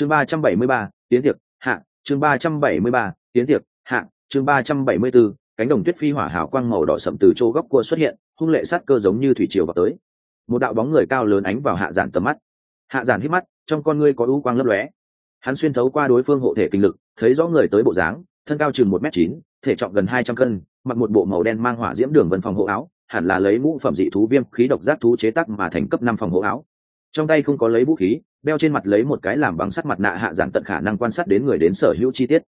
chương ba trăm bảy mươi ba tiến tiệc hạ. Chương ba trăm bảy mươi ba tiến tiệc hạ. Chương ba trăm bảy mươi 374, cánh đồng tuyết phi hỏa hào quang màu đỏ sậm từ chỗ góc cua xuất hiện hung lệ sát cơ giống như thủy triều vào tới. Một đạo bóng người cao lớn ánh vào hạ giản tầm mắt. Hạ giản hít mắt trong con ngươi có ưu quang lấp lóe. Hắn xuyên thấu qua đối phương hộ thể kinh lực thấy rõ người tới bộ dáng thân cao chừng một m chín thể trọng gần hai trăm cân mặc một bộ màu đen mang hỏa diễm đường vân phòng hộ áo hẳn là lấy mũ phẩm dị thú viêm khí độc giác thú chế tác mà thành cấp năm phòng hộ áo trong tay không có lấy vũ khí, đeo trên mặt lấy một cái làm bằng sắt mặt nạ hạ giản tận khả năng quan sát đến người đến sở hữu chi tiết.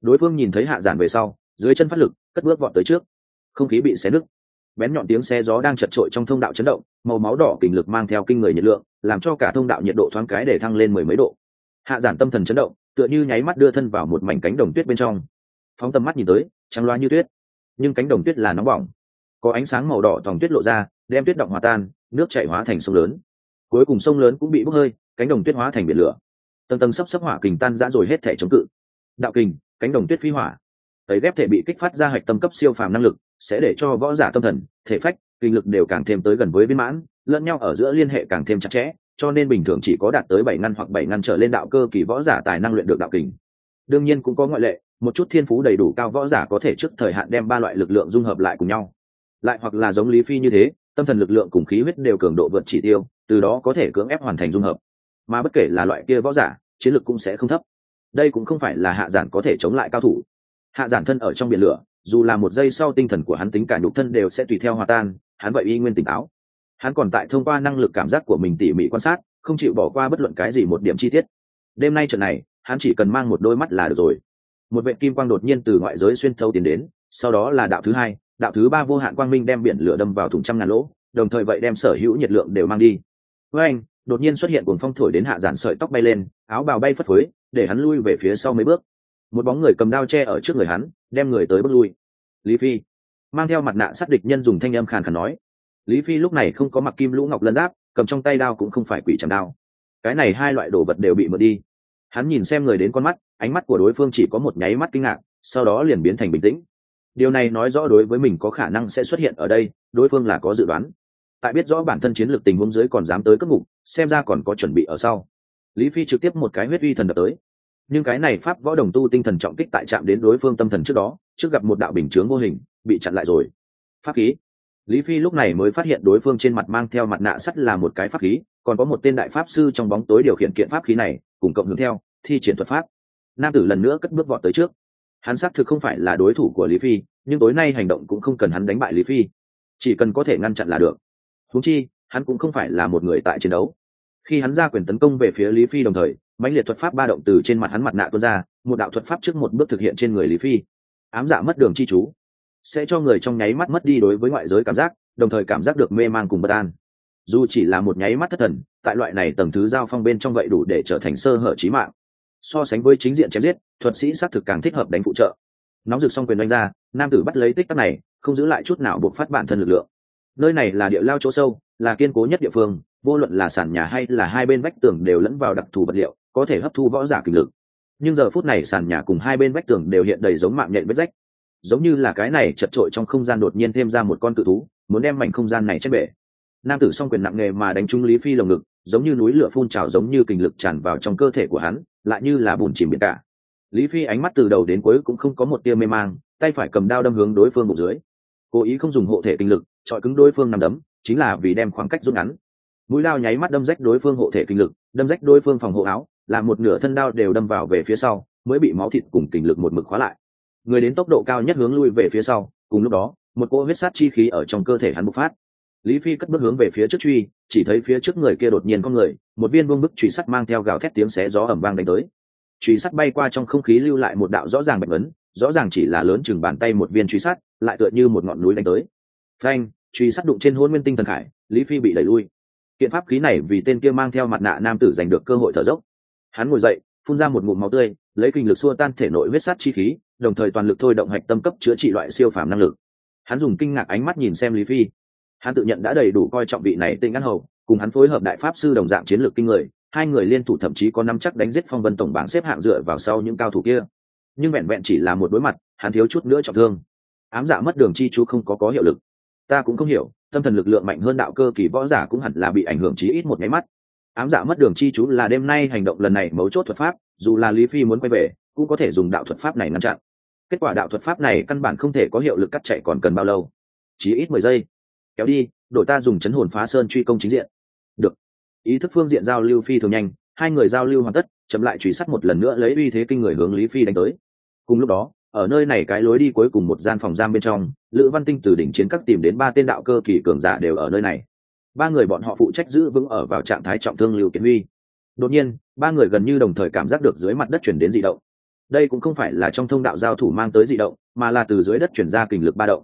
Đối phương nhìn thấy hạ giản về sau, dưới chân phát lực, cất bước vọt tới trước. Không khí bị xé nứt. Bén nhọn tiếng xe gió đang chật trội trong thông đạo chấn động, màu máu đỏ kình lực mang theo kinh người nhiệt lượng, làm cho cả thông đạo nhiệt độ thoáng cái để thăng lên mười mấy độ. Hạ giản tâm thần chấn động, tựa như nháy mắt đưa thân vào một mảnh cánh đồng tuyết bên trong. Phóng tầm mắt nhìn tới, trắng loa như tuyết. Nhưng cánh đồng tuyết là nóng bỏng. Có ánh sáng màu đỏ thòng tuyết lộ ra, đem tuyết động hòa tan, nước chảy hóa thành sông lớn cuối cùng sông lớn cũng bị bốc hơi, cánh đồng tuyết hóa thành biển lửa. Tầng tầng sấp sấp hỏa kình tan rã rồi hết thể chống cự. Đạo kình, cánh đồng tuyết phi hỏa. Tấy ghép thể bị kích phát ra hạch tâm cấp siêu phàm năng lực, sẽ để cho võ giả tâm thần, thể phách, kinh lực đều càng thêm tới gần với viên mãn, lẫn nhau ở giữa liên hệ càng thêm chặt chẽ, cho nên bình thường chỉ có đạt tới bảy ngăn hoặc bảy ngăn trở lên đạo cơ kỳ võ giả tài năng luyện được đạo kình. Đương nhiên cũng có ngoại lệ, một chút thiên phú đầy đủ cao võ giả có thể trước thời hạn đem ba loại lực lượng dung hợp lại cùng nhau. Lại hoặc là giống lý phi như thế, tâm thần lực lượng cùng khí huyết đều cường độ vượt chỉ tiêu từ đó có thể cưỡng ép hoàn thành dung hợp. Mà bất kể là loại kia võ giả, chiến lực cũng sẽ không thấp. Đây cũng không phải là hạ giản có thể chống lại cao thủ. Hạ giản thân ở trong biển lửa, dù là một giây sau tinh thần của hắn tính cả nhục thân đều sẽ tùy theo hòa tan, hắn vậy y nguyên tỉnh táo. Hắn còn tại thông qua năng lực cảm giác của mình tỉ mỉ quan sát, không chịu bỏ qua bất luận cái gì một điểm chi tiết. Đêm nay trận này, hắn chỉ cần mang một đôi mắt là được rồi. Một vệ kim quang đột nhiên từ ngoại giới xuyên thấu tiến đến, sau đó là đạo thứ hai, đạo thứ ba vô hạn quang minh đem biển lửa đâm vào thùng trăm ngàn lỗ, đồng thời vậy đem sở hữu nhiệt lượng đều mang đi với anh, đột nhiên xuất hiện cuồng phong thổi đến hạ giản sợi tóc bay lên, áo bào bay phất phới, để hắn lui về phía sau mấy bước. Một bóng người cầm đao che ở trước người hắn, đem người tới bước lui. Lý phi. Mang theo mặt nạ sát địch nhân dùng thanh âm khàn khàn nói. Lý phi lúc này không có mặc kim lũ ngọc lân giáp, cầm trong tay đao cũng không phải quỷ chẳng đao. Cái này hai loại đồ vật đều bị mượn đi. Hắn nhìn xem người đến con mắt, ánh mắt của đối phương chỉ có một nháy mắt kinh ngạc, sau đó liền biến thành bình tĩnh. Điều này nói rõ đối với mình có khả năng sẽ xuất hiện ở đây, đối phương là có dự đoán tại biết rõ bản thân chiến lược tình huống dưới còn dám tới cấp ngục, xem ra còn có chuẩn bị ở sau. Lý phi trực tiếp một cái huyết uy thần đập tới. Nhưng cái này pháp võ đồng tu tinh thần trọng kích tại chạm đến đối phương tâm thần trước đó, trước gặp một đạo bình chướng vô hình, bị chặn lại rồi. Pháp khí. Lý phi lúc này mới phát hiện đối phương trên mặt mang theo mặt nạ sắt là một cái pháp khí, còn có một tên đại pháp sư trong bóng tối điều khiển kiện pháp khí này, cùng cộng hướng theo, thi triển thuật pháp. Nam tử lần nữa cất bước vọt tới trước. Hắn xác thực không phải là đối thủ của lý phi, nhưng tối nay hành động cũng không cần hắn đánh bại lý phi. Chỉ cần có thể ngăn chặn là được húng chi, hắn cũng không phải là một người tại chiến đấu. Khi hắn ra quyền tấn công về phía lý phi đồng thời, mãnh liệt thuật pháp ba động từ trên mặt hắn mặt nạ tuôn ra, một đạo thuật pháp trước một bước thực hiện trên người lý phi. Ám dạ mất đường chi chú. Sẽ cho người trong nháy mắt mất đi đối với ngoại giới cảm giác, đồng thời cảm giác được mê man cùng bất an. Dù chỉ là một nháy mắt thất thần, tại loại này tầng thứ giao phong bên trong vậy đủ để trở thành sơ hở trí mạng. So sánh với chính diện chém giết, thuật sĩ xác thực càng thích hợp đánh phụ trợ. Nóng rực xong quyền đánh ra, nam tử bắt lấy tích tắc này, không giữ lại chút nào buộc phát bản thân lực lượng nơi này là địa lao chỗ sâu, là kiên cố nhất địa phương, vô luận là sàn nhà hay là hai bên vách tường đều lẫn vào đặc thù vật liệu, có thể hấp thu võ giả kinh lực. Nhưng giờ phút này sàn nhà cùng hai bên vách tường đều hiện đầy giống mạng nhện vết rách. Giống như là cái này chật trội trong không gian đột nhiên thêm ra một con cự thú, muốn đem mảnh không gian này chết bể. Nam tử song quyền nặng nề mà đánh trúng lý phi lồng ngực, giống như núi lửa phun trào giống như kình lực tràn vào trong cơ thể của hắn, lại như là bùn chìm biển cả. Lý phi ánh mắt từ đầu đến cuối cũng không có một tia mê mang, tay phải cầm đao đâm hướng đối phương bụng dưới. Cố ý không dùng hộ thể kinh lực chọi cứng đối phương nằm đấm, chính là vì đem khoảng cách rút ngắn. Mũi lao nháy mắt đâm rách đối phương hộ thể kinh lực, đâm rách đối phương phòng hộ áo làm một nửa thân đao đều đâm vào về phía sau, mới bị máu thịt cùng kinh lực một mực khóa lại. Người đến tốc độ cao nhất hướng lui về phía sau, cùng lúc đó, một cỗ huyết sát chi khí ở trong cơ thể hắn bộc phát. Lý phi cất bước hướng về phía trước truy, chỉ thấy phía trước người kia đột nhiên cong người, một viên vương bức truy sắt mang theo gào thét tiếng xé gió ẩm vang đánh tới. Truy sắt bay qua trong không khí lưu lại một đạo rõ ràng bạch ấn, rõ ràng chỉ là lớn chừng bàn tay một viên truy sắt, lại tựa như một ngọn núi đánh tới. Phanh! Truy sát đụng trên hôn nguyên tinh thần khải, lý phi bị đẩy lui. Kiện pháp khí này vì tên kia mang theo mặt nạ nam tử giành được cơ hội thở dốc. Hắn ngồi dậy, phun ra một ngụm máu tươi, lấy kinh lực xua tan thể nội huyết sát chi khí, đồng thời toàn lực thôi động hạch tâm cấp chữa trị loại siêu phàm năng lực. Hắn dùng kinh ngạc ánh mắt nhìn xem lý phi. Hắn tự nhận đã đầy đủ coi trọng vị này tinh ngăn hầu, cùng hắn phối hợp đại pháp sư đồng dạng chiến lược kinh người, hai người liên thủ thậm chí có năm chắc đánh giết phong vân tổng bảng xếp hạng dựa vào sau những cao thủ kia. Nhưng vẹn vẹn chỉ là một đối mặt, hắn thiếu chút nữa trọng thương. Ám dạ mất đường chi chú không có có hiệu lực ta cũng không hiểu, tâm thần lực lượng mạnh hơn đạo cơ kỳ võ giả cũng hẳn là bị ảnh hưởng chí ít một nháy mắt. Ám giả mất đường chi chú là đêm nay hành động lần này mấu chốt thuật pháp, dù là lý phi muốn quay về, cũng có thể dùng đạo thuật pháp này ngăn chặn. Kết quả đạo thuật pháp này căn bản không thể có hiệu lực cắt chạy còn cần bao lâu? Chỉ ít mười giây. Kéo đi đội ta dùng chấn hồn phá sơn truy công chính diện. Được. Ý thức phương diện giao lưu phi thường nhanh, hai người giao lưu hoàn tất, chậm lại truy sát một lần nữa lấy uy thế kinh người hướng lý phi đánh tới. Cùng lúc đó ở nơi này cái lối đi cuối cùng một gian phòng giam bên trong, lữ văn tinh từ đỉnh chiến các tìm đến ba tên đạo cơ kỳ cường giả đều ở nơi này. Ba người bọn họ phụ trách giữ vững ở vào trạng thái trọng thương lưu kiến huy. Đột nhiên, ba người gần như đồng thời cảm giác được dưới mặt đất chuyển đến dị động. Đây cũng không phải là trong thông đạo giao thủ mang tới dị động, mà là từ dưới đất chuyển ra kình lực ba động.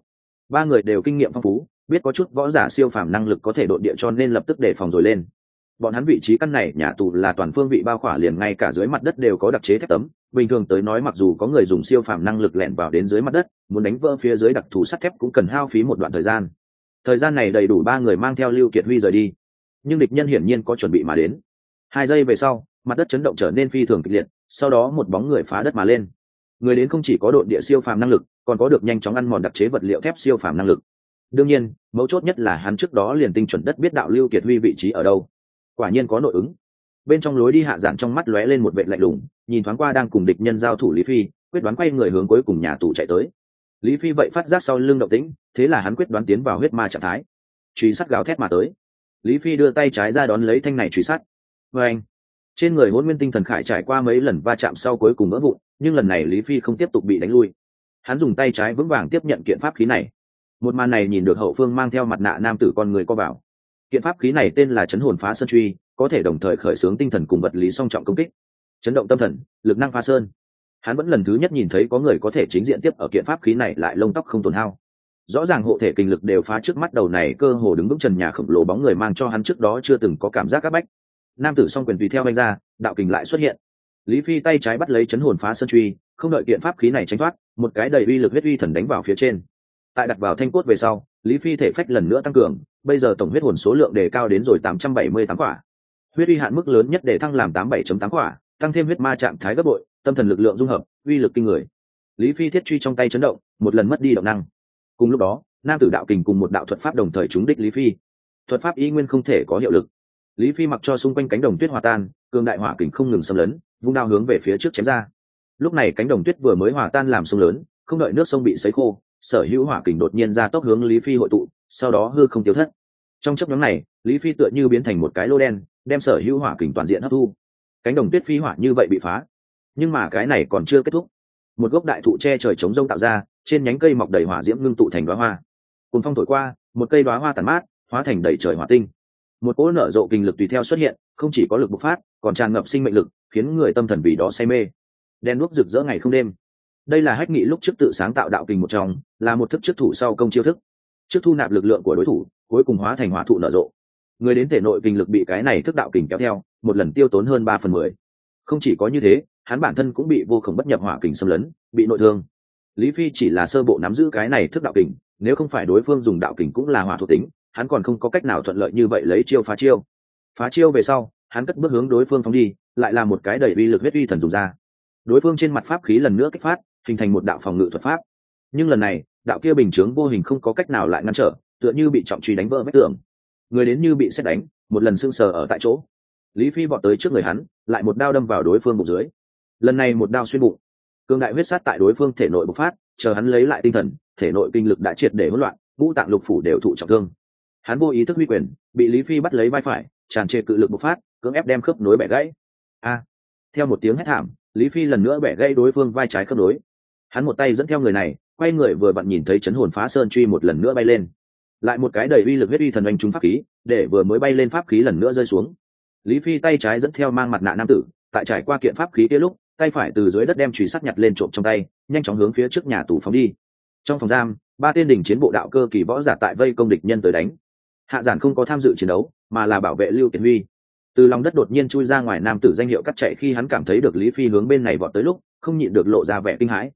Ba người đều kinh nghiệm phong phú, biết có chút võ giả siêu phàm năng lực có thể đột địa cho nên lập tức đề phòng rồi lên bọn hắn vị trí căn này, nhà tù là toàn phương vị bao khỏa liền ngay cả dưới mặt đất đều có đặc chế thép tấm. Bình thường tới nói mặc dù có người dùng siêu phàm năng lực lẻn vào đến dưới mặt đất, muốn đánh vỡ phía dưới đặc thù sắt thép cũng cần hao phí một đoạn thời gian. Thời gian này đầy đủ ba người mang theo lưu kiệt huy rời đi. Nhưng địch nhân hiển nhiên có chuẩn bị mà đến. Hai giây về sau, mặt đất chấn động trở nên phi thường kịch liệt, sau đó một bóng người phá đất mà lên. Người đến không chỉ có đội địa siêu phàm năng lực, còn có được nhanh chóng ăn mòn đặc chế vật liệu thép siêu phàm năng lực. Đương nhiên, mấu chốt nhất là hắn trước đó liền tinh chuẩn đất biết đạo lưu kiệt huy vị trí ở đâu quả nhiên có nội ứng. Bên trong lối đi hạ giản trong mắt lóe lên một vệ lạnh lùng, nhìn thoáng qua đang cùng địch nhân giao thủ lý phi, quyết đoán quay người hướng cuối cùng nhà tù chạy tới. Lý phi vậy phát giác sau lưng động tĩnh, thế là hắn quyết đoán tiến vào huyết ma trạng thái. Truy sát gào thét mà tới. Lý phi đưa tay trái ra đón lấy thanh này truy sát. Vê anh, trên người hôn nguyên tinh thần khải trải qua mấy lần va chạm sau cuối cùng vỡ vụn, nhưng lần này lý phi không tiếp tục bị đánh lui. Hắn dùng tay trái vững vàng tiếp nhận kiện pháp khí này. Một màn này nhìn được hậu phương mang theo mặt nạ nam tử con người co vào kiện pháp khí này tên là chấn hồn phá sơn truy, có thể đồng thời khởi xướng tinh thần cùng vật lý song trọng công kích. Chấn động tâm thần, lực năng phá sơn. Hắn vẫn lần thứ nhất nhìn thấy có người có thể chính diện tiếp ở kiện pháp khí này lại lông tóc không tổn hao. Rõ ràng hộ thể kinh lực đều phá trước mắt đầu này cơ hồ đứng vững trần nhà khổng lồ bóng người mang cho hắn trước đó chưa từng có cảm giác áp bách. Nam tử song quyền tùy theo anh ra, đạo kình lại xuất hiện. Lý phi tay trái bắt lấy chấn hồn phá sơn truy, không đợi kiện pháp khí này tránh thoát, một cái đầy uy lực huyết uy thần đánh vào phía trên. Tại đặt vào thanh cốt về sau, lý phi thể phách lần nữa tăng cường bây giờ tổng huyết hồn số lượng đề cao đến rồi tám trăm bảy mươi tám quả. Huyết uy hạn mức lớn nhất để thăng làm tám bảy tám quả, tăng thêm huyết ma trạng thái gấp bội, tâm thần lực lượng dung hợp, uy lực kinh người. Lý phi thiết truy trong tay chấn động, một lần mất đi động năng. Cùng lúc đó, nam tử đạo kình cùng một đạo thuật pháp đồng thời trúng đích lý phi. Thuật pháp y nguyên không thể có hiệu lực. Lý phi mặc cho xung quanh cánh đồng tuyết hòa tan, cường đại hỏa kình không ngừng xâm lấn, vung đao hướng về phía trước chém ra. Lúc này cánh đồng tuyết vừa mới hòa tan làm sông lớn, không đợi nước sông bị sấy khô, sở hữu hỏa kình đột nhiên ra tốc hướng lý phi hội tụ sau đó hư không tiêu thất. Trong chấp nhóm này, lý phi tựa như biến thành một cái lô đen, đem sở hữu hỏa kình toàn diện hấp thu. Cánh đồng tuyết phi hỏa như vậy bị phá. Nhưng mà cái này còn chưa kết thúc. Một gốc đại thụ che trời chống rông tạo ra, trên nhánh cây mọc đầy hỏa diễm ngưng tụ thành đoá hoa. Cùng phong thổi qua, một cây đoá hoa tàn mát, hóa thành đầy trời hỏa tinh. Một cỗ nở rộ kinh lực tùy theo xuất hiện, không chỉ có lực bộc phát, còn tràn ngập sinh mệnh lực, khiến người tâm thần vì đó say mê. Đen đuốc rực rỡ ngày không đêm. Đây là hách nghị lúc trước tự sáng tạo đạo kình một trong, là một thức trước thủ sau công chiêu thức trước thu nạp lực lượng của đối thủ, cuối cùng hóa thành hỏa thụ nở rộ. Người đến thể nội kinh lực bị cái này thức đạo kình kéo theo, một lần tiêu tốn hơn ba phần mười. Không chỉ có như thế, hắn bản thân cũng bị vô khổng bất nhập hỏa kình xâm lấn, bị nội thương. Lý phi chỉ là sơ bộ nắm giữ cái này thức đạo kình, nếu không phải đối phương dùng đạo kình cũng là hỏa thuộc tính, hắn còn không có cách nào thuận lợi như vậy lấy chiêu phá chiêu. Phá chiêu về sau, hắn cất bước hướng đối phương phóng đi, lại là một cái đẩy uy lực huyết uy thần dùng ra. Đối phương trên mặt pháp khí lần nữa kích phát, hình thành một đạo phòng ngự thuật pháp. Nhưng lần này đạo kia bình chướng vô hình không có cách nào lại ngăn trở, tựa như bị trọng truy đánh vỡ vách tường. Người đến như bị xét đánh, một lần sưng sờ ở tại chỗ. Lý phi vọt tới trước người hắn, lại một đao đâm vào đối phương bụng dưới. Lần này một đao xuyên bụng. Cương đại huyết sát tại đối phương thể nội bộc phát, chờ hắn lấy lại tinh thần, thể nội kinh lực đã triệt để hỗn loạn, ngũ tạng lục phủ đều thụ trọng thương. Hắn vô ý thức huy quyền, bị lý phi bắt lấy vai phải, tràn trề cự lực bộc phát, cưỡng ép đem khớp nối bẻ gãy. A! Theo một tiếng hét thảm, lý phi lần nữa bẻ gãy đối phương vai trái khớp nối. Hắn một tay dẫn theo người này quay người vừa vặn nhìn thấy chấn hồn phá sơn truy một lần nữa bay lên. Lại một cái đầy uy lực huyết uy thần oanh trúng pháp khí, để vừa mới bay lên pháp khí lần nữa rơi xuống. Lý phi tay trái dẫn theo mang mặt nạ nam tử, tại trải qua kiện pháp khí kia lúc, tay phải từ dưới đất đem truy sắt nhặt lên trộm trong tay, nhanh chóng hướng phía trước nhà tù phóng đi. Trong phòng giam, ba tên đỉnh chiến bộ đạo cơ kỳ võ giả tại vây công địch nhân tới đánh. Hạ giản không có tham dự chiến đấu, mà là bảo vệ lưu kiệt huy. Từ lòng đất đột nhiên chui ra ngoài nam tử danh hiệu cắt chạy khi hắn cảm thấy được lý phi hướng bên này vọt tới lúc, không nhịn được lộ ra vẻ kinh hãi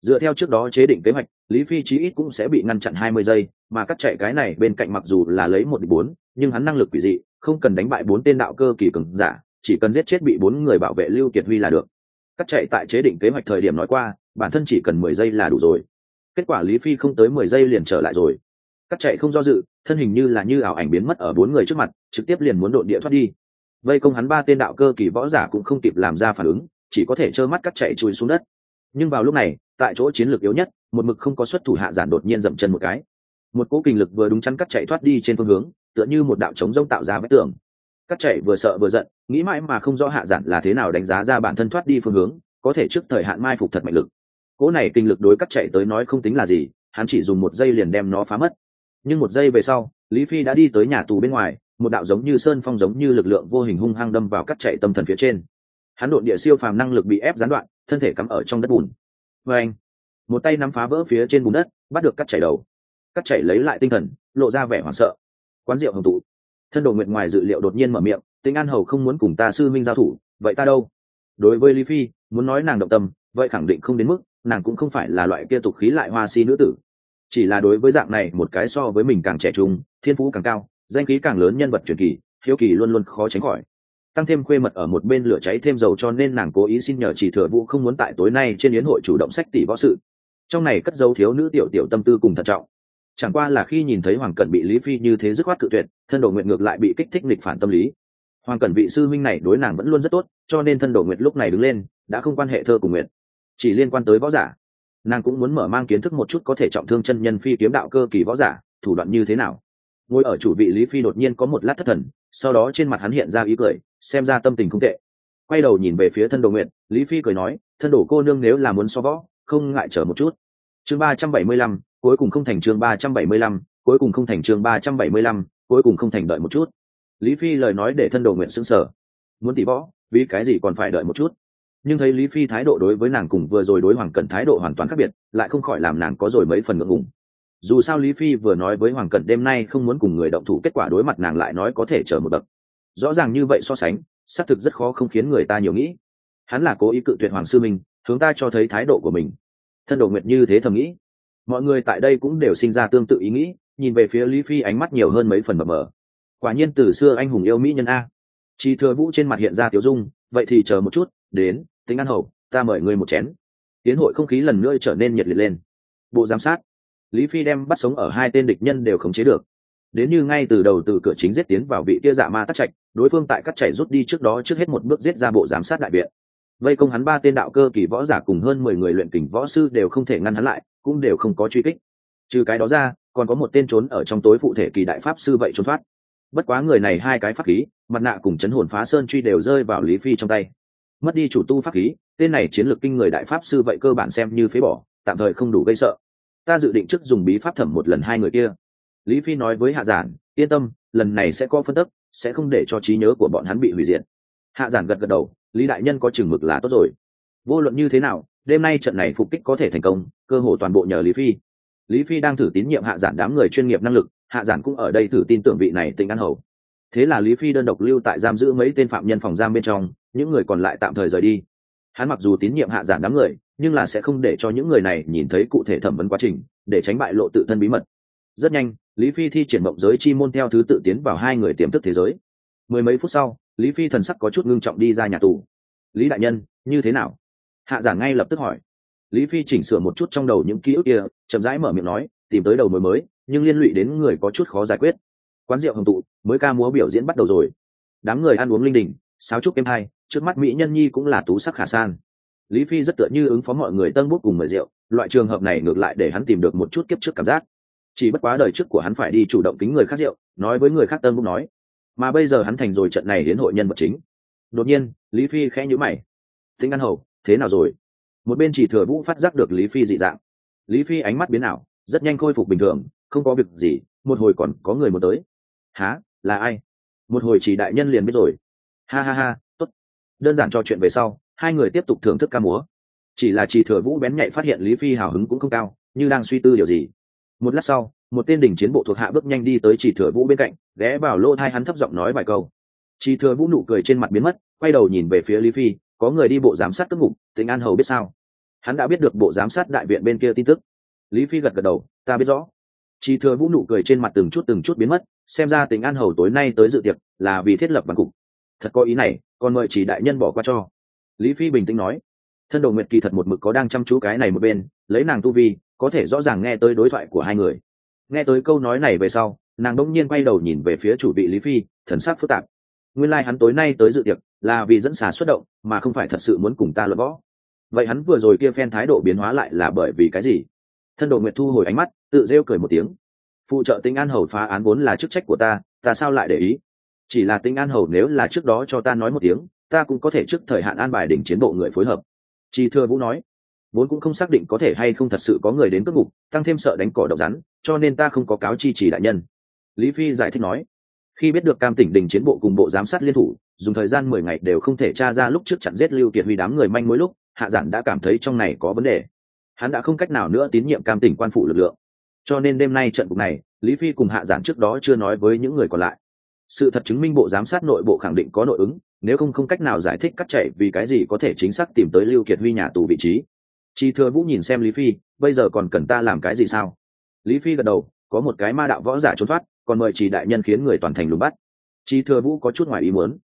dựa theo trước đó chế định kế hoạch, lý phi chí ít cũng sẽ bị ngăn chặn hai mươi giây, mà cắt chạy cái này bên cạnh mặc dù là lấy một địch bốn, nhưng hắn năng lực quỷ dị, không cần đánh bại bốn tên đạo cơ kỳ cường giả, chỉ cần giết chết bị bốn người bảo vệ lưu kiệt huy là được. Cắt chạy tại chế định kế hoạch thời điểm nói qua, bản thân chỉ cần mười giây là đủ rồi. Kết quả lý phi không tới mười giây liền trở lại rồi. Cắt chạy không do dự, thân hình như là như ảo ảnh biến mất ở bốn người trước mặt, trực tiếp liền muốn đội địa thoát đi. Vây công hắn ba tên đạo cơ kỳ võ giả cũng không kịp làm ra phản ứng, chỉ có thể trơ mắt cắt chạy chui xuống đất nhưng vào lúc này, tại chỗ chiến lược yếu nhất, một mực không có xuất thủ hạ giản đột nhiên dậm chân một cái. Một cỗ kinh lực vừa đúng chắn cắt chạy thoát đi trên phương hướng, tựa như một đạo trống rông tạo ra vết tường. Cắt chạy vừa sợ vừa giận, nghĩ mãi mà không rõ hạ giản là thế nào đánh giá ra bản thân thoát đi phương hướng, có thể trước thời hạn mai phục thật mạnh lực. Cỗ này kinh lực đối cắt chạy tới nói không tính là gì, hắn chỉ dùng một giây liền đem nó phá mất. Nhưng một giây về sau, lý phi đã đi tới nhà tù bên ngoài, một đạo giống như sơn phong giống như lực lượng vô hình hung hăng đâm vào cắt chạy tâm thần phía trên. Hắn đột địa siêu phàm năng lực bị ép gián đoạn thân thể cắm ở trong đất bùn. Vê anh, một tay nắm phá vỡ phía trên bùn đất, bắt được cắt chảy đầu. Cắt chảy lấy lại tinh thần, lộ ra vẻ hoảng sợ. Quán rượu hồng tụ thân đồ nguyện ngoài dự liệu đột nhiên mở miệng tính an hầu không muốn cùng ta sư minh giao thủ, vậy ta đâu? Đối với lý phi, muốn nói nàng động tâm, vậy khẳng định không đến mức, nàng cũng không phải là loại kia tục khí lại hoa si nữ tử. Chỉ là đối với dạng này, một cái so với mình càng trẻ trung, thiên phú càng cao, danh khí càng lớn nhân vật truyền kỳ, hiếu kỳ luôn luôn khó tránh khỏi tăng thêm khuê mật ở một bên lửa cháy thêm dầu cho nên nàng cố ý xin nhờ chỉ thừa vũ không muốn tại tối nay trên yến hội chủ động sách tỷ võ sự. Trong này cất dấu thiếu nữ tiểu tiểu tâm tư cùng thận trọng. Chẳng qua là khi nhìn thấy hoàng cẩn bị lý phi như thế dứt khoát cự tuyệt, thân đồ nguyện ngược lại bị kích thích nghịch phản tâm lý. Hoàng cẩn vị sư minh này đối nàng vẫn luôn rất tốt, cho nên thân đồ nguyện lúc này đứng lên, đã không quan hệ thơ cùng nguyện chỉ liên quan tới võ giả. Nàng cũng muốn mở mang kiến thức một chút có thể trọng thương chân nhân phi kiếm đạo cơ kỳ võ giả, thủ đoạn như thế nào. Ngồi ở chủ vị lý phi đột nhiên có một lát thất thần sau đó trên mặt hắn hiện ra ý cười, xem ra tâm tình không tệ. Quay đầu nhìn về phía thân đồ nguyện lý phi cười nói, thân đồ cô nương nếu là muốn so võ, không ngại chờ một chút. Chương ba trăm bảy mươi lăm, cuối cùng không thành chương ba trăm bảy mươi lăm, cuối cùng không thành chương ba trăm bảy mươi lăm, cuối cùng không thành đợi một chút. Lý phi lời nói để thân đồ nguyện sững sờ. Muốn tỷ võ, vì cái gì còn phải đợi một chút? Nhưng thấy lý phi thái độ đối với nàng cùng vừa rồi đối hoàng cẩn thái độ hoàn toàn khác biệt, lại không khỏi làm nàng có rồi mấy phần ngượng ngùng dù sao lý phi vừa nói với hoàng cẩn đêm nay không muốn cùng người động thủ, kết quả đối mặt nàng lại nói có thể chờ một bậc. Rõ ràng như vậy so sánh, xác thực rất khó không khiến người ta nhiều nghĩ. Hắn là cố ý cự tuyệt hoàng sư minh, hướng ta cho thấy thái độ của mình. Thân đồ nguyệt như thế thầm nghĩ. Mọi người tại đây cũng đều sinh ra tương tự ý nghĩ, nhìn về phía lý phi ánh mắt nhiều hơn mấy phần mờ mờ. Quả nhiên từ xưa anh hùng yêu mỹ nhân a. Chỉ thừa vũ trên mặt hiện ra tiểu dung, vậy thì chờ một chút, đến, tính ăn hậu ta mời ngươi một chén. Tiến hội không khí lần nữa trở nên nhiệt liệt lên. Bộ giám sát lý phi đem bắt sống ở hai tên địch nhân đều khống chế được. Đến như ngay từ đầu từ cửa chính giết tiến vào vị kia giả ma tắc trạch, đối phương tại cắt chảy rút đi trước đó trước hết một bước giết ra bộ giám sát đại viện. Vây công hắn ba tên đạo cơ kỳ võ giả cùng hơn mười người luyện kình võ sư đều không thể ngăn hắn lại, cũng đều không có truy kích. Trừ cái đó ra, còn có một tên trốn ở trong tối phụ thể kỳ đại pháp sư vậy trốn thoát. Bất quá người này hai cái pháp khí, mặt nạ cùng chấn hồn phá sơn truy đều rơi vào lý phi trong tay. Mất đi chủ tu pháp khí, tên này chiến lược kinh người đại pháp sư vậy cơ bản xem như phế bỏ, tạm thời không đủ gây sợ ta dự định trước dùng bí pháp thẩm một lần hai người kia. Lý phi nói với hạ giản, yên tâm, lần này sẽ có phân tức, sẽ không để cho trí nhớ của bọn hắn bị hủy diệt. Hạ giản gật gật đầu, lý đại nhân có chừng mực là tốt rồi. Vô luận như thế nào, đêm nay trận này phục kích có thể thành công, cơ hồ toàn bộ nhờ lý phi. Lý phi đang thử tín nhiệm hạ giản đám người chuyên nghiệp năng lực, hạ giản cũng ở đây thử tin tưởng vị này tình an hầu. Thế là lý phi đơn độc lưu tại giam giữ mấy tên phạm nhân phòng giam bên trong, những người còn lại tạm thời rời đi hắn mặc dù tín nhiệm hạ giản đám người, nhưng là sẽ không để cho những người này nhìn thấy cụ thể thẩm vấn quá trình, để tránh bại lộ tự thân bí mật. Rất nhanh, lý phi thi triển mộng giới chi môn theo thứ tự tiến vào hai người tiềm thức thế giới. Mười mấy phút sau, lý phi thần sắc có chút ngưng trọng đi ra nhà tù. Lý đại nhân, như thế nào? Hạ giản ngay lập tức hỏi. Lý phi chỉnh sửa một chút trong đầu những ký ức kia, chậm rãi mở miệng nói, tìm tới đầu mối mới, nhưng liên lụy đến người có chút khó giải quyết. Quán rượu hồng tụ, mới ca múa biểu diễn bắt đầu rồi. Đám người ăn uống linh đình, sáo trúc êm hai trước mắt mỹ nhân nhi cũng là tú sắc khả san. Lý phi rất tựa như ứng phó mọi người tân bút cùng mời rượu, loại trường hợp này ngược lại để hắn tìm được một chút kiếp trước cảm giác. Chỉ bất quá đời trước của hắn phải đi chủ động kính người khác rượu, nói với người khác tân bút nói. Mà bây giờ hắn thành rồi trận này đến hội nhân vật chính. Đột nhiên, lý phi khẽ nhữ mày. Thính ăn hầu, thế nào rồi? Một bên chỉ thừa vũ phát giác được lý phi dị dạng. Lý phi ánh mắt biến ảo, rất nhanh khôi phục bình thường, không có việc gì, một hồi còn có người muốn tới. Há là ai? Một hồi chỉ đại nhân liền biết rồi. Ha ha ha đơn giản cho chuyện về sau, hai người tiếp tục thưởng thức ca múa. Chỉ là chỉ thừa vũ bén nhạy phát hiện lý phi hào hứng cũng không cao, như đang suy tư điều gì. Một lát sau, một tên đỉnh chiến bộ thuộc hạ bước nhanh đi tới chỉ thừa vũ bên cạnh, ghé vào lô thai hắn thấp giọng nói vài câu. Chỉ thừa vũ nụ cười trên mặt biến mất, quay đầu nhìn về phía lý phi, có người đi bộ giám sát tức ngục tỉnh an hầu biết sao? Hắn đã biết được bộ giám sát đại viện bên kia tin tức. Lý phi gật gật đầu, ta biết rõ. Chỉ thừa vũ nụ cười trên mặt từng chút từng chút biến mất, xem ra tỉnh an hầu tối nay tới dự tiệc là vì thiết lập văn cục thật có ý này còn mời chỉ đại nhân bỏ qua cho. Lý phi bình tĩnh nói. Thân đồ nguyệt kỳ thật một mực có đang chăm chú cái này một bên, lấy nàng tu vi, có thể rõ ràng nghe tới đối thoại của hai người. Nghe tới câu nói này về sau, nàng đông nhiên quay đầu nhìn về phía chủ vị lý phi, thần sắc phức tạp. Nguyên lai、like、hắn tối nay tới dự tiệc là vì dẫn xà xuất động, mà không phải thật sự muốn cùng ta luận võ. Vậy hắn vừa rồi kia phen thái độ biến hóa lại là bởi vì cái gì? Thân đồ nguyệt thu hồi ánh mắt, tự rêu cười một tiếng. Phụ trợ tính an hầu phá án vốn là chức trách của ta ta sao lại để ý? Chỉ là tinh an hầu nếu là trước đó cho ta nói một tiếng, ta cũng có thể trước thời hạn an bài đỉnh chiến bộ người phối hợp. Chi thừa vũ nói, vốn cũng không xác định có thể hay không thật sự có người đến cướp ngục, tăng thêm sợ đánh cỏ độc rắn, cho nên ta không có cáo chi chỉ đại nhân. Lý phi giải thích nói, khi biết được cam tỉnh đình chiến bộ cùng bộ giám sát liên thủ, dùng thời gian mười ngày đều không thể tra ra lúc trước chặn giết lưu kiệt huy đám người manh mối lúc, hạ giản đã cảm thấy trong này có vấn đề. Hắn đã không cách nào nữa tín nhiệm cam tỉnh quan phủ lực lượng. Cho nên đêm nay trận cục này, lý phi cùng hạ giản trước đó chưa nói với những người còn lại sự thật chứng minh bộ giám sát nội bộ khẳng định có nội ứng, nếu không không cách nào giải thích cắt chạy vì cái gì có thể chính xác tìm tới lưu kiệt huy nhà tù vị trí. Chi thừa vũ nhìn xem lý phi, bây giờ còn cần ta làm cái gì sao? Lý phi gật đầu, có một cái ma đạo võ giả trốn thoát, còn mời chỉ đại nhân khiến người toàn thành lùng bắt. Chi thừa vũ có chút ngoài ý muốn.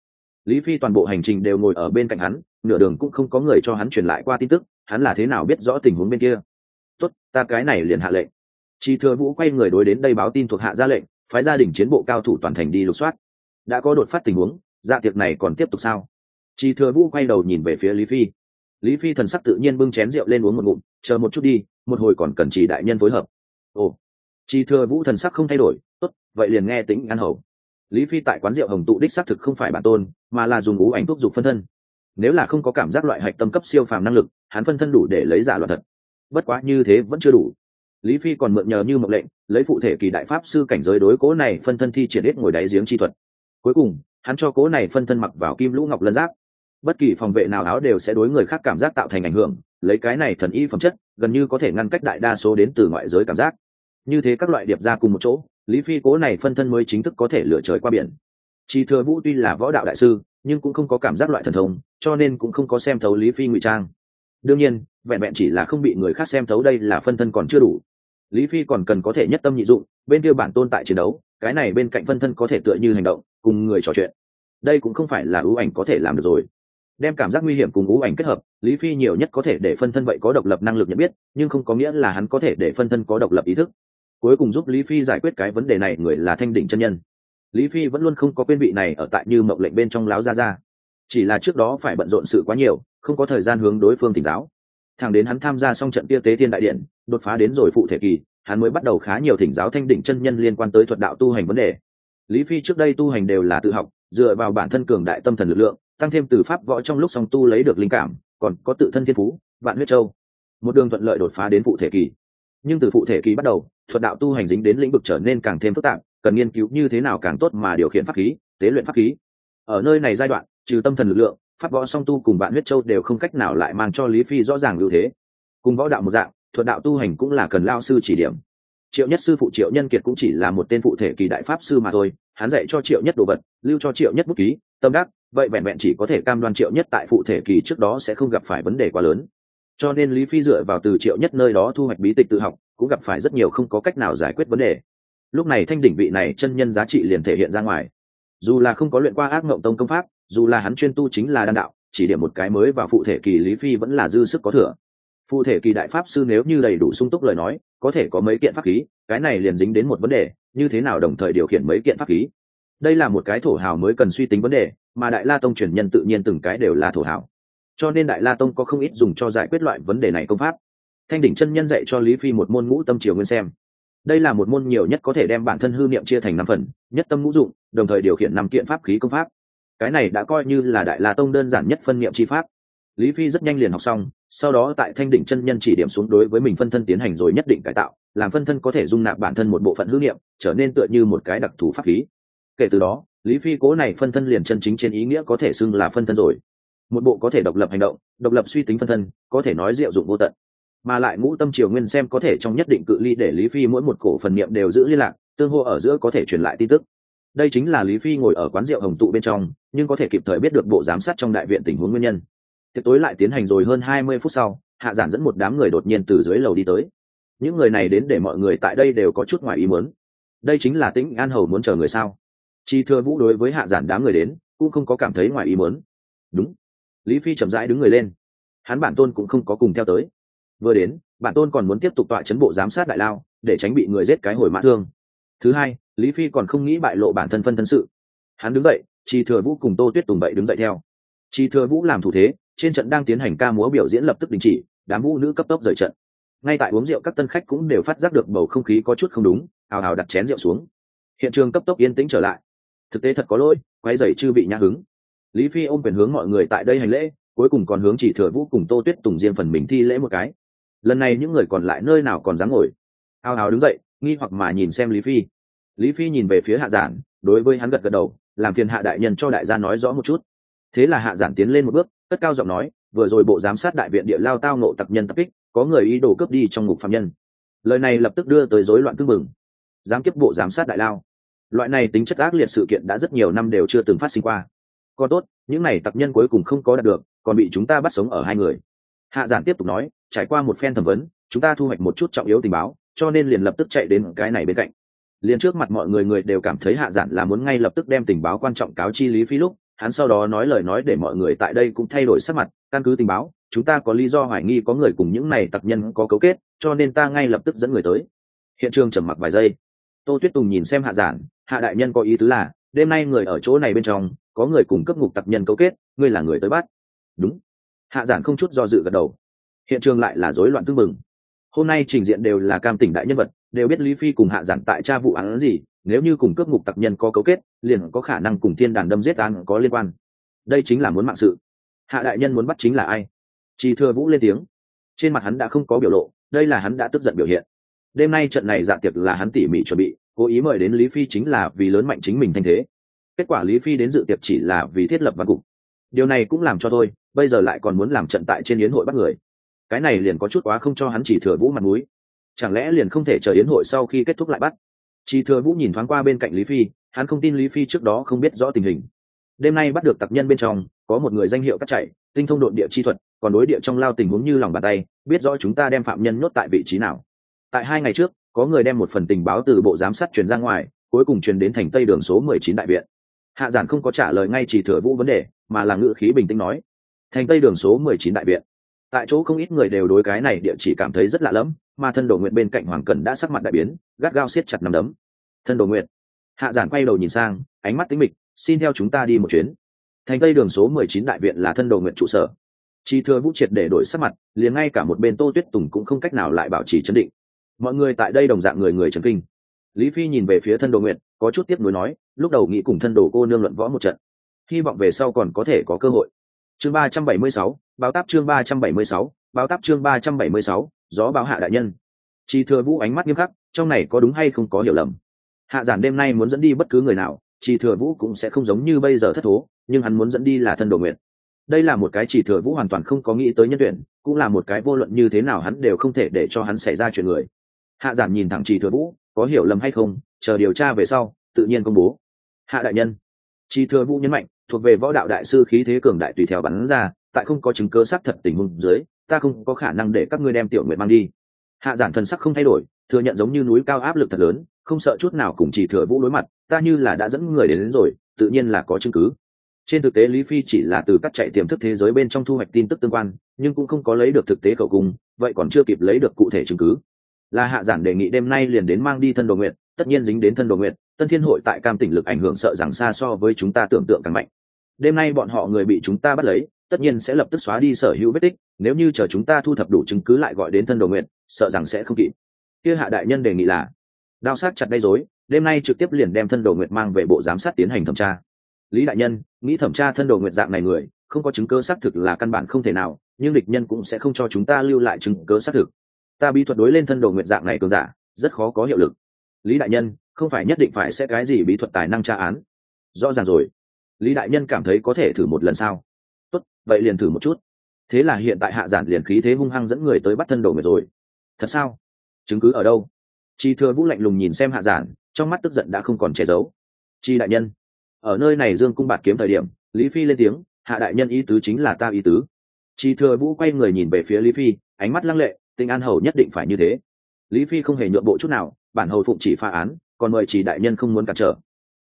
Lý phi toàn bộ hành trình đều ngồi ở bên cạnh hắn, nửa đường cũng không có người cho hắn truyền lại qua tin tức, hắn là thế nào biết rõ tình huống bên kia? Tốt, ta cái này liền hạ lệnh. Chi thừa vũ quay người đối đến đây báo tin thuộc hạ ra lệnh phái gia đình chiến bộ cao thủ toàn thành đi lục soát. Đã có đột phát tình huống dạ tiệc này còn tiếp tục sao? Chi thừa vũ quay đầu nhìn về phía lý phi. Lý phi thần sắc tự nhiên bưng chén rượu lên uống một ngụm, chờ một chút đi, một hồi còn cần chỉ đại nhân phối hợp. Ồ. Chi thừa vũ thần sắc không thay đổi, tốt, vậy liền nghe tính ăn hầu. Lý phi tại quán rượu hồng tụ đích xác thực không phải bản tôn, mà là dùng ú ảnh thuốc dục phân thân. Nếu là không có cảm giác loại hạch tâm cấp siêu phàm năng lực, hắn phân thân đủ để lấy giả loạn thật. Bất quá như thế vẫn chưa đủ lý phi còn mượn nhờ như mộng lệnh, lấy phụ thể kỳ đại pháp sư cảnh giới đối cố này phân thân thi triển hết ngồi đáy giếng chi thuật. Cuối cùng, hắn cho cố này phân thân mặc vào kim lũ ngọc lân giáp. Bất kỳ phòng vệ nào áo đều sẽ đối người khác cảm giác tạo thành ảnh hưởng, lấy cái này thần y phẩm chất, gần như có thể ngăn cách đại đa số đến từ ngoại giới cảm giác. Như thế các loại điệp ra cùng một chỗ, lý phi cố này phân thân mới chính thức có thể lựa trời qua biển. Chỉ thừa vũ tuy là võ đạo đại sư, nhưng cũng không có cảm giác loại thần thông, cho nên cũng không có xem thấu lý phi ngụy trang. Đương nhiên, vẹn vẹn chỉ là không bị người khác xem thấu đây là phân thân còn chưa đủ lý phi còn cần có thể nhất tâm nhị dụng, bên kia bản tôn tại chiến đấu, cái này bên cạnh phân thân có thể tựa như hành động, cùng người trò chuyện. Đây cũng không phải là ưu ảnh có thể làm được rồi. Đem cảm giác nguy hiểm cùng ưu ảnh kết hợp, lý phi nhiều nhất có thể để phân thân vậy có độc lập năng lực nhận biết, nhưng không có nghĩa là hắn có thể để phân thân có độc lập ý thức. Cuối cùng giúp lý phi giải quyết cái vấn đề này, người là thanh đỉnh chân nhân. Lý phi vẫn luôn không có quên vị này ở tại như mộng lệnh bên trong láo ra ra chỉ là trước đó phải bận rộn sự quá nhiều, không có thời gian hướng đối phương tỉnh giáo thẳng đến hắn tham gia xong trận kia tế thiên đại điện, đột phá đến rồi phụ thể kỳ, hắn mới bắt đầu khá nhiều thỉnh giáo thanh đỉnh chân nhân liên quan tới thuật đạo tu hành vấn đề. Lý phi trước đây tu hành đều là tự học, dựa vào bản thân cường đại tâm thần lực lượng, tăng thêm từ pháp võ trong lúc song tu lấy được linh cảm, còn có tự thân thiên phú, vạn huyết châu. Một đường thuận lợi đột phá đến phụ thể kỳ. Nhưng từ phụ thể kỳ bắt đầu, thuật đạo tu hành dính đến lĩnh vực trở nên càng thêm phức tạp, cần nghiên cứu như thế nào càng tốt mà điều khiển pháp khí, tế luyện pháp khí. Ở nơi này giai đoạn, trừ tâm thần lực lượng pháp võ song tu cùng bạn huyết châu đều không cách nào lại mang cho lý phi rõ ràng ưu thế. Cùng võ đạo một dạng, thuật đạo tu hành cũng là cần lao sư chỉ điểm. Triệu nhất sư phụ triệu nhân kiệt cũng chỉ là một tên phụ thể kỳ đại pháp sư mà thôi, hắn dạy cho triệu nhất đồ vật, lưu cho triệu nhất bút ký, tâm đắc, vậy vẹn vẹn chỉ có thể cam đoan triệu nhất tại phụ thể kỳ trước đó sẽ không gặp phải vấn đề quá lớn. Cho nên lý phi dựa vào từ triệu nhất nơi đó thu hoạch bí tịch tự học, cũng gặp phải rất nhiều không có cách nào giải quyết vấn đề. Lúc này thanh đỉnh vị này chân nhân giá trị liền thể hiện ra ngoài. Dù là không có luyện qua ác mộng tông công pháp dù là hắn chuyên tu chính là đan đạo, chỉ điểm một cái mới và phụ thể kỳ lý phi vẫn là dư sức có thừa. Phụ thể kỳ đại pháp sư nếu như đầy đủ sung túc lời nói, có thể có mấy kiện pháp khí, cái này liền dính đến một vấn đề, như thế nào đồng thời điều khiển mấy kiện pháp khí? Đây là một cái thổ hào mới cần suy tính vấn đề, mà đại la tông truyền nhân tự nhiên từng cái đều là thổ hào. Cho nên đại la tông có không ít dùng cho giải quyết loại vấn đề này công pháp. Thanh đỉnh chân nhân dạy cho lý phi một môn ngũ tâm triều nguyên xem. Đây là một môn nhiều nhất có thể đem bản thân hư niệm chia thành năm phần, nhất tâm ngũ dụng, đồng thời điều khiển năm kiện pháp khí công pháp cái này đã coi như là đại la tông đơn giản nhất phân niệm chi pháp. Lý phi rất nhanh liền học xong, sau đó tại thanh đỉnh chân nhân chỉ điểm xuống đối với mình phân thân tiến hành rồi nhất định cải tạo, làm phân thân có thể dung nạp bản thân một bộ phận hư niệm, trở nên tựa như một cái đặc thù pháp khí. Kể từ đó, lý phi cố này phân thân liền chân chính trên ý nghĩa có thể xưng là phân thân rồi. Một bộ có thể độc lập hành động, độc lập suy tính phân thân, có thể nói diệu dụng vô tận. Mà lại ngũ tâm triều nguyên xem có thể trong nhất định cự ly để lý phi mỗi một cổ phần niệm đều giữ liên lạc, tương hô ở giữa có thể truyền lại tin tức đây chính là lý phi ngồi ở quán rượu hồng tụ bên trong, nhưng có thể kịp thời biết được bộ giám sát trong đại viện tình huống nguyên nhân. Tiệc tối lại tiến hành rồi hơn hai mươi phút sau, hạ giản dẫn một đám người đột nhiên từ dưới lầu đi tới. Những người này đến để mọi người tại đây đều có chút ngoài ý muốn. Đây chính là tĩnh an hầu muốn chờ người sao? Chi thưa vũ đối với hạ giản đám người đến, cũng không có cảm thấy ngoài ý muốn. Đúng. Lý phi chậm rãi đứng người lên. Hắn bản tôn cũng không có cùng theo tới. Vừa đến, bản tôn còn muốn tiếp tục tọa chấn bộ giám sát đại lao, để tránh bị người giết cái hồi mã thương thứ hai, lý phi còn không nghĩ bại lộ bản thân phân thân sự. Hắn đứng dậy chi thừa vũ cùng tô tuyết tùng bậy đứng dậy theo. Chi thừa vũ làm thủ thế, trên trận đang tiến hành ca múa biểu diễn lập tức đình chỉ, đám vũ nữ cấp tốc rời trận. Ngay tại uống rượu các tân khách cũng đều phát giác được bầu không khí có chút không đúng hào hào đặt chén rượu xuống. Hiện trường cấp tốc yên tĩnh trở lại. Thực tế thật có lỗi, quay dày chư bị nhã hứng. Lý phi ôm quyền hướng mọi người tại đây hành lễ, cuối cùng còn hướng chỉ thừa vũ cùng tô tuyết tùng riêng phần mình thi lễ một cái. Lần này những người còn lại nơi nào còn dám ngồi? Hào hào đứng dậy nghi hoặc mà nhìn xem lý phi. Lý phi nhìn về phía hạ giản, đối với hắn gật gật đầu, làm phiền hạ đại nhân cho đại gia nói rõ một chút. Thế là hạ giản tiến lên một bước, cất cao giọng nói, vừa rồi bộ giám sát đại viện địa lao tao nộ tặc nhân tập kích, có người ý đồ cướp đi trong ngục phạm nhân. Lời này lập tức đưa tới rối loạn tương mừng giám kiếp bộ giám sát đại lao. Loại này tính chất ác liệt sự kiện đã rất nhiều năm đều chưa từng phát sinh qua. Còn tốt, những này tặc nhân cuối cùng không có đạt được, còn bị chúng ta bắt sống ở hai người. Hạ giản tiếp tục nói, trải qua một phen thẩm vấn, chúng ta thu hoạch một chút trọng yếu tình báo cho nên liền lập tức chạy đến cái này bên cạnh. Liền trước mặt mọi người người đều cảm thấy hạ giản là muốn ngay lập tức đem tình báo quan trọng cáo chi lý phi lúc, hắn sau đó nói lời nói để mọi người tại đây cũng thay đổi sắc mặt, căn cứ tình báo, chúng ta có lý do hoài nghi có người cùng những này tặc nhân có cấu kết, cho nên ta ngay lập tức dẫn người tới. Hiện trường trầm mặc vài giây. Tô tuyết tùng nhìn xem hạ giản, hạ đại nhân có ý tứ là, đêm nay người ở chỗ này bên trong, có người cùng cấp ngục tặc nhân cấu kết, ngươi là người tới bắt. Đúng. Hạ giản không chút do dự gật đầu. Hiện trường lại là rối loạn tương mừng hôm nay trình diện đều là cam tỉnh đại nhân vật, đều biết lý phi cùng hạ giản tại tra vụ án gì, nếu như cùng cướp ngục tặc nhân có cấu kết, liền có khả năng cùng thiên đàn đâm giết án có liên quan. Đây chính là muốn mạng sự. Hạ đại nhân muốn bắt chính là ai? Chỉ thừa vũ lên tiếng. Trên mặt hắn đã không có biểu lộ, đây là hắn đã tức giận biểu hiện. Đêm nay trận này dạ tiệc là hắn tỉ mỉ chuẩn bị, cố ý mời đến lý phi chính là vì lớn mạnh chính mình thanh thế. Kết quả lý phi đến dự tiệc chỉ là vì thiết lập văn cục. Điều này cũng làm cho tôi bây giờ lại còn muốn làm trận tại trên yến hội bắt người cái này liền có chút quá không cho hắn chỉ thừa vũ mặt mũi. Chẳng lẽ liền không thể chờ yến hội sau khi kết thúc lại bắt? Chỉ thừa vũ nhìn thoáng qua bên cạnh lý phi, hắn không tin lý phi trước đó không biết rõ tình hình. Đêm nay bắt được tặc nhân bên trong, có một người danh hiệu cắt chạy, tinh thông độn địa chi thuật, còn đối địa trong lao tình huống như lòng bàn tay, biết rõ chúng ta đem phạm nhân nhốt tại vị trí nào. Tại hai ngày trước, có người đem một phần tình báo từ bộ giám sát truyền ra ngoài, cuối cùng truyền đến thành tây đường số mười chín đại viện. Hạ giản không có trả lời ngay chỉ thừa vũ vấn đề, mà là ngự khí bình tĩnh nói. Thành tây đường số mười chín đại viện tại chỗ không ít người đều đối cái này địa chỉ cảm thấy rất lạ lẫm, mà thân đồ nguyện bên cạnh hoàng cẩn đã sắc mặt đại biến, gắt gao siết chặt nằm đấm. Thân đồ nguyện hạ giản quay đầu nhìn sang, ánh mắt tính mịch, xin theo chúng ta đi một chuyến. Thành tây đường số mười chín đại viện là thân đồ nguyện trụ sở. Chi thừa vũ triệt để đổi sắc mặt, liền ngay cả một bên tô tuyết tùng cũng không cách nào lại bảo trì chấn định. Mọi người tại đây đồng dạng người người trấn kinh. Lý phi nhìn về phía thân đồ nguyện có chút tiếp nối nói, lúc đầu nghĩ cùng thân đồ cô nương luận võ một trận, hy vọng về sau còn có thể có cơ hội chương ba trăm bảy mươi sáu, báo táp chương ba trăm bảy mươi sáu, báo táp chương ba trăm bảy mươi sáu, gió báo hạ đại nhân. Chi thừa vũ ánh mắt nghiêm khắc, trong này có đúng hay không có hiểu lầm. Hạ giản đêm nay muốn dẫn đi bất cứ người nào, chi thừa vũ cũng sẽ không giống như bây giờ thất thố, nhưng hắn muốn dẫn đi là thân đồ nguyện. Đây là một cái chỉ thừa vũ hoàn toàn không có nghĩ tới nhân tuyển, cũng là một cái vô luận như thế nào hắn đều không thể để cho hắn xảy ra chuyện người. Hạ giản nhìn thẳng chỉ thừa vũ, có hiểu lầm hay không, chờ điều tra về sau, tự nhiên công bố. Hạ đại nhân. Chỉ thừa vũ nhấn mạnh thuộc về võ đạo đại sư khí thế cường đại tùy theo bắn ra tại không có chứng cơ xác thật tình huống dưới ta không có khả năng để các ngươi đem tiểu nguyện mang đi. Hạ giản thần sắc không thay đổi thừa nhận giống như núi cao áp lực thật lớn không sợ chút nào cùng chỉ thừa vũ đối mặt ta như là đã dẫn người đến, đến rồi tự nhiên là có chứng cứ. Trên thực tế lý phi chỉ là từ các chạy tiềm thức thế giới bên trong thu hoạch tin tức tương quan nhưng cũng không có lấy được thực tế khẩu cung vậy còn chưa kịp lấy được cụ thể chứng cứ. Là hạ giản đề nghị đêm nay liền đến mang đi thân đồ nguyện tất nhiên dính đến thân đồ nguyện tân thiên hội tại cam tỉnh lực ảnh hưởng sợ rằng xa so với chúng ta tưởng tượng càng mạnh. Đêm nay bọn họ người bị chúng ta bắt lấy, tất nhiên sẽ lập tức xóa đi sở hữu vết tích, nếu như chờ chúng ta thu thập đủ chứng cứ lại gọi đến thân đồ nguyện, sợ rằng sẽ không kịp. Kia hạ đại nhân đề nghị là, đao sát chặt gây dối đêm nay trực tiếp liền đem thân đồ nguyện mang về bộ giám sát tiến hành thẩm tra. Lý đại nhân, nghĩ thẩm tra thân đồ nguyện dạng này người, không có chứng cơ xác thực là căn bản không thể nào, nhưng địch nhân cũng sẽ không cho chúng ta lưu lại chứng cơ xác thực. Ta bí thuật đối lên thân đồ nguyện dạng này cường giả, rất khó có hiệu lực. Lý đại nhân không phải nhất định phải sẽ cái gì bí thuật tài năng tra án. Rõ ràng rồi. Lý đại nhân cảm thấy có thể thử một lần sao? Tốt, vậy liền thử một chút. Thế là hiện tại hạ giản liền khí thế hung hăng dẫn người tới bắt thân đồ người rồi. Thật sao? Chứng cứ ở đâu? Chi thừa vũ lạnh lùng nhìn xem hạ giản, trong mắt tức giận đã không còn che giấu. Chi đại nhân, ở nơi này dương cung bạt kiếm thời điểm, lý phi lên tiếng, hạ đại nhân ý tứ chính là ta ý tứ. Chi thừa vũ quay người nhìn về phía lý phi, ánh mắt lăng lệ, tinh an hầu nhất định phải như thế. Lý phi không hề nhượng bộ chút nào, bản hầu phụng chỉ pha án còn mời chỉ đại nhân không muốn cản trở.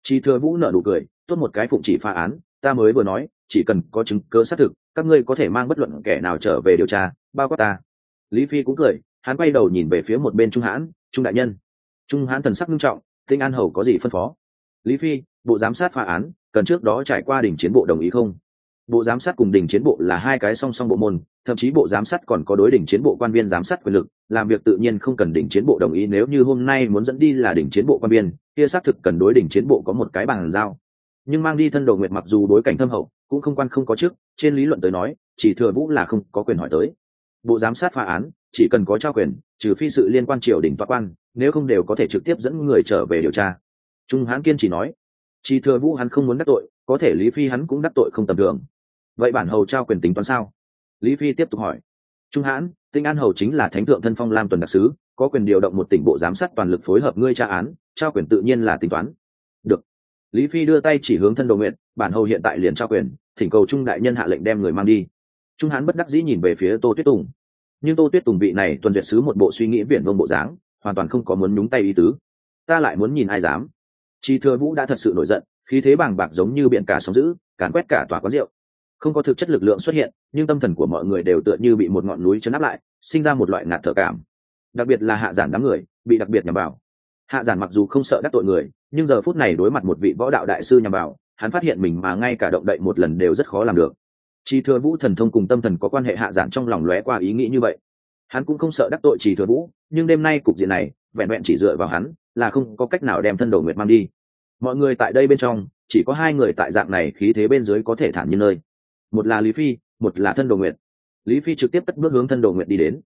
Chỉ thừa vũ nở nụ cười, tốt một cái phụng chỉ pha án, ta mới vừa nói, chỉ cần có chứng cứ xác thực, các ngươi có thể mang bất luận kẻ nào trở về điều tra, bao quát ta. Lý phi cũng cười, hắn quay đầu nhìn về phía một bên trung hãn, trung đại nhân. Trung hãn thần sắc nghiêm trọng, tinh an hầu có gì phân phó? Lý phi, bộ giám sát phá án, cần trước đó trải qua đỉnh chiến bộ đồng ý không? Bộ giám sát cùng đỉnh chiến bộ là hai cái song song bộ môn, thậm chí bộ giám sát còn có đối đỉnh chiến bộ quan viên giám sát quyền lực, làm việc tự nhiên không cần đỉnh chiến bộ đồng ý nếu như hôm nay muốn dẫn đi là đỉnh chiến bộ quan viên, kia xác thực cần đối đỉnh chiến bộ có một cái bàn giao. Nhưng mang đi thân đồ nguyệt mặc dù đối cảnh thâm hậu, cũng không quan không có chức trên lý luận tới nói, chỉ thừa vũ là không có quyền hỏi tới. Bộ giám sát phá án, chỉ cần có trao quyền, trừ phi sự liên quan triều đình toa quan, nếu không đều có thể trực tiếp dẫn người trở về điều tra. Trung hãn kiên chỉ nói, chỉ thừa vũ hắn không muốn đắc tội, có thể lý phi hắn cũng đắc tội không tầm thường vậy bản hầu trao quyền tính toán sao? Lý phi tiếp tục hỏi. Trung hãn, tinh an hầu chính là thánh thượng thân phong lam tuần đặc sứ, có quyền điều động một tỉnh bộ giám sát toàn lực phối hợp ngươi tra án, trao quyền tự nhiên là tính toán. Được. Lý phi đưa tay chỉ hướng thân đồ nguyện, bản hầu hiện tại liền trao quyền, thỉnh cầu trung đại nhân hạ lệnh đem người mang đi. Trung hán bất đắc dĩ nhìn về phía tô tuyết tùng. Nhưng tô tuyết tùng vị này tuần duyệt sứ một bộ suy nghĩ viển vông bộ dáng, hoàn toàn không có muốn nhúng tay ý tứ. Ta lại muốn nhìn ai dám. Chi thừa vũ đã thật sự nổi giận, khí thế bàng bạc giống như biển cả sóng dữ, càn quét cả tòa quán rượu không có thực chất lực lượng xuất hiện, nhưng tâm thần của mọi người đều tựa như bị một ngọn núi chấn áp lại, sinh ra một loại ngạt thở cảm. Đặc biệt là hạ giản đám người, bị đặc biệt nhằm vào. Hạ giản mặc dù không sợ đắc tội người, nhưng giờ phút này đối mặt một vị võ đạo đại sư nhằm vào, hắn phát hiện mình mà ngay cả động đậy một lần đều rất khó làm được. Chỉ thừa vũ thần thông cùng tâm thần có quan hệ hạ giản trong lòng lóe qua ý nghĩ như vậy. Hắn cũng không sợ đắc tội chỉ thừa vũ, nhưng đêm nay cục diện này, vẹn vẹn chỉ dựa vào hắn, là không có cách nào đem thân đồ nguyệt mang đi. Mọi người tại đây bên trong, chỉ có hai người tại dạng này khí thế bên dưới có thể thản nhiên nơi một là lý phi, một là thân đồ nguyệt. Lý phi trực tiếp cất bước hướng thân đồ nguyệt đi đến.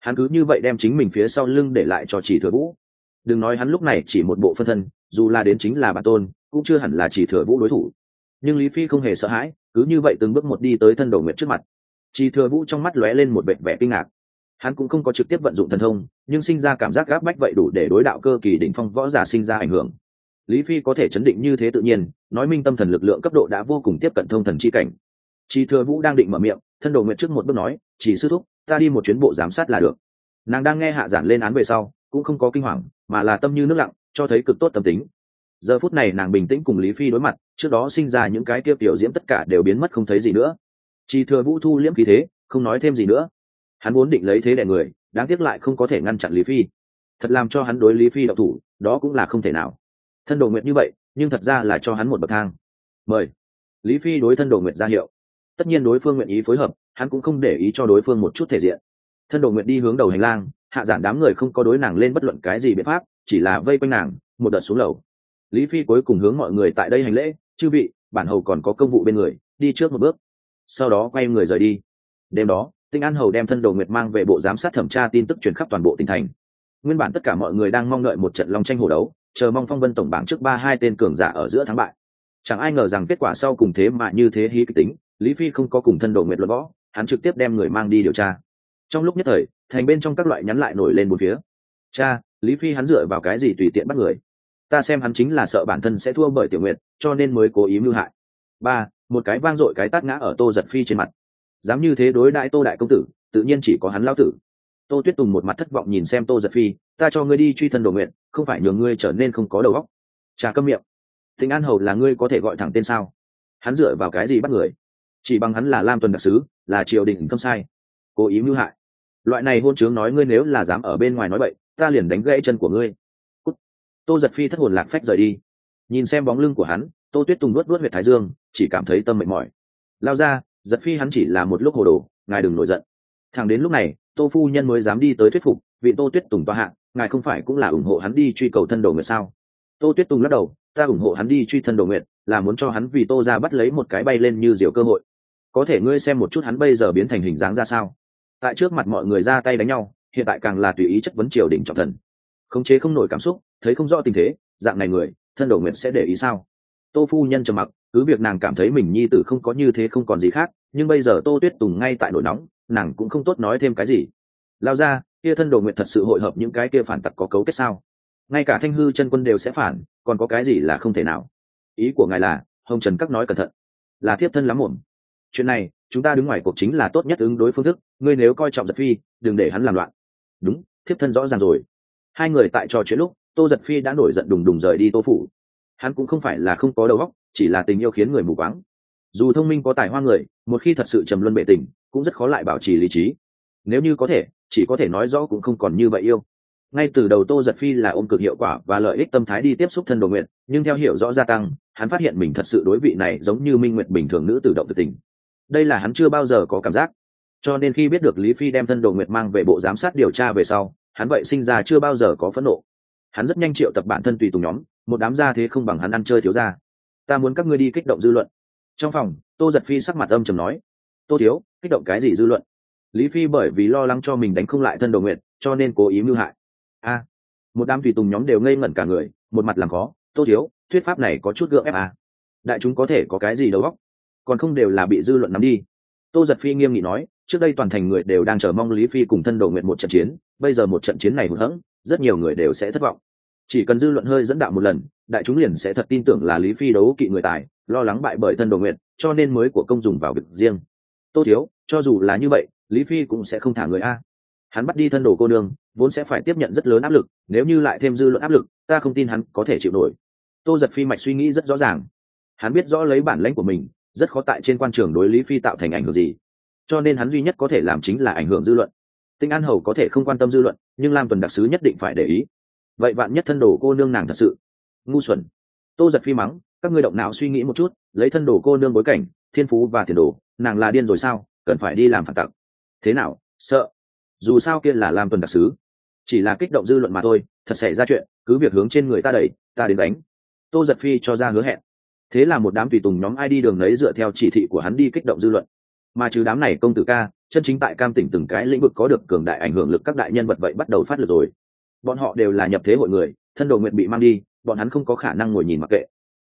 Hắn cứ như vậy đem chính mình phía sau lưng để lại cho chỉ thừa vũ. Đừng nói hắn lúc này chỉ một bộ phân thân, dù là đến chính là bản tôn, cũng chưa hẳn là chỉ thừa vũ đối thủ. Nhưng lý phi không hề sợ hãi, cứ như vậy từng bước một đi tới thân đồ nguyệt trước mặt. Chỉ thừa vũ trong mắt lóe lên một vẻ vẻ kinh ngạc. Hắn cũng không có trực tiếp vận dụng thần thông, nhưng sinh ra cảm giác gáp bách vậy đủ để đối đạo cơ kỳ đỉnh phong võ giả sinh ra ảnh hưởng. Lý phi có thể chấn định như thế tự nhiên, nói minh tâm thần lực lượng cấp độ đã vô cùng tiếp cận thông thần chi cảnh chỉ thừa vũ đang định mở miệng, thân đồ nguyện trước một bước nói, chỉ sư thúc, ta đi một chuyến bộ giám sát là được. Nàng đang nghe hạ giản lên án về sau, cũng không có kinh hoàng, mà là tâm như nước lặng, cho thấy cực tốt tâm tính. Giờ phút này nàng bình tĩnh cùng lý phi đối mặt, trước đó sinh ra những cái tiêu tiểu diễm tất cả đều biến mất không thấy gì nữa. Chỉ thừa vũ thu liễm khí thế, không nói thêm gì nữa. Hắn muốn định lấy thế đẻ người, đáng tiếc lại không có thể ngăn chặn lý phi. Thật làm cho hắn đối lý phi độc thủ, đó cũng là không thể nào. Thân đồ nguyện như vậy, nhưng thật ra là cho hắn một bậc thang. Mời. Lý phi đối thân đồ nguyện ra hiệu tất nhiên đối phương nguyện ý phối hợp, hắn cũng không để ý cho đối phương một chút thể diện. Thân đồ nguyện đi hướng đầu hành lang, hạ giản đám người không có đối nàng lên bất luận cái gì biện pháp, chỉ là vây quanh nàng, một đợt xuống lầu. Lý phi cuối cùng hướng mọi người tại đây hành lễ, chư vị, bản hầu còn có công vụ bên người, đi trước một bước. Sau đó quay người rời đi. Đêm đó, tinh an hầu đem thân đồ nguyệt mang về bộ giám sát thẩm tra tin tức truyền khắp toàn bộ tỉnh thành. Nguyên bản tất cả mọi người đang mong đợi một trận long tranh hổ đấu, chờ mong phong vân tổng bảng trước ba hai tên cường giả ở giữa thắng bại. Chẳng ai ngờ rằng kết quả sau cùng thế mà như thế hí kịch tính lý phi không có cùng thân đồ nguyệt luận võ, hắn trực tiếp đem người mang đi điều tra. Trong lúc nhất thời, thành bên trong các loại nhắn lại nổi lên một phía. Cha, lý phi hắn dựa vào cái gì tùy tiện bắt người? Ta xem hắn chính là sợ bản thân sẽ thua bởi tiểu nguyệt, cho nên mới cố ý mưu hại. Ba, một cái vang dội cái tát ngã ở tô giật phi trên mặt. Dám như thế đối đại tô đại công tử, tự nhiên chỉ có hắn lao tử. Tô tuyết tùng một mặt thất vọng nhìn xem tô giật phi, ta cho ngươi đi truy thân đồ nguyện không phải nhường ngươi trở nên không có đầu óc. Trà câm miệng. Thịnh an hầu là ngươi có thể gọi thẳng tên sao? Hắn dựa vào cái gì bắt người? Chỉ bằng hắn là lam tuần đặc sứ, là triều đình không sai. Cố ý mưu hại. Loại này hôn chướng nói ngươi nếu là dám ở bên ngoài nói bậy, ta liền đánh gãy chân của ngươi. Cút. tô giật phi thất hồn lạc phách rời đi. Nhìn xem bóng lưng của hắn, tô tuyết tùng nuốt nuốt huyệt thái dương, chỉ cảm thấy tâm mệt mỏi. Lao ra, giật phi hắn chỉ là một lúc hồ đồ, ngài đừng nổi giận. Thẳng đến lúc này, tô phu nhân mới dám đi tới thuyết phục, vị tô tuyết tùng toa hạng ngài không phải cũng là ủng hộ hắn đi truy cầu thân đồ nguyệt sao? Tô tuyết tùng lắc đầu, ta ủng hộ hắn đi truy thân đồ nguyệt là muốn cho hắn vì tô ra bắt lấy một cái bay lên như diều cơ hội có thể ngươi xem một chút hắn bây giờ biến thành hình dáng ra sao? Tại trước mặt mọi người ra tay đánh nhau, hiện tại càng là tùy ý chất vấn triều đình trọng thần. Khống chế không nổi cảm xúc, thấy không rõ tình thế, dạng này người, thân đồ nguyện sẽ để ý sao? Tô phu nhân trầm mặc, cứ việc nàng cảm thấy mình nhi tử không có như thế không còn gì khác, nhưng bây giờ tô tuyết tùng ngay tại nổi nóng, nàng cũng không tốt nói thêm cái gì. Lao ra, kia thân đồ nguyện thật sự hội hợp những cái kia phản tặc có cấu kết sao? Ngay cả thanh hư chân quân đều sẽ phản, còn có cái gì là không thể nào? Ý của ngài là, hồng trần các nói cẩn thận. Là thiếp thân lắm muộn chuyện này, chúng ta đứng ngoài cuộc chính là tốt nhất ứng đối phương thức, ngươi nếu coi trọng giật phi, đừng để hắn làm loạn. Đúng, thiếp thân rõ ràng rồi. Hai người tại trò chuyện lúc, tô giật phi đã nổi giận đùng đùng rời đi tô phủ. Hắn cũng không phải là không có đầu óc, chỉ là tình yêu khiến người mù quáng. Dù thông minh có tài hoa người, một khi thật sự trầm luân bệ tình, cũng rất khó lại bảo trì lý trí. Nếu như có thể, chỉ có thể nói rõ cũng không còn như vậy yêu. Ngay từ đầu tô giật phi là ôm cực hiệu quả và lợi ích tâm thái đi tiếp xúc thân đồ nguyện, nhưng theo hiểu rõ gia tăng, hắn phát hiện mình thật sự đối vị này giống như minh nguyện bình thường nữ tự động tự tình đây là hắn chưa bao giờ có cảm giác. Cho nên khi biết được lý phi đem thân đồ nguyệt mang về bộ giám sát điều tra về sau, hắn vậy sinh ra chưa bao giờ có phẫn nộ. Hắn rất nhanh triệu tập bản thân tùy tùng nhóm, một đám gia thế không bằng hắn ăn chơi thiếu ra ta muốn các ngươi đi kích động dư luận. Trong phòng, tô giật phi sắc mặt âm trầm nói. Tô thiếu, kích động cái gì dư luận? Lý phi bởi vì lo lắng cho mình đánh không lại thân đồ nguyện cho nên cố ý mưu hại. A, một đám tùy tùng nhóm đều ngây ngẩn cả người, một mặt làm khó. Tô thiếu, thuyết pháp này có chút gượng ép à. đại chúng có thể có cái gì đầu óc? Còn không đều là bị dư luận nắm đi. Tô giật phi nghiêm nghị nói, trước đây toàn thành người đều đang chờ mong lý phi cùng thân đồ nguyện một trận chiến, bây giờ một trận chiến này hụt hẫng, rất nhiều người đều sẽ thất vọng. Chỉ cần dư luận hơi dẫn đạo một lần, đại chúng liền sẽ thật tin tưởng là lý phi đấu kỵ người tài, lo lắng bại bởi thân đồ nguyện, cho nên mới của công dùng vào việc riêng. Tô thiếu, cho dù là như vậy, lý phi cũng sẽ không thả người a. Hắn bắt đi thân đồ cô nương, vốn sẽ phải tiếp nhận rất lớn áp lực, nếu như lại thêm dư luận áp lực, ta không tin hắn có thể chịu nổi. Tô giật phi mạch suy nghĩ rất rõ ràng. Hắn biết rõ lấy bản lãnh của mình rất khó tại trên quan trường đối lý phi tạo thành ảnh hưởng gì. Cho nên hắn duy nhất có thể làm chính là ảnh hưởng dư luận. Tinh an hầu có thể không quan tâm dư luận, nhưng lam tuần đặc sứ nhất định phải để ý. Vậy bạn nhất thân đồ cô nương nàng thật sự. Ngu xuẩn. Tô giật phi mắng, các ngươi động não suy nghĩ một chút, lấy thân đồ cô nương bối cảnh, thiên phú và tiền đồ, nàng là điên rồi sao, cần phải đi làm phản tặc. Thế nào, sợ? Dù sao kia là lam tuần đặc sứ. Chỉ là kích động dư luận mà thôi, thật xảy ra chuyện, cứ việc hướng trên người ta đẩy, ta đến đánh. Tô giật phi cho ra hứa hẹn thế là một đám tùy tùng nhóm ai đi đường đấy dựa theo chỉ thị của hắn đi kích động dư luận. Mà trừ đám này công tử ca, chân chính tại cam tỉnh từng cái lĩnh vực có được cường đại ảnh hưởng lực các đại nhân vật vậy bắt đầu phát lực rồi. Bọn họ đều là nhập thế hội người, thân đồ nguyện bị mang đi, bọn hắn không có khả năng ngồi nhìn mặc kệ.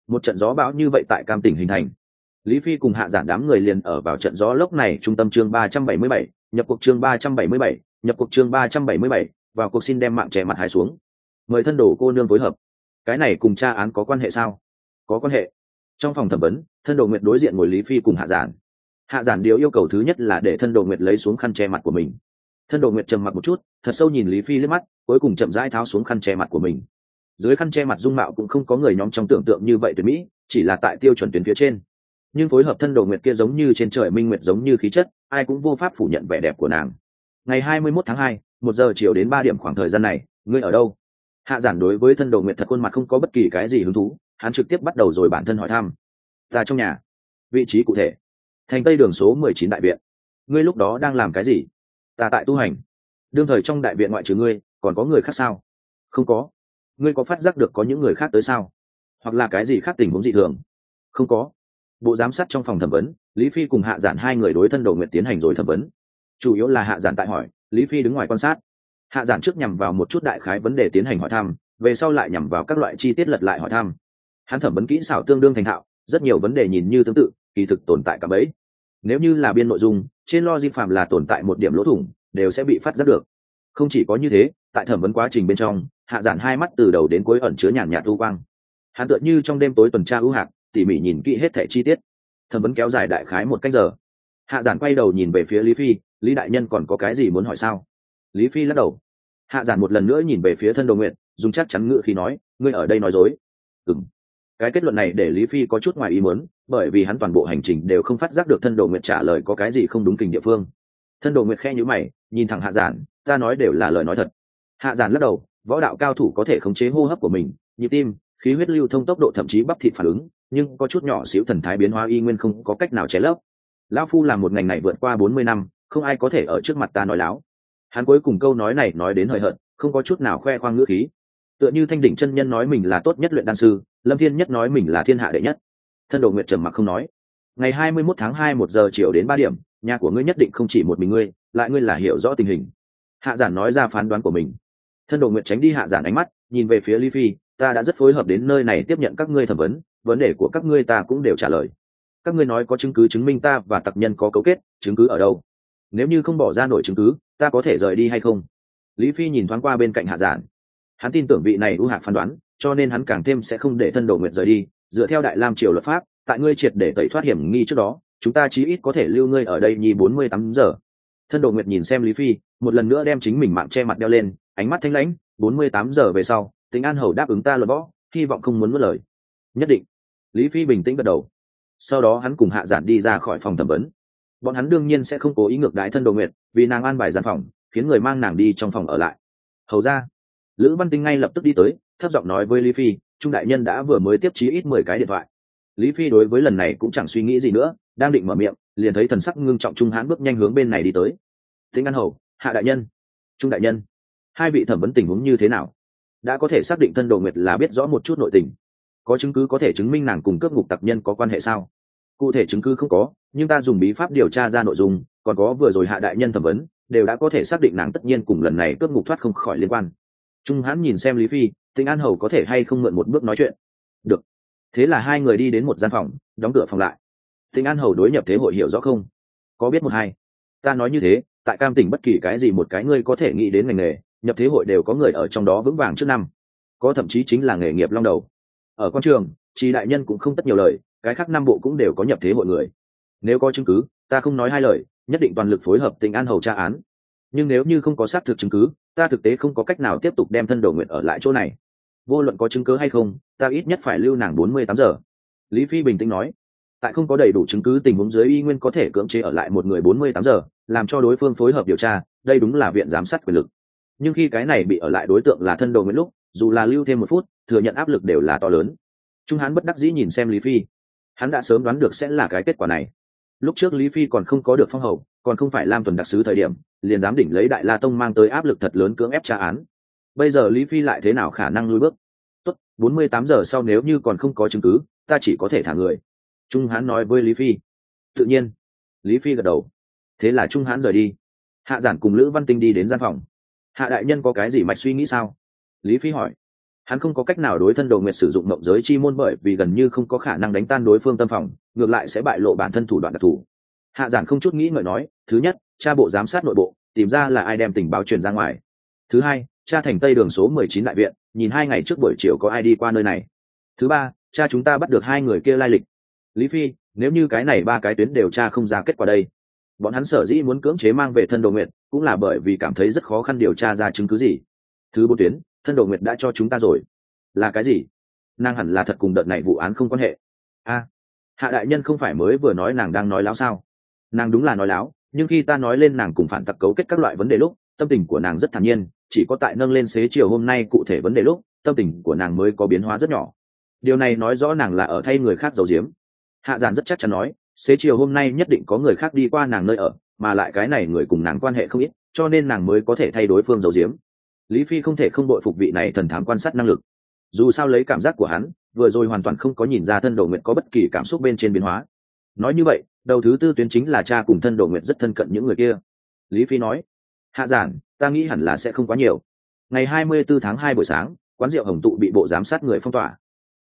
Một trận gió bão như vậy tại cam tỉnh hình thành. Lý phi cùng hạ giản đám người liền ở vào trận gió lốc này trung tâm chương ba trăm bảy mươi bảy, nhập cuộc chương ba trăm bảy mươi bảy, nhập cuộc chương ba trăm bảy mươi bảy, vào cuộc xin đem mạng trẻ mặt hai xuống. Mời thân đồ cô nương phối hợp. Cái này cùng tra án có quan hệ sao? Có quan hệ trong phòng thẩm vấn, thân đồ nguyệt đối diện ngồi lý phi cùng hạ giản. Hạ giản điều yêu cầu thứ nhất là để thân đồ nguyệt lấy xuống khăn che mặt của mình. Thân đồ nguyệt trầm mặt một chút, thật sâu nhìn lý phi liếc mắt, cuối cùng chậm rãi tháo xuống khăn che mặt của mình. Dưới khăn che mặt dung mạo cũng không có người nhóm trong tưởng tượng như vậy tuyệt mỹ, chỉ là tại tiêu chuẩn tuyến phía trên. Nhưng phối hợp thân đồ nguyệt kia giống như trên trời minh nguyệt giống như khí chất, ai cũng vô pháp phủ nhận vẻ đẹp của nàng. Ngày hai mươi 21 tháng hai, một giờ chiều đến ba điểm khoảng thời gian này, ngươi ở đâu? Hạ giản đối với thân đồ nguyệt thật khuôn mặt không có bất kỳ cái gì hứng thú hắn trực tiếp bắt đầu rồi bản thân hỏi thăm. Ta trong nhà. Vị trí cụ thể. Thành tây đường số mười chín đại viện. Ngươi lúc đó đang làm cái gì? Ta tại tu hành. Đương thời trong đại viện ngoại trừ ngươi, còn có người khác sao? Không có. Ngươi có phát giác được có những người khác tới sao? Hoặc là cái gì khác tình huống dị thường? Không có. Bộ giám sát trong phòng thẩm vấn, lý phi cùng hạ giản hai người đối thân đồ nguyện tiến hành rồi thẩm vấn. Chủ yếu là hạ giản tại hỏi, lý phi đứng ngoài quan sát. Hạ giản trước nhằm vào một chút đại khái vấn đề tiến hành hỏi thăm, về sau lại nhằm vào các loại chi tiết lật lại hỏi thăm hắn thẩm vấn kỹ xảo tương đương thành thạo, rất nhiều vấn đề nhìn như tương tự, kỳ thực tồn tại cả bấy. Nếu như là biên nội dung, trên lo di phạm là tồn tại một điểm lỗ thủng, đều sẽ bị phát giác được. Không chỉ có như thế, tại thẩm vấn quá trình bên trong, hạ giản hai mắt từ đầu đến cuối ẩn chứa nhàn nhạt u quang. Hắn tựa như trong đêm tối tuần tra ưu hạt tỉ mỉ nhìn kỹ hết thẻ chi tiết. Thẩm vấn kéo dài đại khái một cách giờ. Hạ giản quay đầu nhìn về phía lý phi, lý đại nhân còn có cái gì muốn hỏi sao? Lý phi lắc đầu. Hạ giản một lần nữa nhìn về phía thân đồ nguyện, dùng chắc chắn ngự khi nói, ngươi ở đây nói dối. Ừng cái kết luận này để lý phi có chút ngoài ý muốn, bởi vì hắn toàn bộ hành trình đều không phát giác được thân đồ nguyệt trả lời có cái gì không đúng kình địa phương. Thân đồ nguyệt khe nhữ mày, nhìn thẳng hạ giản, ta nói đều là lời nói thật. Hạ giản lắc đầu, võ đạo cao thủ có thể khống chế hô hấp của mình, nhịp tim, khí huyết lưu thông tốc độ thậm chí bắp thịt phản ứng, nhưng có chút nhỏ xíu thần thái biến hóa y nguyên không có cách nào che lấp. Lão phu làm một ngành này vượt qua bốn mươi năm, không ai có thể ở trước mặt ta nói láo. Hắn cuối cùng câu nói này nói đến hời hợt, không có chút nào khoe khoang ngữ khí tựa như thanh đỉnh chân nhân nói mình là tốt nhất luyện đan sư, lâm thiên nhất nói mình là thiên hạ đệ nhất. Thân đồ nguyện trầm mặc không nói. Ngày hai mươi mốt tháng hai một giờ chiều đến ba điểm, nhà của ngươi nhất định không chỉ một mình ngươi, lại ngươi là hiểu rõ tình hình. Hạ giản nói ra phán đoán của mình. Thân đồ nguyện tránh đi hạ giản ánh mắt, nhìn về phía ly phi, ta đã rất phối hợp đến nơi này tiếp nhận các ngươi thẩm vấn vấn đề của các ngươi ta cũng đều trả lời. Các ngươi nói có chứng cứ chứng minh ta và tặc nhân có cấu kết, chứng cứ ở đâu? Nếu như không bỏ ra nổi chứng cứ, ta có thể rời đi hay không? Lý phi nhìn thoáng qua bên cạnh hạ giản hắn tin tưởng vị này ưu hạc phán đoán, cho nên hắn càng thêm sẽ không để thân đồ nguyệt rời đi. Dựa theo đại lam triều luật pháp, tại ngươi triệt để tẩy thoát hiểm nghi trước đó, chúng ta chí ít có thể lưu ngươi ở đây nhi bốn mươi tám giờ. Thân đồ nguyệt nhìn xem lý phi, một lần nữa đem chính mình mạng che mặt đeo lên, ánh mắt thanh lãnh, bốn mươi tám giờ về sau, tính an hầu đáp ứng ta luật võ, hy vọng không muốn mất lời. Nhất định. Lý phi bình tĩnh gật đầu. Sau đó hắn cùng hạ giản đi ra khỏi phòng thẩm vấn. Bọn hắn đương nhiên sẽ không cố ý ngược đái thân đồ nguyệt, vì nàng an bài gian phòng, khiến người mang nàng đi trong phòng ở lại. Hầu ra lữ văn tinh ngay lập tức đi tới, thấp giọng nói với lý phi, trung đại nhân đã vừa mới tiếp trí ít mười cái điện thoại. Lý phi đối với lần này cũng chẳng suy nghĩ gì nữa, đang định mở miệng, liền thấy thần sắc ngưng trọng trung hãn bước nhanh hướng bên này đi tới. Tinh an hầu, hạ đại nhân. Trung đại nhân. Hai vị thẩm vấn tình huống như thế nào? Đã có thể xác định thân đồ nguyệt là biết rõ một chút nội tình. Có chứng cứ có thể chứng minh nàng cùng cướp ngục tặc nhân có quan hệ sao? Cụ thể chứng cứ không có, nhưng ta dùng bí pháp điều tra ra nội dung, còn có vừa rồi hạ đại nhân thẩm vấn, đều đã có thể xác định nàng tất nhiên cùng lần này cướp ngục thoát không khỏi liên quan trung hãn nhìn xem lý phi tinh an hầu có thể hay không mượn một bước nói chuyện? Được. Thế là hai người đi đến một gian phòng, đóng cửa phòng lại. Tinh an hầu đối nhập thế hội hiểu rõ không? Có biết một hai. Ta nói như thế, tại cam tỉnh bất kỳ cái gì một cái ngươi có thể nghĩ đến ngành nghề, nhập thế hội đều có người ở trong đó vững vàng trước năm. Có thậm chí chính là nghề nghiệp long đầu. Ở quan trường chị đại nhân cũng không tất nhiều lời, cái khác năm bộ cũng đều có nhập thế hội người. Nếu có chứng cứ, ta không nói hai lời, nhất định toàn lực phối hợp tình an hầu tra án nhưng nếu như không có xác thực chứng cứ, ta thực tế không có cách nào tiếp tục đem thân đồ nguyện ở lại chỗ này. Vô luận có chứng cứ hay không, ta ít nhất phải lưu nàng bốn mươi tám giờ. Lý phi bình tĩnh nói. Tại không có đầy đủ chứng cứ tình huống dưới y nguyên có thể cưỡng chế ở lại một người bốn mươi tám giờ, làm cho đối phương phối hợp điều tra, đây đúng là viện giám sát quyền lực. Nhưng khi cái này bị ở lại đối tượng là thân đồ nguyễn lúc, dù là lưu thêm một phút, thừa nhận áp lực đều là to lớn. Trung hán bất đắc dĩ nhìn xem lý phi. Hắn đã sớm đoán được sẽ là cái kết quả này. Lúc trước lý phi còn không có được phong hầu còn không phải lam tuần đặc sứ thời điểm, liền dám đỉnh lấy đại la tông mang tới áp lực thật lớn cưỡng ép tra án. Bây giờ lý phi lại thế nào khả năng lui bước? Tốt, bốn mươi tám giờ sau nếu như còn không có chứng cứ, ta chỉ có thể thả người. Trung hán nói với lý phi. Tự nhiên. Lý phi gật đầu. Thế là trung hán rời đi. Hạ giản cùng lữ văn tinh đi đến gian phòng. Hạ đại nhân có cái gì mạch suy nghĩ sao? Lý phi hỏi. Hắn không có cách nào đối thân đầu nguyệt sử dụng mộng giới chi môn bởi vì gần như không có khả năng đánh tan đối phương tâm phòng, ngược lại sẽ bại lộ bản thân thủ đoạn đặc thù hạ giản không chút nghĩ ngợi nói, thứ nhất cha bộ giám sát nội bộ, tìm ra là ai đem tình báo truyền ra ngoài. Thứ hai cha thành tây đường số mười chín đại viện, nhìn hai ngày trước buổi chiều có ai đi qua nơi này. Thứ ba cha chúng ta bắt được hai người kia lai lịch. Lý phi, nếu như cái này ba cái tuyến đều tra không ra kết quả đây, bọn hắn sở dĩ muốn cưỡng chế mang về thân đồ nguyệt, cũng là bởi vì cảm thấy rất khó khăn điều tra ra chứng cứ gì. Thứ bốn tuyến, thân đồ nguyệt đã cho chúng ta rồi. Là cái gì? Nàng hẳn là thật cùng đợt này vụ án không quan hệ. A, hạ đại nhân không phải mới vừa nói nàng đang nói láo sao? Nàng đúng là nói láo, nhưng khi ta nói lên nàng cùng phản tặc cấu kết các loại vấn đề lúc, tâm tình của nàng rất thản nhiên, chỉ có tại nâng lên xế chiều hôm nay cụ thể vấn đề lúc, tâm tình của nàng mới có biến hóa rất nhỏ. Điều này nói rõ nàng là ở thay người khác giấu giếm. Hạ giản rất chắc chắn nói, xế chiều hôm nay nhất định có người khác đi qua nàng nơi ở, mà lại cái này người cùng nàng quan hệ không ít, cho nên nàng mới có thể thay đối phương giấu giếm. Lý phi không thể không đội phục vị này thần thám quan sát năng lực. Dù sao lấy cảm giác của hắn, vừa rồi hoàn toàn không có nhìn ra thân đồ nguyện có bất kỳ cảm xúc bên trên biến hóa. Nói như vậy đầu thứ tư tuyến chính là cha cùng thân đồ nguyện rất thân cận những người kia. Lý phi nói, hạ giản, ta nghĩ hẳn là sẽ không quá nhiều. Ngày hai mươi 24 tháng hai buổi sáng, quán rượu hồng tụ bị bộ giám sát người phong tỏa.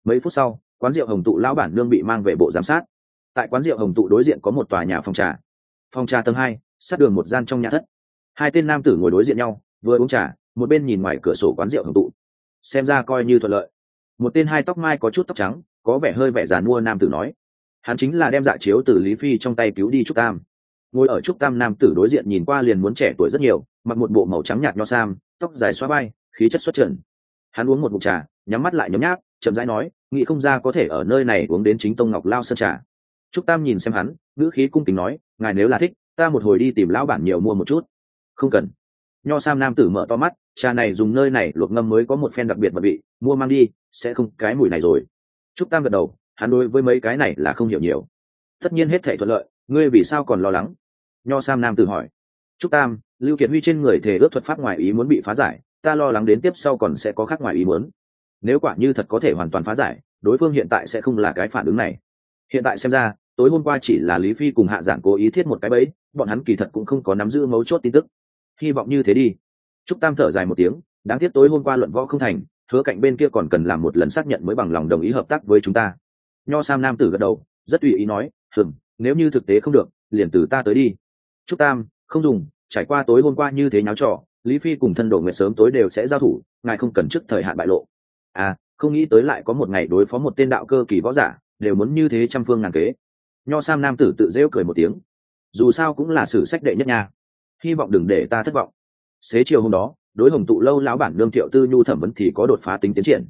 Mấy phút sau, quán rượu hồng tụ lão bản nương bị mang về bộ giám sát. Tại quán rượu hồng tụ đối diện có một tòa nhà phòng trà. Phòng trà tầng hai, sát đường một gian trong nhà thất. Hai tên nam tử ngồi đối diện nhau, vừa uống trà, một bên nhìn ngoài cửa sổ quán rượu hồng tụ. Xem ra coi như thuận lợi. Một tên hai tóc mai có chút tóc trắng, có vẻ hơi vẻ già mua nam tử nói hắn chính là đem dạ chiếu từ lý phi trong tay cứu đi trúc tam. ngồi ở trúc tam nam tử đối diện nhìn qua liền muốn trẻ tuổi rất nhiều, mặc một bộ màu trắng nhạt nho sam, tóc dài xoa bay khí chất xuất trần. hắn uống một mục trà, nhắm mắt lại nhấm nháp, chậm rãi nói, nghĩ không ra có thể ở nơi này uống đến chính tông ngọc lao sơn trà. trúc tam nhìn xem hắn, ngữ khí cung kính nói, ngài nếu là thích, ta một hồi đi tìm lão bản nhiều mua một chút. không cần. nho sam nam tử mở to mắt, trà này dùng nơi này luộc ngâm mới có một phen đặc biệt mà vị, mua mang đi, sẽ không cái mùi này rồi. trúc tam gật đầu hắn đối với mấy cái này là không hiểu nhiều. Tất nhiên hết thể thuận lợi, ngươi vì sao còn lo lắng? Nho sam nam tự hỏi. Trúc tam, lưu kiệt huy trên người thể ước thuật pháp ngoài ý muốn bị phá giải, ta lo lắng đến tiếp sau còn sẽ có khác ngoài ý muốn. Nếu quả như thật có thể hoàn toàn phá giải, đối phương hiện tại sẽ không là cái phản ứng này. Hiện tại xem ra, tối hôm qua chỉ là lý phi cùng hạ giản cố ý thiết một cái bẫy, bọn hắn kỳ thật cũng không có nắm giữ mấu chốt tin tức. Hy vọng như thế đi. Trúc tam thở dài một tiếng, đáng tiếc tối hôm qua luận võ không thành, hứa cạnh bên kia còn cần làm một lần xác nhận mới bằng lòng đồng ý hợp tác với chúng ta nho sam nam tử gật đầu, rất tùy ý nói hừng nếu như thực tế không được, liền từ ta tới đi. Trúc tam, không dùng, trải qua tối hôm qua như thế nháo trò, lý phi cùng thân đồ nguyệt sớm tối đều sẽ giao thủ, ngài không cần trước thời hạn bại lộ. À không nghĩ tới lại có một ngày đối phó một tên đạo cơ kỳ võ giả, đều muốn như thế trăm phương ngàn kế. Nho sam nam tử tự rêu cười một tiếng. Dù sao cũng là sử sách đệ nhất nha. Hy vọng đừng để ta thất vọng. Xế chiều hôm đó, đối hồng tụ lâu lão bản lương thiệu tư nhu thẩm vấn thì có đột phá tính tiến triển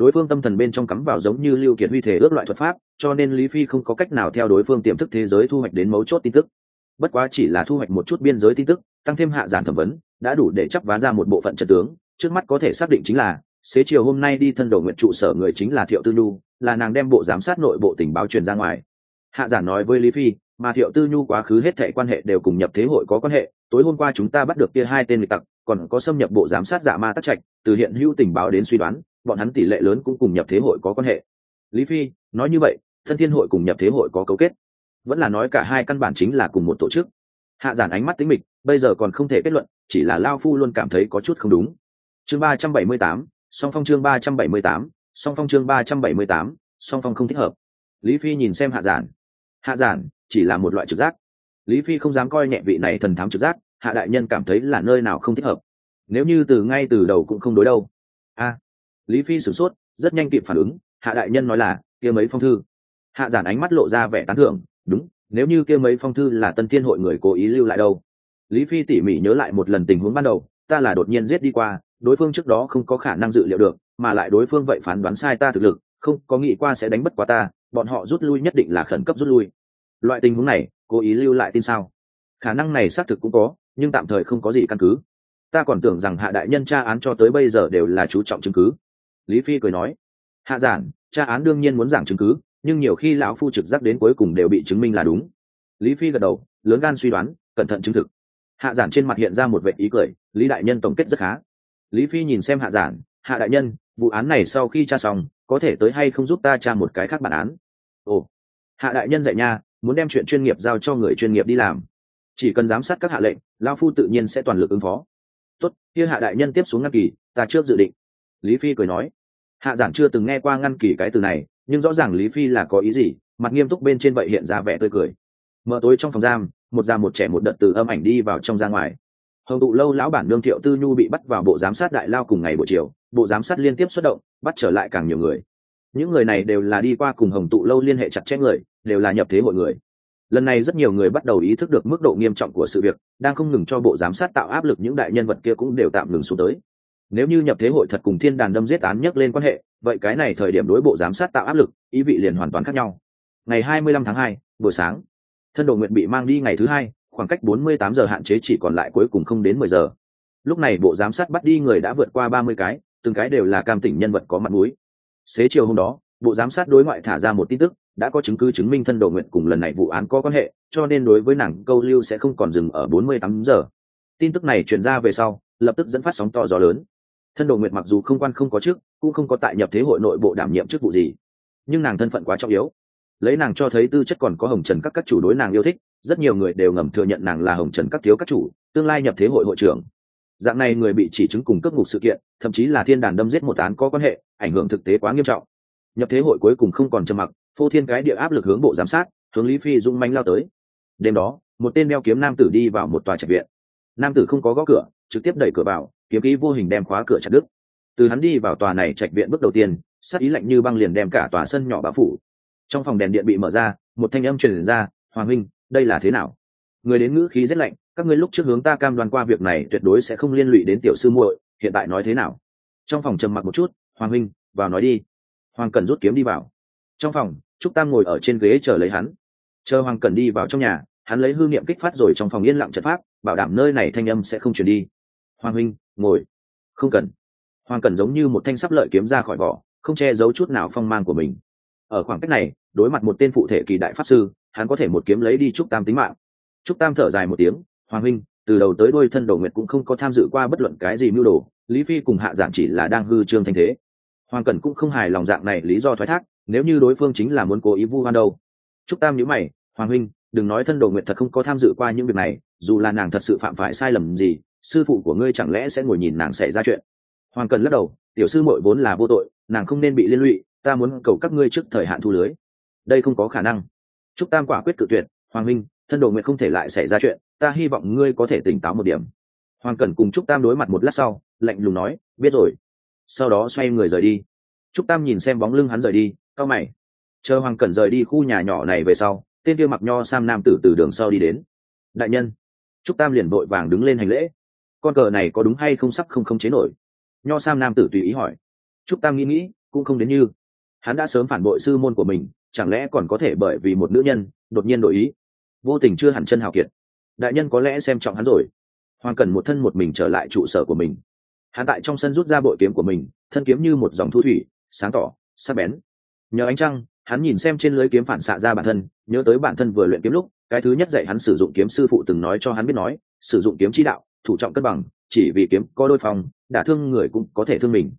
đối phương tâm thần bên trong cắm vào giống như lưu kiệt huy thể ước loại thuật pháp, cho nên lý phi không có cách nào theo đối phương tiềm thức thế giới thu hoạch đến mấu chốt tin tức. Bất quá chỉ là thu hoạch một chút biên giới tin tức, tăng thêm hạ giản thẩm vấn, đã đủ để chấp vá ra một bộ phận trận tướng. Trước mắt có thể xác định chính là, xế chiều hôm nay đi thân đổ nguyện trụ sở người chính là thiệu tư nhu, là nàng đem bộ giám sát nội bộ tình báo truyền ra ngoài. Hạ giản nói với lý phi, mà thiệu tư nhu quá khứ hết thệ quan hệ đều cùng nhập thế hội có quan hệ, tối hôm qua chúng ta bắt được kia hai tên lịch tặc, còn có xâm nhập bộ giám sát giả ma tắc trạch, từ hiện hữu tình báo đến suy đoán bọn hắn tỷ lệ lớn cũng cùng nhập thế hội có quan hệ. Lý phi, nói như vậy, thân thiên hội cùng nhập thế hội có cấu kết. Vẫn là nói cả hai căn bản chính là cùng một tổ chức. Hạ giản ánh mắt tính mịch, bây giờ còn không thể kết luận, chỉ là lao phu luôn cảm thấy có chút không đúng. Chương ba trăm bảy mươi tám, song phong chương ba trăm bảy mươi tám, song phong chương ba trăm bảy mươi tám, song phong không thích hợp. Lý phi nhìn xem hạ giản. Hạ giản, chỉ là một loại trực giác. Lý phi không dám coi nhẹ vị này thần thám trực giác, hạ đại nhân cảm thấy là nơi nào không thích hợp. Nếu như từ ngay từ đầu cũng không đối đâu. A lý phi sửng sốt, rất nhanh kịp phản ứng, hạ đại nhân nói là, kia mấy phong thư? Hạ giản ánh mắt lộ ra vẻ tán thưởng, đúng, nếu như kia mấy phong thư là tân thiên hội người cố ý lưu lại đâu? Lý phi tỉ mỉ nhớ lại một lần tình huống ban đầu, ta là đột nhiên giết đi qua, đối phương trước đó không có khả năng dự liệu được, mà lại đối phương vậy phán đoán sai ta thực lực, không có nghĩ qua sẽ đánh bất quá ta, bọn họ rút lui nhất định là khẩn cấp rút lui. Loại tình huống này, cố ý lưu lại tin sao? Khả năng này xác thực cũng có, nhưng tạm thời không có gì căn cứ. Ta còn tưởng rằng hạ đại nhân tra án cho tới bây giờ đều là chú trọng chứng cứ lý phi cười nói, hạ giản tra án đương nhiên muốn giảng chứng cứ, nhưng nhiều khi lão phu trực giác đến cuối cùng đều bị chứng minh là đúng. Lý phi gật đầu, lớn gan suy đoán, cẩn thận chứng thực. Hạ giản trên mặt hiện ra một vệ ý cười, lý đại nhân tổng kết rất khá. Lý phi nhìn xem hạ giản hạ đại nhân, vụ án này sau khi tra xong, có thể tới hay không giúp ta tra một cái khác bản án? Ồ. Hạ đại nhân dạy nha, muốn đem chuyện chuyên nghiệp giao cho người chuyên nghiệp đi làm. Chỉ cần giám sát các hạ lệnh lao phu tự nhiên sẽ toàn lực ứng phó. Tốt, kia hạ đại nhân tiếp xuống ngăn kỳ, ta trước dự định. Lý phi cười nói hạ giản chưa từng nghe qua ngăn kỳ cái từ này, nhưng rõ ràng lý phi là có ý gì, mặt nghiêm túc bên trên vậy hiện ra vẻ tươi cười. Mở tối trong phòng giam, một già một trẻ một đợt từ âm ảnh đi vào trong ra ngoài. Hồng tụ lâu lão bản nương thiệu tư nhu bị bắt vào bộ giám sát đại lao cùng ngày buổi chiều, bộ giám sát liên tiếp xuất động, bắt trở lại càng nhiều người. Những người này đều là đi qua cùng hồng tụ lâu liên hệ chặt chẽ người, đều là nhập thế mọi người. Lần này rất nhiều người bắt đầu ý thức được mức độ nghiêm trọng của sự việc, đang không ngừng cho bộ giám sát tạo áp lực những đại nhân vật kia cũng đều tạm ngừng xuống tới nếu như nhập thế hội thật cùng thiên đàn đâm giết án nhắc lên quan hệ vậy cái này thời điểm đối bộ giám sát tạo áp lực ý vị liền hoàn toàn khác nhau. Ngày 25 tháng 2, buổi sáng thân đồ nguyện bị mang đi ngày thứ hai khoảng cách 48 giờ hạn chế chỉ còn lại cuối cùng không đến 10 giờ. Lúc này bộ giám sát bắt đi người đã vượt qua 30 cái từng cái đều là cam tỉnh nhân vật có mặt mũi. Xế chiều hôm đó bộ giám sát đối ngoại thả ra một tin tức đã có chứng cứ chứng minh thân đồ nguyện cùng lần này vụ án có quan hệ cho nên đối với nàng câu lưu sẽ không còn dừng ở 48 giờ. Tin tức này truyền ra về sau lập tức dẫn phát sóng to gió lớn thân đồ nguyệt mặc dù không quan không có chức, cũng không có tại nhập thế hội nội bộ đảm nhiệm chức vụ gì. Nhưng nàng thân phận quá trọng yếu. Lấy nàng cho thấy tư chất còn có hồng trần các các chủ đối nàng yêu thích, rất nhiều người đều ngầm thừa nhận nàng là hồng trần các thiếu các chủ, tương lai nhập thế hội hội trưởng. Dạng này người bị chỉ chứng cùng cấp ngục sự kiện, thậm chí là thiên đàn đâm giết một án có quan hệ, ảnh hưởng thực tế quá nghiêm trọng. Nhập thế hội cuối cùng không còn trầm mặc, phô thiên cái địa áp lực hướng bộ giám sát, hướng lý phi dung manh lao tới. Đêm đó, một tên đeo kiếm nam tử đi vào một tòa trạch viện. Nam tử không có gõ cửa trực tiếp đẩy cửa vào, kiếm ký vô hình đem khóa cửa chặt đứt. Từ hắn đi vào tòa này trạch viện bước đầu tiên, sát ý lạnh như băng liền đem cả tòa sân nhỏ bao phủ. Trong phòng đèn điện bị mở ra, một thanh âm truyền ra, hoàng huynh, đây là thế nào? Người đến ngữ khí rất lạnh, các ngươi lúc trước hướng ta cam đoan qua việc này tuyệt đối sẽ không liên lụy đến tiểu sư muội, hiện tại nói thế nào? Trong phòng trầm mặc một chút, hoàng huynh, vào nói đi. Hoàng cần rút kiếm đi vào. Trong phòng, trúc tam ngồi ở trên ghế chờ lấy hắn. Chờ hoàng cần đi vào trong nhà, hắn lấy hư niệm kích phát rồi trong phòng yên lặng trận pháp, bảo đảm nơi này thanh âm sẽ không chuyển đi hoàng huynh ngồi. Không cần. Hoàng cần giống như một thanh sắp lợi kiếm ra khỏi vỏ, không che giấu chút nào phong mang của mình. Ở khoảng cách này, đối mặt một tên phụ thể kỳ đại pháp sư, hắn có thể một kiếm lấy đi trúc tam tính mạng. Trúc tam thở dài một tiếng hoàng huynh từ đầu tới đôi thân đầu nguyệt cũng không có tham dự qua bất luận cái gì mưu đồ, lý phi cùng hạ giản chỉ là đang hư trương thanh thế. Hoàng cần cũng không hài lòng dạng này lý do thoái thác, nếu như đối phương chính là muốn cố ý vu hoan đâu. Trúc tam nhữ mày hoàng huynh đừng nói thân đồ nguyệt thật không có tham dự qua những việc này, dù là nàng thật sự phạm phải sai lầm gì sư phụ của ngươi chẳng lẽ sẽ ngồi nhìn nàng xảy ra chuyện? Hoàng cần lắc đầu, tiểu sư muội vốn là vô tội, nàng không nên bị liên lụy, ta muốn cầu các ngươi trước thời hạn thu lưới. Đây không có khả năng. Trúc tam quả quyết cự tuyệt, hoàng minh, thân đồ nguyện không thể lại xảy ra chuyện, ta hy vọng ngươi có thể tỉnh táo một điểm. Hoàng cần cùng trúc tam đối mặt một lát sau, lạnh lùng nói, biết rồi. Sau đó xoay người rời đi. Trúc tam nhìn xem bóng lưng hắn rời đi cao mày. Chờ hoàng cần rời đi khu nhà nhỏ này về sau, tên kia mặc nho sam nam tử từ đường sau đi đến. Đại nhân. Trúc tam liền vội vàng đứng lên hành lễ con cờ này có đúng hay không sắp không không chế nổi? Nho sam nam tử tùy ý hỏi. Trúc tam nghĩ nghĩ, cũng không đến như. Hắn đã sớm phản bội sư môn của mình, chẳng lẽ còn có thể bởi vì một nữ nhân, đột nhiên đổi ý? Vô tình chưa hẳn chân hào kiệt. Đại nhân có lẽ xem trọng hắn rồi. Hoàng cần một thân một mình trở lại trụ sở của mình. Hắn tại trong sân rút ra bội kiếm của mình, thân kiếm như một dòng thu thủy, sáng tỏ, sắc bén. Nhờ ánh trăng, hắn nhìn xem trên lưới kiếm phản xạ ra bản thân, nhớ tới bản thân vừa luyện kiếm lúc, cái thứ nhất dạy hắn sử dụng kiếm sư phụ từng nói cho hắn biết nói, sử dụng kiếm chi đạo thủ trọng cân bằng, chỉ vì kiếm có đôi phòng, đả thương người cũng có thể thương mình.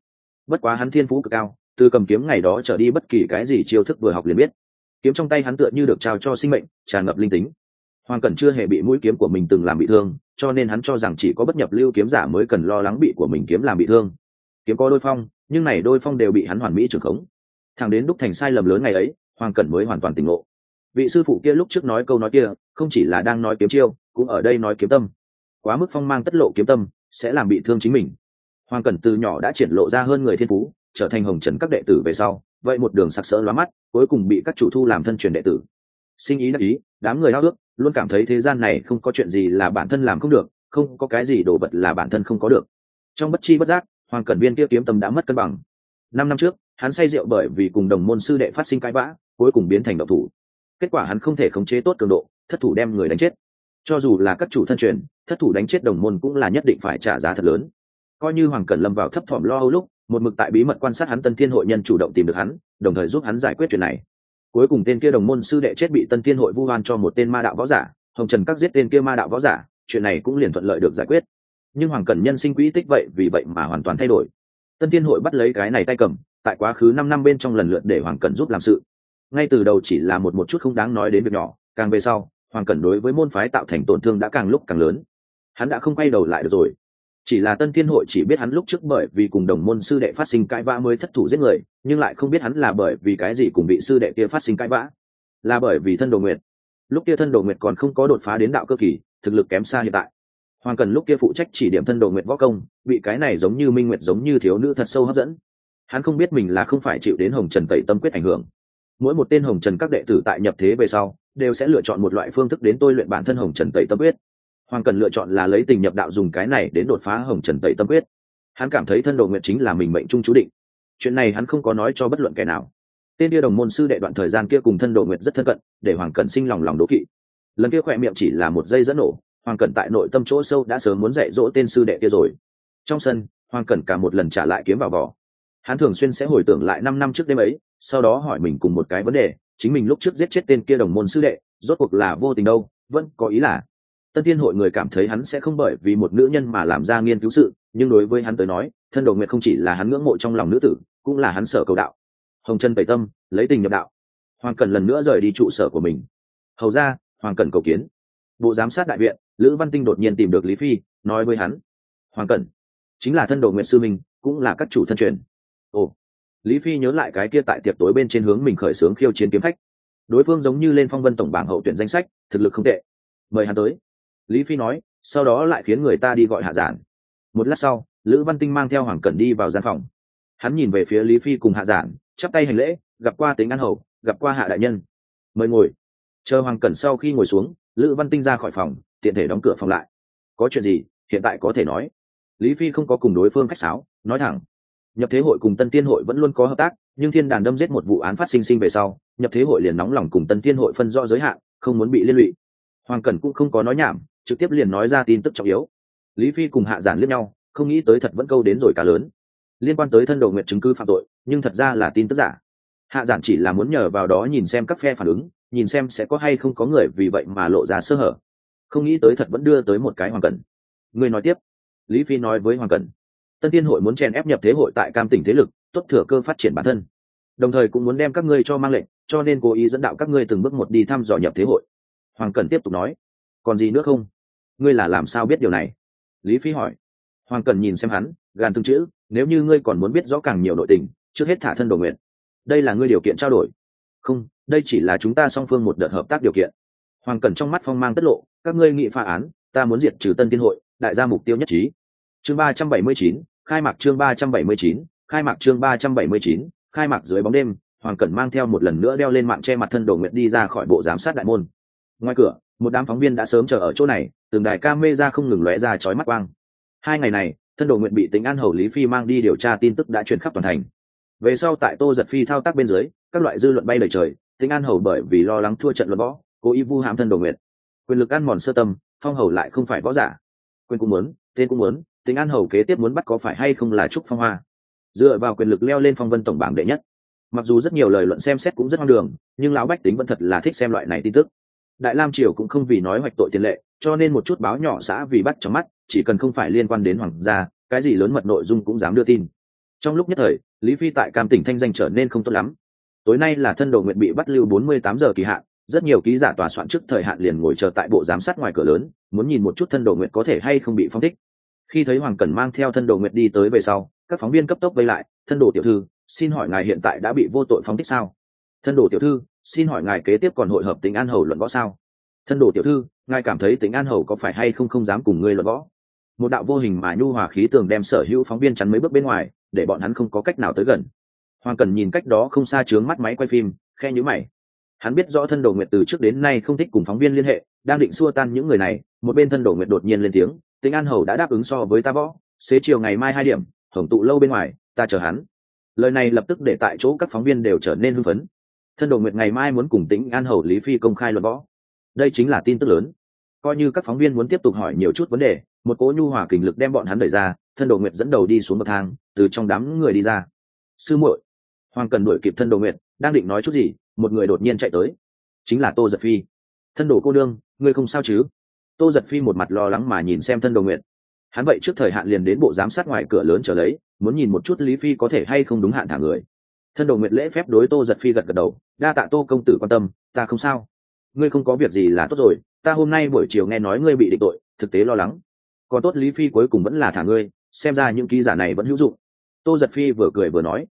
Bất quá hắn thiên phú cực cao, từ cầm kiếm ngày đó trở đi bất kỳ cái gì chiêu thức vừa học liền biết. Kiếm trong tay hắn tựa như được trao cho sinh mệnh, tràn ngập linh tính. Hoàng cẩn chưa hề bị mũi kiếm của mình từng làm bị thương, cho nên hắn cho rằng chỉ có bất nhập lưu kiếm giả mới cần lo lắng bị của mình kiếm làm bị thương. Kiếm có đôi phong, nhưng này đôi phong đều bị hắn hoàn mỹ trưởng khống. Thằng đến đúc thành sai lầm lớn ngày ấy, hoàng cẩn mới hoàn toàn tỉnh ngộ. Vị sư phụ kia lúc trước nói câu nói kia, không chỉ là đang nói kiếm chiêu, cũng ở đây nói kiếm tâm quá mức phong mang tất lộ kiếm tâm, sẽ làm bị thương chính mình. Hoàng cẩn từ nhỏ đã triển lộ ra hơn người thiên phú, trở thành hồng trần các đệ tử về sau, vậy một đường sặc sỡ lóa mắt, cuối cùng bị các chủ thu làm thân truyền đệ tử. Sinh ý đắc ý, đám người háo ước, luôn cảm thấy thế gian này không có chuyện gì là bản thân làm không được, không có cái gì đồ vật là bản thân không có được. Trong bất chi bất giác, hoàng cẩn viên kia kiếm tâm đã mất cân bằng. Năm năm trước, hắn say rượu bởi vì cùng đồng môn sư đệ phát sinh cãi vã, cuối cùng biến thành độc thủ. Kết quả hắn không thể khống chế tốt cường độ, thất thủ đem người đánh chết. Cho dù là các chủ thân truyền thất thủ đánh chết đồng môn cũng là nhất định phải trả giá thật lớn. Coi như hoàng cẩn lâm vào thấp thỏm lo âu lúc, một mực tại bí mật quan sát hắn tân thiên hội nhân chủ động tìm được hắn, đồng thời giúp hắn giải quyết chuyện này. Cuối cùng tên kia đồng môn sư đệ chết bị tân thiên hội vu hoan cho một tên ma đạo võ giả, hồng trần các giết tên kia ma đạo võ giả, chuyện này cũng liền thuận lợi được giải quyết. Nhưng hoàng cẩn nhân sinh quỹ tích vậy vì vậy mà hoàn toàn thay đổi. Tân thiên hội bắt lấy cái này tay cầm, tại quá khứ năm năm bên trong lần lượt để hoàng cẩn giúp làm sự. Ngay từ đầu chỉ là một một chút không đáng nói đến việc nhỏ, càng về sau, hoàng cẩn đối với môn phái tạo thành tổn thương đã càng lúc càng lớn hắn đã không quay đầu lại được rồi. Chỉ là tân thiên hội chỉ biết hắn lúc trước bởi vì cùng đồng môn sư đệ phát sinh cãi vã mới thất thủ giết người, nhưng lại không biết hắn là bởi vì cái gì cùng bị sư đệ kia phát sinh cãi vã. Là bởi vì thân đồ nguyệt. Lúc kia thân đồ nguyệt còn không có đột phá đến đạo cơ kỳ, thực lực kém xa hiện tại. Hoàng cần lúc kia phụ trách chỉ điểm thân đồ nguyệt võ công, bị cái này giống như minh nguyệt giống như thiếu nữ thật sâu hấp dẫn. Hắn không biết mình là không phải chịu đến hồng trần tẩy tâm quyết ảnh hưởng. Mỗi một tên hồng trần các đệ tử tại nhập thế về sau, đều sẽ lựa chọn một loại phương thức đến tôi luyện bản thân hồng trần tẩy tâm quyết hoàng cần lựa chọn là lấy tình nhập đạo dùng cái này đến đột phá hồng trần tẩy tâm quyết. Hắn cảm thấy thân đồ nguyện chính là mình mệnh trung chú định. Chuyện này hắn không có nói cho bất luận kẻ nào. Tên kia đồng môn sư đệ đoạn thời gian kia cùng thân đồ nguyện rất thân cận, để hoàng Cần sinh lòng lòng đố kỵ. Lần kia khỏe miệng chỉ là một giây dẫn nổ, hoàng Cần tại nội tâm chỗ sâu đã sớm muốn dạy dỗ tên sư đệ kia rồi. Trong sân, hoàng Cần cả một lần trả lại kiếm vào vỏ. Hắn thường xuyên sẽ hồi tưởng lại năm năm trước đêm ấy, sau đó hỏi mình cùng một cái vấn đề, chính mình lúc trước giết chết tên kia đồng môn sư đệ, rốt cuộc là vô tình đâu, vẫn có ý là tân thiên hội người cảm thấy hắn sẽ không bởi vì một nữ nhân mà làm ra nghiên cứu sự, nhưng đối với hắn tới nói, thân đồ nguyện không chỉ là hắn ngưỡng mộ trong lòng nữ tử, cũng là hắn sở cầu đạo. Hồng chân tẩy tâm, lấy tình nhập đạo. Hoàng cần lần nữa rời đi trụ sở của mình. Hầu ra, hoàng cần cầu kiến. Bộ giám sát đại viện, lữ văn tinh đột nhiên tìm được lý phi, nói với hắn. Hoàng cần chính là thân đồ nguyện sư minh, cũng là các chủ thân truyền. Ồ. Lý phi nhớ lại cái kia tại tiệc tối bên trên hướng mình khởi xướng khiêu chiến kiếm khách đối phương giống như lên phong vân tổng bảng hậu tuyển danh sách, thực lực không tệ. Mời hắn tới lý phi nói, sau đó lại khiến người ta đi gọi hạ giản. Một lát sau, lữ văn tinh mang theo hoàng cẩn đi vào gian phòng. Hắn nhìn về phía lý phi cùng hạ giản, chắp tay hành lễ, gặp qua tính an hầu, gặp qua hạ đại nhân. Mời ngồi. Chờ hoàng cẩn sau khi ngồi xuống, lữ văn tinh ra khỏi phòng, tiện thể đóng cửa phòng lại. Có chuyện gì, hiện tại có thể nói. Lý phi không có cùng đối phương khách sáo, nói thẳng. Nhập thế hội cùng tân tiên hội vẫn luôn có hợp tác, nhưng thiên đàn đâm giết một vụ án phát sinh sinh về sau, nhập thế hội liền nóng lòng cùng tân tiên hội phân rõ giới hạn, không muốn bị liên lụy. Hoàng cẩn cũng không có nói nhảm trực tiếp liền nói ra tin tức trọng yếu. Lý phi cùng hạ giản liếc nhau, không nghĩ tới thật vẫn câu đến rồi cả lớn. Liên quan tới thân đồ nguyện chứng cứ phạm tội, nhưng thật ra là tin tức giả. Hạ giản chỉ là muốn nhờ vào đó nhìn xem các phe phản ứng, nhìn xem sẽ có hay không có người vì vậy mà lộ ra sơ hở. Không nghĩ tới thật vẫn đưa tới một cái hoàng cẩn người nói tiếp. Lý phi nói với hoàng cẩn tân tiên hội muốn chèn ép nhập thế hội tại cam tỉnh thế lực, tốt thừa cơ phát triển bản thân. Đồng thời cũng muốn đem các ngươi cho mang lệnh, cho nên cố ý dẫn đạo các ngươi từng bước một đi thăm dò nhập thế hội. Hoàng cẩn tiếp tục nói còn gì nữa không? Ngươi là làm sao biết điều này? Lý phi hỏi. Hoàng cần nhìn xem hắn, gàn từng chữ, nếu như ngươi còn muốn biết rõ càng nhiều nội tình, trước hết thả thân đồ nguyện. Đây là ngươi điều kiện trao đổi. Không, đây chỉ là chúng ta song phương một đợt hợp tác điều kiện. Hoàng cần trong mắt phong mang tất lộ, các ngươi nghị phá án, ta muốn diệt trừ tân tiên hội, đại gia mục tiêu nhất trí. Chương ba trăm bảy mươi chín, khai mạc chương ba trăm bảy mươi chín, khai mạc chương ba trăm bảy mươi chín, khai mạc dưới bóng đêm, hoàng cẩn mang theo một lần nữa đeo lên mạng che mặt thân đồ nguyện đi ra khỏi bộ giám sát đại môn. Ngoài cửa một đám phóng viên đã sớm chờ ở chỗ này tường đài ca mê ra không ngừng lóe ra chói mắt quang. Hai ngày này, thân đồ nguyện bị tính an hầu lý phi mang đi điều tra tin tức đã truyền khắp toàn thành. Về sau tại tô giật phi thao tác bên dưới, các loại dư luận bay lời trời, tính an hầu bởi vì lo lắng thua trận luận võ, cố ý vu hãm thân đồ nguyện. Quyền lực ăn mòn sơ tâm, phong hầu lại không phải võ giả. Quyền cũng muốn, tên cũng muốn, tính an hầu kế tiếp muốn bắt có phải hay không là trúc phong hoa. Dựa vào quyền lực leo lên phong vân tổng bảng đệ nhất. Mặc dù rất nhiều lời luận xem xét cũng rất ngang đường, nhưng lão bách tính vẫn thật là thích xem loại này tin tức đại lam triều cũng không vì nói hoạch tội tiền lệ, cho nên một chút báo nhỏ xã vì bắt trong mắt, chỉ cần không phải liên quan đến hoàng gia, cái gì lớn mật nội dung cũng dám đưa tin. Trong lúc nhất thời, lý phi tại cam tỉnh thanh danh trở nên không tốt lắm. Tối nay là thân đồ nguyện bị bắt lưu 48 giờ kỳ hạn, rất nhiều ký giả tòa soạn trước thời hạn liền ngồi chờ tại bộ giám sát ngoài cửa lớn, muốn nhìn một chút thân đồ nguyện có thể hay không bị phong thích. Khi thấy hoàng Cần mang theo thân đồ nguyện đi tới về sau, các phóng viên cấp tốc vây lại, thân đồ tiểu thư, xin hỏi ngài hiện tại đã bị vô tội phong thích sao? Thân đồ tiểu thư, xin hỏi ngài kế tiếp còn hội hợp tính an hầu luận võ sao? Thân đồ tiểu thư, ngài cảm thấy tính an hầu có phải hay không không dám cùng ngươi luận võ? Một đạo vô hình mà nhu hòa khí tường đem sở hữu phóng viên chắn mấy bước bên ngoài, để bọn hắn không có cách nào tới gần. Hoàng cần nhìn cách đó không xa chướng mắt máy quay phim, khe nhữ mày. Hắn biết rõ thân đồ nguyệt từ trước đến nay không thích cùng phóng viên liên hệ, đang định xua tan những người này, một bên thân đồ nguyệt đột nhiên lên tiếng tính an hầu đã đáp ứng so với ta võ, xế chiều ngày mai hai điểm, hưởng tụ lâu bên ngoài, ta chờ hắn. Lời này lập tức để tại chỗ các phóng viên đều trở nên hưng phấn thân đồ nguyệt ngày mai muốn cùng Tĩnh an hầu lý phi công khai luận võ. Đây chính là tin tức lớn. Coi như các phóng viên muốn tiếp tục hỏi nhiều chút vấn đề, một cố nhu hòa kình lực đem bọn hắn đẩy ra, thân đồ nguyệt dẫn đầu đi xuống bậc thang, từ trong đám người đi ra. Sư muội. Hoàng cần đuổi kịp thân đồ nguyệt, đang định nói chút gì, một người đột nhiên chạy tới. Chính là tô giật phi. Thân đồ cô đương ngươi không sao chứ? Tô giật phi một mặt lo lắng mà nhìn xem thân đồ nguyệt. Hắn vậy trước thời hạn liền đến bộ giám sát ngoài cửa lớn trở lấy, muốn nhìn một chút lý phi có thể hay không đúng hạn thả người thân đồ nguyệt lễ phép đối tô giật phi gật gật đầu, đa tạ tô công tử quan tâm, ta không sao. Ngươi không có việc gì là tốt rồi, ta hôm nay buổi chiều nghe nói ngươi bị định tội, thực tế lo lắng. Còn tốt lý phi cuối cùng vẫn là thả ngươi, xem ra những ký giả này vẫn hữu dụng. Tô giật phi vừa cười vừa nói.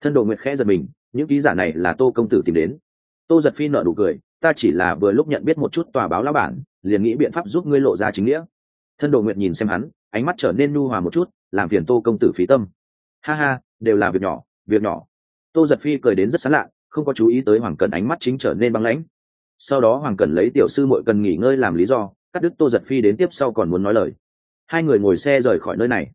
Thân đồ nguyệt khẽ giật mình, những ký giả này là tô công tử tìm đến. Tô giật phi nợ nụ cười, ta chỉ là vừa lúc nhận biết một chút tòa báo lao bản, liền nghĩ biện pháp giúp ngươi lộ ra chính nghĩa. Thân đồ nguyệt nhìn xem hắn, ánh mắt trở nên nu hòa một chút, làm phiền tô công tử phí tâm. Ha ha, đều là việc nhỏ việc nhỏ tô giật phi cười đến rất sán lạ không có chú ý tới hoàng cần ánh mắt chính trở nên băng lãnh. Sau đó hoàng cần lấy tiểu sư mội cần nghỉ ngơi làm lý do, cắt đứt tô giật phi đến tiếp sau còn muốn nói lời. Hai người ngồi xe rời khỏi nơi này.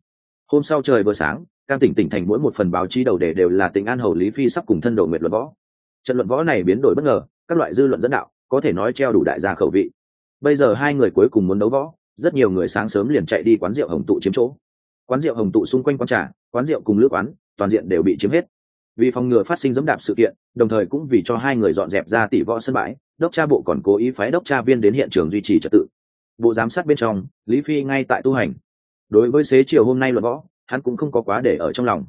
Hôm sau trời vừa sáng, cam tỉnh tỉnh thành mỗi một phần báo chí đầu đề đều là tỉnh an hầu lý phi sắp cùng thân đồ nguyệt luận võ. Trận luận võ này biến đổi bất ngờ, các loại dư luận dẫn đạo, có thể nói treo đủ đại gia khẩu vị. Bây giờ hai người cuối cùng muốn đấu võ, rất nhiều người sáng sớm liền chạy đi quán rượu hồng tụ chiếm chỗ. Quán rượu hồng tụ xung quanh quán trà, quán rượu cùng lữ quán, toàn diện đều bị chiếm hết vì phòng ngừa phát sinh dẫm đạp sự kiện, đồng thời cũng vì cho hai người dọn dẹp ra tỷ võ sân bãi, đốc tra bộ còn cố ý phái đốc tra viên đến hiện trường duy trì trật tự. Bộ giám sát bên trong, lý phi ngay tại tu hành. Đối với xế chiều hôm nay luận võ, hắn cũng không có quá để ở trong lòng.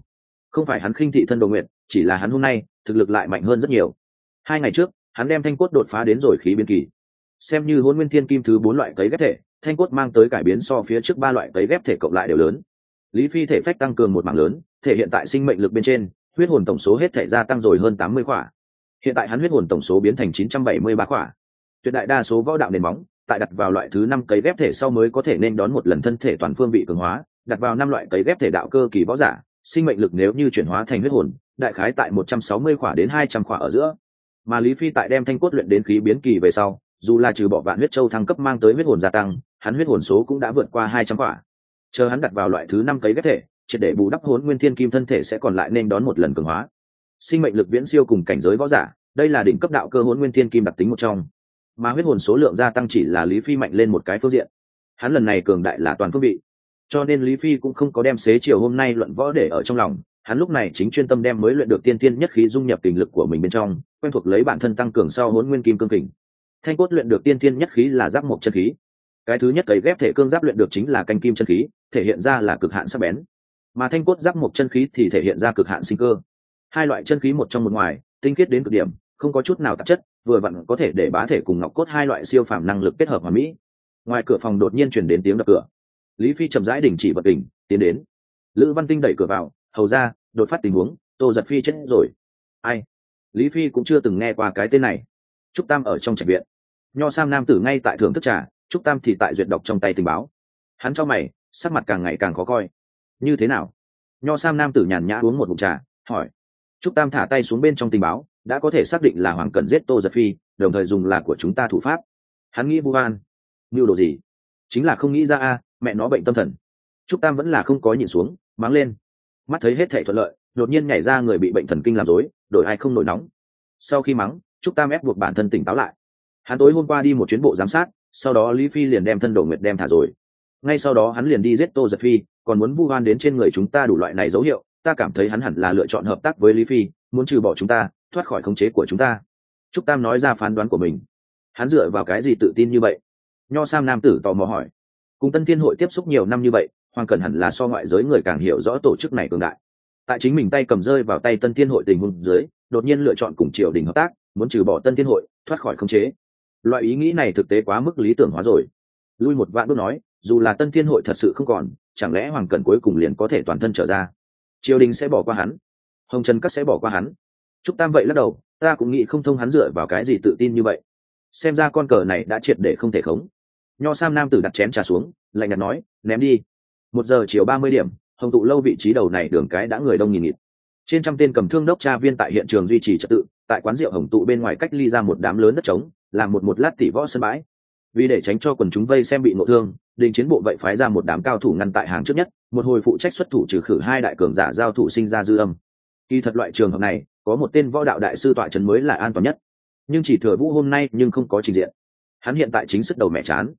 Không phải hắn khinh thị thân đồ nguyện chỉ là hắn hôm nay, thực lực lại mạnh hơn rất nhiều. Hai ngày trước, hắn đem thanh cốt đột phá đến rồi khí biên kỳ. Xem như hôn nguyên thiên kim thứ bốn loại cấy ghép thể, thanh cốt mang tới cải biến so phía trước ba loại cấy ghép thể cộng lại đều lớn. Lý phi thể phách tăng cường một mảng lớn, thể hiện tại sinh mệnh lực bên trên huyết hồn tổng số hết thể gia tăng rồi hơn tám mươi khỏa. Hiện tại hắn huyết hồn tổng số biến thành chín trăm bảy mươi ba khỏa. Tuyệt đại đa số võ đạo nền móng, tại đặt vào loại thứ năm cấy ghép thể sau mới có thể nên đón một lần thân thể toàn phương bị cường hóa, đặt vào năm loại cấy ghép thể đạo cơ kỳ võ giả, sinh mệnh lực nếu như chuyển hóa thành huyết hồn, đại khái tại một trăm sáu mươi khỏa đến hai trăm khỏa ở giữa. Mà lý phi tại đem thanh cốt luyện đến khí biến kỳ về sau, dù là trừ bỏ vạn huyết châu thăng cấp mang tới huyết hồn gia tăng, hắn huyết hồn số cũng đã vượt qua hai trăm khỏa. Chờ hắn đặt vào loại thứ năm cấy ghép thể triệt để bù đắp hồn nguyên thiên kim thân thể sẽ còn lại nên đón một lần cường hóa. Sinh mệnh lực viễn siêu cùng cảnh giới võ giả, đây là đỉnh cấp đạo cơ hồn nguyên thiên kim đặc tính một trong. Mà huyết hồn số lượng gia tăng chỉ là lý phi mạnh lên một cái phương diện. Hắn lần này cường đại là toàn phương vị. Cho nên lý phi cũng không có đem xế chiều hôm nay luận võ để ở trong lòng. Hắn lúc này chính chuyên tâm đem mới luyện được tiên tiên nhất khí dung nhập kình lực của mình bên trong, quen thuộc lấy bản thân tăng cường sau hốn nguyên kim cương kình. Thanh cốt luyện được tiên tiên nhất khí là giáp một chân khí. Cái thứ nhất cấy ghép thể cương giáp luyện được chính là canh kim chân khí, thể hiện ra là cực hạn sắc bén mà thanh cốt giáp một chân khí thì thể hiện ra cực hạn sinh cơ. Hai loại chân khí một trong một ngoài, tinh khiết đến cực điểm, không có chút nào tạp chất, vừa vặn có thể để bá thể cùng ngọc cốt hai loại siêu phàm năng lực kết hợp hòa mỹ. Ngoài cửa phòng đột nhiên chuyển đến tiếng đập cửa. Lý phi chậm rãi đình chỉ vật đỉnh tiến đến. Lữ văn tinh đẩy cửa vào, hầu ra, đột phát tình huống, tô giật phi chết rồi. Ai? Lý phi cũng chưa từng nghe qua cái tên này. Trúc tam ở trong trạch viện. Nho sam nam tử ngay tại thưởng thức trà, trúc tam thì tại duyệt đọc trong tay tình báo. Hắn cho mày, sắc mặt càng ngày càng khó coi như thế nào? Nho sam nam tử nhàn nhã uống một mụn trà, hỏi. Trúc tam thả tay xuống bên trong tình báo, đã có thể xác định là hoàng cần giết tô giật phi, đồng thời dùng là của chúng ta thủ pháp. Hắn nghĩ vu an mưu đồ gì? Chính là không nghĩ ra a, mẹ nó bệnh tâm thần. Trúc tam vẫn là không có nhìn xuống, mắng lên. Mắt thấy hết thể thuận lợi, đột nhiên nhảy ra người bị bệnh thần kinh làm dối đổi ai không nổi nóng. Sau khi mắng, trúc tam ép buộc bản thân tỉnh táo lại. Hắn tối hôm qua đi một chuyến bộ giám sát, sau đó lý phi liền đem thân đồ nguyệt đem thả rồi. Ngay sau đó hắn liền đi giết tô giật phi còn muốn vu oan đến trên người chúng ta đủ loại này dấu hiệu, ta cảm thấy hắn hẳn là lựa chọn hợp tác với lý phi, muốn trừ bỏ chúng ta, thoát khỏi khống chế của chúng ta. Trúc tam nói ra phán đoán của mình. Hắn dựa vào cái gì tự tin như vậy? Nho sam nam tử tò mò hỏi. Cùng tân thiên hội tiếp xúc nhiều năm như vậy, hoàng cần hẳn là so ngoại giới người càng hiểu rõ tổ chức này cường đại. Tại chính mình tay cầm rơi vào tay tân thiên hội tình huống dưới, đột nhiên lựa chọn cùng triều đình hợp tác, muốn trừ bỏ tân thiên hội, thoát khỏi khống chế. Loại ý nghĩ này thực tế quá mức lý tưởng hóa rồi. Lui một vạn bước nói, dù là tân thiên hội thật sự không còn chẳng lẽ hoàng cẩn cuối cùng liền có thể toàn thân trở ra? Triều đình sẽ bỏ qua hắn. Hồng trần các sẽ bỏ qua hắn. Trúc tam vậy lắc đầu, ta cũng nghĩ không thông hắn dựa vào cái gì tự tin như vậy. Xem ra con cờ này đã triệt để không thể khống. Nho sam nam tử đặt chén trà xuống, lạnh nhạt nói, ném đi. Một giờ chiều ba mươi điểm, hồng tụ lâu vị trí đầu này đường cái đã người đông nghìn nghịt. Trên trăm tên cầm thương đốc tra viên tại hiện trường duy trì trật tự, tại quán rượu hồng tụ bên ngoài cách ly ra một đám lớn đất trống, làm một một lát tỉ võ sân bãi vì để tránh cho quần chúng vây xem bị ngộ thương, đình chiến bộ vậy phái ra một đám cao thủ ngăn tại hàng trước nhất, một hồi phụ trách xuất thủ trừ khử hai đại cường giả giao thủ sinh ra dư âm. Kỳ thật loại trường hợp này, có một tên võ đạo đại sư tọa trấn mới là an toàn nhất. Nhưng chỉ thừa vũ hôm nay nhưng không có trình diện. Hắn hiện tại chính sức đầu mẹ chán.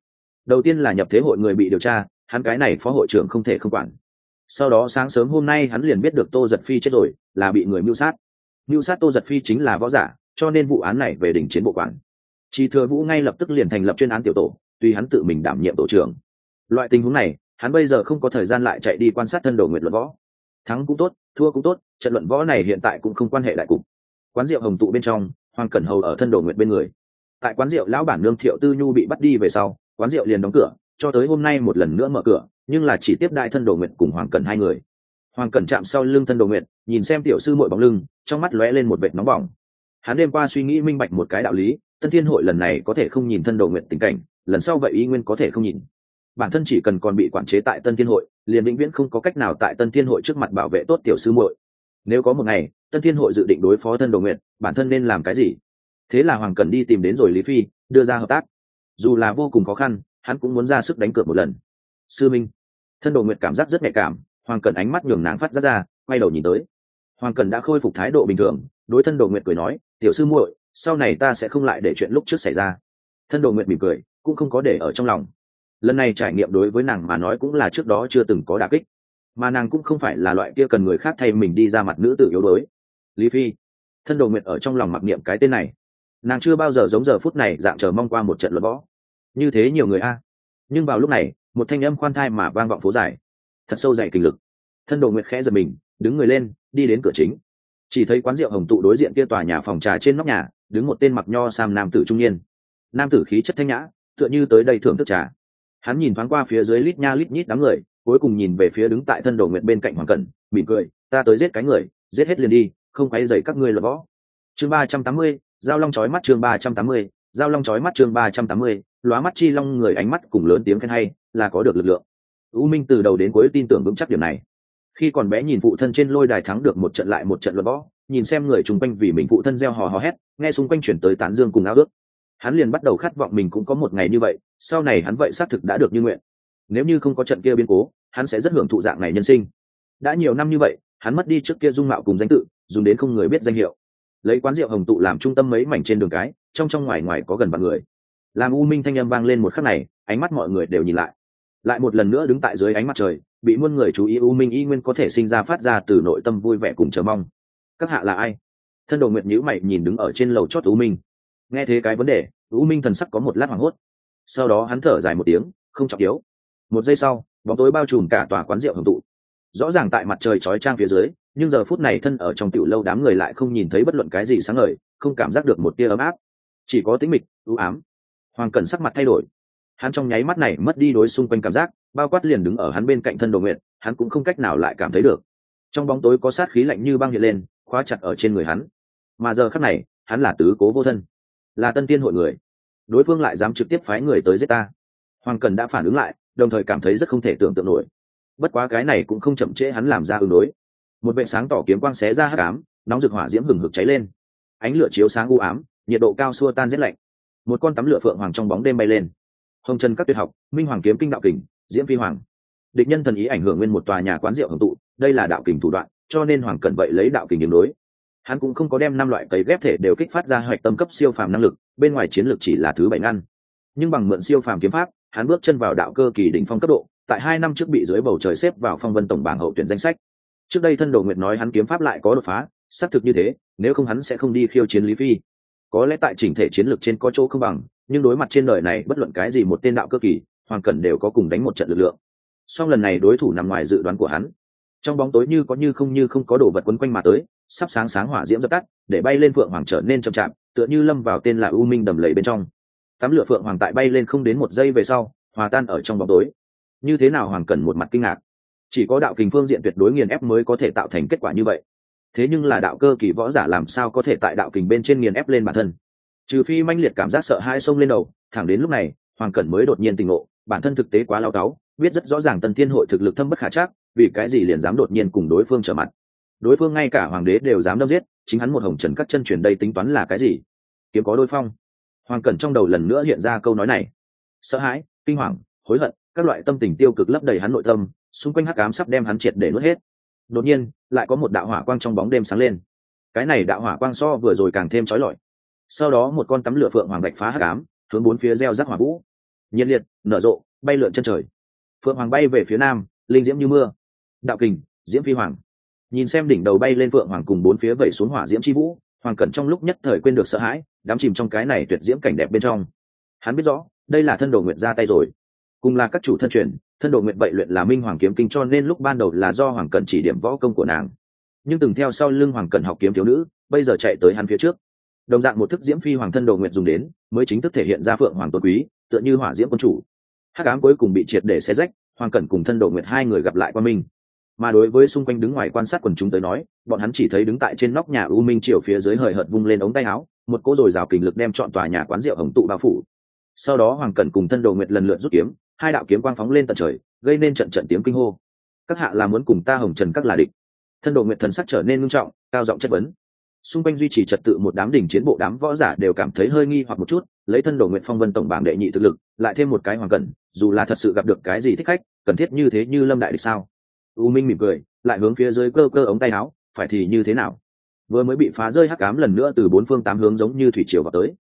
Đầu tiên là nhập thế hội người bị điều tra, hắn cái này phó hội trưởng không thể không quản. Sau đó sáng sớm hôm nay hắn liền biết được tô giật phi chết rồi, là bị người mưu sát. Mưu sát tô giật phi chính là võ giả, cho nên vụ án này về đỉnh chiến bộ quản chỉ thừa vũ ngay lập tức liền thành lập chuyên án tiểu tổ, tuy hắn tự mình đảm nhiệm tổ trưởng. Loại tình huống này, hắn bây giờ không có thời gian lại chạy đi quan sát thân đồ nguyện luận võ. Thắng cũng tốt, thua cũng tốt, trận luận võ này hiện tại cũng không quan hệ đại cục. Quán rượu hồng tụ bên trong, hoàng cẩn hầu ở thân đồ nguyện bên người. Tại quán rượu lão bản nương thiệu tư nhu bị bắt đi về sau, quán rượu liền đóng cửa, cho tới hôm nay một lần nữa mở cửa, nhưng là chỉ tiếp đại thân đồ nguyện cùng hoàng cẩn hai người. Hoàng cẩn chạm sau lưng thân đồ nguyện nhìn xem tiểu sư muội bóng lưng, trong mắt lóe lên một vệt nóng bỏng. Hắn đêm qua suy nghĩ minh bạch một cái đạo lý tân thiên hội lần này có thể không nhìn thân đồ nguyện tình cảnh, lần sau vậy ý nguyên có thể không nhìn. Bản thân chỉ cần còn bị quản chế tại tân thiên hội, liền vĩnh viễn không có cách nào tại tân thiên hội trước mặt bảo vệ tốt tiểu sư muội. Nếu có một ngày, tân thiên hội dự định đối phó thân đồ nguyện, bản thân nên làm cái gì? Thế là hoàng cần đi tìm đến rồi lý phi, đưa ra hợp tác. Dù là vô cùng khó khăn, hắn cũng muốn ra sức đánh cược một lần. Sư minh, thân đồ nguyện cảm giác rất nhạy cảm, hoàng cần ánh mắt nhường nàng phát ra ra, quay đầu nhìn tới. Hoàng cần đã khôi phục thái độ bình thường, đối thân đồ nguyện cười nói, tiểu sư muội sau này ta sẽ không lại để chuyện lúc trước xảy ra. Thân đồ nguyện mỉm cười, cũng không có để ở trong lòng. Lần này trải nghiệm đối với nàng mà nói cũng là trước đó chưa từng có đà kích. Mà nàng cũng không phải là loại kia cần người khác thay mình đi ra mặt nữ tử yếu đuối. Lý phi, thân đồ nguyện ở trong lòng mặc niệm cái tên này. Nàng chưa bao giờ giống giờ phút này dạng chờ mong qua một trận luận võ. Như thế nhiều người a. Nhưng vào lúc này, một thanh âm khoan thai mà vang vọng phố dài. Thật sâu dày kinh lực. Thân đồ nguyện khẽ giật mình, đứng người lên, đi đến cửa chính. Chỉ thấy quán rượu hồng tụ đối diện kia tòa nhà phòng trà trên nóc nhà đứng một tên mặc nho sam nam tử trung niên. Nam tử khí chất thanh nhã, tựa như tới đây thưởng thức trà. Hắn nhìn thoáng qua phía dưới lít nha lít nhít đám người, cuối cùng nhìn về phía đứng tại thân đồ nguyện bên cạnh hoàng cẩn, mỉm cười, ta tới giết cái người, giết hết liền đi, không quấy dày các ngươi luật võ. Chương ba trăm tám mươi, giao long chói mắt chương ba trăm tám mươi, giao long chói mắt chương ba trăm tám mươi, lóa mắt chi long người ánh mắt cùng lớn tiếng khen hay, là có được lực lượng. U minh từ đầu đến cuối tin tưởng vững chắc điểm này. Khi còn bé nhìn phụ thân trên lôi đài thắng được một trận lại một trận luật võ nhìn xem người chung quanh vì mình phụ thân gieo hò hò hét, nghe xung quanh chuyển tới tán dương cùng ao ước. Hắn liền bắt đầu khát vọng mình cũng có một ngày như vậy, sau này hắn vậy xác thực đã được như nguyện. Nếu như không có trận kia biến cố, hắn sẽ rất hưởng thụ dạng này nhân sinh. Đã nhiều năm như vậy, hắn mất đi trước kia dung mạo cùng danh tự, dùng đến không người biết danh hiệu. Lấy quán rượu hồng tụ làm trung tâm mấy mảnh trên đường cái, trong trong ngoài ngoài có gần vạn người. Làm u minh thanh âm vang lên một khắc này, ánh mắt mọi người đều nhìn lại. Lại một lần nữa đứng tại dưới ánh mặt trời, bị muôn người chú ý u minh y nguyên có thể sinh ra phát ra từ nội tâm vui vẻ cùng chờ mong các hạ là ai? Thân đồ nguyệt nhữ mày nhìn đứng ở trên lầu chót u minh. Nghe thế cái vấn đề u minh thần sắc có một lát hoảng hốt. Sau đó hắn thở dài một tiếng, không trọng yếu. Một giây sau, bóng tối bao trùm cả tòa quán rượu hồng tụ rõ ràng tại mặt trời chói trang phía dưới, nhưng giờ phút này thân ở trong tiểu lâu đám người lại không nhìn thấy bất luận cái gì sáng ngời, không cảm giác được một tia ấm áp. Chỉ có tính mịch ưu ám. Hoàng cẩn sắc mặt thay đổi. Hắn trong nháy mắt này mất đi đối xung quanh cảm giác, bao quát liền đứng ở hắn bên cạnh thân đồ nguyện hắn cũng không cách nào lại cảm thấy được. Trong bóng tối có sát khí lạnh như băng hiện lên khóa chặt ở trên người hắn. Mà giờ khắc này, hắn là tứ cố vô thân, là tân tiên hội người. Đối phương lại dám trực tiếp phái người tới giết ta. Hoàng cần đã phản ứng lại, đồng thời cảm thấy rất không thể tưởng tượng nổi. Bất quá cái này cũng không chậm trễ hắn làm ra ứng đối. Một vệ sáng tỏ kiếm quang xé ra hắc ám, nóng rực hỏa diễm hừng hực cháy lên. Ánh lửa chiếu sáng u ám, nhiệt độ cao xua tan rét lạnh. Một con tắm lửa phượng hoàng trong bóng đêm bay lên. Hồng trần các tuyệt học, minh hoàng kiếm kinh đạo kình, diễm phi hoàng. Địch nhân thần ý ảnh hưởng nguyên một tòa nhà quán rượu hưởng tụ, đây là đạo kình thủ đoạn cho nên hoàng cẩn vậy lấy đạo kình đường đối. Hắn cũng không có đem năm loại cấy ghép thể đều kích phát ra hoạch tâm cấp siêu phàm năng lực, bên ngoài chiến lược chỉ là thứ bảy ngăn. Nhưng bằng mượn siêu phàm kiếm pháp, hắn bước chân vào đạo cơ kỳ đỉnh phong cấp độ, tại hai năm trước bị dưới bầu trời xếp vào phong vân tổng bảng hậu tuyển danh sách. Trước đây thân đồ nguyệt nói hắn kiếm pháp lại có đột phá, xác thực như thế, nếu không hắn sẽ không đi khiêu chiến lý phi. Có lẽ tại chỉnh thể chiến lược trên có chỗ không bằng, nhưng đối mặt trên đời này bất luận cái gì một tên đạo cơ kỳ, hoàng cẩn đều có cùng đánh một trận lực lượng. Song lần này đối thủ nằm ngoài dự đoán của hắn trong bóng tối như có như không như không có đồ vật quấn quanh mà tới, sắp sáng sáng hỏa diễm dập tắt, để bay lên phượng hoàng trở nên chậm chạp, tựa như lâm vào tên là u minh đầm lầy bên trong. Tắm lửa phượng hoàng tại bay lên không đến một giây về sau, hòa tan ở trong bóng tối. Như thế nào hoàng cần một mặt kinh ngạc. Chỉ có đạo kình phương diện tuyệt đối nghiền ép mới có thể tạo thành kết quả như vậy. Thế nhưng là đạo cơ kỳ võ giả làm sao có thể tại đạo kình bên trên nghiền ép lên bản thân? Trừ phi manh liệt cảm giác sợ hai sông lên đầu, thẳng đến lúc này, hoàng cẩn mới đột nhiên tình ngộ, bản thân thực tế quá lao cáu biết rất rõ ràng tần thiên hội thực lực thâm bất khả chắc vì cái gì liền dám đột nhiên cùng đối phương trở mặt? Đối phương ngay cả hoàng đế đều dám đâm giết, chính hắn một hồng trần cắt chân truyền đây tính toán là cái gì? Kiếm có đôi phong. Hoàng cẩn trong đầu lần nữa hiện ra câu nói này. Sợ hãi, kinh hoàng, hối hận, các loại tâm tình tiêu cực lấp đầy hắn nội tâm, xung quanh hắc ám sắp đem hắn triệt để nuốt hết. Đột nhiên, lại có một đạo hỏa quang trong bóng đêm sáng lên. Cái này đạo hỏa quang so vừa rồi càng thêm trói lọi. Sau đó một con tắm lửa phượng hoàng bạch phá hắc ám, hướng bốn phía gieo rắc hỏa vũ. Nhiệt liệt, nở rộ, bay lượn chân trời. Phượng hoàng bay về phía nam, linh diễm như mưa đạo kình, diễm phi hoàng. Nhìn xem đỉnh đầu bay lên phượng hoàng cùng bốn phía vẩy xuống hỏa diễm chi vũ, hoàng cẩn trong lúc nhất thời quên được sợ hãi đám chìm trong cái này tuyệt diễm cảnh đẹp bên trong. Hắn biết rõ, đây là thân đồ nguyện ra tay rồi. Cùng là các chủ thân truyền, thân đồ nguyện vậy luyện là minh hoàng kiếm kinh cho nên lúc ban đầu là do hoàng cẩn chỉ điểm võ công của nàng. Nhưng từng theo sau lưng hoàng cẩn học kiếm thiếu nữ, bây giờ chạy tới hắn phía trước. Đồng dạng một thức diễm phi hoàng thân đồ nguyện dùng đến, mới chính thức thể hiện ra phượng hoàng tôn quý, tựa như hỏa diễm quân chủ. Hắc ám cuối cùng bị triệt để xé rách, hoàng cẩn cùng thân đồ nguyện hai người gặp lại qua minh mà đối với xung quanh đứng ngoài quan sát quần chúng tới nói, bọn hắn chỉ thấy đứng tại trên nóc nhà u minh triều phía dưới hời hợt vung lên ống tay áo, một cỗ dồi dào kình lực đem chọn tòa nhà quán rượu hồng tụ bao phủ. Sau đó hoàng cẩn cùng thân đồ nguyệt lần lượt rút kiếm, hai đạo kiếm quang phóng lên tận trời, gây nên trận trận tiếng kinh hô. Các hạ là muốn cùng ta hồng trần các là địch. Thân đồ nguyệt thần sắc trở nên ngưng trọng, cao giọng chất vấn. Xung quanh duy trì trật tự một đám đỉnh chiến bộ đám võ giả đều cảm thấy hơi nghi hoặc một chút, lấy thân đồ nguyện phong vân tổng bảng đệ nhị thực lực, lại thêm một cái hoàng cẩn, dù là thật sự gặp được cái gì thích khách, cần thiết như thế như lâm đại địch sao? U minh mỉm cười, lại hướng phía dưới cơ cơ ống tay áo, phải thì như thế nào? Vừa mới bị phá rơi hắc cám lần nữa từ bốn phương tám hướng giống như thủy triều vào tới.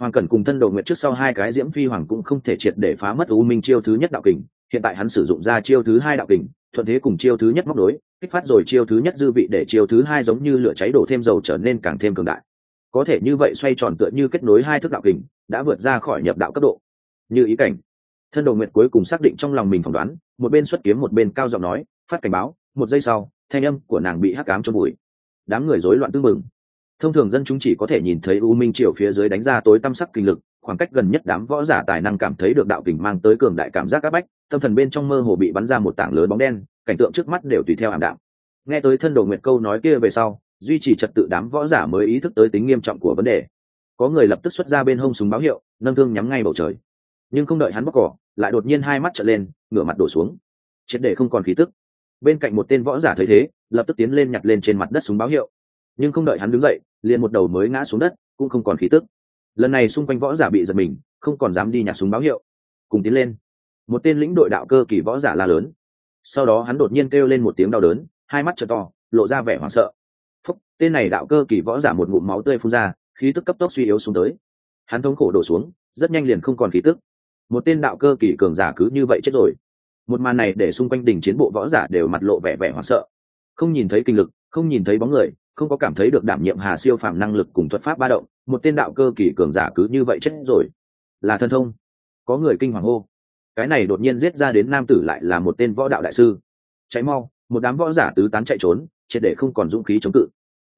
Hoàng cẩn cùng thân đồ nguyện trước sau hai cái diễm phi hoàng cũng không thể triệt để phá mất u minh chiêu thứ nhất đạo kình, hiện tại hắn sử dụng ra chiêu thứ hai đạo kình, thuận thế cùng chiêu thứ nhất móc đối kích phát rồi chiêu thứ nhất dư vị để chiêu thứ hai giống như lửa cháy đổ thêm dầu trở nên càng thêm cường đại. Có thể như vậy xoay tròn tựa như kết nối hai thức đạo kình, đã vượt ra khỏi nhập đạo cấp độ. Như ý cảnh, thân đồ nguyệt cuối cùng xác định trong lòng mình phỏng đoán, một bên xuất kiếm một bên cao giọng nói phát cảnh báo, một giây sau, thanh âm của nàng bị hắc cám trong bụi đám người rối loạn tương mừng thông thường dân chúng chỉ có thể nhìn thấy u minh triều phía dưới đánh ra tối tăm sắc kinh lực, khoảng cách gần nhất đám võ giả tài năng cảm thấy được đạo kình mang tới cường đại cảm giác áp bách, tâm thần bên trong mơ hồ bị bắn ra một tảng lớn bóng đen, cảnh tượng trước mắt đều tùy theo ảm đạm. Nghe tới thân đồ nguyệt câu nói kia về sau, duy trì trật tự đám võ giả mới ý thức tới tính nghiêm trọng của vấn đề. Có người lập tức xuất ra bên hông súng báo hiệu, nâng thương nhắm ngay bầu trời. Nhưng không đợi hắn bóc cỏ, lại đột nhiên hai mắt trở lên, ngửa mặt đổ xuống. Triệt để không còn khí tức bên cạnh một tên võ giả thấy thế, lập tức tiến lên nhặt lên trên mặt đất súng báo hiệu. Nhưng không đợi hắn đứng dậy, liền một đầu mới ngã xuống đất, cũng không còn khí tức. Lần này xung quanh võ giả bị giật mình, không còn dám đi nhặt súng báo hiệu. Cùng tiến lên. Một tên lĩnh đội đạo cơ kỳ võ giả la lớn. Sau đó hắn đột nhiên kêu lên một tiếng đau đớn, hai mắt trợ to, lộ ra vẻ hoảng sợ. Phúc, tên này đạo cơ kỳ võ giả một ngụm máu tươi phun ra, khí tức cấp tốc suy yếu xuống tới. Hắn thống khổ đổ xuống, rất nhanh liền không còn khí tức. Một tên đạo cơ kỳ cường giả cứ như vậy chết rồi một màn này để xung quanh đỉnh chiến bộ võ giả đều mặt lộ vẻ vẻ hoảng sợ. Không nhìn thấy kinh lực, không nhìn thấy bóng người, không có cảm thấy được đảm nhiệm hà siêu phàm năng lực cùng thuật pháp ba động, một tên đạo cơ kỳ cường giả cứ như vậy chết rồi. Là thân thông. Có người kinh hoàng hô. Cái này đột nhiên giết ra đến nam tử lại là một tên võ đạo đại sư. Cháy mau, một đám võ giả tứ tán chạy trốn, triệt để không còn dũng khí chống cự.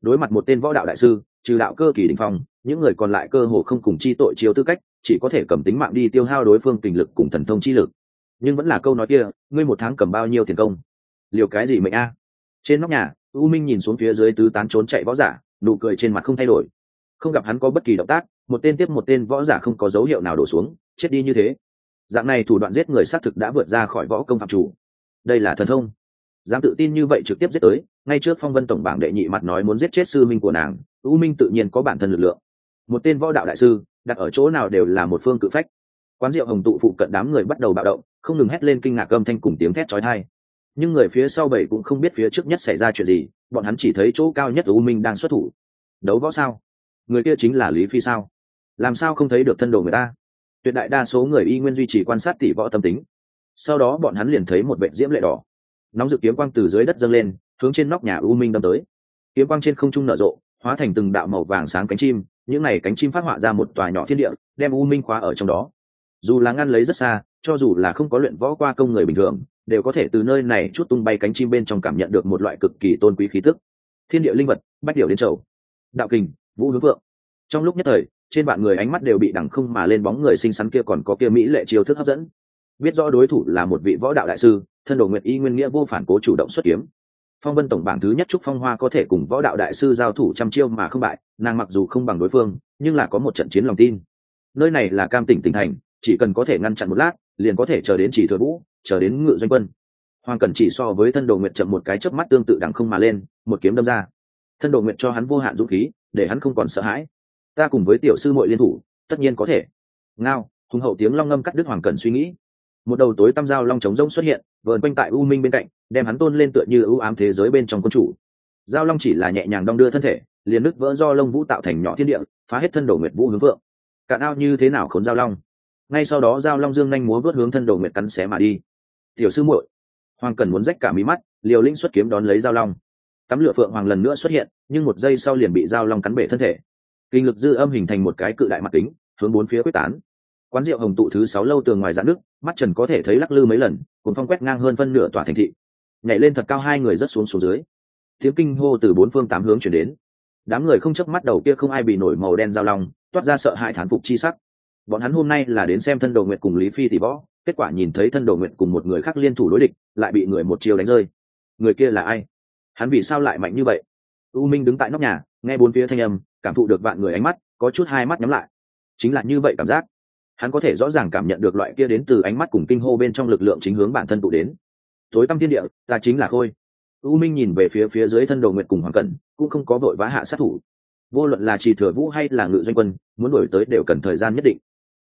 Đối mặt một tên võ đạo đại sư, trừ đạo cơ kỳ đình phong, những người còn lại cơ hồ không cùng chi tội chiếu tư cách, chỉ có thể cầm tính mạng đi tiêu hao đối phương tình lực cùng thần thông chi lực nhưng vẫn là câu nói kia, ngươi một tháng cầm bao nhiêu tiền công? Liều cái gì mệnh a? Trên nóc nhà, u minh nhìn xuống phía dưới tứ tán trốn chạy võ giả, nụ cười trên mặt không thay đổi. Không gặp hắn có bất kỳ động tác, một tên tiếp một tên võ giả không có dấu hiệu nào đổ xuống, chết đi như thế. Dạng này thủ đoạn giết người xác thực đã vượt ra khỏi võ công phạm chủ. Đây là thần thông. Dám tự tin như vậy trực tiếp giết tới, ngay trước phong vân tổng bảng đệ nhị mặt nói muốn giết chết sư minh của nàng, u minh tự nhiên có bản thân lực lượng. Một tên võ đạo đại sư, đặt ở chỗ nào đều là một phương cự phách. Quán rượu hồng tụ phụ cận đám người bắt đầu bạo động không ngừng hét lên kinh ngạc âm thanh cùng tiếng thét chói tai. nhưng người phía sau bảy cũng không biết phía trước nhất xảy ra chuyện gì, bọn hắn chỉ thấy chỗ cao nhất u minh đang xuất thủ. Đấu võ sao? Người kia chính là lý phi sao? Làm sao không thấy được thân đồ người ta? Tuyệt đại đa số người y nguyên duy trì quan sát tỷ võ tâm tính. Sau đó bọn hắn liền thấy một vệt diễm lệ đỏ. Nóng dự kiếm quang từ dưới đất dâng lên, hướng trên nóc nhà u minh đâm tới. Kiếm quang trên không trung nở rộ, hóa thành từng đạo màu vàng sáng cánh chim, những này cánh chim phát họa ra một tòa nhỏ thiên địa, đem u minh khóa ở trong đó. Dù là ngăn lấy rất xa cho dù là không có luyện võ qua công người bình thường, đều có thể từ nơi này chút tung bay cánh chim bên trong cảm nhận được một loại cực kỳ tôn quý khí tức. Thiên địa linh vật, bách điệu đến trầu đạo kình, vũ hướng vượng trong lúc nhất thời, trên bạn người ánh mắt đều bị đẳng không mà lên bóng người xinh xắn kia còn có kia mỹ lệ chiêu thức hấp dẫn. Biết rõ đối thủ là một vị võ đạo đại sư, thân đồ nguyệt y nguyên nghĩa vô phản cố chủ động xuất kiếm. Phong vân tổng bảng thứ nhất trúc phong hoa có thể cùng võ đạo đại sư giao thủ trăm chiêu mà không bại, nàng mặc dù không bằng đối phương, nhưng là có một trận chiến lòng tin. Nơi này là cam tỉnh tỉnh thành, chỉ cần có thể ngăn chặn một lát liền có thể chờ đến chỉ thừa vũ, chờ đến ngự doanh quân. Hoàng cẩn chỉ so với thân đồ nguyện chậm một cái chớp mắt tương tự đằng không mà lên, một kiếm đâm ra. Thân đồ nguyện cho hắn vô hạn dũng khí, để hắn không còn sợ hãi. Ta cùng với tiểu sư muội liên thủ, tất nhiên có thể. Ngao, hùng hậu tiếng long ngâm cắt đứt hoàng cẩn suy nghĩ. Một đầu tối tăm dao long trống rông xuất hiện, vờn quanh tại u minh bên cạnh, đem hắn tôn lên tựa như ưu ám thế giới bên trong quân chủ. Giao long chỉ là nhẹ nhàng đong đưa thân thể, liền nứt vỡ do lông vũ tạo thành nhỏ thiên địa, phá hết thân đồ nguyệt vũ hướng vượng cạn ao như thế nào khốn giao long? Ngay sau đó giao long dương nhanh múa vớt hướng thân đồ nguyệt cắn xé mà đi. Tiểu sư muội. Hoàng cần muốn rách cả mí mắt, liều lĩnh xuất kiếm đón lấy giao long. Tắm lửa phượng hoàng lần nữa xuất hiện, nhưng một giây sau liền bị giao long cắn bể thân thể. Kinh lực dư âm hình thành một cái cự đại mặt kính, hướng bốn phía quyết tán. Quán rượu hồng tụ thứ sáu lâu tường ngoài dạn nước, mắt trần có thể thấy lắc lư mấy lần, cuốn phong quét ngang hơn phân nửa tòa thành thị. Nhảy lên thật cao hai người rất xuống xuống dưới. Tiếng kinh hô từ bốn phương tám hướng chuyển đến. Đám người không chớp mắt, đầu kia không ai bị nổi màu đen giao long, toát ra sợ hãi thán phục chi sắc bọn hắn hôm nay là đến xem thân đồ nguyện cùng lý phi tỷ võ, kết quả nhìn thấy thân đồ nguyện cùng một người khác liên thủ đối địch, lại bị người một chiều đánh rơi. Người kia là ai? Hắn vì sao lại mạnh như vậy? U minh đứng tại nóc nhà, nghe bốn phía thanh âm, cảm thụ được vạn người ánh mắt, có chút hai mắt nhắm lại. Chính là như vậy cảm giác. Hắn có thể rõ ràng cảm nhận được loại kia đến từ ánh mắt cùng kinh hô bên trong lực lượng chính hướng bản thân tụ đến. Tối tăm thiên địa, ta chính là khôi. U minh nhìn về phía phía dưới thân đồ nguyện cùng hoàng cẩn, cũng không có vội vã hạ sát thủ. Vô luận là trì thừa vũ hay là ngự doanh quân, muốn đổi tới đều cần thời gian nhất định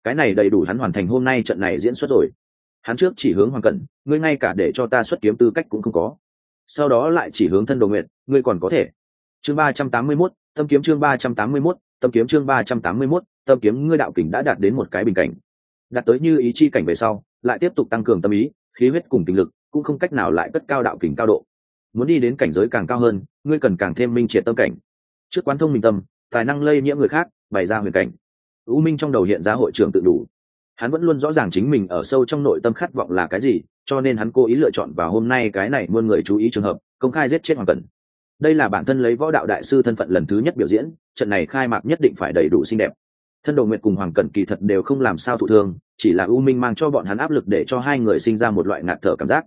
cái này đầy đủ hắn hoàn thành hôm nay trận này diễn xuất rồi. Hắn trước chỉ hướng hoàng cẩn, ngươi ngay cả để cho ta xuất kiếm tư cách cũng không có. Sau đó lại chỉ hướng thân đồ nguyện ngươi còn có thể. Chương ba trăm tám mươi mốt, tâm kiếm chương ba trăm tám mươi mốt, tâm kiếm chương ba trăm tám mươi mốt, tâm kiếm ngươi đạo kình đã đạt đến một cái bình cảnh. Đạt tới như ý chi cảnh về sau, lại tiếp tục tăng cường tâm ý, khí huyết cùng tình lực, cũng không cách nào lại cất cao đạo kình cao độ. Muốn đi đến cảnh giới càng cao hơn, ngươi cần càng thêm minh triệt tâm cảnh. Trước quán thông minh tâm, tài năng lây nhiễm người khác, bày ra huyền cảnh u minh trong đầu hiện ra hội trưởng tự đủ. Hắn vẫn luôn rõ ràng chính mình ở sâu trong nội tâm khát vọng là cái gì, cho nên hắn cố ý lựa chọn vào hôm nay cái này muôn người chú ý trường hợp, công khai giết chết hoàng cần đây là bản thân lấy võ đạo đại sư thân phận lần thứ nhất biểu diễn, trận này khai mạc nhất định phải đầy đủ xinh đẹp. Thân đồ nguyệt cùng hoàng cẩn kỳ thật đều không làm sao thụ thương, chỉ là u minh mang cho bọn hắn áp lực để cho hai người sinh ra một loại ngạt thở cảm giác.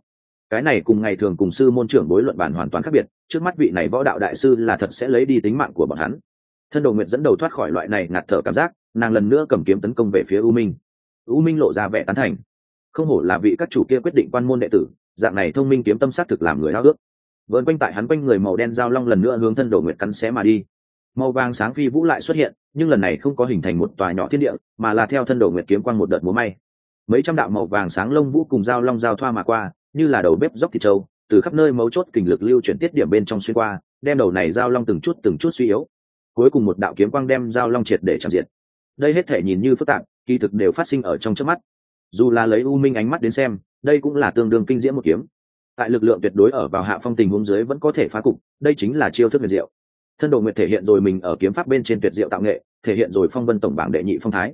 Cái này cùng ngày thường cùng sư môn trưởng bối luận bản hoàn toàn khác biệt, trước mắt vị này võ đạo đại sư là thật sẽ lấy đi tính mạng của bọn hắn thân đồ nguyệt dẫn đầu thoát khỏi loại này ngạt thở cảm giác, nàng lần nữa cầm kiếm tấn công về phía u minh. U minh lộ ra vẻ tán thành. Không hổ là vị các chủ kia quyết định quan môn đệ tử, dạng này thông minh kiếm tâm sát thực làm người háo ước vợn quanh tại hắn quanh người màu đen giao long lần nữa hướng thân đồ nguyệt cắn xé mà đi. Màu vàng sáng phi vũ lại xuất hiện, nhưng lần này không có hình thành một tòa nhỏ thiên địa, mà là theo thân đồ nguyệt kiếm quang một đợt múa may. Mấy trăm đạo màu vàng sáng lông vũ cùng dao long giao thoa mà qua, như là đầu bếp dốc thịt trâu, từ khắp nơi mấu chốt kình lực lưu chuyển tiết điểm bên trong xuyên qua, đem đầu này dao long từng chút từng chút suy yếu cuối cùng một đạo kiếm quang đem dao long triệt để chạm diệt. Đây hết thể nhìn như phức tạp, kỳ thực đều phát sinh ở trong trước mắt. Dù là lấy u minh ánh mắt đến xem, đây cũng là tương đương kinh diễm một kiếm. Tại lực lượng tuyệt đối ở vào hạ phong tình huống dưới vẫn có thể phá cục, đây chính là chiêu thức huyền diệu. Thân đồ nguyệt thể hiện rồi mình ở kiếm pháp bên trên tuyệt diệu tạo nghệ, thể hiện rồi phong vân tổng bảng đệ nhị phong thái.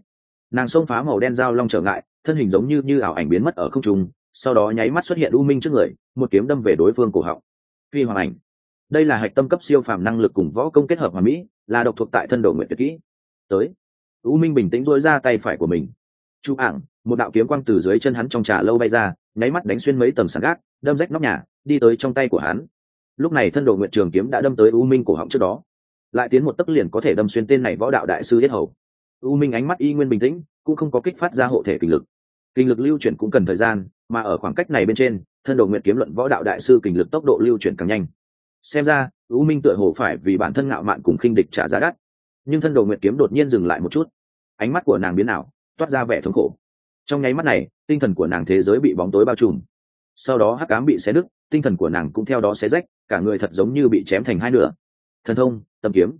Nàng xông phá màu đen dao long trở ngại, thân hình giống như như ảo ảnh biến mất ở không trung, sau đó nháy mắt xuất hiện u minh trước người, một kiếm đâm về đối phương cổ họng. Phi hoàng ảnh. Đây là hạch tâm cấp siêu phàm năng lực cùng võ công kết hợp hòa mỹ là độc thuộc tại thân đồ nguyện tuyệt kỹ. Tới. U minh bình tĩnh dối ra tay phải của mình. Chu ảng, một đạo kiếm quang từ dưới chân hắn trong trà lâu bay ra, nháy mắt đánh xuyên mấy tầng sàn gác, đâm rách nóc nhà, đi tới trong tay của hắn. Lúc này thân đồ nguyện trường kiếm đã đâm tới u minh cổ họng trước đó. Lại tiến một tấc liền có thể đâm xuyên tên này võ đạo đại sư yết hầu. U minh ánh mắt y nguyên bình tĩnh, cũng không có kích phát ra hộ thể kinh lực. Kinh lực lưu chuyển cũng cần thời gian, mà ở khoảng cách này bên trên, thân đồ nguyện kiếm luận võ đạo đại sư kinh lực tốc độ lưu chuyển càng nhanh xem ra, u minh tựa hồ phải vì bản thân ngạo mạn cùng khinh địch trả giá đắt. Nhưng thân đồ nguyện kiếm đột nhiên dừng lại một chút. Ánh mắt của nàng biến ảo, toát ra vẻ thống khổ. Trong nháy mắt này, tinh thần của nàng thế giới bị bóng tối bao trùm. Sau đó hắc ám bị xé đứt, tinh thần của nàng cũng theo đó xé rách, cả người thật giống như bị chém thành hai nửa. Thần thông, tâm kiếm.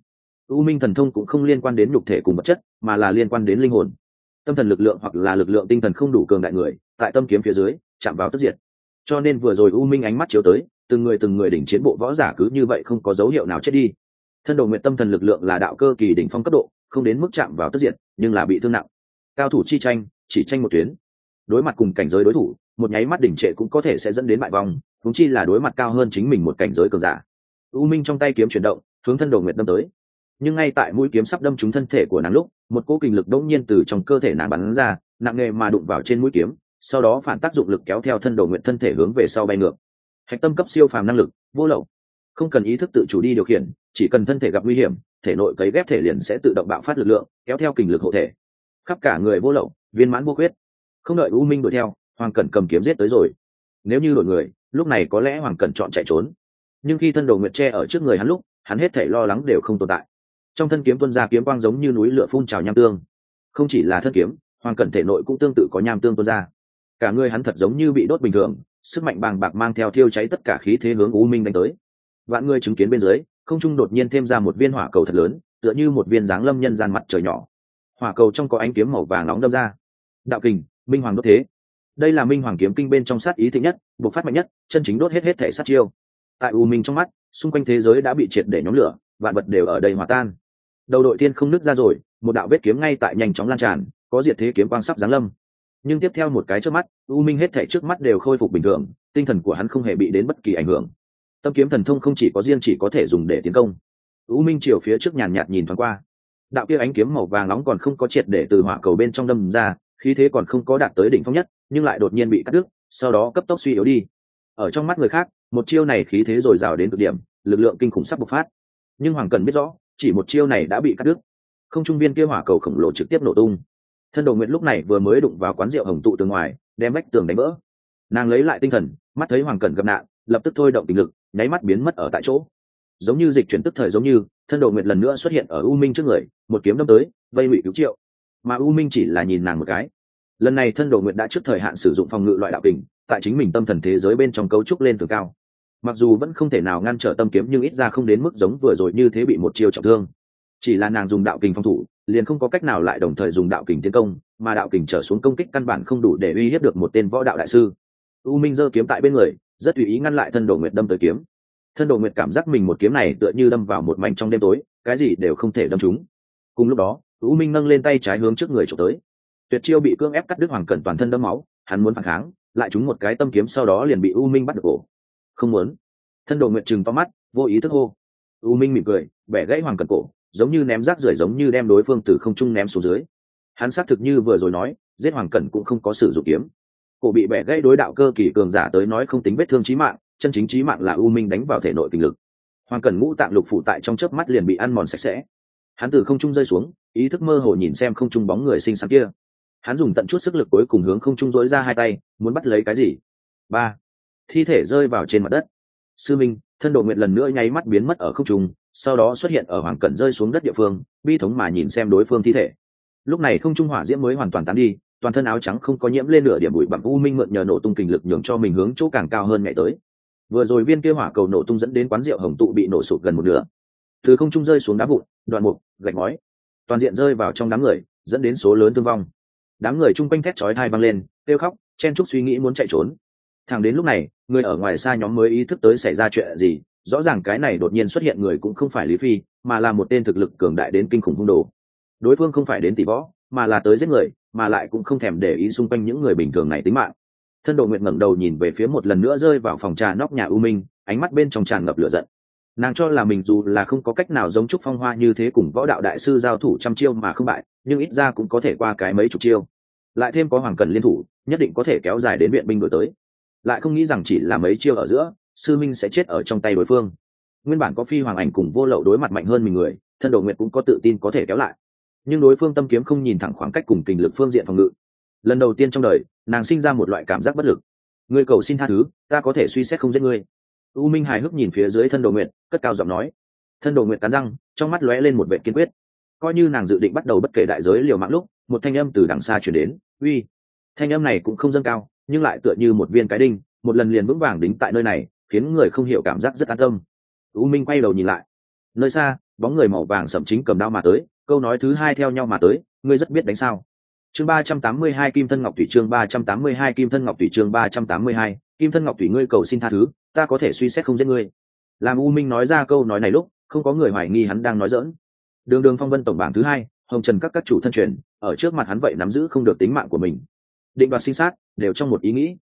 U minh thần thông cũng không liên quan đến nhục thể cùng vật chất, mà là liên quan đến linh hồn. Tâm thần lực lượng hoặc là lực lượng tinh thần không đủ cường đại người, tại tâm kiếm phía dưới, chạm vào tức diệt. Cho nên vừa rồi u minh ánh mắt chiếu tới từng người từng người đỉnh chiến bộ võ giả cứ như vậy không có dấu hiệu nào chết đi. Thân đồ nguyện tâm thần lực lượng là đạo cơ kỳ đỉnh phong cấp độ không đến mức chạm vào tức diện, nhưng là bị thương nặng. Cao thủ chi tranh chỉ tranh một tuyến. Đối mặt cùng cảnh giới đối thủ một nháy mắt đỉnh trệ cũng có thể sẽ dẫn đến bại vong thúng chi là đối mặt cao hơn chính mình một cảnh giới cường giả. U minh trong tay kiếm chuyển động hướng thân đồ nguyệt đâm tới. Nhưng ngay tại mũi kiếm sắp đâm trúng thân thể của nàng lúc một cỗ kinh lực đột nhiên từ trong cơ thể nàng bắn ra nặng nề mà đụng vào trên mũi kiếm sau đó phản tác dụng lực kéo theo thân đồ nguyện thân thể hướng về sau bay ngược hạch tâm cấp siêu phàm năng lực, vô lậu. Không cần ý thức tự chủ đi điều khiển, chỉ cần thân thể gặp nguy hiểm, thể nội cấy ghép thể liền sẽ tự động bạo phát lực lượng, kéo theo kình lực hộ thể. Khắp cả người vô lậu, viên mãn vô khuyết. Không đợi u minh đuổi theo, hoàng cẩn cầm kiếm giết tới rồi. Nếu như đổi người, lúc này có lẽ hoàng cẩn chọn chạy trốn. Nhưng khi thân đồ nguyệt tre ở trước người hắn lúc, hắn hết thể lo lắng đều không tồn tại. Trong thân kiếm tuân ra kiếm quang giống như núi lửa phun trào nham tương. Không chỉ là thân kiếm, hoàng cẩn thể nội cũng tương tự có nham tương tuân ra. Cả người hắn thật giống như bị đốt bình thường sức mạnh bàng bạc mang theo thiêu cháy tất cả khí thế hướng u minh đánh tới. Vạn người chứng kiến bên dưới, không trung đột nhiên thêm ra một viên hỏa cầu thật lớn, tựa như một viên dáng lâm nhân gian mặt trời nhỏ. Hỏa cầu trong có ánh kiếm màu vàng nóng đâm ra. Đạo kình, minh hoàng đốt thế. Đây là minh hoàng kiếm kinh bên trong sát ý thịnh nhất, bộc phát mạnh nhất, chân chính đốt hết hết thể sát chiêu. Tại u minh trong mắt, xung quanh thế giới đã bị triệt để nhóm lửa, vạn vật đều ở đây hòa tan. Đầu đội tiên không nứt ra rồi, một đạo vết kiếm ngay tại nhanh chóng lan tràn, có diệt thế kiếm quang sắp giáng lâm nhưng tiếp theo một cái trước mắt, u minh hết thể trước mắt đều khôi phục bình thường, tinh thần của hắn không hề bị đến bất kỳ ảnh hưởng. Tâm kiếm thần thông không chỉ có riêng chỉ có thể dùng để tiến công. U minh chiều phía trước nhàn nhạt nhìn thoáng qua. Đạo kia ánh kiếm màu vàng nóng còn không có triệt để từ hỏa cầu bên trong đâm ra, khí thế còn không có đạt tới đỉnh phong nhất, nhưng lại đột nhiên bị cắt đứt, sau đó cấp tốc suy yếu đi. Ở trong mắt người khác, một chiêu này khí thế dồi dào đến cực điểm, lực lượng kinh khủng sắp bộc phát. Nhưng hoàng cần biết rõ, chỉ một chiêu này đã bị cắt đứt. Không trung viên kia hỏa cầu khổng lồ trực tiếp nổ tung thân đồ nguyện lúc này vừa mới đụng vào quán rượu hồng tụ từ ngoài, đem vách tường đánh vỡ. Nàng lấy lại tinh thần, mắt thấy hoàng cẩn gặp nạn, lập tức thôi động tình lực, nháy mắt biến mất ở tại chỗ. Giống như dịch chuyển tức thời giống như, thân đồ Nguyện lần nữa xuất hiện ở u minh trước người, một kiếm đâm tới, vây ngụy cứu triệu. Mà u minh chỉ là nhìn nàng một cái. Lần này thân đồ Nguyện đã trước thời hạn sử dụng phòng ngự loại đạo kình, tại chính mình tâm thần thế giới bên trong cấu trúc lên từ cao. Mặc dù vẫn không thể nào ngăn trở tâm kiếm nhưng ít ra không đến mức giống vừa rồi như thế bị một chiêu trọng thương. Chỉ là nàng dùng đạo kình phòng thủ liền không có cách nào lại đồng thời dùng đạo kình tiến công, mà đạo kình trở xuống công kích căn bản không đủ để uy hiếp được một tên võ đạo đại sư. U minh giơ kiếm tại bên người, rất tùy ý ngăn lại thân đồ nguyệt đâm tới kiếm. Thân đồ nguyệt cảm giác mình một kiếm này tựa như đâm vào một mảnh trong đêm tối, cái gì đều không thể đâm chúng cùng lúc đó, u minh nâng lên tay trái hướng trước người trộm tới. Tuyệt chiêu bị cưỡng ép cắt đứt hoàng cẩn toàn thân đâm máu, hắn muốn phản kháng, lại trúng một cái tâm kiếm sau đó liền bị u minh bắt được cổ. Không muốn. Thân đồ nguyệt trừng to mắt, vô ý thức hô. U minh mỉm cười, bẻ gãy hoàng cẩn cổ giống như ném rác rưởi giống như đem đối phương từ không trung ném xuống dưới. Hắn xác thực như vừa rồi nói, giết hoàng cẩn cũng không có sử dụng kiếm. Cổ bị bẻ gãy đối đạo cơ kỳ cường giả tới nói không tính vết thương chí mạng, chân chính chí mạng là u minh đánh vào thể nội kinh lực. Hoàng cẩn ngũ tạng lục phủ tại trong chớp mắt liền bị ăn mòn sạch sẽ. Hắn từ không trung rơi xuống, ý thức mơ hồ nhìn xem không trung bóng người xinh xắn kia. Hắn dùng tận chút sức lực cuối cùng hướng không trung dối ra hai tay, muốn bắt lấy cái gì? Ba. Thi thể rơi vào trên mặt đất. Sư minh, thân độ nguyện lần nữa nháy mắt biến mất ở không trung sau đó xuất hiện ở hoàng cẩn rơi xuống đất địa phương, bi thống mà nhìn xem đối phương thi thể. Lúc này không trung hỏa diễm mới hoàn toàn tán đi, toàn thân áo trắng không có nhiễm lên nửa điểm bụi bặm u minh mượn nhờ nổ tung kình lực nhường cho mình hướng chỗ càng cao hơn ngày tới. Vừa rồi viên kia hỏa cầu nổ tung dẫn đến quán rượu hồng tụ bị nổ sụt gần một nửa. Từ không trung rơi xuống đá vụn, đoạn mục, gạch ngói. Toàn diện rơi vào trong đám người, dẫn đến số lớn thương vong. Đám người chung quanh thét chói thai văng lên, kêu khóc, chen chúc suy nghĩ muốn chạy trốn. Thẳng đến lúc này, người ở ngoài xa nhóm mới ý thức tới xảy ra chuyện gì rõ ràng cái này đột nhiên xuất hiện người cũng không phải lý phi, mà là một tên thực lực cường đại đến kinh khủng hung đồ. Đối phương không phải đến tỷ võ, mà là tới giết người, mà lại cũng không thèm để ý xung quanh những người bình thường này tính mạng. Thân độ nguyện ngẩng đầu nhìn về phía một lần nữa rơi vào phòng trà nóc nhà u minh, ánh mắt bên trong tràn ngập lửa giận. Nàng cho là mình dù là không có cách nào giống trúc phong hoa như thế cùng võ đạo đại sư giao thủ trăm chiêu mà không bại, nhưng ít ra cũng có thể qua cái mấy chục chiêu. Lại thêm có hoàng cần liên thủ, nhất định có thể kéo dài đến viện binh đổi tới. Lại không nghĩ rằng chỉ là mấy chiêu ở giữa sư minh sẽ chết ở trong tay đối phương. Nguyên bản có phi hoàng ảnh cùng vô lậu đối mặt mạnh hơn mình người, thân đồ nguyện cũng có tự tin có thể kéo lại. Nhưng đối phương tâm kiếm không nhìn thẳng khoảng cách cùng kình lực phương diện phòng ngự. Lần đầu tiên trong đời, nàng sinh ra một loại cảm giác bất lực. Ngươi cầu xin tha thứ, ta có thể suy xét không giết ngươi. U minh hài hước nhìn phía dưới thân đồ nguyện cất cao giọng nói. Thân đồ nguyện cắn răng, trong mắt lóe lên một vệ kiên quyết. Coi như nàng dự định bắt đầu bất kể đại giới liều mạng lúc, một thanh âm từ đằng xa chuyển đến, uy. Thanh âm này cũng không dâng cao, nhưng lại tựa như một viên cái đinh, một lần liền vững vàng đính tại nơi này khiến người không hiểu cảm giác rất an tâm. U minh quay đầu nhìn lại. Nơi xa, bóng người màu vàng sẩm chính cầm đao mà tới, câu nói thứ hai theo nhau mà tới, ngươi rất biết đánh sao. Chương ba trăm tám mươi hai kim thân ngọc thủy chương ba trăm tám mươi hai kim thân ngọc thủy chương ba trăm tám mươi hai kim thân ngọc thủy ngươi cầu xin tha thứ, ta có thể suy xét không giết ngươi. Làm u minh nói ra câu nói này lúc, không có người hoài nghi hắn đang nói dỡn đường đường phong vân tổng bảng thứ hai, hồng trần các các chủ thân truyền, ở trước mặt hắn vậy nắm giữ không được tính mạng của mình. Định đoạt sinh sát, đều trong một ý nghĩ.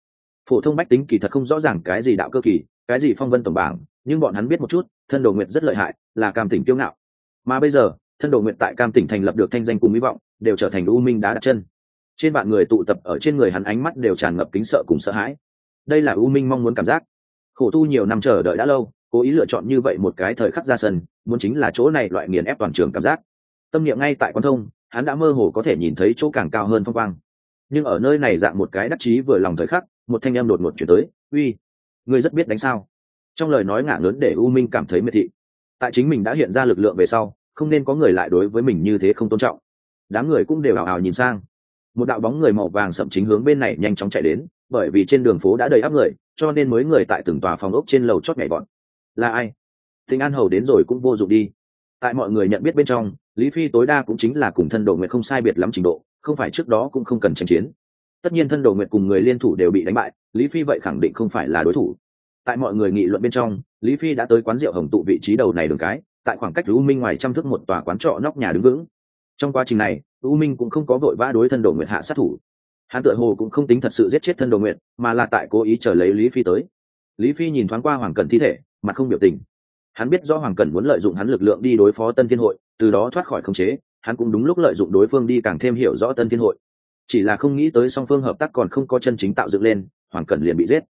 Phổ thông bách tính kỳ thật không rõ ràng cái gì đạo cơ kỳ cái gì phong vân tổng bảng, nhưng bọn hắn biết một chút, thân đồ nguyện rất lợi hại, là cam tỉnh kiêu ngạo. Mà bây giờ, thân đồ nguyện tại cam tỉnh thành lập được thanh danh cùng hy vọng, đều trở thành u minh đá đặt chân. Trên bạn người tụ tập ở trên người hắn ánh mắt đều tràn ngập kính sợ cùng sợ hãi. Đây là u minh mong muốn cảm giác. Khổ tu nhiều năm chờ đợi đã lâu, cố ý lựa chọn như vậy một cái thời khắc ra sân, muốn chính là chỗ này loại nghiền ép toàn trường cảm giác. Tâm niệm ngay tại quan thông, hắn đã mơ hồ có thể nhìn thấy chỗ càng cao hơn phong quang. Nhưng ở nơi này dạng một cái đắc chí vừa lòng thời khắc, một thanh em đột ngột chuyển tới, uy ngươi rất biết đánh sao? Trong lời nói ngả lớn để u minh cảm thấy miệt thị. Tại chính mình đã hiện ra lực lượng về sau, không nên có người lại đối với mình như thế không tôn trọng. Đám người cũng đều ảo ảo nhìn sang. Một đạo bóng người màu vàng sậm chính hướng bên này nhanh chóng chạy đến, bởi vì trên đường phố đã đầy áp người, cho nên mới người tại từng tòa phòng ốc trên lầu chót nhảy bọn. Là ai? Thịnh an hầu đến rồi cũng vô dụng đi. Tại mọi người nhận biết bên trong, lý phi tối đa cũng chính là cùng thân đồ nguyện không sai biệt lắm trình độ, không phải trước đó cũng không cần tranh chiến tất nhiên thân đồ nguyệt cùng người liên thủ đều bị đánh bại, lý phi vậy khẳng định không phải là đối thủ. Tại mọi người nghị luận bên trong, lý phi đã tới quán rượu hồng tụ vị trí đầu này đường cái, tại khoảng cách u minh ngoài trăm thước một tòa quán trọ nóc nhà đứng vững. Trong quá trình này, u minh cũng không có vội vã đối thân đồ nguyệt hạ sát thủ. Hắn tự hồ cũng không tính thật sự giết chết thân đồ nguyệt, mà là tại cố ý chờ lấy lý phi tới. Lý phi nhìn thoáng qua hoàng cần thi thể, mặt không biểu tình. Hắn biết do hoàng cần muốn lợi dụng hắn lực lượng đi đối phó tân thiên hội, từ đó thoát khỏi khống chế, hắn cũng đúng lúc lợi dụng đối phương đi càng thêm hiểu rõ tân thiên hội chỉ là không nghĩ tới song phương hợp tác còn không có chân chính tạo dựng lên, hoàng cẩn liền bị giết.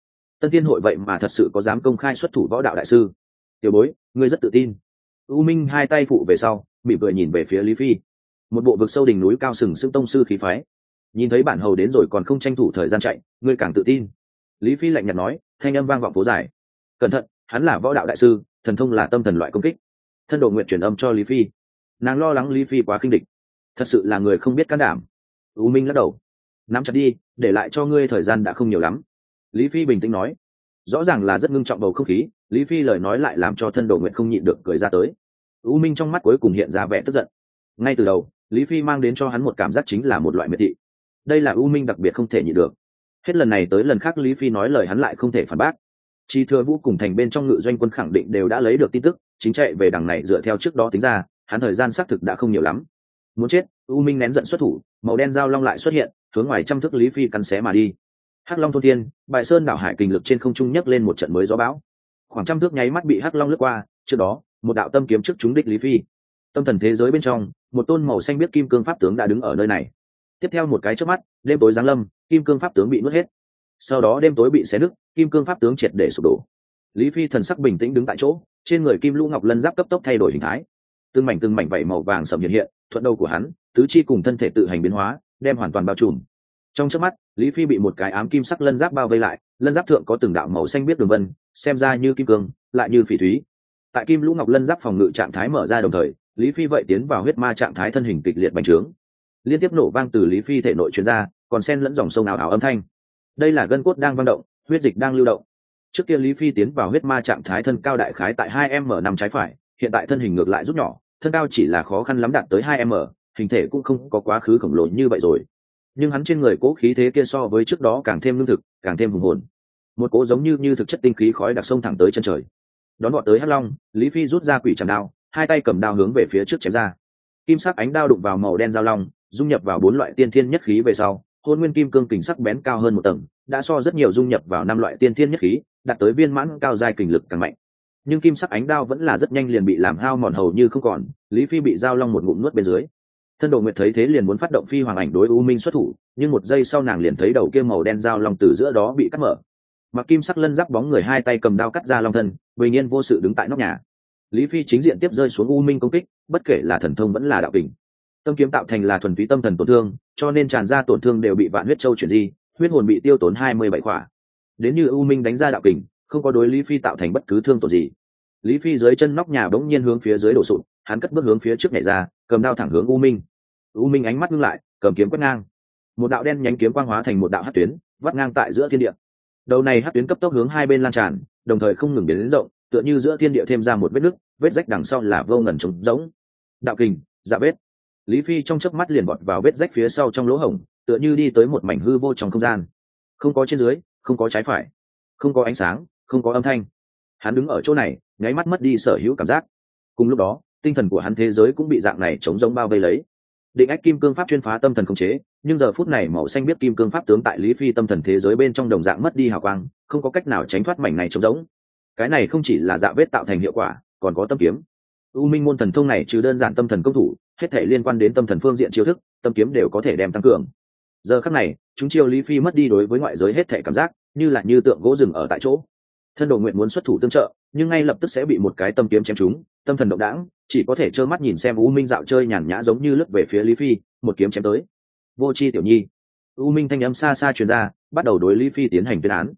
Tân thiên hội vậy mà thật sự có dám công khai xuất thủ võ đạo đại sư. Tiểu bối, ngươi rất tự tin. U minh hai tay phụ về sau, mỉm cười nhìn về phía lý phi. Một bộ vực sâu đỉnh núi cao sừng sững tông sư khí phái. Nhìn thấy bản hầu đến rồi còn không tranh thủ thời gian chạy, ngươi càng tự tin. Lý phi lạnh nhạt nói, thanh âm vang vọng phố dài. Cẩn thận, hắn là võ đạo đại sư, thần thông là tâm thần loại công kích. Thân đồ nguyện truyền âm cho lý phi. Nàng lo lắng lý phi quá khinh địch. Thật sự là người không biết can đảm u minh lắc đầu. Nắm chặt đi, để lại cho ngươi thời gian đã không nhiều lắm. Lý phi bình tĩnh nói. Rõ ràng là rất ngưng trọng bầu không khí, lý phi lời nói lại làm cho thân đồ nguyện không nhịn được cười ra tới. U minh trong mắt cuối cùng hiện ra vẻ tức giận. Ngay từ đầu, lý phi mang đến cho hắn một cảm giác chính là một loại miệt thị. Đây là u minh đặc biệt không thể nhịn được. Hết lần này tới lần khác lý phi nói lời hắn lại không thể phản bác. Chi thừa vũ cùng thành bên trong ngự doanh quân khẳng định đều đã lấy được tin tức, chính chạy về đằng này dựa theo trước đó tính ra, hắn thời gian xác thực đã không nhiều lắm. Muốn chết, u minh nén giận xuất thủ màu đen dao long lại xuất hiện, hướng ngoài trăm thước lý phi cắn xé mà đi. Hắc long thôn thiên, bại sơn đảo hải kình lực trên không trung nhấc lên một trận mới gió bão. Khoảng trăm thước nháy mắt bị hắc long lướt qua, trước đó, một đạo tâm kiếm trước chúng đích lý phi. Tâm thần thế giới bên trong, một tôn màu xanh biết kim cương pháp tướng đã đứng ở nơi này. Tiếp theo một cái trước mắt, đêm tối giáng lâm, kim cương pháp tướng bị nuốt hết. Sau đó đêm tối bị xé nứt, kim cương pháp tướng triệt để sụp đổ. Lý phi thần sắc bình tĩnh đứng tại chỗ, trên người kim lũ ngọc lân giáp cấp tốc thay đổi hình thái. Từng mảnh từng mảnh vảy màu vàng sầm hiện hiện thuận đầu của hắn, tứ chi cùng thân thể tự hành biến hóa, đem hoàn toàn bao trùm. Trong trước mắt, lý phi bị một cái ám kim sắc lân giáp bao vây lại, lân giáp thượng có từng đạo màu xanh biết đường vân, xem ra như kim cương, lại như phỉ thúy. Tại kim lũ ngọc lân giáp phòng ngự trạng thái mở ra đồng thời, lý phi vậy tiến vào huyết ma trạng thái thân hình kịch liệt bành trướng. Liên tiếp nổ vang từ lý phi thể nội chuyên ra, còn sen lẫn dòng sông ảo ảo âm thanh. Đây là gân cốt đang vang động, huyết dịch đang lưu động. Trước kia lý phi tiến vào huyết ma trạng thái thân cao đại khái tại hai m năm trái phải, hiện tại thân hình ngược lại rút nhỏ thân cao chỉ là khó khăn lắm đạt tới hai m, hình thể cũng không có quá khứ khổng lồ như vậy rồi. Nhưng hắn trên người cố khí thế kia so với trước đó càng thêm lương thực, càng thêm hùng hồn. Một cố giống như như thực chất tinh khí khói đặc sông thẳng tới chân trời. Đón bọn tới hắc long, lý phi rút ra quỷ trầm đao, hai tay cầm đao hướng về phía trước chém ra. Kim sắc ánh đao đụng vào màu đen giao long, dung nhập vào bốn loại tiên thiên nhất khí về sau, hôn nguyên kim cương kình sắc bén cao hơn một tầng, đã so rất nhiều dung nhập vào năm loại tiên thiên nhất khí, đạt tới viên mãn cao dài kình lực càng mạnh nhưng kim sắc ánh đao vẫn là rất nhanh liền bị làm hao mòn hầu như không còn, lý phi bị giao long một ngụm nuốt bên dưới. Thân đồ nguyệt thấy thế liền muốn phát động phi hoàng ảnh đối u minh xuất thủ, nhưng một giây sau nàng liền thấy đầu kia màu đen dao long từ giữa đó bị cắt mở. Mặc kim sắc lân giáp bóng người hai tay cầm đao cắt ra long thân, bình yên vô sự đứng tại nóc nhà. Lý phi chính diện tiếp rơi xuống u minh công kích, bất kể là thần thông vẫn là đạo kình. Tâm kiếm tạo thành là thuần túy tâm thần tổn thương, cho nên tràn ra tổn thương đều bị vạn huyết châu chuyển di, huyết hồn bị tiêu tốn hai mươi bảy khỏa. Đến như u minh đánh ra đạo kình không có đối lý phi tạo thành bất cứ thương tổn gì. Lý phi dưới chân nóc nhà bỗng nhiên hướng phía dưới đổ sụt hắn cất bước hướng phía trước nhảy ra, cầm đao thẳng hướng u minh. U minh ánh mắt ngưng lại, cầm kiếm quét ngang. Một đạo đen nhánh kiếm quang hóa thành một đạo hát tuyến, vắt ngang tại giữa thiên địa. Đầu này hát tuyến cấp tốc hướng hai bên lan tràn, đồng thời không ngừng biến đến rộng, tựa như giữa thiên địa thêm ra một vết nứt, vết rách đằng sau là vô ngần trống giống đạo kình dạ vết. Lý phi trong chớp mắt liền bọt vào vết rách phía sau trong lỗ hổng, tựa như đi tới một mảnh hư vô trong không gian. Không có trên dưới, không có trái phải, không có ánh sáng không có âm thanh. Hắn đứng ở chỗ này, nháy mắt mất đi sở hữu cảm giác. Cùng lúc đó, tinh thần của hắn thế giới cũng bị dạng này chống giống bao vây lấy. Định ách kim cương pháp chuyên phá tâm thần khống chế, nhưng giờ phút này màu xanh biết kim cương pháp tướng tại lý phi tâm thần thế giới bên trong đồng dạng mất đi hào quang, không có cách nào tránh thoát mảnh này chống giống. Cái này không chỉ là dạ vết tạo thành hiệu quả, còn có tâm kiếm. U minh môn thần thông này trừ đơn giản tâm thần công thủ, hết thể liên quan đến tâm thần phương diện chiêu thức, tâm kiếm đều có thể đem tăng cường. Giờ khắc này, chúng chiêu lý phi mất đi đối với ngoại giới hết thể cảm giác, như là như tượng gỗ rừng ở tại chỗ thân đồ nguyện muốn xuất thủ tương trợ, nhưng ngay lập tức sẽ bị một cái tâm kiếm chém trúng, tâm thần động đãng, chỉ có thể trơ mắt nhìn xem u minh dạo chơi nhàn nhã giống như lướt về phía lý phi, một kiếm chém tới. Vô c h i tiểu nhi. U minh thanh âm xa xa truyền ra, bắt đầu đối lý phi tiến hành tuyên án.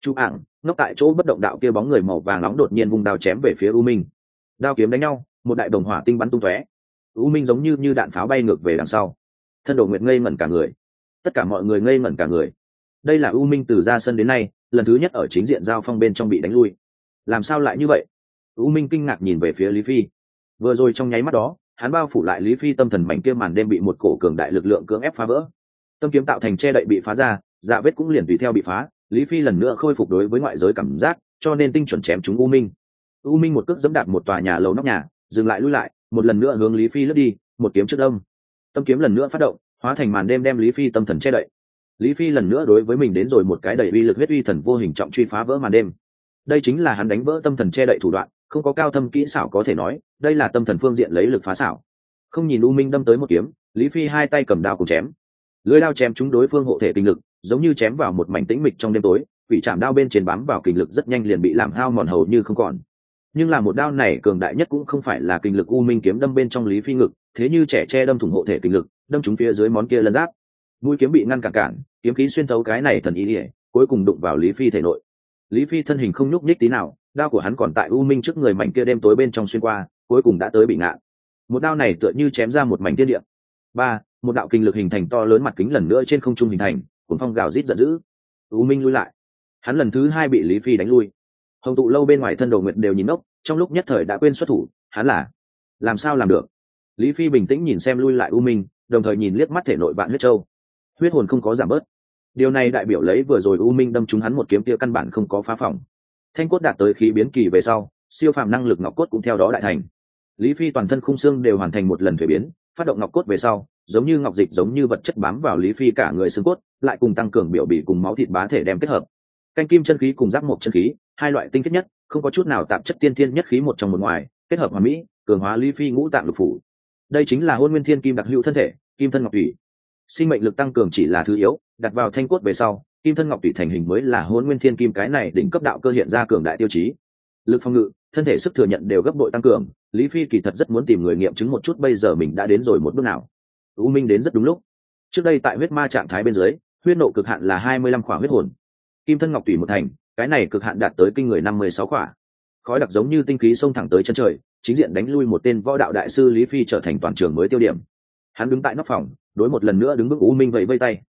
Chụp ảng ngóc tại chỗ bất động đạo kia bóng người màu vàng nóng đột nhiên vùng đao chém về phía u minh. Đao kiếm đánh nhau, một đại đồng hỏa tinh bắn tung tóe. U minh giống như như đạn pháo bay ngược về đằng sau. Thân đồ nguyện ngây ngẩn cả người. Tất cả mọi người ngây ngẩn cả người. Đây là u minh từ ra sân đến nay lần thứ nhất ở chính diện giao phong bên trong bị đánh lui. Làm sao lại như vậy? U minh kinh ngạc nhìn về phía lý phi. Vừa rồi trong nháy mắt đó, hắn bao phủ lại lý phi tâm thần mảnh kia màn đêm bị một cổ cường đại lực lượng cưỡng ép phá vỡ. Tâm kiếm tạo thành che đậy bị phá ra dạ vết cũng liền tùy theo bị phá, lý phi lần nữa khôi phục đối với ngoại giới cảm giác, cho nên tinh chuẩn chém chúng u minh. U minh một cước dẫm đạp một tòa nhà lầu nóc nhà, dừng lại lui lại, một lần nữa hướng lý phi lướt đi, một kiếm trước đông. Tâm kiếm lần nữa phát động, hóa thành màn đêm đem lý phi tâm thần che đậy lý phi lần nữa đối với mình đến rồi một cái đầy uy lực huyết uy thần vô hình trọng truy phá vỡ màn đêm. Đây chính là hắn đánh vỡ tâm thần che đậy thủ đoạn, không có cao thâm kỹ xảo có thể nói, đây là tâm thần phương diện lấy lực phá xảo. Không nhìn u minh đâm tới một kiếm, lý phi hai tay cầm đao cùng chém. Lưới đao chém chúng đối phương hộ thể kinh lực, giống như chém vào một mảnh tĩnh mịch trong đêm tối, quỷ chạm đao bên trên bám vào kinh lực rất nhanh liền bị làm hao mòn hầu như không còn. Nhưng là một đao này cường đại nhất cũng không phải là kinh lực u minh kiếm đâm bên trong lý phi ngực, thế như trẻ che đâm thủng hộ thể kinh lực, đâm chúng phía dưới món kia lân giáp mũi kiếm bị ngăn cản cản, kiếm khí xuyên thấu cái này thần ý ỉa, cuối cùng đụng vào lý phi thể nội. Lý phi thân hình không nhúc nhích tí nào, đao của hắn còn tại u minh trước người mảnh kia đêm tối bên trong xuyên qua, cuối cùng đã tới bị ngạn một đao này tựa như chém ra một mảnh tiên điệm ba, một đạo kinh lực hình thành to lớn mặt kính lần nữa trên không trung hình thành, cuốn phong gào rít giận dữ. U minh lui lại. Hắn lần thứ hai bị lý phi đánh lui. Hồng tụ lâu bên ngoài thân đồ nguyệt đều nhìn ốc trong lúc nhất thời đã quên xuất thủ, hắn là làm sao làm được? Lý phi bình tĩnh nhìn xem lui lại u minh, đồng thời nhìn liếc mắt thể nội vạn huyết châu huyết hồn không có giảm bớt. Điều này đại biểu lấy vừa rồi u minh đâm trúng hắn một kiếm kia căn bản không có phá phòng. Thanh cốt đạt tới khí biến kỳ về sau, siêu phàm năng lực ngọc cốt cũng theo đó đại thành. Lý phi toàn thân khung xương đều hoàn thành một lần thuế biến, phát động ngọc cốt về sau, giống như ngọc dịch giống như vật chất bám vào lý phi cả người xương cốt, lại cùng tăng cường biểu bị cùng máu thịt bá thể đem kết hợp. Canh kim chân khí cùng giác mộc chân khí, hai loại tinh kết nhất, không có chút nào tạp chất tiên thiên nhất khí một trong một ngoài, kết hợp hòa mỹ, cường hóa lý phi ngũ tạng lục phủ. Đây chính là hôn nguyên thiên kim đặc hữu thân thể, kim thân ngọc thủy sinh mệnh lực tăng cường chỉ là thứ yếu, đặt vào thanh cốt về sau, kim thân ngọc tủy thành hình mới là hôn nguyên thiên kim cái này đỉnh cấp đạo cơ hiện ra cường đại tiêu chí. Lực phòng ngự, thân thể sức thừa nhận đều gấp bội tăng cường, lý phi kỳ thật rất muốn tìm người nghiệm chứng một chút bây giờ mình đã đến rồi một bước nào. U minh đến rất đúng lúc. Trước đây tại huyết ma trạng thái bên dưới, huyết nộ cực hạn là hai mươi lăm khỏa huyết hồn. Kim thân ngọc tùy một thành, cái này cực hạn đạt tới kinh người năm mươi sáu khỏa. Khói đặc giống như tinh khí xông thẳng tới chân trời, chính diện đánh lui một tên võ đạo đại sư lý phi trở thành toàn trường mới tiêu điểm. Hắn đứng tại nóc phòng đối một lần nữa đứng bước u minh vẫy vây tay.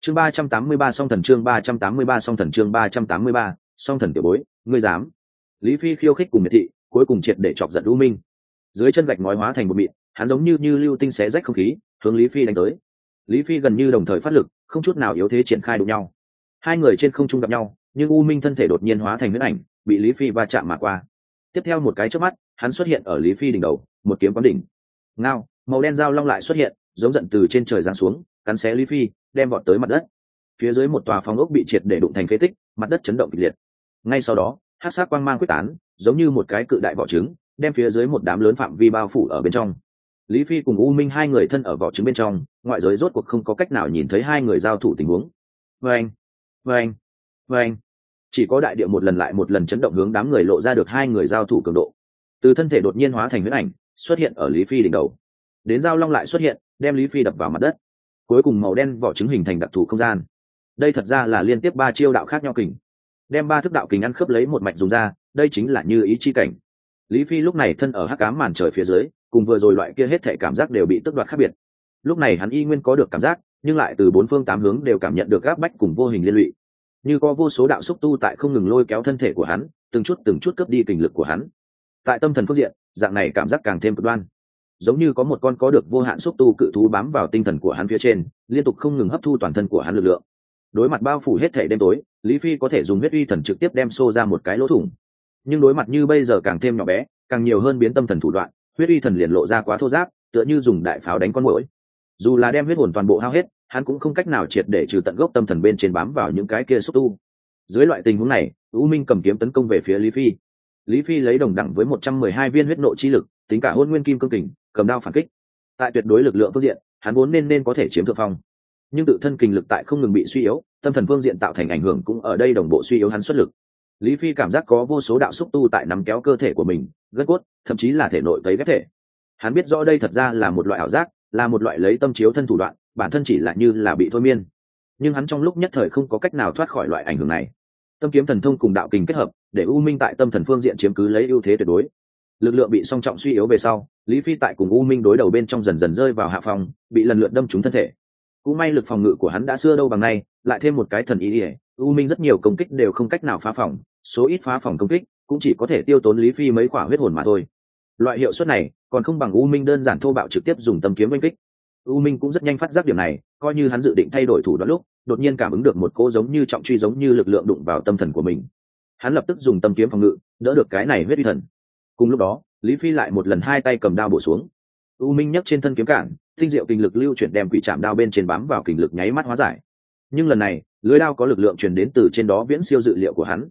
Chương ba trăm tám mươi ba song thần chương ba trăm tám mươi ba song thần chương ba trăm tám mươi ba song thần tiểu bối, ngươi dám. Lý phi khiêu khích cùng miệt thị, cuối cùng triệt để chọc giận u minh. Dưới chân gạch ngói hóa thành một mịn, hắn giống như như lưu tinh xé rách không khí, hướng lý phi đánh tới. Lý phi gần như đồng thời phát lực, không chút nào yếu thế triển khai đụng nhau. Hai người trên không trung gặp nhau, nhưng u minh thân thể đột nhiên hóa thành huyết ảnh, bị lý phi va chạm mà qua. Tiếp theo một cái trước mắt, hắn xuất hiện ở lý phi đỉnh đầu, một kiếm quán đỉnh. Ngao, màu đen dao long lại xuất hiện giống giận từ trên trời giáng xuống, cắn xé lý phi, đem vọt tới mặt đất. Phía dưới một tòa phòng ốc bị triệt để đụng thành phế tích, mặt đất chấn động kịch liệt. Ngay sau đó, hát sát quang mang quyết tán, giống như một cái cự đại vỏ trứng, đem phía dưới một đám lớn phạm vi bao phủ ở bên trong. Lý phi cùng u minh hai người thân ở vỏ trứng bên trong, ngoại giới rốt cuộc không có cách nào nhìn thấy hai người giao thủ tình huống. Vê anh vê anh vê anh chỉ có đại địa một lần lại một lần chấn động hướng đám người lộ ra được hai người giao thủ cường độ. Từ thân thể đột nhiên hóa thành huyết ảnh, xuất hiện ở lý phi đỉnh đầu. Đến giao long lại xuất hiện đem lý phi đập vào mặt đất. Cuối cùng màu đen vỏ trứng hình thành đặc thù không gian. Đây thật ra là liên tiếp ba chiêu đạo khác nhau kình. Đem ba thức đạo kình ăn khớp lấy một mạch dùng ra, đây chính là như ý chi cảnh. Lý phi lúc này thân ở hắc cám màn trời phía dưới, cùng vừa rồi loại kia hết thể cảm giác đều bị tức đoạt khác biệt. Lúc này hắn y nguyên có được cảm giác, nhưng lại từ bốn phương tám hướng đều cảm nhận được gáp bách cùng vô hình liên lụy. Như có vô số đạo xúc tu tại không ngừng lôi kéo thân thể của hắn, từng chút từng chút cướp đi kình lực của hắn. Tại tâm thần phương diện, dạng này cảm giác càng thêm cực đoan giống như có một con có được vô hạn xúc tu cự thú bám vào tinh thần của hắn phía trên, liên tục không ngừng hấp thu toàn thân của hắn lực lượng. Đối mặt bao phủ hết thể đêm tối, lý phi có thể dùng huyết uy thần trực tiếp đem xô ra một cái lỗ thủng. Nhưng đối mặt như bây giờ càng thêm nhỏ bé, càng nhiều hơn biến tâm thần thủ đoạn, huyết uy thần liền lộ ra quá thô giáp tựa như dùng đại pháo đánh con mũi dù là đem huyết hồn toàn bộ hao hết, hắn cũng không cách nào triệt để trừ tận gốc tâm thần bên trên bám vào những cái kia xúc tu. Dưới loại tình huống này, u minh cầm kiếm tấn công về phía lý phi. Lý phi lấy đồng đẳng với một trăm mười hai viên huyết nộ chi lực, tính cả hôn nguyên kim cương kình cầm đao phản kích. Tại tuyệt đối lực lượng phương diện, hắn vốn nên nên có thể chiếm thượng phong. Nhưng tự thân kinh lực tại không ngừng bị suy yếu, tâm thần phương diện tạo thành ảnh hưởng cũng ở đây đồng bộ suy yếu hắn xuất lực. Lý phi cảm giác có vô số đạo xúc tu tại nắm kéo cơ thể của mình, gân cốt, thậm chí là thể nội cấy ghép thể. Hắn biết rõ đây thật ra là một loại ảo giác, là một loại lấy tâm chiếu thân thủ đoạn, bản thân chỉ là như là bị thôi miên. Nhưng hắn trong lúc nhất thời không có cách nào thoát khỏi loại ảnh hưởng này. Tâm kiếm thần thông cùng đạo kình kết hợp, để u minh tại tâm thần phương diện chiếm cứ lấy ưu thế tuyệt đối. Lực lượng bị song trọng suy yếu về sau lý phi tại cùng u minh đối đầu bên trong dần dần rơi vào hạ phòng bị lần lượt đâm trúng thân thể. Cũng may lực phòng ngự của hắn đã xưa đâu bằng nay, lại thêm một cái thần ý ỉa u minh rất nhiều công kích đều không cách nào phá phòng, số ít phá phòng công kích cũng chỉ có thể tiêu tốn lý phi mấy quả huyết hồn mà thôi. Loại hiệu suất này còn không bằng u minh đơn giản thô bạo trực tiếp dùng tâm kiếm oanh kích. U minh cũng rất nhanh phát giác điểm này, coi như hắn dự định thay đổi thủ đoạn lúc, đột nhiên cảm ứng được một cô giống như trọng truy giống như lực lượng đụng vào tâm thần của mình. Hắn lập tức dùng tâm kiếm phòng ngự, đỡ được cái này huyết uy thần. Cùng lúc đó lý phi lại một lần hai tay cầm đao bổ xuống. U minh nhấc trên thân kiếm cản, tinh diệu kinh lực lưu chuyển đem quỷ chạm đao bên trên bám vào kinh lực nháy mắt hóa giải. Nhưng lần này, lưới đao có lực lượng truyền đến từ trên đó viễn siêu dự liệu của hắn.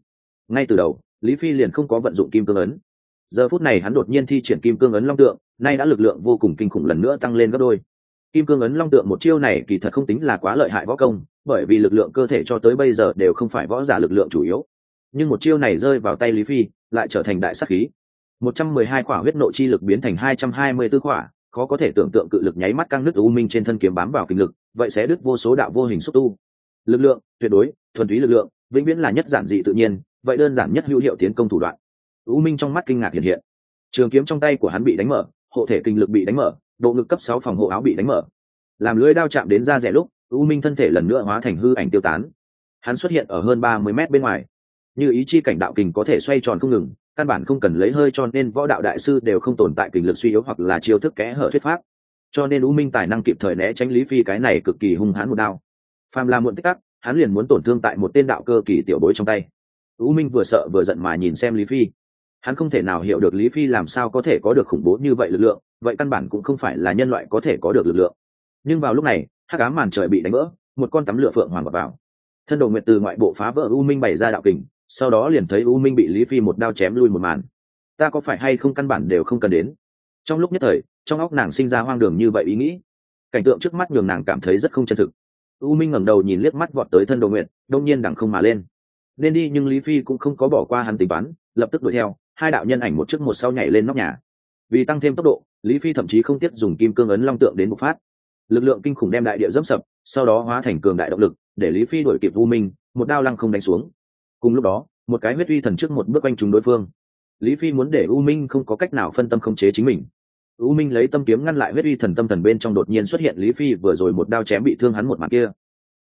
Ngay từ đầu, lý phi liền không có vận dụng kim cương ấn. Giờ phút này hắn đột nhiên thi triển kim cương ấn long tượng, nay đã lực lượng vô cùng kinh khủng lần nữa tăng lên gấp đôi. Kim cương ấn long tượng một chiêu này kỳ thật không tính là quá lợi hại võ công, bởi vì lực lượng cơ thể cho tới bây giờ đều không phải võ giả lực lượng chủ yếu. Nhưng một chiêu này rơi vào tay lý phi, lại trở thành đại sắc khí một trăm mười hai quả huyết nộ chi lực biến thành hai trăm hai mươi 224 quả, khó có thể tưởng tượng cự lực nháy mắt căng nứt u minh trên thân kiếm bám vào kinh lực, vậy sẽ đứt vô số đạo vô hình xúc tu. Lực lượng, tuyệt đối, thuần túy lực lượng, vĩnh viễn là nhất giản dị tự nhiên, vậy đơn giản nhất hữu hiệu tiến công thủ đoạn. U minh trong mắt kinh ngạc hiện hiện. Trường kiếm trong tay của hắn bị đánh mở, hộ thể kinh lực bị đánh mở, độ ngực cấp sáu phòng hộ áo bị đánh mở. Làm lưới đao chạm đến da rẻ lúc, u minh thân thể lần nữa hóa thành hư ảnh tiêu tán. Hắn xuất hiện ở hơn ba mươi mét bên ngoài. Như ý chi cảnh đạo kình có thể xoay tròn không ngừng căn bản không cần lấy hơi cho nên võ đạo đại sư đều không tồn tại kình lực suy yếu hoặc là chiêu thức kẽ hở thuyết pháp. Cho nên u minh tài năng kịp thời né tránh lý phi cái này cực kỳ hung hãn một đao. Phàm là muộn tích tắc, hắn liền muốn tổn thương tại một tên đạo cơ kỳ tiểu bối trong tay. U minh vừa sợ vừa giận mà nhìn xem lý phi. Hắn không thể nào hiểu được lý phi làm sao có thể có được khủng bố như vậy lực lượng, vậy căn bản cũng không phải là nhân loại có thể có được lực lượng. Nhưng vào lúc này, hắc ám màn trời bị đánh vỡ, một con tắm lửa phượng hoàng vào. Thân đồ nguyện từ ngoại bộ phá vỡ u minh bày ra đạo kình sau đó liền thấy u minh bị lý phi một đao chém lui một màn. Ta có phải hay không căn bản đều không cần đến? Trong lúc nhất thời, trong óc nàng sinh ra hoang đường như vậy ý nghĩ. Cảnh tượng trước mắt nhường nàng cảm thấy rất không chân thực. U minh ngẩng đầu nhìn liếc mắt vọt tới thân đồ nguyện đông nhiên đằng không mà lên. Nên đi nhưng lý phi cũng không có bỏ qua hắn tính toán, lập tức đuổi theo, hai đạo nhân ảnh một trước một sau nhảy lên nóc nhà. Vì tăng thêm tốc độ, lý phi thậm chí không tiếc dùng kim cương ấn long tượng đến một phát. Lực lượng kinh khủng đem đại địa dẫm sập, sau đó hóa thành cường đại động lực, để lý phi đuổi kịp u minh, một đao lăng không đánh xuống cùng lúc đó, một cái huyết uy thần trước một bước quanh trùng đối phương. Lý phi muốn để u minh không có cách nào phân tâm khống chế chính mình. U minh lấy tâm kiếm ngăn lại huyết uy thần tâm thần bên trong đột nhiên xuất hiện lý phi vừa rồi một đao chém bị thương hắn một mặt kia.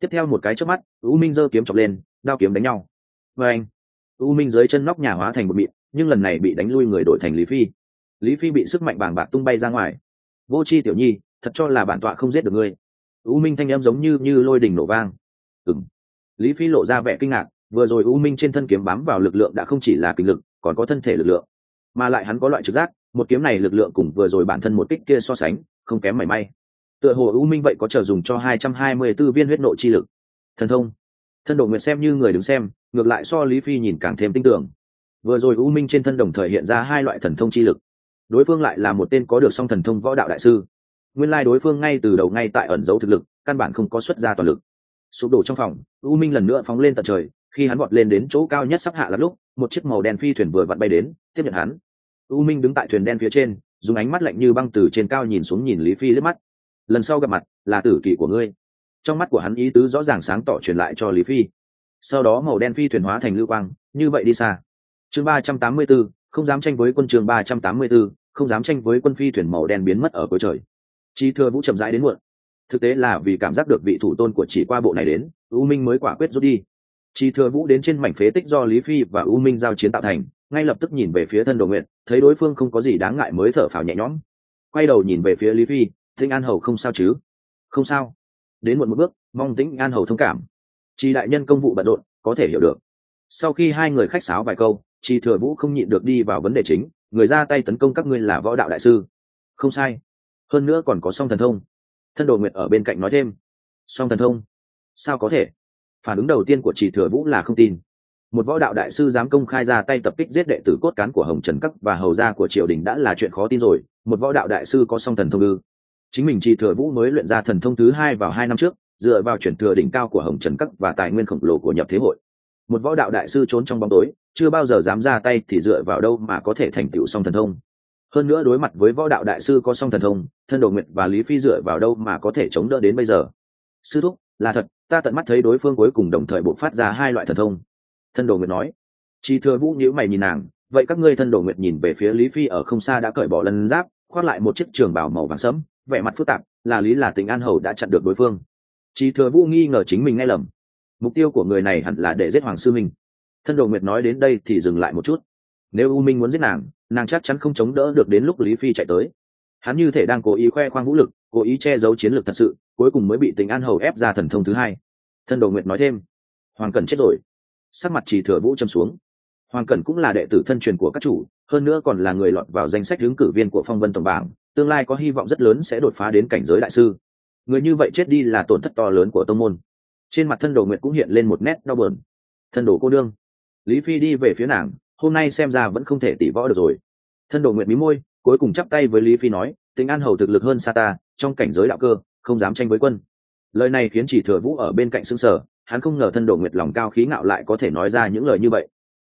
Tiếp theo một cái trước mắt, u minh giơ kiếm chọc lên, đao kiếm đánh nhau. Và anh u minh dưới chân nóc nhà hóa thành một mịn, nhưng lần này bị đánh lui người đổi thành lý phi. Lý phi bị sức mạnh bàng bạc tung bay ra ngoài. Vô c h i tiểu nhi, thật cho là bản tọa không giết được ngươi. U minh thanh em giống như như lôi đình nổ vang. Ừng lý phi lộ ra vẻ kinh ngạc vừa rồi u minh trên thân kiếm bám vào lực lượng đã không chỉ là kinh lực, còn có thân thể lực lượng. Mà lại hắn có loại trực giác, một kiếm này lực lượng cùng vừa rồi bản thân một kích kia so sánh, không kém mảy may. Tựa hồ u minh vậy có chờ dùng cho hai trăm hai mươi b ố viên huyết nộ chi lực. Thần thông. Thân độ nguyện xem như người đứng xem, ngược lại so lý phi nhìn càng thêm tin tưởng. Vừa rồi u minh trên thân đồng thời hiện ra hai loại thần thông chi lực. Đối phương lại là một tên có được song thần thông võ đạo đại sư. Nguyên lai đối phương ngay từ đầu ngay tại ẩn giấu thực lực, căn bản không có xuất ra toàn lực. Sụp đổ trong phòng, u minh lần nữa phóng lên tận trời khi hắn vọt lên đến chỗ cao nhất sắp hạ lắm lúc, một chiếc màu đen phi thuyền vừa vặn bay đến, tiếp nhận hắn. U minh đứng tại thuyền đen phía trên, dùng ánh mắt lạnh như băng từ trên cao nhìn xuống nhìn lý phi lướt mắt. Lần sau gặp mặt, là tử kỷ của ngươi. Trong mắt của hắn ý tứ rõ ràng sáng tỏ truyền lại cho lý phi. Sau đó màu đen phi thuyền hóa thành lưu quang, như vậy đi xa. Chương ba trăm tám mươi b ố không dám tranh với quân trường ba trăm tám mươi b ố không dám tranh với quân phi thuyền màu đen biến mất ở cuối trời. Chi thừa vũ chậm rãi đến muộn. Thực tế là vì cảm giác được vị thủ tôn của chỉ qua bộ này đến, u minh mới quả quyết rút đi chi thừa vũ đến trên mảnh phế tích do lý phi và u minh giao chiến tạo thành, ngay lập tức nhìn về phía thân đồ nguyện thấy đối phương không có gì đáng ngại mới thở phào nhẹ nhõm. Quay đầu nhìn về phía lý phi, tĩnh an hầu không sao chứ? Không sao. Đến muộn một bước, mong tĩnh an hầu thông cảm. Chỉ đại nhân công vụ bận rộn, có thể hiểu được. Sau khi hai người khách sáo vài câu chỉ thừa vũ không nhịn được đi vào vấn đề chính, người ra tay tấn công các ngươi là võ đạo đại sư. Không sai. Hơn nữa còn có song thần thông. Thân đồ nguyệt ở bên cạnh nói thêm. Song thần thông? Sao có thể? Phản ứng đầu tiên của chỉ thừa vũ là không tin. Một võ đạo đại sư dám công khai ra tay tập kích giết đệ tử cốt cán của hồng trần cấp và hầu gia của triều đình đã là chuyện khó tin rồi, một võ đạo đại sư có song thần thông ư. Chính mình chỉ thừa vũ mới luyện ra thần thông thứ hai vào hai năm trước, dựa vào chuyển thừa đỉnh cao của hồng trần cấp và tài nguyên khổng lồ của nhập thế hội. Một võ đạo đại sư trốn trong bóng tối, chưa bao giờ dám ra tay thì dựa vào đâu mà có thể thành tựu song thần thông. Hơn nữa đối mặt với võ đạo đại sư có song thần thông, thân đồ nguyệt và lý phi dựa vào đâu mà có thể chống đỡ đến bây giờ. Sư thúc, là thật ta tận mắt thấy đối phương cuối cùng đồng thời bộc phát ra hai loại thần thông. Thân đồ nguyệt nói. Chỉ thừa vũ nhữ mày nhìn nàng, vậy các ngươi thân đồ nguyệt nhìn về phía lý phi ở không xa đã cởi bỏ lân giáp, khoác lại một chiếc trường bảo màu vàng sẫm, vẻ mặt phức tạp, là lý là tình an hầu đã chặn được đối phương. Chỉ thừa vũ nghi ngờ chính mình nghe lầm. Mục tiêu của người này hẳn là để giết hoàng sư minh. Thân đồ nguyệt nói đến đây thì dừng lại một chút. Nếu u minh muốn giết nàng nàng chắc chắn không chống đỡ được đến lúc lý phi chạy tới. Hắn như thể đang cố ý khoe khoang vũ lực cố ý che giấu chiến lược thật sự, cuối cùng mới bị tình an hầu ép ra thần thông thứ hai. Thân đồ nguyệt nói thêm, hoàng cẩn chết rồi. Sắc mặt chỉ thừa vũ châm xuống. Hoàng cẩn cũng là đệ tử thân truyền của các chủ, hơn nữa còn là người lọt vào danh sách ứng cử viên của phong vân tổng bảng, tương lai có hy vọng rất lớn sẽ đột phá đến cảnh giới đại sư. Người như vậy chết đi là tổn thất to lớn của tông môn. Trên mặt thân đồ nguyệt cũng hiện lên một nét đau bờn thân đồ cô đương lý phi đi về phía nàng, hôm nay xem ra vẫn không thể tỷ võ được rồi. Thân đồ nguyệt mí môi, cuối cùng chắp tay với lý phi nói tính an hầu thực lực hơn xa ta trong cảnh giới đạo cơ, không dám tranh với quân. Lời này khiến chỉ thừa vũ ở bên cạnh xương sở hắn không ngờ thân đồ nguyệt lòng cao khí ngạo lại có thể nói ra những lời như vậy.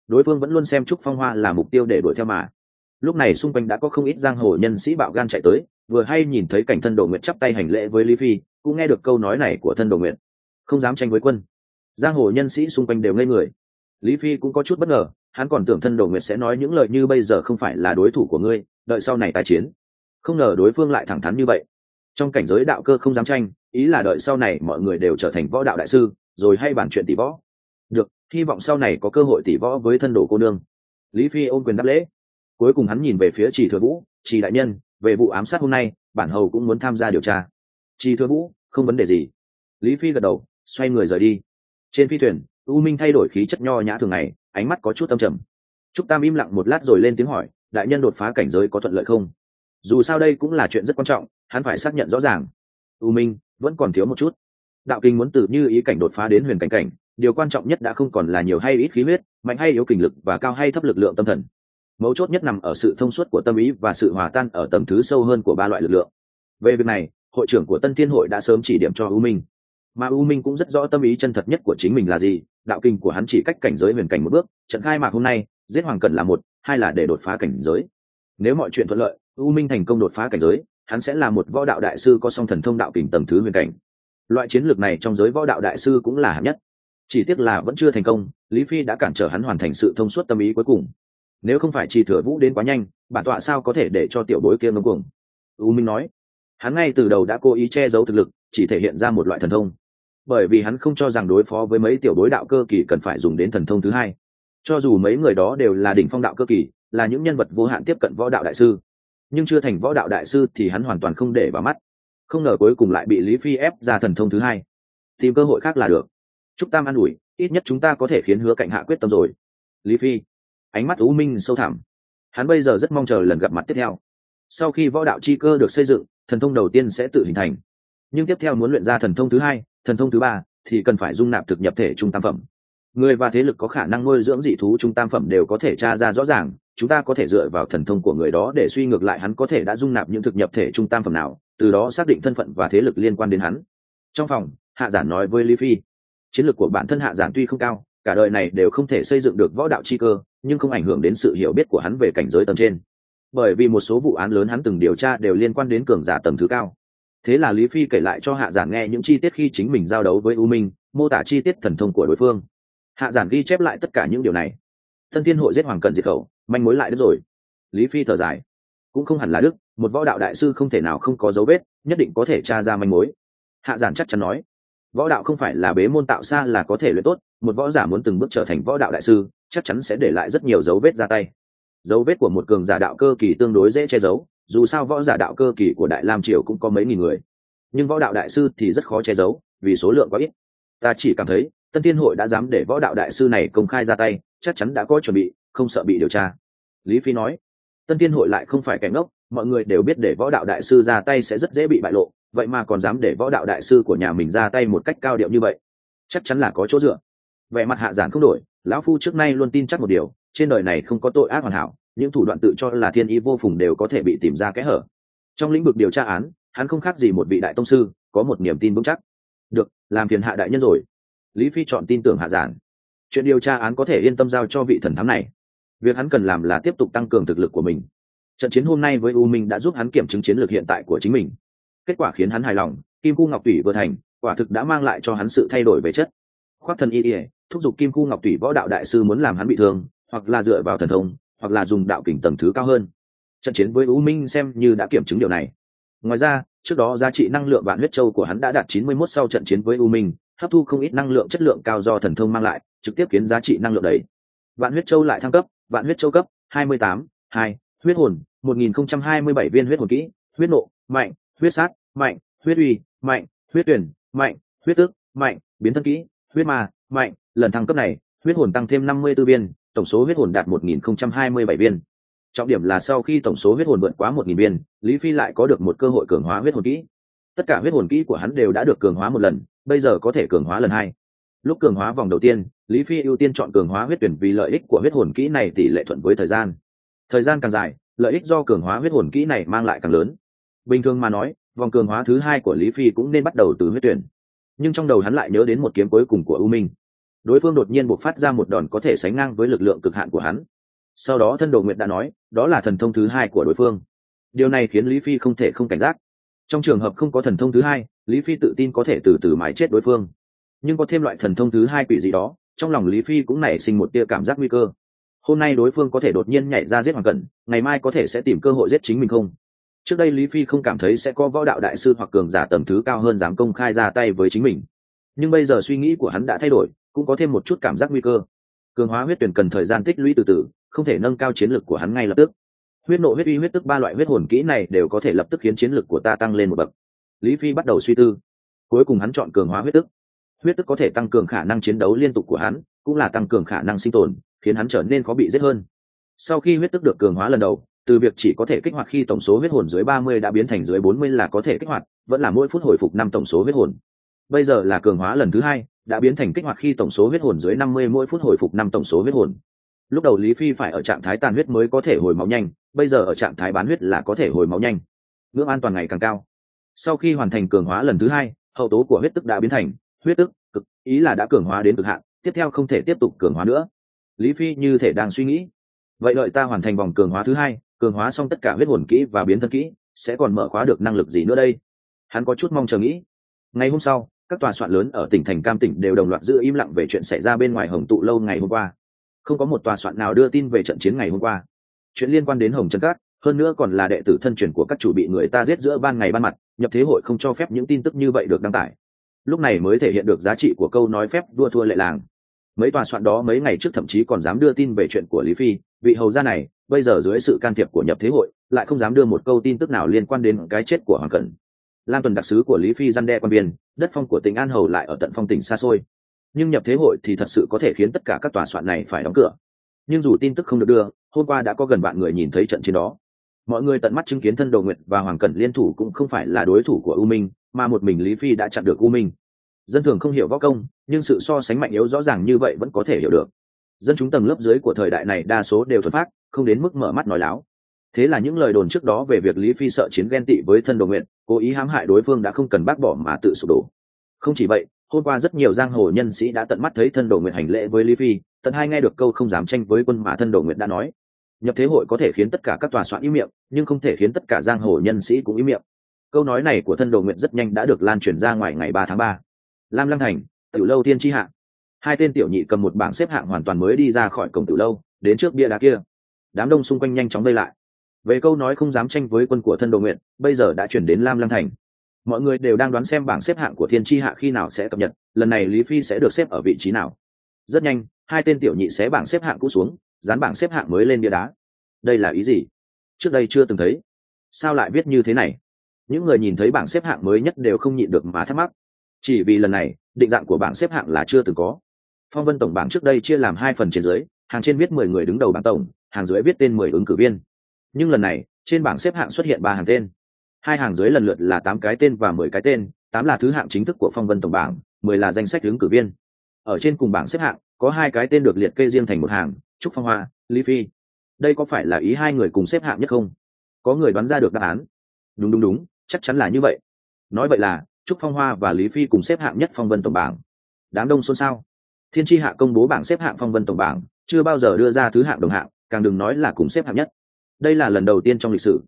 Đối phương vẫn luôn xem trúc phong hoa là mục tiêu để đuổi theo mà. Lúc này xung quanh đã có không ít giang hồ nhân sĩ bạo gan chạy tới, vừa hay nhìn thấy cảnh thân đồ nguyệt chắp tay hành lễ với lý phi, cũng nghe được câu nói này của thân đồ nguyệt. Không dám tranh với quân. Giang hồ nhân sĩ xung quanh đều ngây người. Lý phi cũng có chút bất ngờ, hắn còn tưởng thân đồ nguyệt sẽ nói những lời như bây giờ không phải là đối thủ của ngươi, đợi sau này tài chiến. Không ngờ đối phương lại thẳng thắn như vậy trong cảnh giới đạo cơ không dám tranh, ý là đợi sau này mọi người đều trở thành võ đạo đại sư, rồi hay bàn chuyện tỷ võ. Được, hy vọng sau này có cơ hội tỷ võ với thân đồ cô nương. Lý phi ôm quyền đáp lễ. Cuối cùng hắn nhìn về phía trì thừa vũ, trì đại nhân, về vụ ám sát hôm nay, bản hầu cũng muốn tham gia điều tra. Trì thừa vũ, không vấn đề gì. Lý phi gật đầu, xoay người rời đi. Trên phi thuyền, u minh thay đổi khí chất nho nhã thường ngày, ánh mắt có chút tâm trầm. Trúc tam im lặng một lát rồi lên tiếng hỏi, đại nhân đột phá cảnh giới có thuận lợi không? Dù sao đây cũng là chuyện rất quan trọng, hắn phải xác nhận rõ ràng. U minh, vẫn còn thiếu một chút. Đạo kinh muốn từ như ý cảnh đột phá đến huyền cảnh cảnh, điều quan trọng nhất đã không còn là nhiều hay ít khí huyết, mạnh hay yếu kình lực và cao hay thấp lực lượng tâm thần. Mấu chốt nhất nằm ở sự thông suốt của tâm ý và sự hòa tan ở tầm thứ sâu hơn của ba loại lực lượng. Về việc này, hội trưởng của tân thiên hội đã sớm chỉ điểm cho u minh. Mà u minh cũng rất rõ tâm ý chân thật nhất của chính mình là gì, đạo kinh của hắn chỉ cách cảnh giới huyền cảnh một bước, trận khai mạc hôm nay, giết hoàng cần là một, hai là để đột phá cảnh giới. Nếu mọi chuyện thuận lợi u minh thành công đột phá cảnh giới, hắn sẽ là một võ đạo đại sư có song thần thông đạo kình tầm thứ huyền cảnh. Loại chiến lược này trong giới võ đạo đại sư cũng là hạng nhất. Chỉ tiếc là vẫn chưa thành công, lý phi đã cản trở hắn hoàn thành sự thông suốt tâm ý cuối cùng. Nếu không phải chỉ thừa vũ đến quá nhanh, bản tọa sao có thể để cho tiểu bối kia ngâm cuồng? U minh nói. Hắn ngay từ đầu đã cố ý che giấu thực lực, chỉ thể hiện ra một loại thần thông. Bởi vì hắn không cho rằng đối phó với mấy tiểu đối đạo cơ kỳ cần phải dùng đến thần thông thứ hai. Cho dù mấy người đó đều là đỉnh phong đạo cơ kỳ, là những nhân vật vô hạn tiếp cận võ đạo đại sư nhưng chưa thành võ đạo đại sư thì hắn hoàn toàn không để vào mắt. Không ngờ cuối cùng lại bị lý phi ép ra thần thông thứ hai. Tìm cơ hội khác là được. Chúc tam an ủi, ít nhất chúng ta có thể khiến hứa cạnh hạ quyết tâm rồi. Lý phi, ánh mắt u minh sâu thẳm. Hắn bây giờ rất mong chờ lần gặp mặt tiếp theo. Sau khi võ đạo chi cơ được xây dựng, thần thông đầu tiên sẽ tự hình thành. Nhưng tiếp theo muốn luyện ra thần thông thứ hai, thần thông thứ ba, thì cần phải dung nạp thực nhập thể trung tam phẩm. Người và thế lực có khả năng nuôi dưỡng dị thú trung tam phẩm đều có thể tra ra rõ ràng chúng ta có thể dựa vào thần thông của người đó để suy ngược lại hắn có thể đã dung nạp những thực nhập thể trung tam phẩm nào, từ đó xác định thân phận và thế lực liên quan đến hắn. Trong phòng, hạ giản nói với lý phi, chiến lược của bản thân hạ giản tuy không cao, cả đời này đều không thể xây dựng được võ đạo chi cơ, nhưng không ảnh hưởng đến sự hiểu biết của hắn về cảnh giới tầng trên. Bởi vì một số vụ án lớn hắn từng điều tra đều liên quan đến cường giả tầng thứ cao. Thế là lý phi kể lại cho hạ giản nghe những chi tiết khi chính mình giao đấu với u minh, mô tả chi tiết thần thông của đối phương. Hạ giản ghi chép lại tất cả những điều này. Thân thiên hội giết hoàng cần diệt khẩu manh mối lại đức rồi. Lý phi thở dài. Cũng không hẳn là đức, một võ đạo đại sư không thể nào không có dấu vết, nhất định có thể tra ra manh mối. Hạ giản chắc chắn nói, võ đạo không phải là bế môn tạo xa là có thể luyện tốt, một võ giả muốn từng bước trở thành võ đạo đại sư, chắc chắn sẽ để lại rất nhiều dấu vết ra tay. Dấu vết của một cường giả đạo cơ kỳ tương đối dễ che giấu, dù sao võ giả đạo cơ kỳ của đại lam triều cũng có mấy nghìn người. Nhưng võ đạo đại sư thì rất khó che giấu, vì số lượng quá ít. Ta chỉ cảm thấy, tân tiên hội đã dám để võ đạo đại sư này công khai ra tay, chắc chắn đã có chuẩn bị, không sợ bị điều tra lý phi nói, tân tiên hội lại không phải kẻ ngốc, mọi người đều biết để võ đạo đại sư ra tay sẽ rất dễ bị bại lộ, vậy mà còn dám để võ đạo đại sư của nhà mình ra tay một cách cao điệu như vậy. Chắc chắn là có chỗ dựa. Vẻ mặt hạ giản không đổi, lão phu trước nay luôn tin chắc một điều, trên đời này không có tội ác hoàn hảo, những thủ đoạn tự cho là thiên ý vô phùng đều có thể bị tìm ra kẽ hở. Trong lĩnh vực điều tra án, hắn không khác gì một vị đại tông sư, có một niềm tin vững chắc. Được, làm phiền hạ đại nhân rồi. Lý phi chọn tin tưởng hạ giản. Chuyện điều tra án có thể yên tâm giao cho vị thần thám này việc hắn cần làm là tiếp tục tăng cường thực lực của mình. Trận chiến hôm nay với u minh đã giúp hắn kiểm chứng chiến lược hiện tại của chính mình. Kết quả khiến hắn hài lòng, kim khu ngọc tủy vừa thành, quả thực đã mang lại cho hắn sự thay đổi về chất. Khoác thần y ỉa thúc giục kim khu ngọc tủy võ đạo đại sư muốn làm hắn bị thương, hoặc là dựa vào thần thông, hoặc là dùng đạo kình tầng thứ cao hơn. Trận chiến với u minh xem như đã kiểm chứng điều này. Ngoài ra, trước đó giá trị năng lượng vạn huyết châu của hắn đã đạt 91 sau trận chiến với u minh, hấp thu không ít năng lượng chất lượng cao do thần thông mang lại, trực tiếp khiến giá trị năng lượng đầy. Vạn huyết châu lại thăng cấp vạn huyết châu cấp 28, 2, huyết hồn 1027 viên huyết hồn kỹ huyết nộ mạnh huyết sát mạnh huyết uy mạnh huyết tuyển mạnh huyết tức mạnh biến thân kỹ huyết ma mạnh. Lần thăng cấp này huyết hồn tăng thêm 54 viên tổng số huyết hồn đạt 1027 viên. Trọng điểm là sau khi tổng số huyết hồn vượt quá 1000 viên lý phi lại có được một cơ hội cường hóa huyết hồn kỹ. Tất cả huyết hồn kỹ của hắn đều đã được cường hóa một lần bây giờ có thể cường hóa lần hai. Lúc cường hóa vòng đầu tiên lý phi ưu tiên chọn cường hóa huyết tuyển vì lợi ích của huyết hồn kỹ này tỷ lệ thuận với thời gian. Thời gian càng dài, lợi ích do cường hóa huyết hồn kỹ này mang lại càng lớn. Bình thường mà nói, vòng cường hóa thứ hai của lý phi cũng nên bắt đầu từ huyết tuyển. Nhưng trong đầu hắn lại nhớ đến một kiếm cuối cùng của u minh. Đối phương đột nhiên buộc phát ra một đòn có thể sánh ngang với lực lượng cực hạn của hắn. Sau đó thân đồ nguyện đã nói, đó là thần thông thứ hai của đối phương. Điều này khiến lý phi không thể không cảnh giác. Trong trường hợp không có thần thông thứ hai, lý phi tự tin có thể từ từ mái chết đối phương. Nhưng có thêm loại thần thông thứ hai quỷ gì đó trong lòng lý phi cũng nảy sinh một tia cảm giác nguy cơ. Hôm nay đối phương có thể đột nhiên nhảy ra giết hoàng cẩn, ngày mai có thể sẽ tìm cơ hội giết chính mình không? Trước đây lý phi không cảm thấy sẽ có võ đạo đại sư hoặc cường giả tầm thứ cao hơn dám công khai ra tay với chính mình. Nhưng bây giờ suy nghĩ của hắn đã thay đổi, cũng có thêm một chút cảm giác nguy cơ. Cường hóa huyết tuyển cần thời gian tích lũy từ từ, không thể nâng cao chiến lược của hắn ngay lập tức. Huyết nộ huyết uy huyết tức ba loại huyết hồn kỹ này đều có thể lập tức khiến chiến lược của ta tăng lên một bậc. Lý phi bắt đầu suy tư. Cuối cùng hắn chọn cường hóa huyết tức huyết tức có thể tăng cường khả năng chiến đấu liên tục của hắn, cũng là tăng cường khả năng sinh tồn, khiến hắn trở nên khó bị giết hơn. Sau khi huyết tức được cường hóa lần đầu, từ việc chỉ có thể kích hoạt khi tổng số huyết hồn dưới ba mươi đã biến thành dưới bốn mươi là có thể kích hoạt, vẫn là mỗi phút hồi phục năm tổng số huyết hồn. Bây giờ là cường hóa lần thứ hai, đã biến thành kích hoạt khi tổng số huyết hồn dưới năm mươi, mỗi phút hồi phục năm tổng số huyết hồn. Lúc đầu lý phi phải ở trạng thái tàn huyết mới có thể hồi máu nhanh, bây giờ ở trạng thái bán huyết là có thể hồi máu nhanh. Ngưỡng an toàn ngày càng cao. Sau khi hoàn thành cường hóa lần thứ hai, hậu tố của huyết tức đã biến thành huyết tức cực, ý là đã cường hóa đến cực hạn, tiếp theo không thể tiếp tục cường hóa nữa. Lý phi như thể đang suy nghĩ. Vậy đợi ta hoàn thành vòng cường hóa thứ hai, cường hóa xong tất cả huyết hồn kỹ và biến thân kỹ, sẽ còn mở khóa được năng lực gì nữa đây? Hắn có chút mong chờ nghĩ. Ngày hôm sau, các tòa soạn lớn ở tỉnh thành cam tỉnh đều đồng loạt giữ im lặng về chuyện xảy ra bên ngoài hồng tụ lâu ngày hôm qua. Không có một tòa soạn nào đưa tin về trận chiến ngày hôm qua. Chuyện liên quan đến hồng trần cát, hơn nữa còn là đệ tử thân truyền của các chủ bị người ta giết giữa ban ngày ban mặt, nhập thế hội không cho phép những tin tức như vậy được đăng tải lúc này mới thể hiện được giá trị của câu nói phép đua thua lệ làng. Mấy tòa soạn đó mấy ngày trước thậm chí còn dám đưa tin về chuyện của lý phi, vị hầu gia này, bây giờ dưới sự can thiệp của nhập thế hội, lại không dám đưa một câu tin tức nào liên quan đến cái chết của hoàng cẩn. Lam tuần đặc sứ của lý phi gian đe quan biên, đất phong của tỉnh an hầu lại ở tận phong tỉnh xa xôi. Nhưng nhập thế hội thì thật sự có thể khiến tất cả các tòa soạn này phải đóng cửa. Nhưng dù tin tức không được đưa, hôm qua đã có gần bạn người nhìn thấy trận chiến đó. Mọi người tận mắt chứng kiến thân đồ nguyện và hoàng cẩn liên thủ cũng không phải là đối thủ của u minh mà một mình lý phi đã chặn được u minh. Dân thường không hiểu võ công, nhưng sự so sánh mạnh yếu rõ ràng như vậy vẫn có thể hiểu được. Dân chúng tầng lớp dưới của thời đại này đa số đều thuần phát không đến mức mở mắt nói láo. Thế là những lời đồn trước đó về việc lý phi sợ chiến ghen tị với thân đồ nguyện, cố ý hãm hại đối phương đã không cần bác bỏ mà tự sụp đổ. Không chỉ vậy, hôm qua rất nhiều giang hồ nhân sĩ đã tận mắt thấy thân đồ nguyện hành lễ với lý phi, tận hai nghe được câu không dám tranh với quân mà thân đồ nguyện đã nói. Nhập thế hội có thể khiến tất cả các tòa soạn ý miệng, nhưng không thể khiến tất cả giang hồ nhân sĩ cũng ý miệng câu nói này của thân đồ nguyện rất nhanh đã được lan truyền ra ngoài ngày ba tháng ba. Lam lăng thành, tiểu lâu tiên tri hạng hai tên tiểu nhị cầm một bảng xếp hạng hoàn toàn mới đi ra khỏi cổng tiểu lâu, đến trước bia đá kia. Đám đông xung quanh nhanh chóng vây lại. Về câu nói không dám tranh với quân của thân đồ nguyện bây giờ đã chuyển đến lam lăng thành. Mọi người đều đang đoán xem bảng xếp hạng của thiên tri hạ khi nào sẽ cập nhật, lần này lý phi sẽ được xếp ở vị trí nào. Rất nhanh, hai tên tiểu nhị xé bảng xếp hạng cũ xuống, dán bảng xếp hạng mới lên bia đá. Đây là ý gì? Trước đây chưa từng thấy. Sao lại viết như thế này? Những người nhìn thấy bảng xếp hạng mới nhất đều không nhịn được mà thắc mắc. Chỉ vì lần này, định dạng của bảng xếp hạng là chưa từng có. Phong vân tổng bảng trước đây chia làm hai phần trên dưới, hàng trên viết mười người đứng đầu bảng tổng, hàng dưới viết tên mười ứng cử viên. Nhưng lần này, trên bảng xếp hạng xuất hiện ba hàng tên. Hai hàng dưới lần lượt là tám cái tên và mười cái tên, tám là thứ hạng chính thức của phong vân tổng bảng, mười là danh sách ứng cử viên. Ở trên cùng bảng xếp hạng, có hai cái tên được liệt kê riêng thành một hàng, trúc phong hoa, lý phi. Đây có phải là ý hai người cùng xếp hạng nhất không? Có người đoán ra được đáp án. Đúng đúng đúng chắc chắn là như vậy. Nói vậy là, trúc phong hoa và lý phi cùng xếp hạng nhất phong vân tổng bảng. Đám đông xôn xao. Thiên tri hạ công bố bảng xếp hạng phong vân tổng bảng, chưa bao giờ đưa ra thứ hạng đồng hạng, càng đừng nói là cùng xếp hạng nhất. Đây là lần đầu tiên trong lịch sử.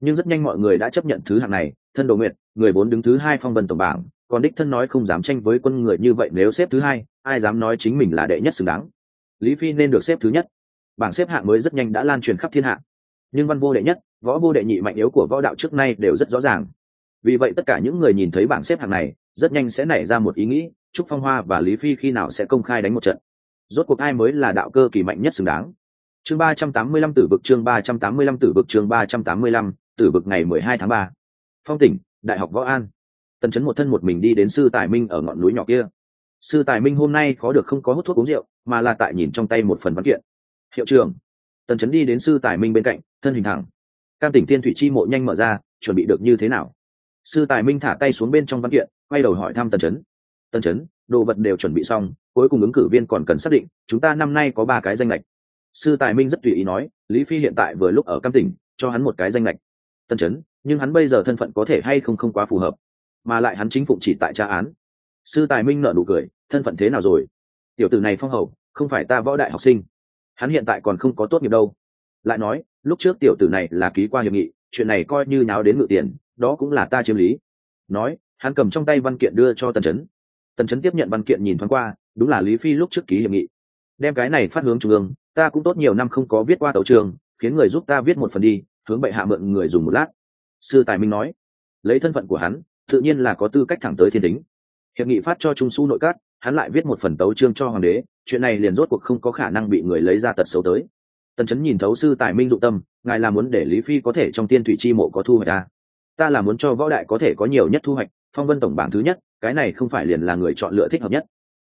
Nhưng rất nhanh mọi người đã chấp nhận thứ hạng này, thân đồ nguyệt, người vốn đứng thứ hai phong vân tổng bảng, còn đích thân nói không dám tranh với quân người như vậy nếu xếp thứ hai, ai dám nói chính mình là đệ nhất xứng đáng. Lý phi nên được xếp thứ nhất. Bảng xếp hạng mới rất nhanh đã lan truyền khắp thiên hạ. Nhưng văn vô đệ nhất võ vô đệ nhị mạnh yếu của võ đạo trước nay đều rất rõ ràng. Vì vậy tất cả những người nhìn thấy bảng xếp hạng này, rất nhanh sẽ nảy ra một ý nghĩ, trúc phong hoa và lý phi khi nào sẽ công khai đánh một trận. Rốt cuộc ai mới là đạo cơ kỳ mạnh nhất xứng đáng? Chương ba trăm tám mươi lăm tử vực, chương ba trăm tám mươi lăm tử vực, chương ba trăm tám mươi lăm tử vực ngày mười hai tháng ba. Phong tỉnh, đại học võ an. Tần chấn một thân một mình đi đến sư tài minh ở ngọn núi nhỏ kia. Sư tài minh hôm nay khó được không có hút thuốc uống rượu, mà là tại nhìn trong tay một phần văn kiện. Hiệu trưởng. Tần chấn đi đến sư tài minh bên cạnh, thân hình thẳng cam tỉnh tiên thủy chi mộ nhanh mở ra, chuẩn bị được như thế nào? Sư tài minh thả tay xuống bên trong văn kiện, quay đầu hỏi thăm tần chấn. Tần chấn, đồ vật đều chuẩn bị xong, cuối cùng ứng cử viên còn cần xác định, chúng ta năm nay có ba cái danh lệch sư tài minh rất tùy ý nói, lý phi hiện tại vừa lúc ở cam tỉnh, cho hắn một cái danh lệch tần chấn, nhưng hắn bây giờ thân phận có thể hay không không quá phù hợp, mà lại hắn chính phụng chỉ tại tra án. Sư tài minh nợ nụ cười, thân phận thế nào rồi? Tiểu tử này phong hầu, không phải ta võ đại học sinh. Hắn hiện tại còn không có tốt nghiệp đâu. Lại nói lúc trước tiểu tử này là ký qua hiệp nghị, chuyện này coi như náo đến ngự tiền, đó cũng là ta chiếm lý. Nói, hắn cầm trong tay văn kiện đưa cho tần chấn. Tần chấn tiếp nhận văn kiện nhìn thoáng qua, đúng là lý phi lúc trước ký hiệp nghị. Đem cái này phát hướng trung ương, ta cũng tốt nhiều năm không có viết qua tấu trường, khiến người giúp ta viết một phần đi, hướng bệ hạ mượn người dùng một lát. Sư tài minh nói, lấy thân phận của hắn, tự nhiên là có tư cách thẳng tới thiên tính hiệp nghị phát cho trung su nội các, hắn lại viết một phần tấu chương cho hoàng đế, chuyện này liền rốt cuộc không có khả năng bị người lấy ra tật xấu tới tần chấn nhìn thấu sư tài minh dụng tâm, ngài là muốn để lý phi có thể trong tiên thủy chi mộ có thu hoạch ta ta là muốn cho võ đại có thể có nhiều nhất thu hoạch, phong vân tổng bảng thứ nhất, cái này không phải liền là người chọn lựa thích hợp nhất.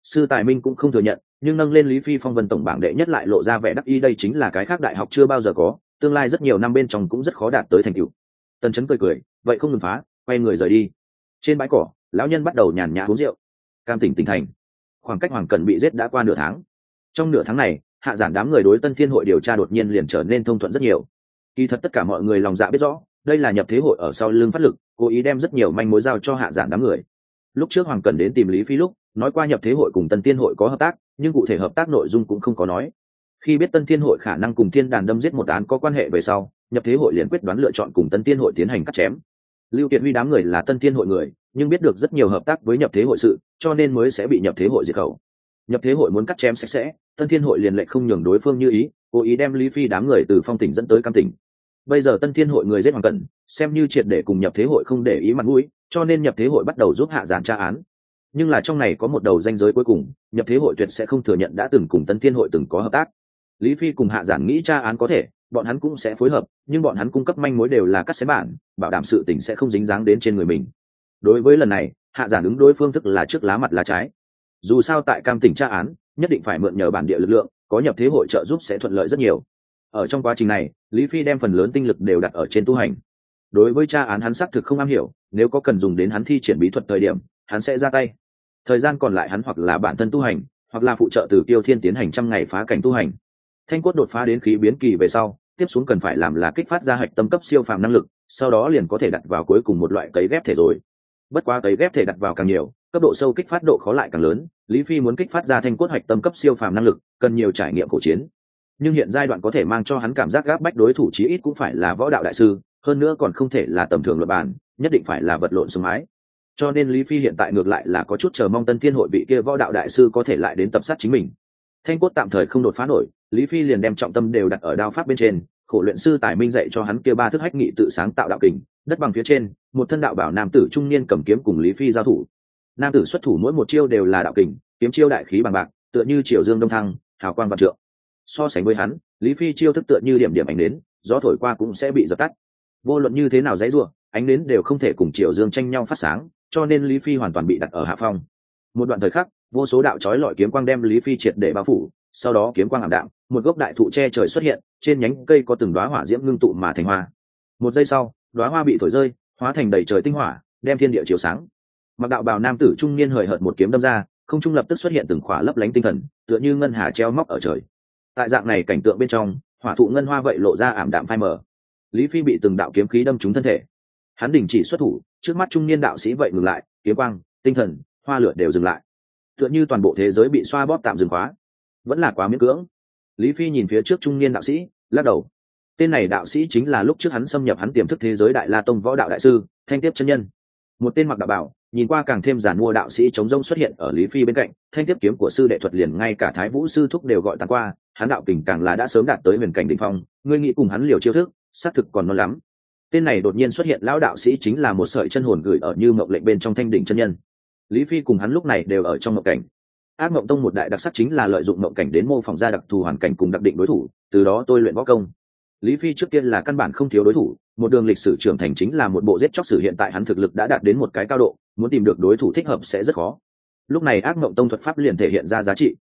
Sư tài minh cũng không thừa nhận, nhưng nâng lên lý phi phong vân tổng bảng đệ nhất lại lộ ra vẻ đắc ý, đây chính là cái khác đại học chưa bao giờ có, tương lai rất nhiều năm bên trong cũng rất khó đạt tới thành tựu. Tần chấn cười cười, vậy không ngừng phá, quay người rời đi. Trên bãi cỏ, lão nhân bắt đầu nhàn nhã uống rượu. Cam tỉnh tỉnh thành. Khoảng cách hoàng cần bị giết đã qua nửa tháng. Trong nửa tháng này hạ giản đám người đối tân thiên hội điều tra đột nhiên liền trở nên thông thuận rất nhiều. Kỳ thật tất cả mọi người lòng dạ biết rõ, đây là nhập thế hội ở sau lưng phát lực, cố ý đem rất nhiều manh mối giao cho hạ giản đám người. Lúc trước hoàng cần đến tìm lý phi lúc, nói qua nhập thế hội cùng tân thiên hội có hợp tác, nhưng cụ thể hợp tác nội dung cũng không có nói. Khi biết tân thiên hội khả năng cùng thiên đàn đâm giết một án có quan hệ về sau, nhập thế hội liền quyết đoán lựa chọn cùng tân thiên hội tiến hành cắt chém. Lưu kiện huy đám người là tân thiên hội người, nhưng biết được rất nhiều hợp tác với nhập thế hội sự, cho nên mới sẽ bị nhập thế hội diệt khẩu nhập thế hội muốn cắt chém sạch sẽ, tân thiên hội liền lệ không nhường đối phương như ý, cố ý đem lý phi đám người từ phong tỉnh dẫn tới cam tỉnh. Bây giờ tân thiên hội người giết hoàng cẩn, xem như triệt để cùng nhập thế hội không để ý mặt mũi, cho nên nhập thế hội bắt đầu giúp hạ giàn tra án. Nhưng là trong này có một đầu danh giới cuối cùng, nhập thế hội tuyệt sẽ không thừa nhận đã từng cùng tân thiên hội từng có hợp tác. Lý phi cùng hạ giản nghĩ tra án có thể, bọn hắn cũng sẽ phối hợp, nhưng bọn hắn cung cấp manh mối đều là cắt xé bản, bảo đảm sự tình sẽ không dính dáng đến trên người mình. Đối với lần này, hạ giản ứng đối phương thức là trước lá mặt lá trái dù sao tại cam tỉnh tra án, nhất định phải mượn nhờ bản địa lực lượng, có nhập thế hội trợ giúp sẽ thuận lợi rất nhiều. Ở trong quá trình này, lý phi đem phần lớn tinh lực đều đặt ở trên tu hành. Đối với tra án hắn xác thực không am hiểu, nếu có cần dùng đến hắn thi triển bí thuật thời điểm, hắn sẽ ra tay. Thời gian còn lại hắn hoặc là bản thân tu hành, hoặc là phụ trợ từ tiêu thiên tiến hành trăm ngày phá cảnh tu hành. Thanh quất đột phá đến khí biến kỳ về sau, tiếp xuống cần phải làm là kích phát ra hạch tâm cấp siêu phàm năng lực, sau đó liền có thể đặt vào cuối cùng một loại cấy ghép thể rồi. Bất quá cấy ghép thể đặt vào càng nhiều cấp độ sâu kích phát độ khó lại càng lớn, lý phi muốn kích phát ra thanh cốt hạch tâm cấp siêu phàm năng lực, cần nhiều trải nghiệm cổ chiến. Nhưng hiện giai đoạn có thể mang cho hắn cảm giác gáp bách đối thủ chí ít cũng phải là võ đạo đại sư, hơn nữa còn không thể là tầm thường luật bản, nhất định phải là vật lộn sùng ái. Cho nên lý phi hiện tại ngược lại là có chút chờ mong tân thiên hội vị kia võ đạo đại sư có thể lại đến tập sát chính mình. Thanh cốt tạm thời không đột phá nổi, lý phi liền đem trọng tâm đều đặt ở đao pháp bên trên, khổ luyện sư tài minh dạy cho hắn kia ba thức hách nghị tự sáng tạo đạo kình, đất bằng phía trên, một thân đạo bảo nam tử trung niên cầm kiếm cùng lý phi giao thủ nam tử xuất thủ mỗi một chiêu đều là đạo kình, kiếm chiêu đại khí bằng bạc, tựa như triều dương đông thăng, hào quang vạn trượng. So sánh với hắn, lý phi chiêu thức tựa như điểm điểm ảnh đến gió thổi qua cũng sẽ bị dập tắt. Vô luận như thế nào dãy ruộng ánh đến đều không thể cùng triều dương tranh nhau phát sáng, cho nên lý phi hoàn toàn bị đặt ở hạ phong. Một đoạn thời khắc, vô số đạo trói lọi kiếm quang đem lý phi triệt để bao phủ, sau đó kiếm quang ảm đạm, một gốc đại thụ che trời xuất hiện, trên nhánh cây có từng đoá hỏa diễm ngưng tụ mà thành hoa. Một giây sau đoá hoa bị thổi rơi, hóa thành đầy trời tinh hỏa, đem thiên địa chiếu sáng mặc đạo bào nam tử trung niên hời hợt một kiếm đâm ra, không trung lập tức xuất hiện từng khỏa lấp lánh tinh thần, tựa như ngân hà treo móc ở trời. Tại dạng này cảnh tượng bên trong, hỏa thụ ngân hoa vậy lộ ra ảm đạm phai mờ. Lý phi bị từng đạo kiếm khí đâm trúng thân thể. Hắn đình chỉ xuất thủ, trước mắt trung niên đạo sĩ vậy ngừng lại, kiếm quang, tinh thần, hoa lửa đều dừng lại. Tựa như toàn bộ thế giới bị xoa bóp tạm dừng khóa. Vẫn là quá miễn cưỡng. Lý phi nhìn phía trước trung niên đạo sĩ, lắc đầu. Tên này đạo sĩ chính là lúc trước hắn xâm nhập hắn tiềm thức thế giới đại la tông võ đạo đại sư, thanh tiếp chân nhân một tên mặc đạo bảo, nhìn qua càng thêm giản mua đạo sĩ chống rông xuất hiện ở lý phi bên cạnh, thanh tiếp kiếm của sư đệ thuật liền ngay cả thái vũ sư thúc đều gọi tàn qua, hắn đạo kình càng là đã sớm đạt tới huyền cảnh đ phong, ngươi nghĩ cùng hắn liều chiêu thức, xác thực còn non lắm. Tên này đột nhiên xuất hiện, lão đạo sĩ chính là một sợi chân hồn gửi ở như mộng lệnh bên trong thanh đỉnh chân nhân. Lý phi cùng hắn lúc này đều ở trong mộng cảnh. Ác mộng tông một đại đặc sắc chính là lợi dụng mộng cảnh đến mô phỏng ra đặc thù hoàn cảnh cùng đặc định đối thủ, từ đó tôi luyện võ công lý phi trước tiên là căn bản không thiếu đối thủ, một đường lịch sử trưởng thành chính là một bộ giết chóc sử hiện tại hắn thực lực đã đạt đến một cái cao độ, muốn tìm được đối thủ thích hợp sẽ rất khó. Lúc này ác mộng tông thuật pháp liền thể hiện ra giá trị.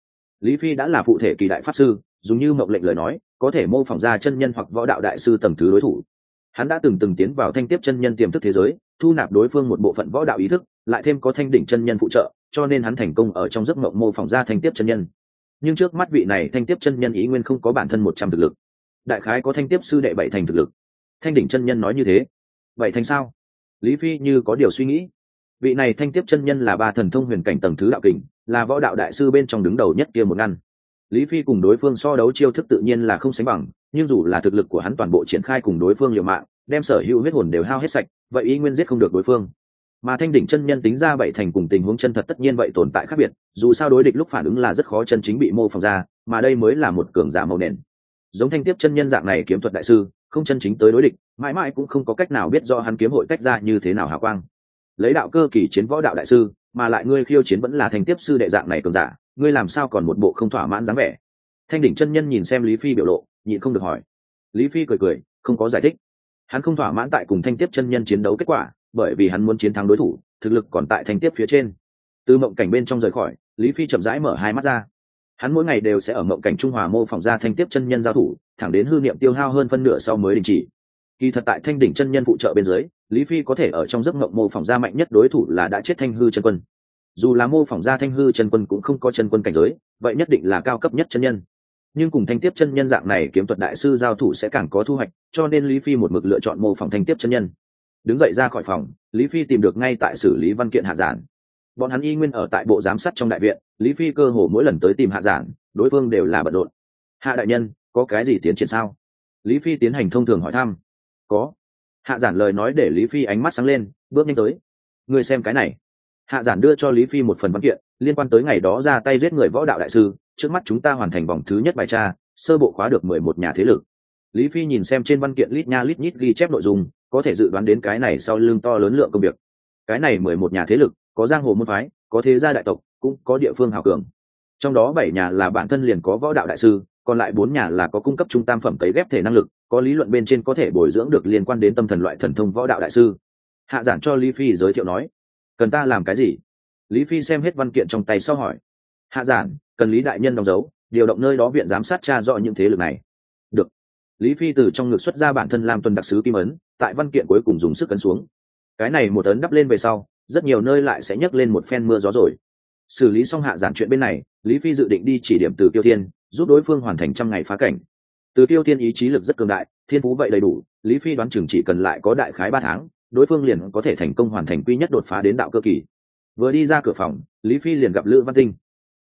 Lý phi đã là phụ thể kỳ đại pháp sư, dùng như mộng lệnh lời nói, có thể mô phỏng ra chân nhân hoặc võ đạo đại sư tầm thứ đối thủ. Hắn đã từng từng tiến vào thanh tiếp chân nhân tiềm thức thế giới, thu nạp đối phương một bộ phận võ đạo ý thức, lại thêm có thanh đỉnh chân nhân phụ trợ, cho nên hắn thành công ở trong giấc mộng mô phỏng ra thanh tiếp chân nhân. Nhưng trước mắt vị này thanh tiếp chân nhân ý nguyên không có bản thân một trăm thực lực đại khái có thanh tiếp sư đệ bảy thành thực lực. Thanh đỉnh chân nhân nói như thế. Vậy thành sao? Lý phi như có điều suy nghĩ. Vị này thanh tiếp chân nhân là ba thần thông huyền cảnh tầng thứ đạo kình, là võ đạo đại sư bên trong đứng đầu nhất kia một ngăn. Lý phi cùng đối phương so đấu chiêu thức tự nhiên là không sánh bằng, nhưng dù là thực lực của hắn toàn bộ triển khai cùng đối phương liều mạng, đem sở hữu huyết hồn đều hao hết sạch, vậy ý nguyên giết không được đối phương. Mà thanh đỉnh chân nhân tính ra bảy thành cùng tình huống chân thật tất nhiên vậy tồn tại khác biệt, dù sao đối địch lúc phản ứng là rất khó chân chính bị mô phỏng ra, mà đây mới là một cường giả màu nền giống thanh tiếp chân nhân dạng này kiếm thuật đại sư, không chân chính tới đối địch, mãi mãi cũng không có cách nào biết do hắn kiếm hội cách ra như thế nào hào quang. Lấy đạo cơ kỳ chiến võ đạo đại sư, mà lại ngươi khiêu chiến vẫn là thanh tiếp sư đệ dạng này cường giả, ngươi làm sao còn một bộ không thỏa mãn dáng vẻ? Thanh đỉnh chân nhân nhìn xem lý phi biểu lộ, nhịn không được hỏi. Lý phi cười cười, không có giải thích. Hắn không thỏa mãn tại cùng thanh tiếp chân nhân chiến đấu kết quả, bởi vì hắn muốn chiến thắng đối thủ, thực lực còn tại thanh tiếp phía trên. Từ mộng cảnh bên trong rời khỏi, lý phi chậm rãi mở hai mắt ra hắn mỗi ngày đều sẽ ở mộng cảnh trung hòa mô phỏng ra thanh tiếp chân nhân giao thủ, thẳng đến hư niệm tiêu hao hơn phân nửa sau mới đình chỉ. Kỳ thật tại thanh đỉnh chân nhân phụ trợ bên dưới, lý phi có thể ở trong giấc mộng mô phỏng ra mạnh nhất đối thủ là đã chết thanh hư chân quân. Dù là mô phỏng ra thanh hư chân quân cũng không có chân quân cảnh giới, vậy nhất định là cao cấp nhất chân nhân. Nhưng cùng thanh tiếp chân nhân dạng này kiếm thuật đại sư giao thủ sẽ càng có thu hoạch, cho nên lý phi một mực lựa chọn mô phỏng thanh tiếp chân nhân. Đứng dậy ra khỏi phòng, lý phi tìm được ngay tại xử lý văn kiện hạ giản bọn hắn y nguyên ở tại bộ giám sát trong đại viện, lý phi cơ hồ mỗi lần tới tìm hạ giảng, đối phương đều là bận rộn. Hạ đại nhân, có cái gì tiến triển sao? Lý phi tiến hành thông thường hỏi thăm. Có. Hạ giản lời nói để lý phi ánh mắt sáng lên, bước nhanh tới. Người xem cái này. Hạ giản đưa cho lý phi một phần văn kiện, liên quan tới ngày đó ra tay giết người võ đạo đại sư, trước mắt chúng ta hoàn thành vòng thứ nhất bài tra, sơ bộ khóa được mười một nhà thế lực. Lý phi nhìn xem trên văn kiện lít nha lít nhít ghi chép nội dung, có thể dự đoán đến cái này sau lưng to lớn lượng công việc. Cái này mười một nhà thế lực có giang hồ môn phái, có thế gia đại tộc, cũng có địa phương hào cường. Trong đó bảy nhà là bản thân liền có võ đạo đại sư, còn lại bốn nhà là có cung cấp trung tam phẩm cấy ghép thể năng lực, có lý luận bên trên có thể bồi dưỡng được liên quan đến tâm thần loại thần thông võ đạo đại sư. Hạ giản cho lý phi giới thiệu nói, cần ta làm cái gì? Lý phi xem hết văn kiện trong tay sau hỏi, hạ giản, cần lý đại nhân đóng dấu, điều động nơi đó viện giám sát tra rõ những thế lực này. Được. Lý phi từ trong ngực xuất ra bản thân làm tuần đặc sứ kim ấn, tại văn kiện cuối cùng dùng sức ấn xuống. Cái này một ấn đắp lên về sau rất nhiều nơi lại sẽ nhấc lên một phen mưa gió rồi. Xử lý xong hạ giản chuyện bên này, lý phi dự định đi chỉ điểm từ tiêu thiên, giúp đối phương hoàn thành trăm ngày phá cảnh. Từ tiêu thiên ý chí lực rất cường đại, thiên phú vậy đầy đủ, lý phi đoán chừng chỉ cần lại có đại khái ba tháng, đối phương liền có thể thành công hoàn thành quy nhất đột phá đến đạo cơ kỳ. Vừa đi ra cửa phòng, lý phi liền gặp lữ văn tinh.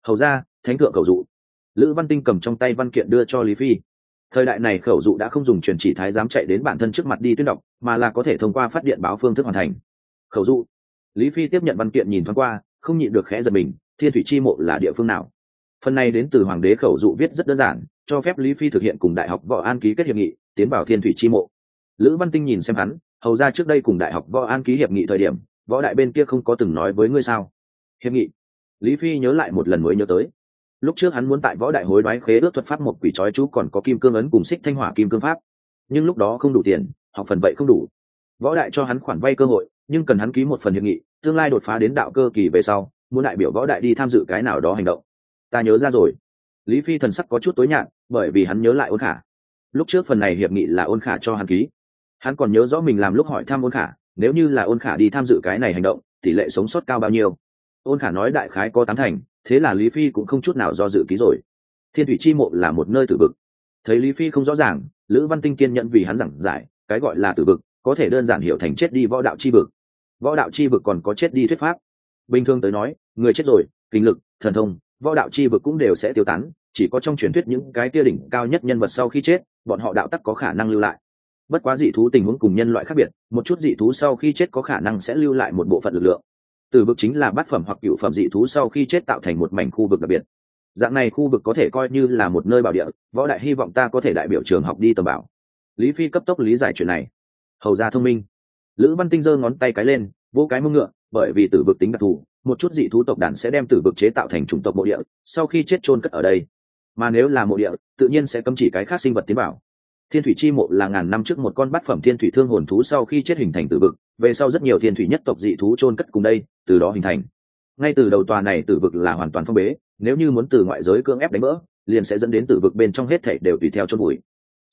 Hầu ra thánh thượng cầu dụ. Lữ văn tinh cầm trong tay văn kiện đưa cho lý phi. Thời đại này khẩu dụ đã không dùng truyền chỉ thái giám chạy đến bản thân trước mặt đi tuyên đọc, mà là có thể thông qua phát điện báo phương thức hoàn thành. Khẩu dụ lý phi tiếp nhận văn kiện nhìn thoáng qua, không nhịn được khẽ giật mình, thiên thủy chi mộ là địa phương nào? Phần này đến từ hoàng đế khẩu dụ viết rất đơn giản, cho phép lý phi thực hiện cùng đại học võ an ký kết hiệp nghị, tiến vào thiên thủy chi mộ. Lữ văn tinh nhìn xem hắn, hầu ra trước đây cùng đại học võ an ký hiệp nghị thời điểm, võ đại bên kia không có từng nói với ngươi sao? Hiệp nghị? Lý phi nhớ lại một lần mới nhớ tới. Lúc trước hắn muốn tại võ đại hối đoái khế ước thuật pháp một quỷ trói chú còn có kim cương ấn cùng xích thanh hỏa kim cương pháp. Nhưng lúc đó không đủ tiền, học phần vậy không đủ. Võ đại cho hắn khoản vay cơ hội nhưng cần hắn ký một phần hiệp nghị, tương lai đột phá đến đạo cơ kỳ về sau, muốn đại biểu võ đại đi tham dự cái nào đó hành động. Ta nhớ ra rồi. Lý phi thần sắc có chút tối nhạt, bởi vì hắn nhớ lại ôn khả. Lúc trước phần này hiệp nghị là ôn khả cho hắn ký. Hắn còn nhớ rõ mình làm lúc hỏi thăm ôn khả, nếu như là ôn khả đi tham dự cái này hành động, tỷ lệ sống sót cao bao nhiêu? Ôn khả nói đại khái có tám thành, thế là lý phi cũng không chút nào do dự ký rồi. Thiên thủy chi mộ là một nơi tử vực. Thấy lý phi không rõ ràng, lữ văn tinh kiên nhận vì hắn giảng giải, cái gọi là tử vực có thể đơn giản hiểu thành chết đi võ đạo chi vực. Võ đạo chi vực còn có chết đi thuyết pháp. Bình thường tới nói, người chết rồi, kinh lực, thần thông, võ đạo chi vực cũng đều sẽ tiêu tán, chỉ có trong truyền thuyết những cái tia đỉnh cao nhất nhân vật sau khi chết, bọn họ đạo tắc có khả năng lưu lại. Bất quá dị thú tình huống cùng nhân loại khác biệt, một chút dị thú sau khi chết có khả năng sẽ lưu lại một bộ phận lực lượng. Từ vực chính là bát phẩm hoặc cựu phẩm dị thú sau khi chết tạo thành một mảnh khu vực đặc biệt. Dạng này khu vực có thể coi như là một nơi bảo địa, võ đại hy vọng ta có thể đại biểu trường học đi tầm bảo. Lý phi cấp tốc lý giải chuyện này hầu ra thông minh. Lữ văn tinh giơ ngón tay cái lên vô cái mông ngựa, bởi vì tử vực tính đặc thù, một chút dị thú tộc đàn sẽ đem tử vực chế tạo thành chủng tộc mộ địa, sau khi chết chôn cất ở đây. Mà nếu là mộ địa, tự nhiên sẽ cấm chỉ cái khác sinh vật tiến bảo thiên thủy chi mộ là ngàn năm trước một con bát phẩm thiên thủy thương hồn thú sau khi chết hình thành tử vực, về sau rất nhiều thiên thủy nhất tộc dị thú chôn cất cùng đây, từ đó hình thành. Ngay từ đầu tòa này tử vực là hoàn toàn phong bế, nếu như muốn từ ngoại giới cưỡng ép đánh vỡ, liền sẽ dẫn đến tử vực bên trong hết thảy đều tùy theo chôn bụi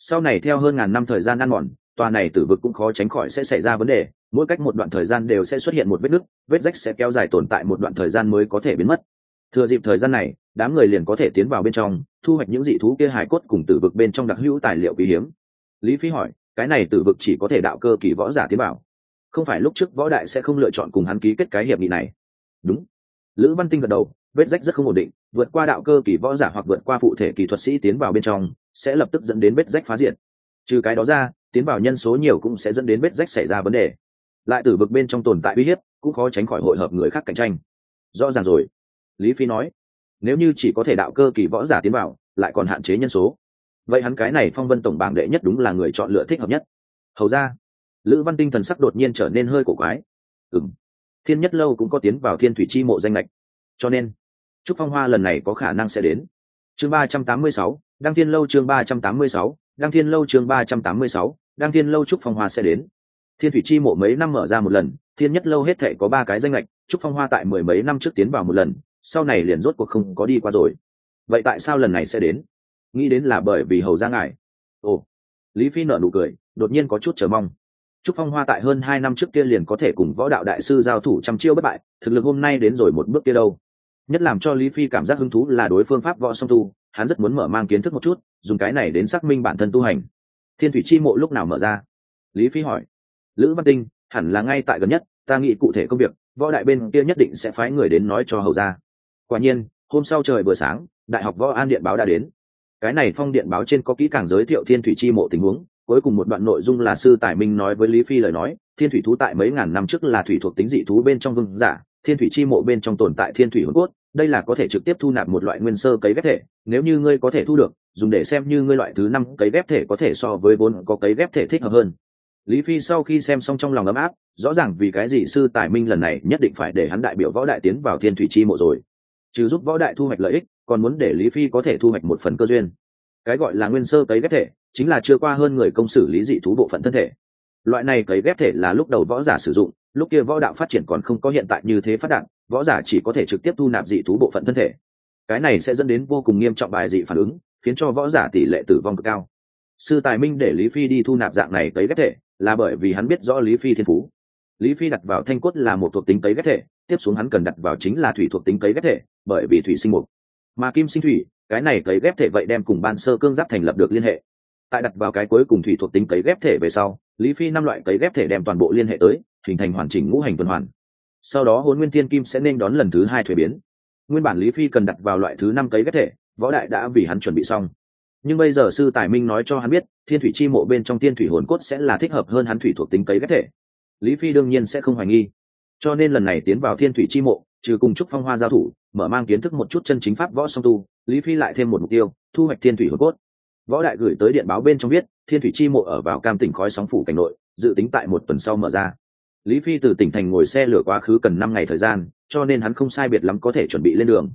sau này theo hơn ngàn năm thời gian ăn mòn tòa này tử vực cũng khó tránh khỏi sẽ xảy ra vấn đề, mỗi cách một đoạn thời gian đều sẽ xuất hiện một vết nứt, vết rách sẽ kéo dài tồn tại một đoạn thời gian mới có thể biến mất. Thừa dịp thời gian này, đám người liền có thể tiến vào bên trong, thu hoạch những dị thú kia hài cốt cùng tử vực bên trong đặc hữu tài liệu quý hiếm. Lý phi hỏi, cái này tử vực chỉ có thể đạo cơ kỳ võ giả tiến vào. Không phải lúc trước võ đại sẽ không lựa chọn cùng hắn ký kết cái hiệp nghị này. Đúng. Lữ văn tinh gật đầu, vết rách rất không ổn định, vượt qua đạo cơ kỳ võ giả hoặc vượt qua phụ thể kỳ thuật sĩ tiến vào bên trong, sẽ lập tức dẫn đến vết rách phá diện trừ cái đó ra, tiến vào nhân số nhiều cũng sẽ dẫn đến vết rách xảy ra vấn đề. Lại từ vực bên trong tồn tại uy hiếp, cũng khó tránh khỏi hội hợp người khác cạnh tranh. Rõ ràng rồi. Lý phi nói, nếu như chỉ có thể đạo cơ kỳ võ giả tiến vào, lại còn hạn chế nhân số. Vậy hắn cái này phong vân tổng bảng đệ nhất đúng là người chọn lựa thích hợp nhất. Hầu ra, lữ văn tinh thần sắc đột nhiên trở nên hơi cổ quái. Ừng thiên nhất lâu cũng có tiến vào thiên thủy chi mộ danh lệch cho nên, trúc phong hoa lần này có khả năng sẽ đến. Chương ba trăm tám mươi sáu, đăng thiên lâu chương ba trăm tám mươi sáu đăng thiên lâu chương ba trăm tám mươi sáu đăng thiên lâu trúc phong hoa sẽ đến. Thiên thủy chi mộ mấy năm mở ra một lần thiên nhất lâu hết thảy có ba cái danh ngạch, trúc phong hoa tại mười mấy năm trước tiến vào một lần sau này liền rốt cuộc không có đi qua rồi. Vậy tại sao lần này sẽ đến? Nghĩ đến là bởi vì hầu gia ngài ồ lý phi nở nụ cười đột nhiên có chút chờ mong. Trúc phong hoa tại hơn hai năm trước kia liền có thể cùng võ đạo đại sư giao thủ trăm chiêu bất bại thực lực hôm nay đến rồi một bước kia đâu. Nhất làm cho lý phi cảm giác hứng thú là đối phương pháp võ song tu hắn rất muốn mở mang kiến thức một chút, dùng cái này đến xác minh bản thân tu hành. Thiên thủy chi mộ lúc nào mở ra? Lý phi hỏi. Lữ văn tinh, hẳn là ngay tại gần nhất, ta nghĩ cụ thể công việc, võ đại bên kia nhất định sẽ phái người đến nói cho hầu ra quả nhiên, hôm sau trời vừa sáng, đại học võ an điện báo đã đến. Cái này phong điện báo trên có kỹ càng giới thiệu thiên thủy chi mộ tình huống, cuối cùng một đoạn nội dung là sư tài minh nói với lý phi lời nói, thiên thủy thú tại mấy ngàn năm trước là thủy thuộc tính dị thú bên trong vương giả, thiên thủy chi mộ bên trong tồn tại thiên thủy hồn cốt đây là có thể trực tiếp thu nạp một loại nguyên sơ cấy ghép thể, nếu như ngươi có thể thu được, dùng để xem như ngươi loại thứ năm cấy ghép thể có thể so với vốn có cấy ghép thể thích hợp hơn. Lý phi sau khi xem xong trong lòng ấm áp, rõ ràng vì cái gì sư tài minh lần này nhất định phải để hắn đại biểu võ đại tiến vào thiên thủy chi mộ rồi. Trừ giúp võ đại thu hoạch lợi ích, còn muốn để lý phi có thể thu hoạch một phần cơ duyên. Cái gọi là nguyên sơ cấy ghép thể, chính là chưa qua hơn người công xử lý dị thú bộ phận thân thể. Loại này cấy ghép thể là lúc đầu võ giả sử dụng, lúc kia võ đạo phát triển còn không có hiện tại như thế phát đạn võ giả chỉ có thể trực tiếp thu nạp dị thú bộ phận thân thể. Cái này sẽ dẫn đến vô cùng nghiêm trọng bài dị phản ứng, khiến cho võ giả tỷ lệ tử vong cực cao. Sư tài minh để lý phi đi thu nạp dạng này tới ghép thể, là bởi vì hắn biết rõ lý phi thiên phú. Lý phi đặt vào thanh cốt là một thuộc tính cấy ghép thể, tiếp xuống hắn cần đặt vào chính là thủy thuộc tính cấy ghép thể, bởi vì thủy sinh mục. Mà kim sinh thủy, cái này cấy ghép thể vậy đem cùng ban sơ cương giáp thành lập được liên hệ. Tại đặt vào cái cuối cùng thủy thuộc tính cấy ghép thể về sau, lý phi năm loại cấy ghép thể đem toàn bộ liên hệ tới, hình thành hoàn chỉnh ngũ hành tuần hoàn sau đó hôn nguyên thiên kim sẽ nên đón lần thứ hai thuế biến. Nguyên bản lý phi cần đặt vào loại thứ năm cấy ghép thể, võ đại đã vì hắn chuẩn bị xong. Nhưng bây giờ sư tài minh nói cho hắn biết, thiên thủy chi mộ bên trong tiên thủy hồn cốt sẽ là thích hợp hơn hắn thủy thuộc tính cấy ghép thể. Lý phi đương nhiên sẽ không hoài nghi. Cho nên lần này tiến vào thiên thủy chi mộ, trừ cùng chúc phong hoa giao thủ, mở mang kiến thức một chút chân chính pháp võ song tu, lý phi lại thêm một mục tiêu, thu hoạch thiên thủy hồn cốt. Võ đại gửi tới điện báo bên trong biết, thiên thủy chi mộ ở vào cam tỉnh khói sóng phủ cảnh nội, dự tính tại một tuần sau mở ra lý phi từ tỉnh thành ngồi xe lửa quá khứ cần năm ngày thời gian cho nên hắn không sai biệt lắm có thể chuẩn bị lên đường.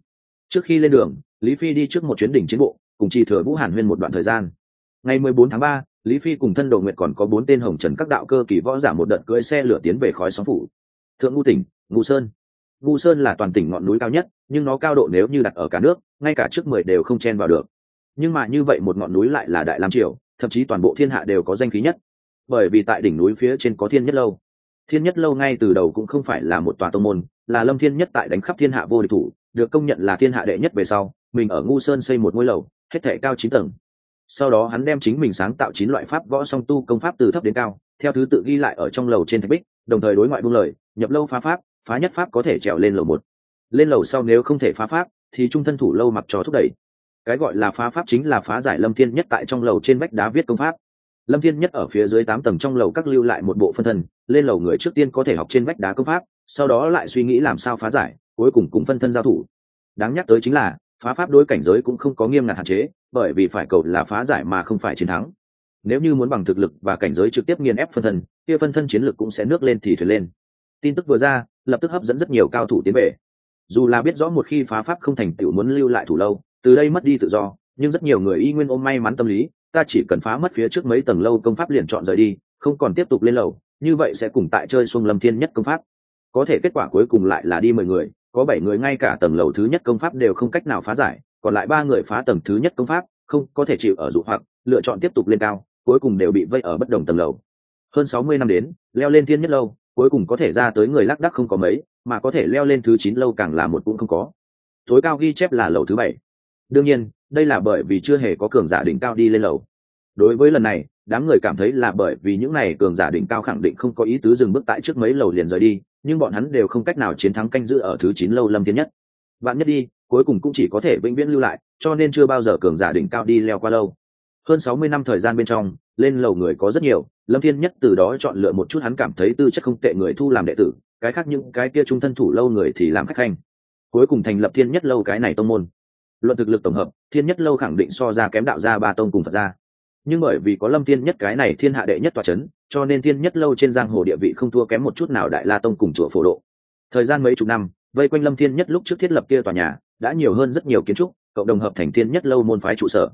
Trước khi lên đường lý phi đi trước một chuyến đỉnh chiến bộ cùng chi thừa vũ hàn huyên một đoạn thời gian. Ngày 14 tháng 3, lý phi cùng thân đồ nguyện còn có bốn tên hồng trần các đạo cơ kỳ võ giả một đợt cưỡi xe lửa tiến về khói Xóm phủ. Thượng ngu tỉnh ngu sơn. Ngu sơn là toàn tỉnh ngọn núi cao nhất nhưng nó cao độ nếu như đặt ở cả nước ngay cả trước mười đều không chen vào được. Nhưng mà như vậy một ngọn núi lại là đại lam triều thậm chí toàn bộ thiên hạ đều có danh khí nhất. Bởi vì tại đỉnh núi phía trên có thiên nhất lâu thiên nhất lâu ngay từ đầu cũng không phải là một tòa tông môn, là lâm thiên nhất tại đánh khắp thiên hạ vô địch thủ, được công nhận là thiên hạ đệ nhất về sau, mình ở ngu sơn xây một ngôi lầu, hết thể cao chín tầng. Sau đó hắn đem chính mình sáng tạo chín loại pháp võ song tu công pháp từ thấp đến cao, theo thứ tự ghi lại ở trong lầu trên thạch bích, đồng thời đối ngoại buông lời, nhập lâu phá pháp, phá nhất pháp có thể trèo lên lầu một. Lên lầu sau nếu không thể phá pháp, thì trung thân thủ lâu mặc trò thúc đẩy. Cái gọi là phá pháp chính là phá giải lâm thiên nhất tại trong lầu trên vách đá viết công pháp lâm thiên nhất ở phía dưới tám tầng trong lầu các lưu lại một bộ phân thân, lên lầu người trước tiên có thể học trên vách đá công pháp, sau đó lại suy nghĩ làm sao phá giải, cuối cùng cùng phân thân giao thủ. Đáng nhắc tới chính là, phá pháp đối cảnh giới cũng không có nghiêm ngặt hạn chế, bởi vì phải cầu là phá giải mà không phải chiến thắng. Nếu như muốn bằng thực lực và cảnh giới trực tiếp nghiền ép phân thân, kia phân thân chiến lực cũng sẽ nước lên thì thuyền lên. Tin tức vừa ra, lập tức hấp dẫn rất nhiều cao thủ tiến về. Dù là biết rõ một khi phá pháp không thành tựu muốn lưu lại thủ lâu, từ đây mất đi tự do, nhưng rất nhiều người y nguyên ôm may mắn tâm lý ta chỉ cần phá mất phía trước mấy tầng lâu công pháp liền chọn rời đi, không còn tiếp tục lên lầu, như vậy sẽ cùng tại chơi xuông lâm thiên nhất công pháp. Có thể kết quả cuối cùng lại là đi mười người, có bảy người ngay cả tầng lầu thứ nhất công pháp đều không cách nào phá giải, còn lại ba người phá tầng thứ nhất công pháp, không có thể chịu ở dụ hoặc, lựa chọn tiếp tục lên cao, cuối cùng đều bị vây ở bất đồng tầng lầu. Hơn sáu mươi năm đến, leo lên thiên nhất lâu, cuối cùng có thể ra tới người lác đắc không có mấy, mà có thể leo lên thứ chín lâu càng là một cũng không có. Tối cao ghi chép là lầu thứ bảy đương nhiên, đây là bởi vì chưa hề có cường giả đỉnh cao đi lên lầu. Đối với lần này, đám người cảm thấy là bởi vì những này cường giả đỉnh cao khẳng định không có ý tứ dừng bước tại trước mấy lầu liền rời đi, nhưng bọn hắn đều không cách nào chiến thắng canh giữ ở thứ chín lâu lâm thiên nhất. Bạn nhất đi, cuối cùng cũng chỉ có thể vĩnh viễn lưu lại, cho nên chưa bao giờ cường giả đỉnh cao đi leo qua lâu. Hơn sáu mươi năm thời gian bên trong, lên lầu người có rất nhiều, lâm thiên nhất từ đó chọn lựa một chút hắn cảm thấy tư chất không tệ người thu làm đệ tử, cái khác những cái kia trung thân thủ lâu người thì làm khách khanh. Cuối cùng thành lập thiên nhất lâu cái này tông môn luận thực lực tổng hợp, thiên nhất lâu khẳng định so ra kém đạo gia ba tông cùng phật gia. Nhưng bởi vì có lâm thiên nhất cái này thiên hạ đệ nhất tòa c h ấ n cho nên thiên nhất lâu trên giang hồ địa vị không thua kém một chút nào đại la tông cùng chùa phổ độ. Thời gian mấy chục năm, vây quanh lâm thiên nhất lúc trước thiết lập kia tòa nhà, đã nhiều hơn rất nhiều kiến trúc, cộng đồng hợp thành thiên nhất lâu môn phái trụ sở.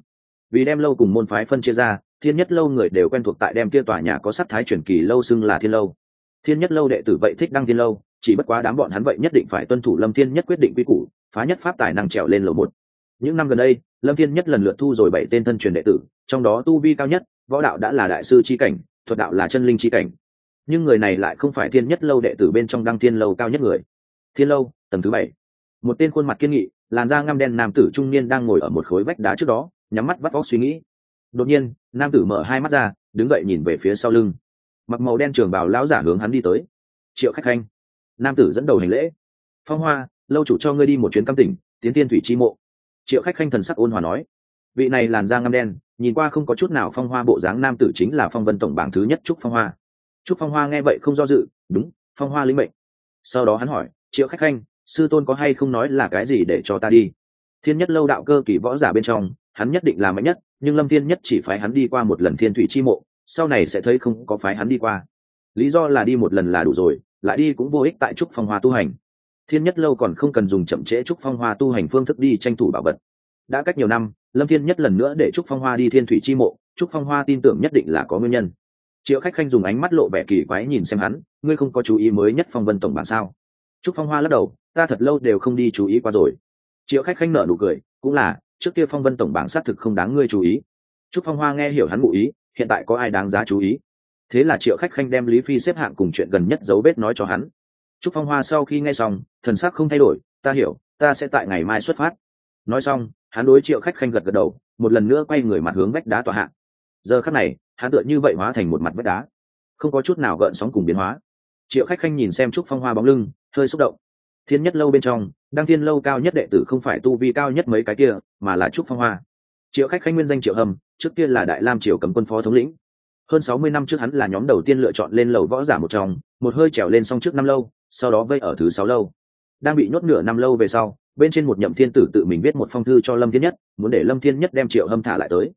Vì đem lâu cùng môn phái phân chia ra, thiên nhất lâu người đều quen thuộc tại đem kia tòa nhà có sắc thái truyền kỳ lâu xưng là thiên lâu. Thiên nhất lâu đệ tử vậy thích đăng thiên lâu, chỉ bất quá đám bọn hắn vậy nhất định phải tuân thủ lâm thiên nhất quyết định quy củ, phá nhất pháp tài năng trèo lên lầu một những năm gần đây, lâm thiên nhất lần lượt thu rồi bảy tên thân truyền đệ tử, trong đó tu vi cao nhất, võ đạo đã là đại sư c cảnh, thuật đạo là chân linh c cảnh. Nhưng người này lại không phải thiên nhất lâu đệ tử bên trong đăng thiên lâu cao nhất người. Thiên lâu, tầng thứ bảy. Một tên khuôn mặt kiên nghị, làn da ngăm đen nam tử trung niên đang ngồi ở một khối vách đá trước đó, nhắm mắt vắt vóc suy nghĩ. Đột nhiên, nam tử mở hai mắt ra, đứng dậy nhìn về phía sau lưng. Mặc màu đen trường bào lão giả hướng hắn đi tới. Triệu khách khanh. Nam tử dẫn đầu hành lễ. Phong hoa, lâu chủ cho ngươi đi một chuyến cam tỉnh, tiến tiên thủy chi mộ triệu khách khanh thần sắc ôn hòa nói, vị này làn da ngăm đen, nhìn qua không có chút nào phong hoa bộ dáng nam tử chính là phong vân tổng bảng thứ nhất trúc phong hoa. Trúc phong hoa nghe vậy không do dự, đúng, phong hoa lĩnh mệnh. Sau đó hắn hỏi, triệu khách khanh, sư tôn có hay không nói là cái gì để cho ta đi? Thiên nhất lâu đạo cơ kỳ võ giả bên trong, hắn nhất định là mạnh nhất, nhưng lâm thiên nhất chỉ phái hắn đi qua một lần thiên thủy chi mộ, sau này sẽ thấy không có phái hắn đi qua. Lý do là đi một lần là đủ rồi, lại đi cũng vô ích tại trúc phong hoa tu hành thiên nhất lâu còn không cần dùng chậm trễ trúc phong hoa tu hành phương thức đi tranh thủ bảo vật. Đã cách nhiều năm, lâm thiên nhất lần nữa để trúc phong hoa đi thiên thủy chi mộ, trúc phong hoa tin tưởng nhất định là có nguyên nhân. Triệu khách khanh dùng ánh mắt lộ vẻ kỳ quái nhìn xem hắn, ngươi không có chú ý mới nhất phong vân tổng bản sao? Trúc phong hoa lắc đầu, ta thật lâu đều không đi chú ý qua rồi. Triệu khách khanh nở nụ cười, cũng là, trước kia phong vân tổng bảng xác thực không đáng ngươi chú ý. Trúc phong hoa nghe hiểu hắn ngụ ý, hiện tại có ai đáng giá chú ý? Thế là triệu khách khanh đem lý phi xếp hạng cùng chuyện gần nhất dấu vết nói cho hắn trúc phong hoa sau khi nghe xong, thần sắc không thay đổi, ta hiểu, ta sẽ tại ngày mai xuất phát. Nói xong, hắn đối triệu khách khanh gật gật đầu, một lần nữa quay người mặt hướng vách đá tòa hạ. Giờ khắc này, hắn tựa như vậy hóa thành một mặt vách đá, không có chút nào gợn sóng cùng biến hóa. Triệu khách khanh nhìn xem trúc phong hoa bóng lưng, hơi xúc động. Thiên nhất lâu bên trong, đăng thiên lâu cao nhất đệ tử không phải tu vi cao nhất mấy cái kia, mà là trúc phong hoa. Triệu khách khanh nguyên danh triệu hầm trước kia là đại lam triều cấm quân phó thống lĩnh. Hơn sáu mươi năm trước hắn là nhóm đầu tiên lựa chọn lên lầu võ giả một trong, một hơi trèo lên xong trước năm lâu sau đó vây ở thứ sáu lâu. Đang bị nhốt nửa năm lâu về sau, bên trên một nhậm thiên tử tự mình viết một phong thư cho lâm thiên nhất, muốn để lâm thiên nhất đem triệu hâm thả lại tới.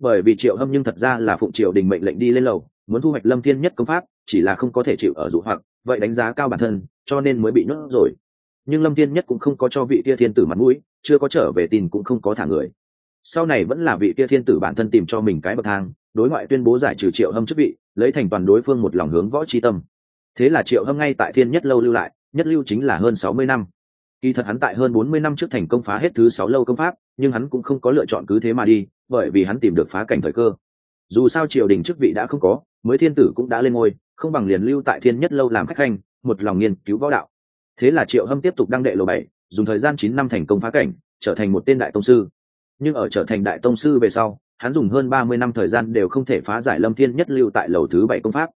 Bởi vì triệu hâm nhưng thật ra là phụng triều đình mệnh lệnh đi lên lầu, muốn thu hoạch lâm thiên nhất công pháp, chỉ là không có thể chịu ở dụ hoặc, vậy đánh giá cao bản thân, cho nên mới bị nhốt rồi. Nhưng lâm thiên nhất cũng không có cho vị tia thiên tử mặt mũi, chưa có trở về tin cũng không có thả người. Sau này vẫn là vị tia thiên tử bản thân tìm cho mình cái bậc thang, đối ngoại tuyên bố giải trừ triệu hâm chức vị, lấy thành toàn đối phương một lòng hướng võ tri tâm thế là triệu hâm ngay tại thiên nhất lâu lưu lại, nhất lưu chính là hơn sáu mươi năm. Kỳ thật hắn tại hơn bốn mươi năm trước thành công phá hết thứ sáu lâu công pháp, nhưng hắn cũng không có lựa chọn cứ thế mà đi, bởi vì hắn tìm được phá cảnh thời cơ. Dù sao triều đình chức vị đã không có, mới thiên tử cũng đã lên ngôi, không bằng liền lưu tại thiên nhất lâu làm khách khanh, một lòng nghiên cứu võ đạo. Thế là triệu hâm tiếp tục đăng đệ lầu bảy, dùng thời gian chín năm thành công phá cảnh, trở thành một tên đại tông sư. Nhưng ở trở thành đại tông sư về sau, hắn dùng hơn ba mươi năm thời gian đều không thể phá giải lâm thiên nhất lưu tại lầu thứ bảy công pháp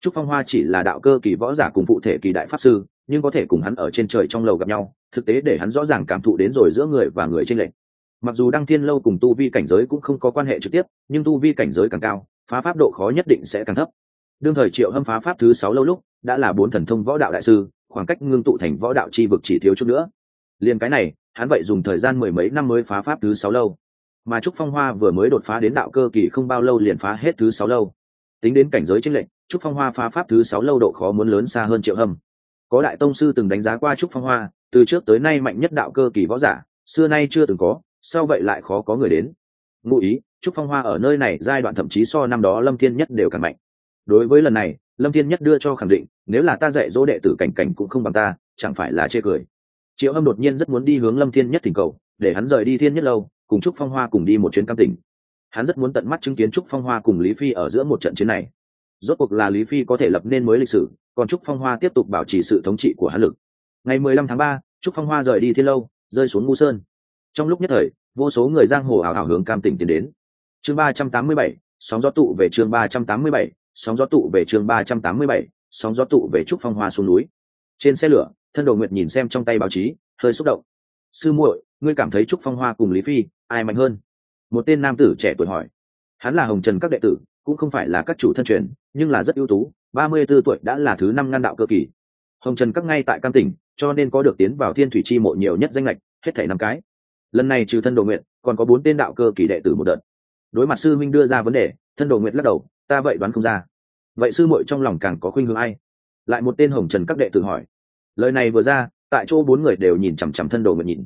trúc phong hoa chỉ là đạo cơ kỳ võ giả cùng phụ thể kỳ đại pháp sư, nhưng có thể cùng hắn ở trên trời trong lầu gặp nhau, thực tế để hắn rõ ràng cảm thụ đến rồi giữa người và người trên lệnh mặc dù đăng thiên lâu cùng tu vi cảnh giới cũng không có quan hệ trực tiếp, nhưng tu vi cảnh giới càng cao, phá pháp độ khó nhất định sẽ càng thấp. Đương thời triệu hâm phá pháp thứ sáu lâu lúc, đã là bốn thần thông võ đạo đại sư, khoảng cách ngưng tụ thành võ đạo chi vực chỉ thiếu chút nữa. Liền cái này, hắn vậy dùng thời gian mười mấy năm mới phá pháp thứ sáu lâu. Mà trúc phong hoa vừa mới đột phá đến đạo cơ kỳ không bao lâu liền phá hết thứ sáu lâu tính đến cảnh giới tranh lệnh trúc phong hoa phá pháp thứ sáu lâu độ khó muốn lớn xa hơn triệu hâm. Có đại tông sư từng đánh giá qua trúc phong hoa, từ trước tới nay mạnh nhất đạo cơ kỳ võ giả, xưa nay chưa từng có, sau vậy lại khó có người đến. Ngụ ý, trúc phong hoa ở nơi này giai đoạn thậm chí so năm đó lâm thiên nhất đều càng mạnh. Đối với lần này, lâm thiên nhất đưa cho khẳng định, nếu là ta dạy dỗ đệ tử cảnh cảnh cũng không bằng ta, chẳng phải là chê cười. Triệu âm đột nhiên rất muốn đi hướng lâm thiên nhất thỉnh cầu, để hắn rời đi thiên nhất lâu, cùng trúc phong hoa cùng đi một chuyến cam tỉnh hắn rất muốn tận mắt chứng kiến trúc phong hoa cùng lý phi ở giữa một trận chiến này. Rốt cuộc là lý phi có thể lập nên mới lịch sử, còn trúc phong hoa tiếp tục bảo trì sự thống trị của hắn lực. Ngày mười lăm tháng ba, trúc phong hoa rời đi thiên lâu, rơi xuống ngu sơn. Trong lúc nhất thời, vô số người giang hồ ảo ảo hướng cam tỉnh tiến đến. Chương ba trăm tám mươi bảy, sóng gió tụ về chương ba trăm tám mươi bảy, sóng gió tụ về chương ba trăm tám mươi bảy, sóng gió tụ về trúc phong hoa xuống núi. Trên xe lửa, thân đồ nguyệt nhìn xem trong tay báo chí, hơi xúc động. Sư muội, ngươi cảm thấy trúc phong hoa cùng lý phi ai mạnh hơn? Một tên nam tử trẻ tuổi hỏi. Hắn là hồng trần các đệ tử, cũng không phải là các chủ thân truyền, nhưng là rất ưu tú, ba mươi b ố tuổi đã là thứ năm ngăn đạo cơ kỳ. Hồng trần các ngay tại cam tỉnh, cho nên có được tiến vào thiên thủy chi mộ nhiều nhất danh lệch hết thảy năm cái. Lần này trừ thân đồ nguyện, còn có bốn tên đạo cơ kỳ đệ tử một đợt. Đối mặt sư minh đưa ra vấn đề, thân đồ nguyện lắc đầu, ta vậy đoán không ra. Vậy sư muội trong lòng càng có khuynh hướng ai? Lại một tên hồng trần các đệ tử hỏi. Lời này vừa ra, tại chỗ bốn người đều nhìn chằm chằm thân đồ nguyện nhìn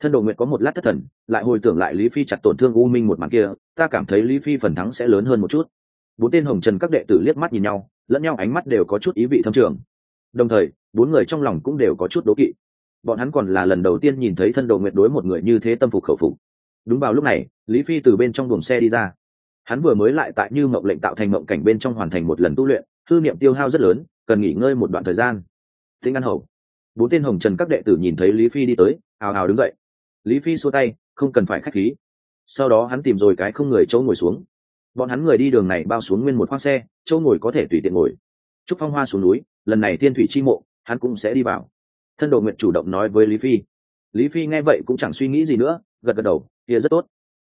thân đồ nguyện có một lát thất thần, lại hồi tưởng lại lý phi chặt tổn thương u minh một màn kia, ta cảm thấy lý phi phần thắng sẽ lớn hơn một chút. Bốn tên hồng trần các đệ tử liếc mắt nhìn nhau, lẫn nhau ánh mắt đều có chút ý vị thâm trường. Đồng thời, bốn người trong lòng cũng đều có chút đố kỵ. Bọn hắn còn là lần đầu tiên nhìn thấy thân đồ nguyệt đối một người như thế tâm phục khẩu phục. Đúng vào lúc này, lý phi từ bên trong buồng xe đi ra. Hắn vừa mới lại tại như mộng lệnh tạo thành mộng cảnh bên trong hoàn thành một lần tu luyện thư niệm tiêu hao rất lớn, cần nghỉ ngơi một đoạn thời gian. Tinh ăn hầu. Bốn tên hồng trần các đệ tử nhìn thấy lý phi đi tới, hào hào đứng dậy lý phi xua tay, không cần phải k h á c h khí. Sau đó hắn tìm rồi cái không người chỗ ngồi xuống. Bọn hắn người đi đường này bao xuống nguyên một khoang xe, chỗ ngồi có thể tùy tiện ngồi. Trúc phong hoa xuống núi, lần này thiên thủy chi mộ, hắn cũng sẽ đi vào. Thân đồ nguyện chủ động nói với lý phi. Lý phi nghe vậy cũng chẳng suy nghĩ gì nữa, gật gật đầu, kia rất tốt.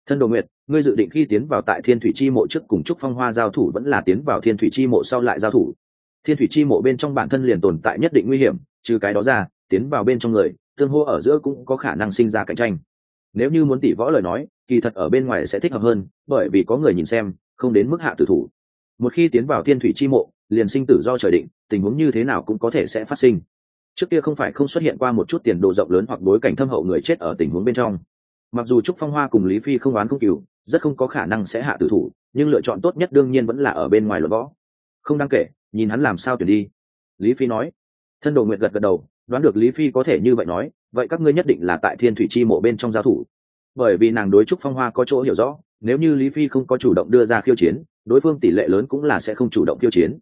Thân đồ nguyệt ngươi dự định khi tiến vào tại thiên thủy chi mộ trước cùng trúc phong hoa giao thủ vẫn là tiến vào thiên thủy chi mộ sau lại giao thủ. Thiên thủy chi mộ bên trong bản thân liền tồn tại nhất định nguy hiểm, trừ cái đó ra, tiến vào bên trong người tương hô ở giữa cũng có khả năng sinh ra cạnh tranh. Nếu như muốn tỉ võ lời nói, kỳ thật ở bên ngoài sẽ thích hợp hơn, bởi vì có người nhìn xem, không đến mức hạ tử thủ. Một khi tiến vào thiên thủy chi mộ, liền sinh tử do trời định, tình huống như thế nào cũng có thể sẽ phát sinh. Trước kia không phải không xuất hiện qua một chút tiền đồ rộng lớn hoặc bối cảnh thâm hậu người chết ở tình huống bên trong. Mặc dù trúc phong hoa cùng lý phi không oán không cừu, rất không có khả năng sẽ hạ tử thủ, nhưng lựa chọn tốt nhất đương nhiên vẫn là ở bên ngoài luật võ. Không đáng kể, nhìn hắn làm sao tuyển đi. Lý phi nói. Thân đồ nguyện gật gật đầu đoán được lý phi có thể như vậy nói, vậy các ngươi nhất định là tại thiên thủy chi mộ bên trong giao thủ. Bởi vì nàng đối trúc phong hoa có chỗ hiểu rõ, nếu như lý phi không có chủ động đưa ra khiêu chiến, đối phương tỷ lệ lớn cũng là sẽ không chủ động khiêu chiến.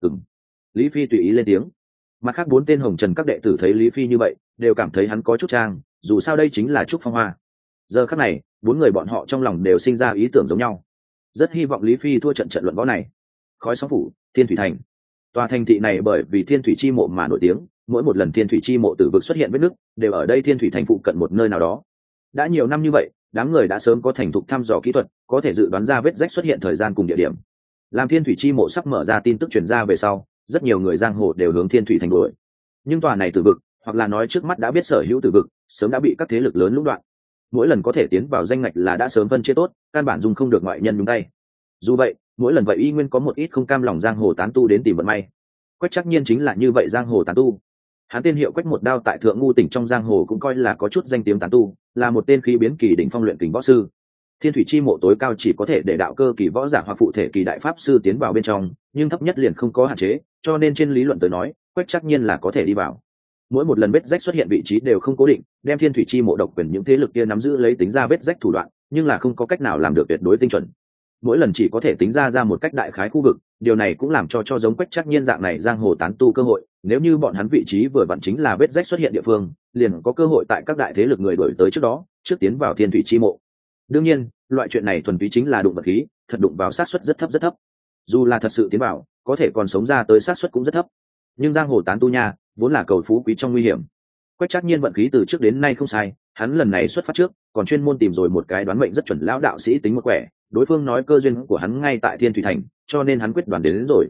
Ừng lý phi tùy ý lên tiếng. Mặt khác bốn tên hồng trần các đệ tử thấy lý phi như vậy, đều cảm thấy hắn có chút trang, dù sao đây chính là trúc phong hoa. Giờ khắc này, bốn người bọn họ trong lòng đều sinh ra ý tưởng giống nhau. Rất hy vọng lý phi thua trận trận luận võ này. Khói sóng phủ, thiên thủy thành. Tòa thành thị này bởi vì thiên thủy chi mộ mà nổi tiếng mỗi một lần thiên thủy chi mộ tử vực xuất hiện vết nứt, đều ở đây thiên thủy thành phụ cận một nơi nào đó. Đã nhiều năm như vậy, đám người đã sớm có thành thục thăm dò kỹ thuật, có thể dự đoán ra vết rách xuất hiện thời gian cùng địa điểm. Làm thiên thủy chi mộ sắp mở ra tin tức truyền ra về sau, rất nhiều người giang hồ đều hướng thiên thủy thành đuổi. Nhưng tòa này tử vực, hoặc là nói trước mắt đã biết sở hữu tử vực, sớm đã bị các thế lực lớn lũng đoạn. Mỗi lần có thể tiến vào danh ngạch là đã sớm phân chia tốt, căn bản dùng không được ngoại nhân nhúng tay. Dù vậy, mỗi lần vậy y nguyên có một ít không cam lòng giang hồ tán tu đến tìm vận may. Quách chắc nhiên chính là như vậy giang hồ tán tu hắn tên hiệu quách một đao tại thượng ngu tỉnh trong giang hồ cũng coi là có chút danh tiếng tán tu, là một tên khí biến kỳ đỉnh phong luyện kình võ sư. Thiên thủy chi mộ tối cao chỉ có thể để đạo cơ kỳ võ giả hoặc phụ thể kỳ đại pháp sư tiến vào bên trong, nhưng thấp nhất liền không có hạn chế, cho nên trên lý luận tới nói, quách chắc nhiên là có thể đi vào. Mỗi một lần vết rách xuất hiện vị trí đều không cố định, đem thiên thủy chi mộ độc quyền những thế lực kia nắm giữ lấy tính ra vết rách thủ đoạn, nhưng là không có cách nào làm được tuyệt đối tinh chuẩn. Mỗi lần chỉ có thể tính ra ra một cách đại khái khu vực điều này cũng làm cho cho giống quách chắc nhiên dạng này giang hồ tán tu cơ hội, nếu như bọn hắn vị trí vừa vặn chính là vết rách xuất hiện địa phương, liền có cơ hội tại các đại thế lực người đổi tới trước đó, trước tiến vào thiên thủy chi mộ. Đương nhiên, loại chuyện này thuần túy chính là đụng vật khí, thật đụng vào sát suất rất thấp rất thấp. Dù là thật sự tiến vào, có thể còn sống ra tới sát suất cũng rất thấp. Nhưng giang hồ tán tu nha, vốn là cầu phú quý trong nguy hiểm. Quách chắc nhiên vận khí từ trước đến nay không sai, hắn lần này xuất phát trước còn chuyên môn tìm rồi một cái đoán mệnh rất chuẩn lão đạo sĩ tính một quẻ đối phương nói cơ duyên của hắn ngay tại thiên thủy thành cho nên hắn quyết đoán đến, đến rồi.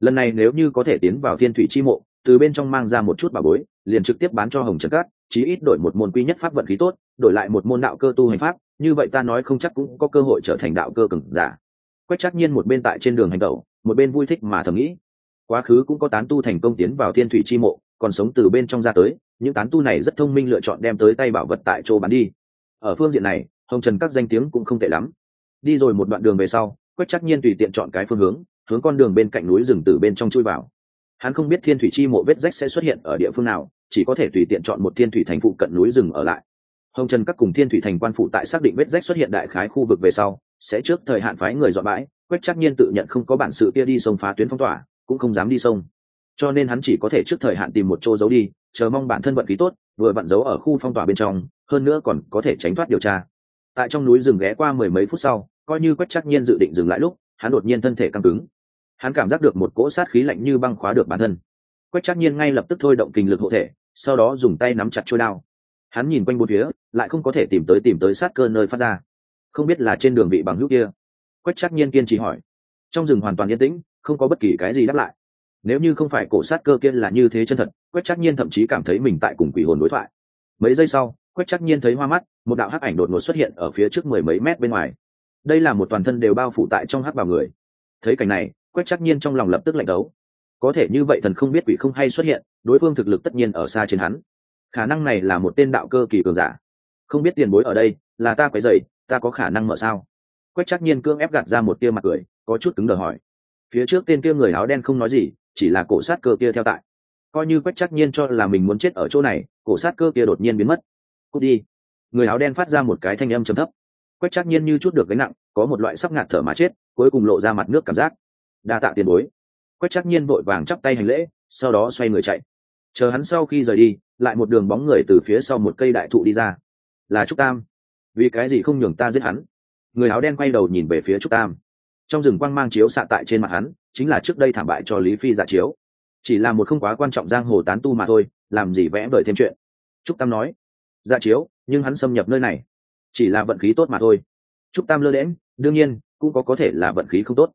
Lần này nếu như có thể tiến vào thiên thủy chi mộ từ bên trong mang ra một chút bà bối liền trực tiếp bán cho hồng trần cát chí ít đổi một môn quy nhất pháp vận khí tốt đổi lại một môn đạo cơ tu hành pháp như vậy ta nói không chắc cũng có cơ hội trở thành đạo cơ cừng giả. Quách chắc nhiên một bên tại trên đường hành tẩu một bên vui thích mà thầm nghĩ. Quá khứ cũng có tán tu thành công tiến vào thiên thủy chi mộ còn sống từ bên trong ra tới những tán tu này rất thông minh lựa chọn đem tới tay bảo vật tại chỗ bán đi ở phương diện này, hồng trần các danh tiếng cũng không tệ lắm. Đi rồi một đoạn đường về sau, quách chắc nhiên tùy tiện chọn cái phương hướng hướng con đường bên cạnh núi rừng từ bên trong chui vào. Hắn không biết thiên thủy chi mộ vết rách sẽ xuất hiện ở địa phương nào, chỉ có thể tùy tiện chọn một thiên thủy thành phụ cận núi rừng ở lại. Hồng trần các cùng thiên thủy thành quan phụ tại xác định vết rách xuất hiện đại khái khu vực về sau, sẽ trước thời hạn phái người dọn bãi, quách chắc nhiên tự nhận không có bản sự kia đi sông phá tuyến phong tỏa, cũng không dám đi sông. Cho nên hắn chỉ có thể trước thời hạn tìm một chỗ giấu đi, chờ mong bản thân vận khí tốt, vừa vặn giấu ở khu phong tỏa bên trong hơn nữa còn có thể tránh thoát điều tra. Tại trong núi rừng ghé qua mười mấy phút sau, coi như quách chắc nhiên dự định dừng lại lúc, hắn đột nhiên thân thể căng cứng. Hắn cảm giác được một cỗ sát khí lạnh như băng khóa được bản thân. Quách chắc nhiên ngay lập tức thôi động kinh lực hộ thể, sau đó dùng tay nắm chặt trôi đao. Hắn nhìn quanh bốn phía, lại không có thể tìm tới tìm tới sát cơ nơi phát ra. Không biết là trên đường vị bằng hữu kia. Quách chắc nhiên kiên trì hỏi. Trong rừng hoàn toàn yên tĩnh, không có bất kỳ cái gì đáp lại. Nếu như không phải cổ sát cơ kia là như thế chân thật, quách chắc nhiên thậm chí cảm thấy mình tại cùng quỷ hồn đối thoại. Mấy giây sau quách chắc nhiên thấy hoa mắt, một đạo hắc ảnh đột ngột xuất hiện ở phía trước mười mấy mét bên ngoài. Đây là một toàn thân đều bao phủ tại trong hắc vào người. Thấy cảnh này, quách chắc nhiên trong lòng lập tức lạnh đấu. Có thể như vậy thần không biết quỷ không hay xuất hiện, đối phương thực lực tất nhiên ở xa trên hắn. Khả năng này là một tên đạo cơ kỳ cường giả. Không biết tiền bối ở đây, là ta quấy dày ta có khả năng mở sao? Quách chắc nhiên cương ép gạt ra một tia mặt cười, có chút cứng đờ hỏi. Phía trước tên kia người áo đen không nói gì, chỉ là cổ sát cơ kia theo tại. Coi như quách chắc nhiên cho là mình muốn chết ở chỗ này, cổ sát cơ kia đột nhiên biến mất cút đi. Người áo đen phát ra một cái thanh âm trầm thấp. Quách trác nhiên như chút được gánh nặng, có một loại sắp ngạt thở mà chết, cuối cùng lộ ra mặt nước cảm giác. Đa tạ tiền bối. Quách trác nhiên vội vàng chắp tay hành lễ, sau đó xoay người chạy. Chờ hắn sau khi rời đi, lại một đường bóng người từ phía sau một cây đại thụ đi ra. Là trúc tam. Vì cái gì không nhường ta giết hắn? Người áo đen quay đầu nhìn về phía trúc tam. Trong rừng quang mang chiếu xạ tại trên mặt hắn, chính là trước đây thảm bại cho lý phi giả chiếu. Chỉ là một không quá quan trọng giang hồ tán tu mà thôi, làm gì vẽ vời thêm chuyện. Trúc tam nói dạ chiếu, nhưng hắn xâm nhập nơi này. Chỉ là vận khí tốt mà thôi. Trúc tam lơ lẽn đương nhiên, cũng có có thể là vận khí không tốt.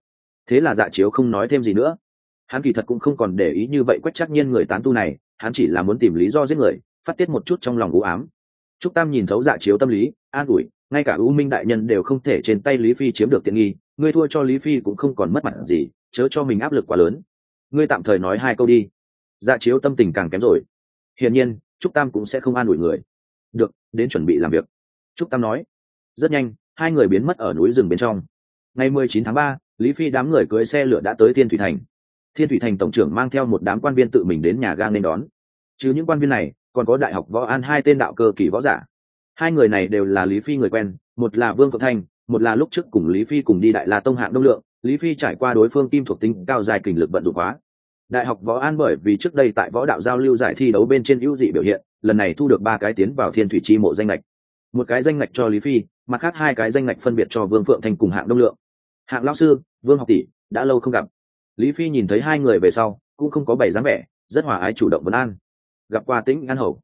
Thế là dạ chiếu không nói thêm gì nữa. Hắn kỳ thật cũng không còn để ý như vậy quách chắc nhiên người tán tu này, hắn chỉ là muốn tìm lý do giết người, phát tiết một chút trong lòng u ám. Trúc tam nhìn thấu dạ chiếu tâm lý, an ủi, ngay cả u minh đại nhân đều không thể trên tay lý phi chiếm được tiện nghi ngươi thua cho lý phi cũng không còn mất mặt gì, chớ cho mình áp lực quá lớn. Ngươi tạm thời nói hai câu đi. Dạ chiếu tâm tình càng kém rồi. Hiển nhiên trúc tam cũng sẽ không an ủi người được, đến chuẩn bị làm việc. Trúc tam nói. Rất nhanh, hai người biến mất ở núi rừng bên trong. Ngày mười chín tháng ba, lý phi đám người cưới xe lửa đã tới thiên thủy thành. Thiên thủy thành tổng trưởng mang theo một đám quan viên tự mình đến nhà ga nên đón. Chứ những quan viên này, còn có đại học võ an hai tên đạo cơ kỳ võ giả. Hai người này đều là lý phi người quen, một là vương phượng thanh, một là lúc trước cùng lý phi cùng đi đại la tông hạng đông lượng. Lý phi trải qua đối phương kim thuộc tính cao dài kình lực vận dụng hóa đại học võ an bởi vì trước đây tại võ đạo giao lưu giải thi đấu bên trên ưu dị biểu hiện, lần này thu được ba cái tiến vào thiên thủy chi mộ danh lệch một cái danh lệch cho lý phi, mặt khác hai cái danh lệch phân biệt cho vương phượng thành cùng hạng đông lượng. Hạng lao sư, vương học tỷ, đã lâu không gặp. Lý phi nhìn thấy hai người về sau, cũng không có bày dáng vẻ, rất hòa ái chủ động vấn an. Gặp qua tĩnh an hầu.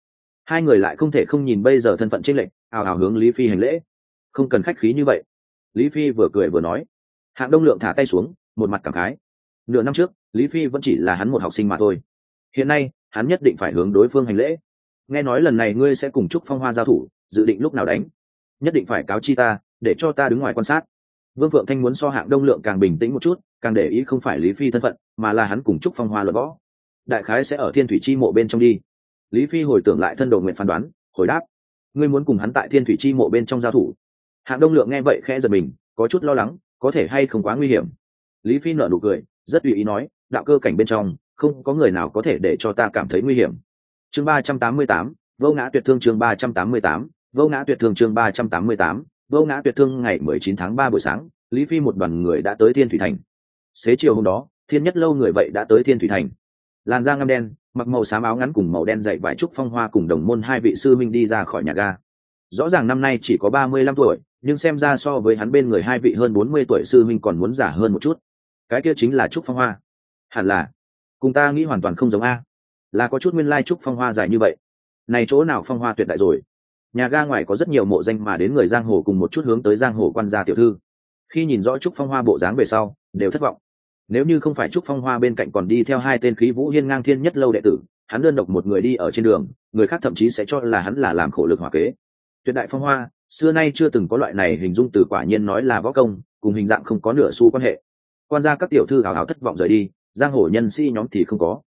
Hai người lại không thể không nhìn bây giờ thân phận trinh lệch ào ào hướng lý phi hành lễ. Không cần khách khí như vậy. Lý phi vừa cười vừa nói. Hạng đông lượng thả tay xuống, một mặt cảm khái nửa năm trước, lý phi vẫn chỉ là hắn một học sinh mà thôi. Hiện nay, hắn nhất định phải hướng đối phương hành lễ. Nghe nói lần này ngươi sẽ cùng chúc phong hoa giao thủ, dự định lúc nào đánh? Nhất định phải cáo chi ta, để cho ta đứng ngoài quan sát. Vương phượng thanh muốn so hạng đông lượng càng bình tĩnh một chút, càng để ý không phải lý phi thân phận, mà là hắn cùng chúc phong hoa luật võ. Đại khái sẽ ở thiên thủy chi mộ bên trong đi. Lý phi hồi tưởng lại thân đồ nguyện phán đoán, hồi đáp, ngươi muốn cùng hắn tại thiên thủy chi mộ bên trong giao thủ? Hạng đông lượng nghe vậy khẽ giật mình, có chút lo lắng, có thể hay không quá nguy hiểm. Lý phi nở nụ cười rất tùy ý nói, đạo cơ cảnh bên trong, không có người nào có thể để cho ta cảm thấy nguy hiểm. Chương ba trăm tám mươi tám, vô ngã tuyệt thương chương ba trăm tám mươi tám, vô ngã tuyệt thương chương ba trăm tám mươi tám, vô ngã tuyệt thương ngày mười chín tháng ba buổi sáng, lý phi một đoàn người đã tới thiên thủy thành. Xế chiều hôm đó, thiên nhất lâu người vậy đã tới thiên thủy thành. Làn da ngăm đen, mặc màu xám áo ngắn cùng màu đen dậy vải trúc phong hoa cùng đồng môn hai vị sư minh đi ra khỏi nhà ga. Rõ ràng năm nay chỉ có ba mươi lăm tuổi, nhưng xem ra so với hắn bên người hai vị hơn bốn mươi tuổi sư minh còn muốn giả hơn một chút cái kia chính là trúc phong hoa. Hẳn là, cùng ta nghĩ hoàn toàn không giống a. Là có chút nguyên lai trúc phong hoa dài như vậy. Này chỗ nào phong hoa tuyệt đại rồi? Nhà ga ngoài có rất nhiều mộ danh mà đến người giang hồ cùng một chút hướng tới giang hồ quan gia tiểu thư. Khi nhìn rõ trúc phong hoa bộ dáng về sau, đều thất vọng. Nếu như không phải trúc phong hoa bên cạnh còn đi theo hai tên khí vũ hiên ngang thiên nhất lâu đệ tử, hắn đơn độc một người đi ở trên đường, người khác thậm chí sẽ cho là hắn là làm khổ lực hòa kế. Tuyệt đại phong hoa, xưa nay chưa từng có loại này hình dung từ quả nhiên nói là võ công, cùng hình dạng không có nửa xu quan hệ quan gia các tiểu thư hào hào thất vọng rời đi, giang hồ nhân sĩ nhóm thì không có.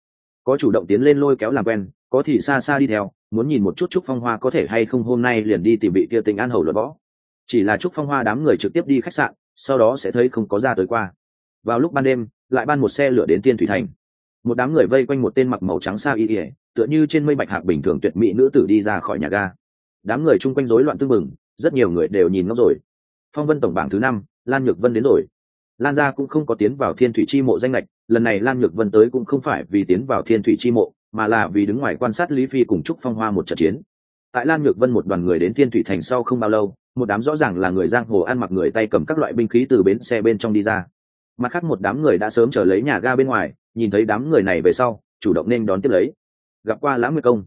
Có chủ động tiến lên lôi kéo làm quen, có thì xa xa đi theo, muốn nhìn một chút trúc phong hoa có thể hay không hôm nay liền đi tìm vị kia tình an hầu luật võ. Chỉ là trúc phong hoa đám người trực tiếp đi khách sạn, sau đó sẽ thấy không có ra tới qua. Vào lúc ban đêm, lại ban một xe lửa đến tiên thủy thành. Một đám người vây quanh một tên mặc màu trắng xa y ỉa tựa như trên mây bạch hạc bình thường tuyệt mỹ nữ tử đi ra khỏi nhà ga. Đám người chung quanh rối loạn tư mừng rất nhiều người đều nhìn ngốc rồi. Phong vân tổng bảng thứ năm, lan nhược vân đến rồi lan gia cũng không có tiến vào thiên thủy chi mộ danh lệch lần này lan nhược vân tới cũng không phải vì tiến vào thiên thủy chi mộ, mà là vì đứng ngoài quan sát lý phi cùng trúc phong hoa một trận chiến. Tại lan nhược vân một đoàn người đến thiên thủy thành sau không bao lâu, một đám rõ ràng là người giang hồ ăn mặc người tay cầm các loại binh khí từ bến xe bên trong đi ra. Mặt khác một đám người đã sớm chờ lấy nhà ga bên ngoài, nhìn thấy đám người này về sau, chủ động nên đón tiếp lấy. Gặp qua lãng nguyệt công.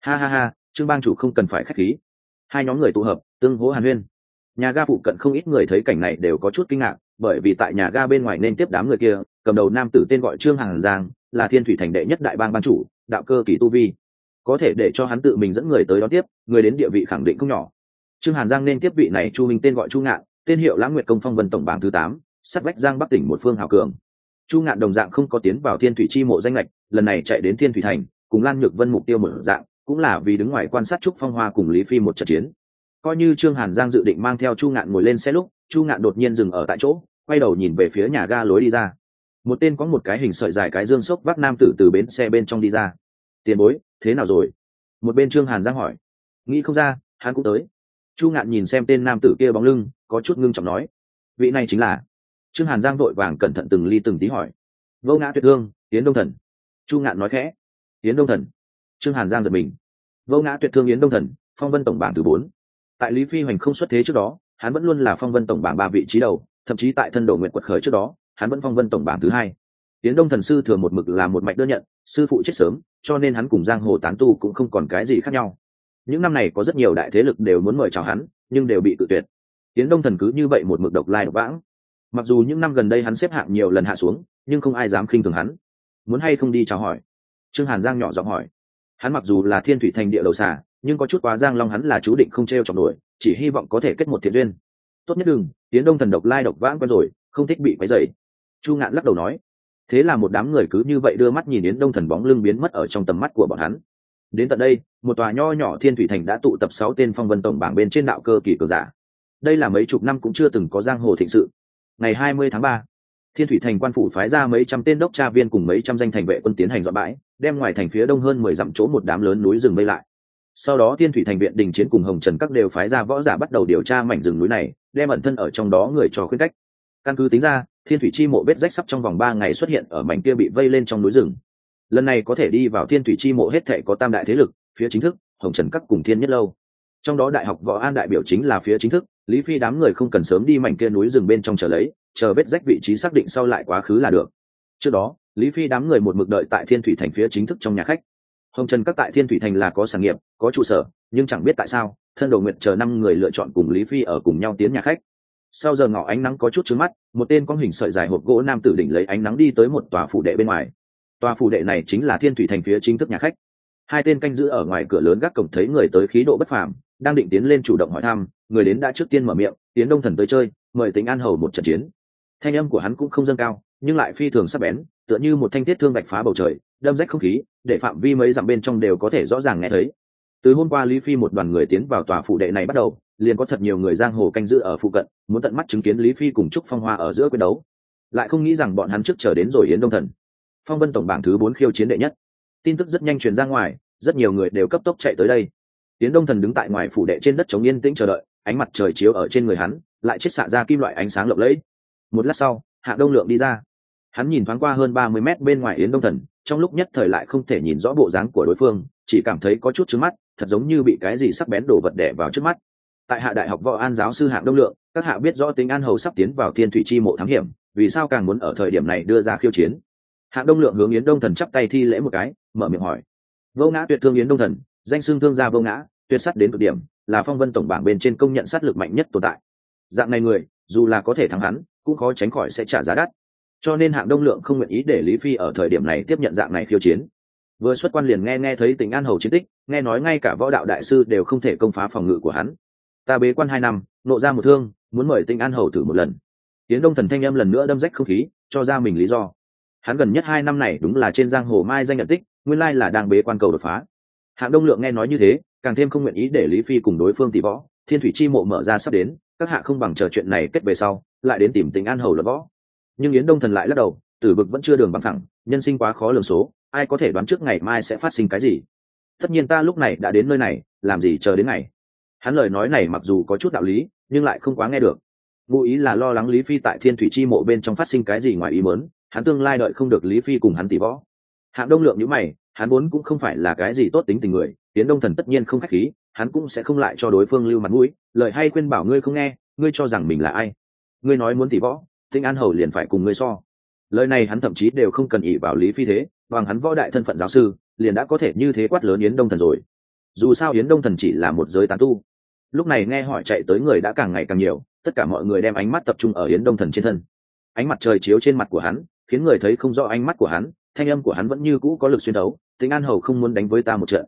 Ha ha ha, trương bang chủ không cần phải k h á c h khí. Hai nhóm người tụ hợp, tương hố hàn huyên. Nhà ga phụ cận không ít người thấy cảnh này đều có chút kinh ngạc bởi vì tại nhà ga bên ngoài nên tiếp đám người kia, cầm đầu nam tử tên gọi trương hàn giang, là thiên thủy thành đệ nhất đại bang ban chủ, đạo cơ kỳ tu vi. Có thể để cho hắn tự mình dẫn người tới đón tiếp, người đến địa vị khẳng định không nhỏ. Trương hàn giang nên tiếp vị này chu minh tên gọi chu ngạn, tên hiệu lãng nguyệt công phong vân tổng bảng thứ tám sắt vách giang bắc tỉnh một phương hào cường. Chu ngạn đồng dạng không có tiến vào thiên thủy chi mộ danh lệch, lần này chạy đến thiên thủy thành, cùng lan nhược vân mục tiêu mở dạng, cũng là vì đứng ngoài quan sát trúc phong hoa cùng lý phi một trận chiến. Coi như trương hàn giang dự định mang theo chu ngạn ngồi lên xe lúc chu ngạn đột nhiên dừng ở tại chỗ, quay đầu nhìn về phía nhà ga lối đi ra. Một tên có một cái hình sợi dài cái dương sốc vác nam tử từ bến xe bên trong đi ra. Tiền bối, thế nào rồi? Một bên trương hàn giang hỏi. Nghĩ không ra, hắn cũng tới. Chu ngạn nhìn xem tên nam tử kia bóng lưng, có chút ngưng trọng nói. Vị này chính là trương hàn giang vội vàng cẩn thận từng ly từng tí hỏi. Vô ngã tuyệt thương, yến đông thần. Chu ngạn nói khẽ. Yến đông thần. Trương hàn giang giật mình. Vô ngã tuyệt thương yến đông thần, phong vân tổng bảng thứ bốn. Tại lý phi hoành không xuất thế trước đó hắn vẫn luôn là phong vân tổng bảng ba vị trí đầu, thậm chí tại thân đồ nguyện quật khởi trước đó, hắn vẫn phong vân tổng bảng thứ hai. Tiến đông thần sư thừa một mực là một mạch đơn nhận, sư phụ chết sớm, cho nên hắn cùng giang hồ tán tu cũng không còn cái gì khác nhau. Những năm này có rất nhiều đại thế lực đều muốn mời chào hắn, nhưng đều bị tự tuyệt. Tiến đông thần cứ như vậy một mực độc lai độc vãng. Mặc dù những năm gần đây hắn xếp hạng nhiều lần hạ xuống, nhưng không ai dám khinh thường hắn. Muốn hay không đi chào hỏi? Trương hàn giang nhỏ giọng hỏi. Hắn mặc dù là thiên thủy thành địa đầu xả nhưng có chút quá giang long hắn là chú định không t r e o chọc nổi chỉ hy vọng có thể kết một thiện duyên. Tốt nhất đừng tiến đông thần độc lai độc vãng quen rồi, không thích bị quấy dày chu ngạn lắc đầu nói. Thế là một đám người cứ như vậy đưa mắt nhìn đến đông thần bóng lưng biến mất ở trong tầm mắt của bọn hắn. Đến tận đây, một tòa nho nhỏ thiên thủy thành đã tụ tập sáu tên phong vân tổng bảng bên trên đạo cơ kỳ cờ giả. Đây là mấy chục năm cũng chưa từng có giang hồ thịnh sự. Ngày hai mươi tháng ba, thiên thủy thành quan phủ phái ra mấy trăm tên đốc tra viên cùng mấy trăm danh thành vệ quân tiến hành dọn bãi, đem ngoài thành phía đông hơn mười dặm chỗ một đám lớn núi rừng mây lại sau đó thiên thủy thành viện đình chiến cùng hồng trần các đều phái ra võ giả bắt đầu điều tra mảnh rừng núi này, đem ẩn thân ở trong đó người cho khuyên cách. Căn cứ tính ra, thiên thủy chi mộ vết rách sắp trong vòng ba ngày xuất hiện ở mảnh kia bị vây lên trong núi rừng. Lần này có thể đi vào thiên thủy chi mộ hết thệ có tam đại thế lực, phía chính thức, hồng trần các cùng thiên nhất lâu. Trong đó đại học võ an đại biểu chính là phía chính thức, lý phi đám người không cần sớm đi mảnh kia núi rừng bên trong chờ lấy, chờ vết rách vị trí xác định sau lại quá khứ là được. Trước đó, lý phi đám người một mực đợi tại thiên thủy thành phía chính thức trong nhà khách hồng trần các tại thiên thủy thành là có sản nghiệp, có trụ sở, nhưng chẳng biết tại sao, thân đồ nguyện chờ năm người lựa chọn cùng lý phi ở cùng nhau tiến nhà khách. Sau giờ ngỏ ánh nắng có chút trứng mắt, một tên con hình sợi dài hộp gỗ nam tử đỉnh lấy ánh nắng đi tới một tòa phủ đệ bên ngoài. Tòa phủ đệ này chính là thiên thủy thành phía chính thức nhà khách. Hai tên canh giữ ở ngoài cửa lớn gác cổng thấy người tới khí độ bất phàm, đang định tiến lên chủ động hỏi thăm, người đến đã trước tiên mở miệng, tiến đông thần tới chơi, mời tính an hầu một trận chiến. Thanh âm của hắn cũng không dâng cao, nhưng lại phi thường sắc bén, tựa như một thanh thiết thương bạch phá bầu trời đâm rách không khí, để phạm vi mấy dặm bên trong đều có thể rõ ràng nghe thấy. Từ hôm qua lý phi một đoàn người tiến vào tòa phụ đệ này bắt đầu, liền có thật nhiều người giang hồ canh giữ ở phụ cận, muốn tận mắt chứng kiến lý phi cùng trúc phong hoa ở giữa quyết đấu. Lại không nghĩ rằng bọn hắn trước chờ đến rồi yến đông thần. Phong vân tổng bảng thứ bốn khiêu chiến đệ nhất. Tin tức rất nhanh truyền ra ngoài, rất nhiều người đều cấp tốc chạy tới đây. Yến đông thần đứng tại ngoài phủ đệ trên đất chống yên tĩnh chờ đợi, ánh mặt trời chiếu ở trên người hắn, lại chết xạ ra kim loại ánh sáng lộng lẫy. Một lát sau, hạ đông lượng đi ra hắn nhìn thoáng qua hơn ba mươi mét bên ngoài yến đông thần, trong lúc nhất thời lại không thể nhìn rõ bộ dáng của đối phương, chỉ cảm thấy có chút trứng mắt, thật giống như bị cái gì sắc bén đổ vật đẻ vào trước mắt. Tại hạ đại học võ an giáo sư hạng đông lượng, các hạ biết rõ tính an hầu sắp tiến vào thiên thủy chi mộ thám hiểm, vì sao càng muốn ở thời điểm này đưa ra khiêu chiến. Hạng đông lượng hướng yến đông thần chắp tay thi lễ một cái, mở miệng hỏi. Vô ngã tuyệt thương yến đông thần, danh xương thương gia vô ngã, tuyệt sắt đến cực điểm, là phong vân tổng bảng bên trên công nhận sát lực mạnh nhất tồn tại. Dạng này người, dù là có thể thắng hắn, cũng khó tránh khỏi sẽ trả giá đắt cho nên hạng đông lượng không nguyện ý để lý phi ở thời điểm này tiếp nhận dạng này khiêu chiến. Vừa xuất quan liền nghe nghe thấy tình an hầu chiến tích, nghe nói ngay cả võ đạo đại sư đều không thể công phá phòng ngự của hắn. Ta bế quan hai năm, nộ ra một thương, muốn mời tình an hầu thử một lần. Tiến đông thần thanh em lần nữa đâm rách không khí, cho ra mình lý do. Hắn gần nhất hai năm này đúng là trên giang hồ mai danh nhận tích, nguyên lai là đang bế quan cầu đột phá. Hạng đông lượng nghe nói như thế, càng thêm không nguyện ý để lý phi cùng đối phương tỷ võ, thiên thủy chi mộ mở ra sắp đến, các hạ không bằng chờ chuyện này kết về sau, lại đến tìm tình an hầu luận võ nhưng yến đông thần lại lắc đầu, tử vực vẫn chưa đường bằng thẳng nhân sinh quá khó lường số, ai có thể đoán trước ngày mai sẽ phát sinh cái gì? Tất nhiên ta lúc này đã đến nơi này, làm gì chờ đến ngày? Hắn lời nói này mặc dù có chút đạo lý, nhưng lại không quá nghe được. Ngụ ý là lo lắng lý phi tại thiên thủy chi mộ bên trong phát sinh cái gì ngoài ý mớn hắn tương lai đợi không được lý phi cùng hắn tỷ võ. Hạng đông lượng nhữ mày, hắn vốn cũng không phải là cái gì tốt tính tình người tiến đông thần tất nhiên không khách khí, hắn cũng sẽ không lại cho đối phương lưu mặt mũi, lời hay khuyên bảo ngươi không nghe, ngươi cho rằng mình là ai? Ngươi nói muốn tỷ võ tinh an hầu liền phải cùng ngươi so. Lời này hắn thậm chí đều không cần ỉ vào lý phi thế, bằng hắn võ đại thân phận giáo sư, liền đã có thể như thế quát lớn yến đông thần rồi. Dù sao yến đông thần chỉ là một giới tán tu. Lúc này nghe hỏi chạy tới người đã càng ngày càng nhiều, tất cả mọi người đem ánh mắt tập trung ở yến đông thần trên thân. Ánh mặt trời chiếu trên mặt của hắn, khiến người thấy không rõ ánh mắt của hắn, thanh âm của hắn vẫn như cũ có lực xuyên đấu tính an hầu không muốn đánh với ta một trận.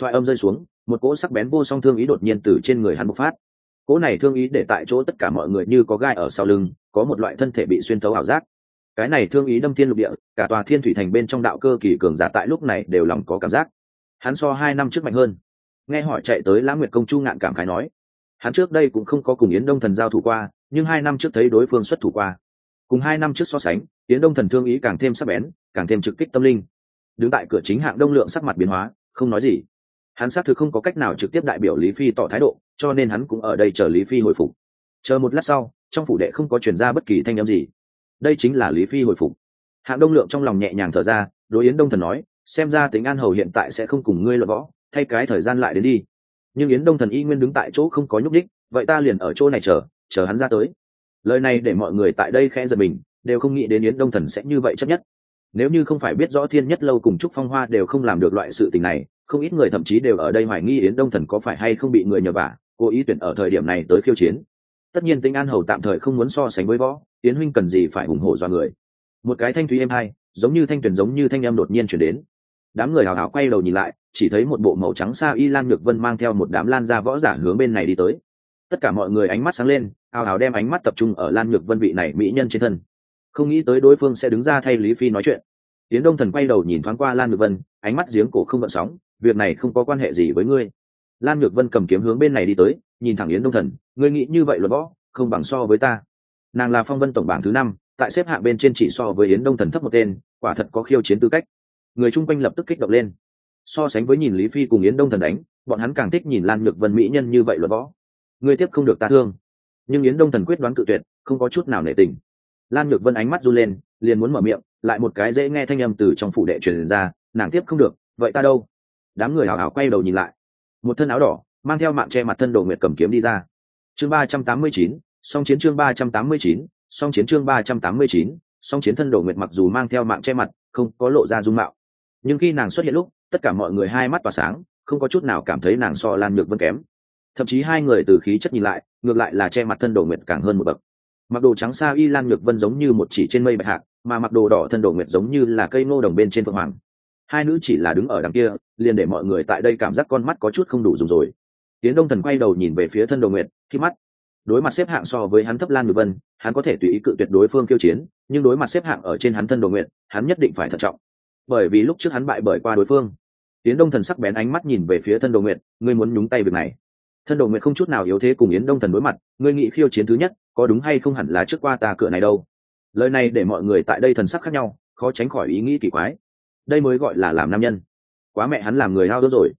Thoại âm rơi xuống, một cỗ sắc bén vô song thương ý đột nhiên từ trên người hắn bộc phát. Cỗ này thương ý để tại chỗ tất cả mọi người như có gai ở sau lưng có một loại thân thể bị xuyên thấu ảo giác. Cái này thương ý đâm thiên lục địa, cả tòa thiên thủy thành bên trong đạo cơ kỳ cường giả tại lúc này đều lòng có cảm giác. Hắn so hai năm trước mạnh hơn. Nghe hỏi chạy tới lãng nguyệt công chu ngạn cảm khái nói, hắn trước đây cũng không có cùng yến đông thần giao thủ qua, nhưng hai năm trước thấy đối phương xuất thủ qua. Cùng hai năm trước so sánh, yến đông thần thương ý càng thêm sắc bén, càng thêm trực kích tâm linh. Đứng tại cửa chính hạng đông lượng sắc mặt biến hóa, không nói gì. Hắn xác thực không có cách nào trực tiếp đại biểu lý phi tỏ thái độ, cho nên hắn cũng ở đây chờ lý phi hồi phục. Chờ một lát sau trong phủ đệ không có chuyển ra bất kỳ thanh âm gì. Đây chính là lý phi hồi phục. Hạng đông lượng trong lòng nhẹ nhàng thở ra, đối yến đông thần nói, xem ra tính an hầu hiện tại sẽ không cùng ngươi luận võ, thay cái thời gian lại đến đi. Nhưng yến đông thần y nguyên đứng tại chỗ không có nhúc đích vậy ta liền ở chỗ này chờ chờ hắn ra tới. Lời này để mọi người tại đây khẽ giật mình, đều không nghĩ đến yến đông thần sẽ như vậy chấp nhất. Nếu như không phải biết rõ thiên nhất lâu cùng trúc phong hoa đều không làm được loại sự tình này, không ít người thậm chí đều ở đây hoài nghi yến đông thần có phải hay không bị người nhờ vả, cố ý tuyển ở thời điểm này tới khiêu chiến tất nhiên tính an hầu tạm thời không muốn so sánh với võ tiến huynh cần gì phải ủng hộ do người. Một cái thanh thúy êm hai, giống như thanh tuyển giống như thanh em đột nhiên chuyển đến. Đám người hào hào quay đầu nhìn lại, chỉ thấy một bộ màu trắng xa y lan nhược vân mang theo một đám lan ra võ giả hướng bên này đi tới. Tất cả mọi người ánh mắt sáng lên, hào hào đem ánh mắt tập trung ở lan nhược vân vị này mỹ nhân trên thân. Không nghĩ tới đối phương sẽ đứng ra thay lý phi nói chuyện. Tiến đông thần quay đầu nhìn thoáng qua lan nhược vân, ánh mắt giếng cổ không vận sóng, việc này không có quan hệ gì với ngươi. Lan nhược vân cầm kiếm hướng bên này đi tới nhìn thẳng yến đông thần, ngươi nghĩ như vậy luật võ, không bằng so với ta. Nàng là phong vân tổng bảng thứ năm, tại xếp hạng bên trên chỉ so với yến đông thần thấp một tên, quả thật có khiêu chiến tư cách. Người chung quanh lập tức kích động lên. So sánh với nhìn lý phi cùng yến đông thần đánh, bọn hắn càng thích nhìn lan nhược vân mỹ nhân như vậy luật võ. Ngươi tiếp không được ta thương. Nhưng yến đông thần quyết đoán cự tuyệt, không có chút nào nể tình. Lan nhược vân ánh mắt run lên, liền muốn mở miệng, lại một cái dễ nghe thanh âm từ trong phủ đệ truyền ra, nàng tiếp không được, vậy ta đâu? Đám người hào hào quay đầu nhìn lại. Một thân áo đỏ mang theo mạng che mặt thân đồ nguyệt cầm kiếm đi ra. Chương ba trăm tám mươi chín, song chiến chương ba trăm tám mươi chín, song chiến chương ba trăm tám mươi chín, song chiến thân đồ nguyệt mặc dù mang theo mạng che mặt, không có lộ ra dung mạo. Nhưng khi nàng xuất hiện lúc, tất cả mọi người hai mắt tỏa sáng, không có chút nào cảm thấy nàng so lan nhược vân kém. Thậm chí hai người từ khí chất nhìn lại, ngược lại là che mặt thân đồ nguyệt càng hơn một bậc. Mặc đồ trắng xa y lan nhược vân giống như một chỉ trên mây bạch hạc, mà mặc đồ đỏ thân đồ nguyệt giống như là cây ngô đồng bên trên phượng hoàng. Hai nữ chỉ là đứng ở đằng kia, liền để mọi người tại đây cảm giác con mắt có chút không đủ dùng rồi tiến đông thần quay đầu nhìn về phía thân đồ nguyệt, khi mắt đối mặt xếp hạng so với hắn thấp lan nhược vân, hắn có thể tùy ý cự tuyệt đối phương kiêu chiến, nhưng đối mặt xếp hạng ở trên hắn thân đồ nguyệt, hắn nhất định phải thận trọng. Bởi vì lúc trước hắn bại bởi qua đối phương. Tiến đông thần sắc bén ánh mắt nhìn về phía thân đồ nguyệt, ngươi muốn nhúng tay việc này? Thân đồ nguyện không chút nào yếu thế cùng yến đông thần đối mặt, ngươi nghĩ khiêu chiến thứ nhất, có đúng hay không hẳn là trước qua ta cửa này đâu? Lời này để mọi người tại đây thần sắc khác nhau, khó tránh khỏi ý nghĩ kỳ quái. Đây mới gọi là làm nam nhân. Quá mẹ hắn làm người hao đốt rồi.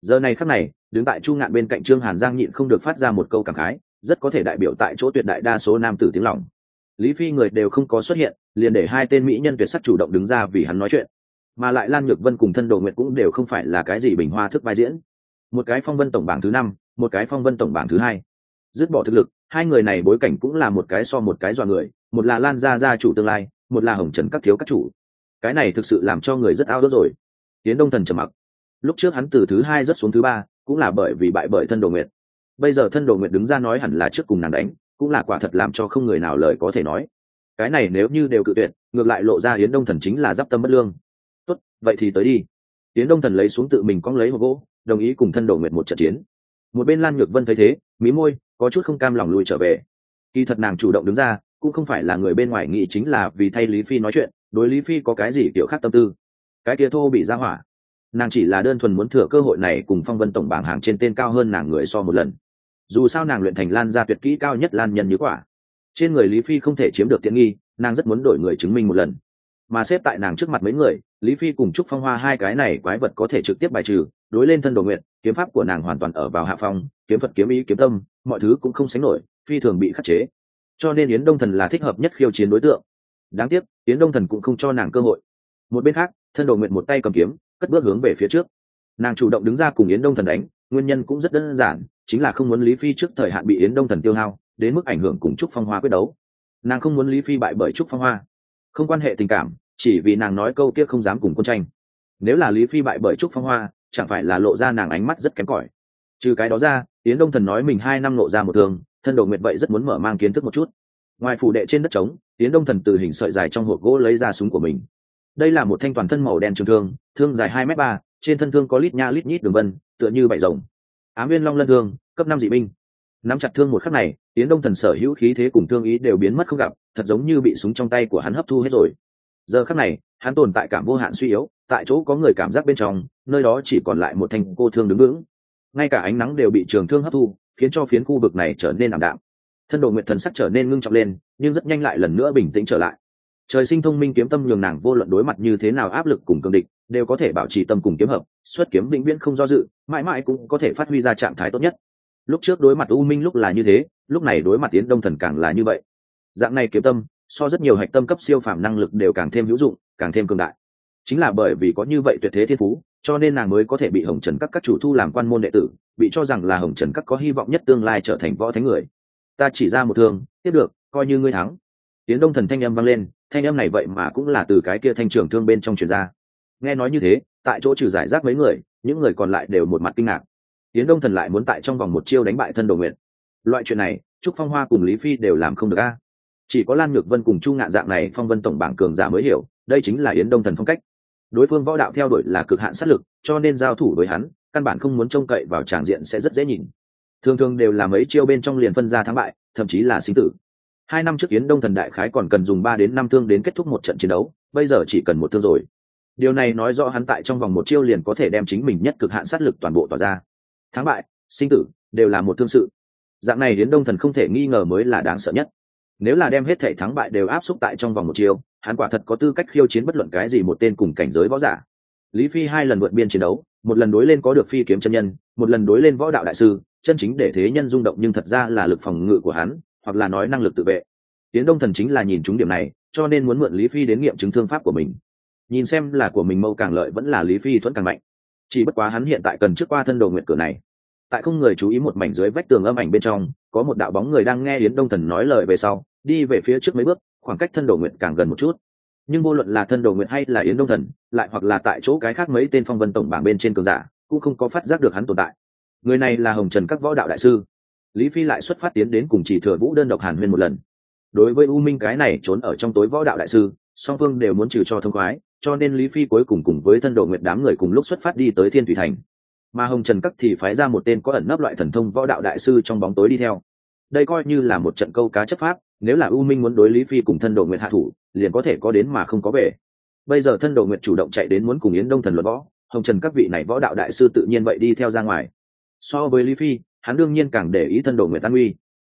Giờ này khắc này đứng tại chu ngạn bên cạnh trương hàn giang nhịn không được phát ra một câu cảm khái, rất có thể đại biểu tại chỗ tuyệt đại đa số nam tử tiếng lòng. Lý phi người đều không có xuất hiện, liền để hai tên mỹ nhân tuyệt sắc chủ động đứng ra vì hắn nói chuyện. Mà lại lan nhược vân cùng thân đồ nguyệt cũng đều không phải là cái gì bình hoa thức vai diễn. Một cái phong vân tổng bảng thứ năm, một cái phong vân tổng bảng thứ hai. Dứt bỏ thực lực, hai người này bối cảnh cũng là một cái so một cái dọa người, một là lan gia gia chủ tương lai, một là hồng trần các thiếu các chủ. Cái này thực sự làm cho người rất ao đốt rồi. Tiến đông thần trầm mặc. Lúc trước hắn từ thứ hai rất xuống thứ ba cũng là bởi vì bại bởi thân đồ nguyệt. Bây giờ thân đồ nguyệt đứng ra nói hẳn là trước cùng nàng đánh, cũng là quả thật làm cho không người nào lời có thể nói. Cái này nếu như đều cự tuyệt, ngược lại lộ ra yến đông thần chính là d i p tâm bất lương. Tốt, vậy thì tới đi. Yến đông thần lấy xuống tự mình cong lấy hộp gỗ, đồng ý cùng thân đồ nguyệt một trận chiến. Một bên lan nhược vân thấy thế, mí môi, có chút không cam lòng lùi trở về. Kỳ thật nàng chủ động đứng ra, cũng không phải là người bên ngoài nghĩ chính là vì thay lý phi nói chuyện, đối lý phi có cái gì kiểu khác tâm tư. Cái kia thô bị ra hỏa nàng chỉ là đơn thuần muốn thừa cơ hội này cùng phong vân tổng bảng hàng trên tên cao hơn nàng người so một lần. Dù sao nàng luyện thành lan gia tuyệt kỹ cao nhất lan nhân như quả. Trên người lý phi không thể chiếm được tiện nghi, nàng rất muốn đổi người chứng minh một lần. Mà xếp tại nàng trước mặt mấy người, lý phi cùng chúc phong hoa hai cái này quái vật có thể trực tiếp bài trừ, đối lên thân đồ nguyện, kiếm pháp của nàng hoàn toàn ở vào hạ phong, kiếm thuật kiếm ý kiếm tâm, mọi thứ cũng không sánh nổi, phi thường bị khắc chế. Cho nên yến đông thần là thích hợp nhất khiêu chiến đối tượng. Đáng tiếc, yến đông thần cũng không cho nàng cơ hội. Một bên khác, thân đồ nguyện một tay cầm kiếm cất bước hướng về phía trước. Nàng chủ động đứng ra cùng yến đông thần đánh, nguyên nhân cũng rất đơn giản, chính là không muốn lý phi trước thời hạn bị yến đông thần tiêu hao, đến mức ảnh hưởng cùng trúc phong hoa quyết đấu. Nàng không muốn lý phi bại bởi trúc phong hoa. Không quan hệ tình cảm, chỉ vì nàng nói câu kia không dám cùng quân tranh. Nếu là lý phi bại bởi trúc phong hoa, chẳng phải là lộ ra nàng ánh mắt rất kém cỏi. Trừ cái đó ra, yến đông thần nói mình hai năm lộ ra một thường, thân đồ nguyệt vậy rất muốn mở mang kiến thức một chút. Ngoài phủ đệ trên đất trống, yến đông thần từ hình sợi dài trong hộp gỗ lấy ra súng của mình đây là một thanh toàn thân màu đen trường thương thương dài hai m ba, trên thân thương có lít nha lít nhít đường vân, tựa như bảy rồng. Ám viên long lân thương, cấp năm dị binh. Nắm chặt thương một khắc này tiến đông thần sở hữu khí thế cùng thương ý đều biến mất không gặp, thật giống như bị súng trong tay của hắn hấp thu hết rồi. Giờ khắc này, hắn tồn tại cảm vô hạn suy yếu, tại chỗ có người cảm giác bên trong, nơi đó chỉ còn lại một thanh cô thương đứng vững. Ngay cả ánh nắng đều bị trường thương hấp thu, khiến cho phiến khu vực này trở nên ảm đạm. Thân đồ nguyện thần sắc trở nên ngưng trọng lên, nhưng rất nhanh lại lần nữa bình tĩnh trở lại trời sinh thông minh kiếm tâm nhường nàng vô luận đối mặt như thế nào áp lực cùng cương địch, đều có thể bảo trì tâm cùng kiếm hợp, xuất kiếm vĩnh viễn không do dự, mãi mãi cũng có thể phát huy ra trạng thái tốt nhất. Lúc trước đối mặt u minh lúc là như thế, lúc này đối mặt tiến đông thần càng là như vậy. Dạng này kiếm tâm, so rất nhiều hạch tâm cấp siêu phàm năng lực đều càng thêm hữu dụng, càng thêm cường đại. Chính là bởi vì có như vậy tuyệt thế thiên phú, cho nên nàng mới có thể bị hồng trần các các chủ thu làm quan môn đệ tử, bị cho rằng là hồng trần các có hy vọng nhất tương lai trở thành võ thánh người. Ta chỉ ra một thương, tiếp được, coi như ngươi thắng. Tiến đông thần thanh âm vang lên thanh âm này vậy mà cũng là từ cái kia thanh trường thương bên trong truyền ra. Nghe nói như thế, tại chỗ trừ giải rác mấy người, những người còn lại đều một mặt kinh ngạc. Tiến đông thần lại muốn tại trong vòng một chiêu đánh bại thân đồ nguyện loại chuyện này, trúc phong hoa cùng lý phi đều làm không được a. Chỉ có lan nhược vân cùng chu ngạn dạng này phong vân tổng bảng cường giả mới hiểu, đây chính là yến đông thần phong cách. Đối phương võ đạo theo đuổi là cực hạn sát lực, cho nên giao thủ với hắn, căn bản không muốn trông cậy vào tràng diện sẽ rất dễ nhìn. Thường thường đều là mấy chiêu bên trong liền phân ra thắng bại, thậm chí là sinh tử hai năm trước yến đông thần đại khái còn cần dùng ba đến năm thương đến kết thúc một trận chiến đấu, bây giờ chỉ cần một thương rồi. Điều này nói rõ hắn tại trong vòng một chiêu liền có thể đem chính mình nhất cực hạn sát lực toàn bộ tỏa ra. Thắng bại, sinh tử, đều là một thương sự. Dạng này đến đông thần không thể nghi ngờ mới là đáng sợ nhất. Nếu là đem hết thể thắng bại đều áp xúc tại trong vòng một chiêu, hắn quả thật có tư cách khiêu chiến bất luận cái gì một tên cùng cảnh giới võ giả. Lý phi hai lần vượt biên chiến đấu, một lần đối lên có được phi kiếm chân nhân, một lần đối lên võ đạo đại sư, chân chính để thế nhân rung động nhưng thật ra là lực phòng ngự của hắn hoặc là nói năng lực tự vệ. Tiến đông thần chính là nhìn chúng điểm này, cho nên muốn mượn lý phi đến nghiệm chứng thương pháp của mình. Nhìn xem là của mình mâu càng lợi vẫn là lý phi thuẫn càng mạnh. Chỉ bất quá hắn hiện tại cần trước qua thân đồ nguyện cửa này. Tại không người chú ý một mảnh dưới vách tường âm ảnh bên trong, có một đạo bóng người đang nghe yến đông thần nói lời về sau, đi về phía trước mấy bước, khoảng cách thân đồ nguyện càng gần một chút. Nhưng vô luận là thân đồ nguyện hay là yến đông thần, lại hoặc là tại chỗ cái khác mấy tên phong vân tổng bảng bên trên cường giả, cũng không có phát giác được hắn tồn tại. Người này là hồng trần các võ đạo đại sư lý phi lại xuất phát tiến đến cùng chỉ thừa vũ đơn độc hàn huyên một lần. Đối với u minh cái này trốn ở trong tối võ đạo đại sư, song phương đều muốn trừ cho thông khoái, cho nên lý phi cuối cùng cùng với thân độ nguyệt đám người cùng lúc xuất phát đi tới thiên thủy thành. Mà hồng trần cắt thì phái ra một tên có ẩn nấp loại thần thông võ đạo đại sư trong bóng tối đi theo. Đây coi như là một trận câu cá chấp pháp, nếu là u minh muốn đối lý phi cùng thân độ nguyệt hạ thủ, liền có thể có đến mà không có về. Bây giờ thân độ nguyệt chủ động chạy đến muốn cùng yến đông thần luật võ, hồng trần các vị này võ đạo đại sư tự nhiên vậy đi theo ra ngoài. So với lý phi hắn đương nhiên càng để ý thân đồ nguyệt an uy.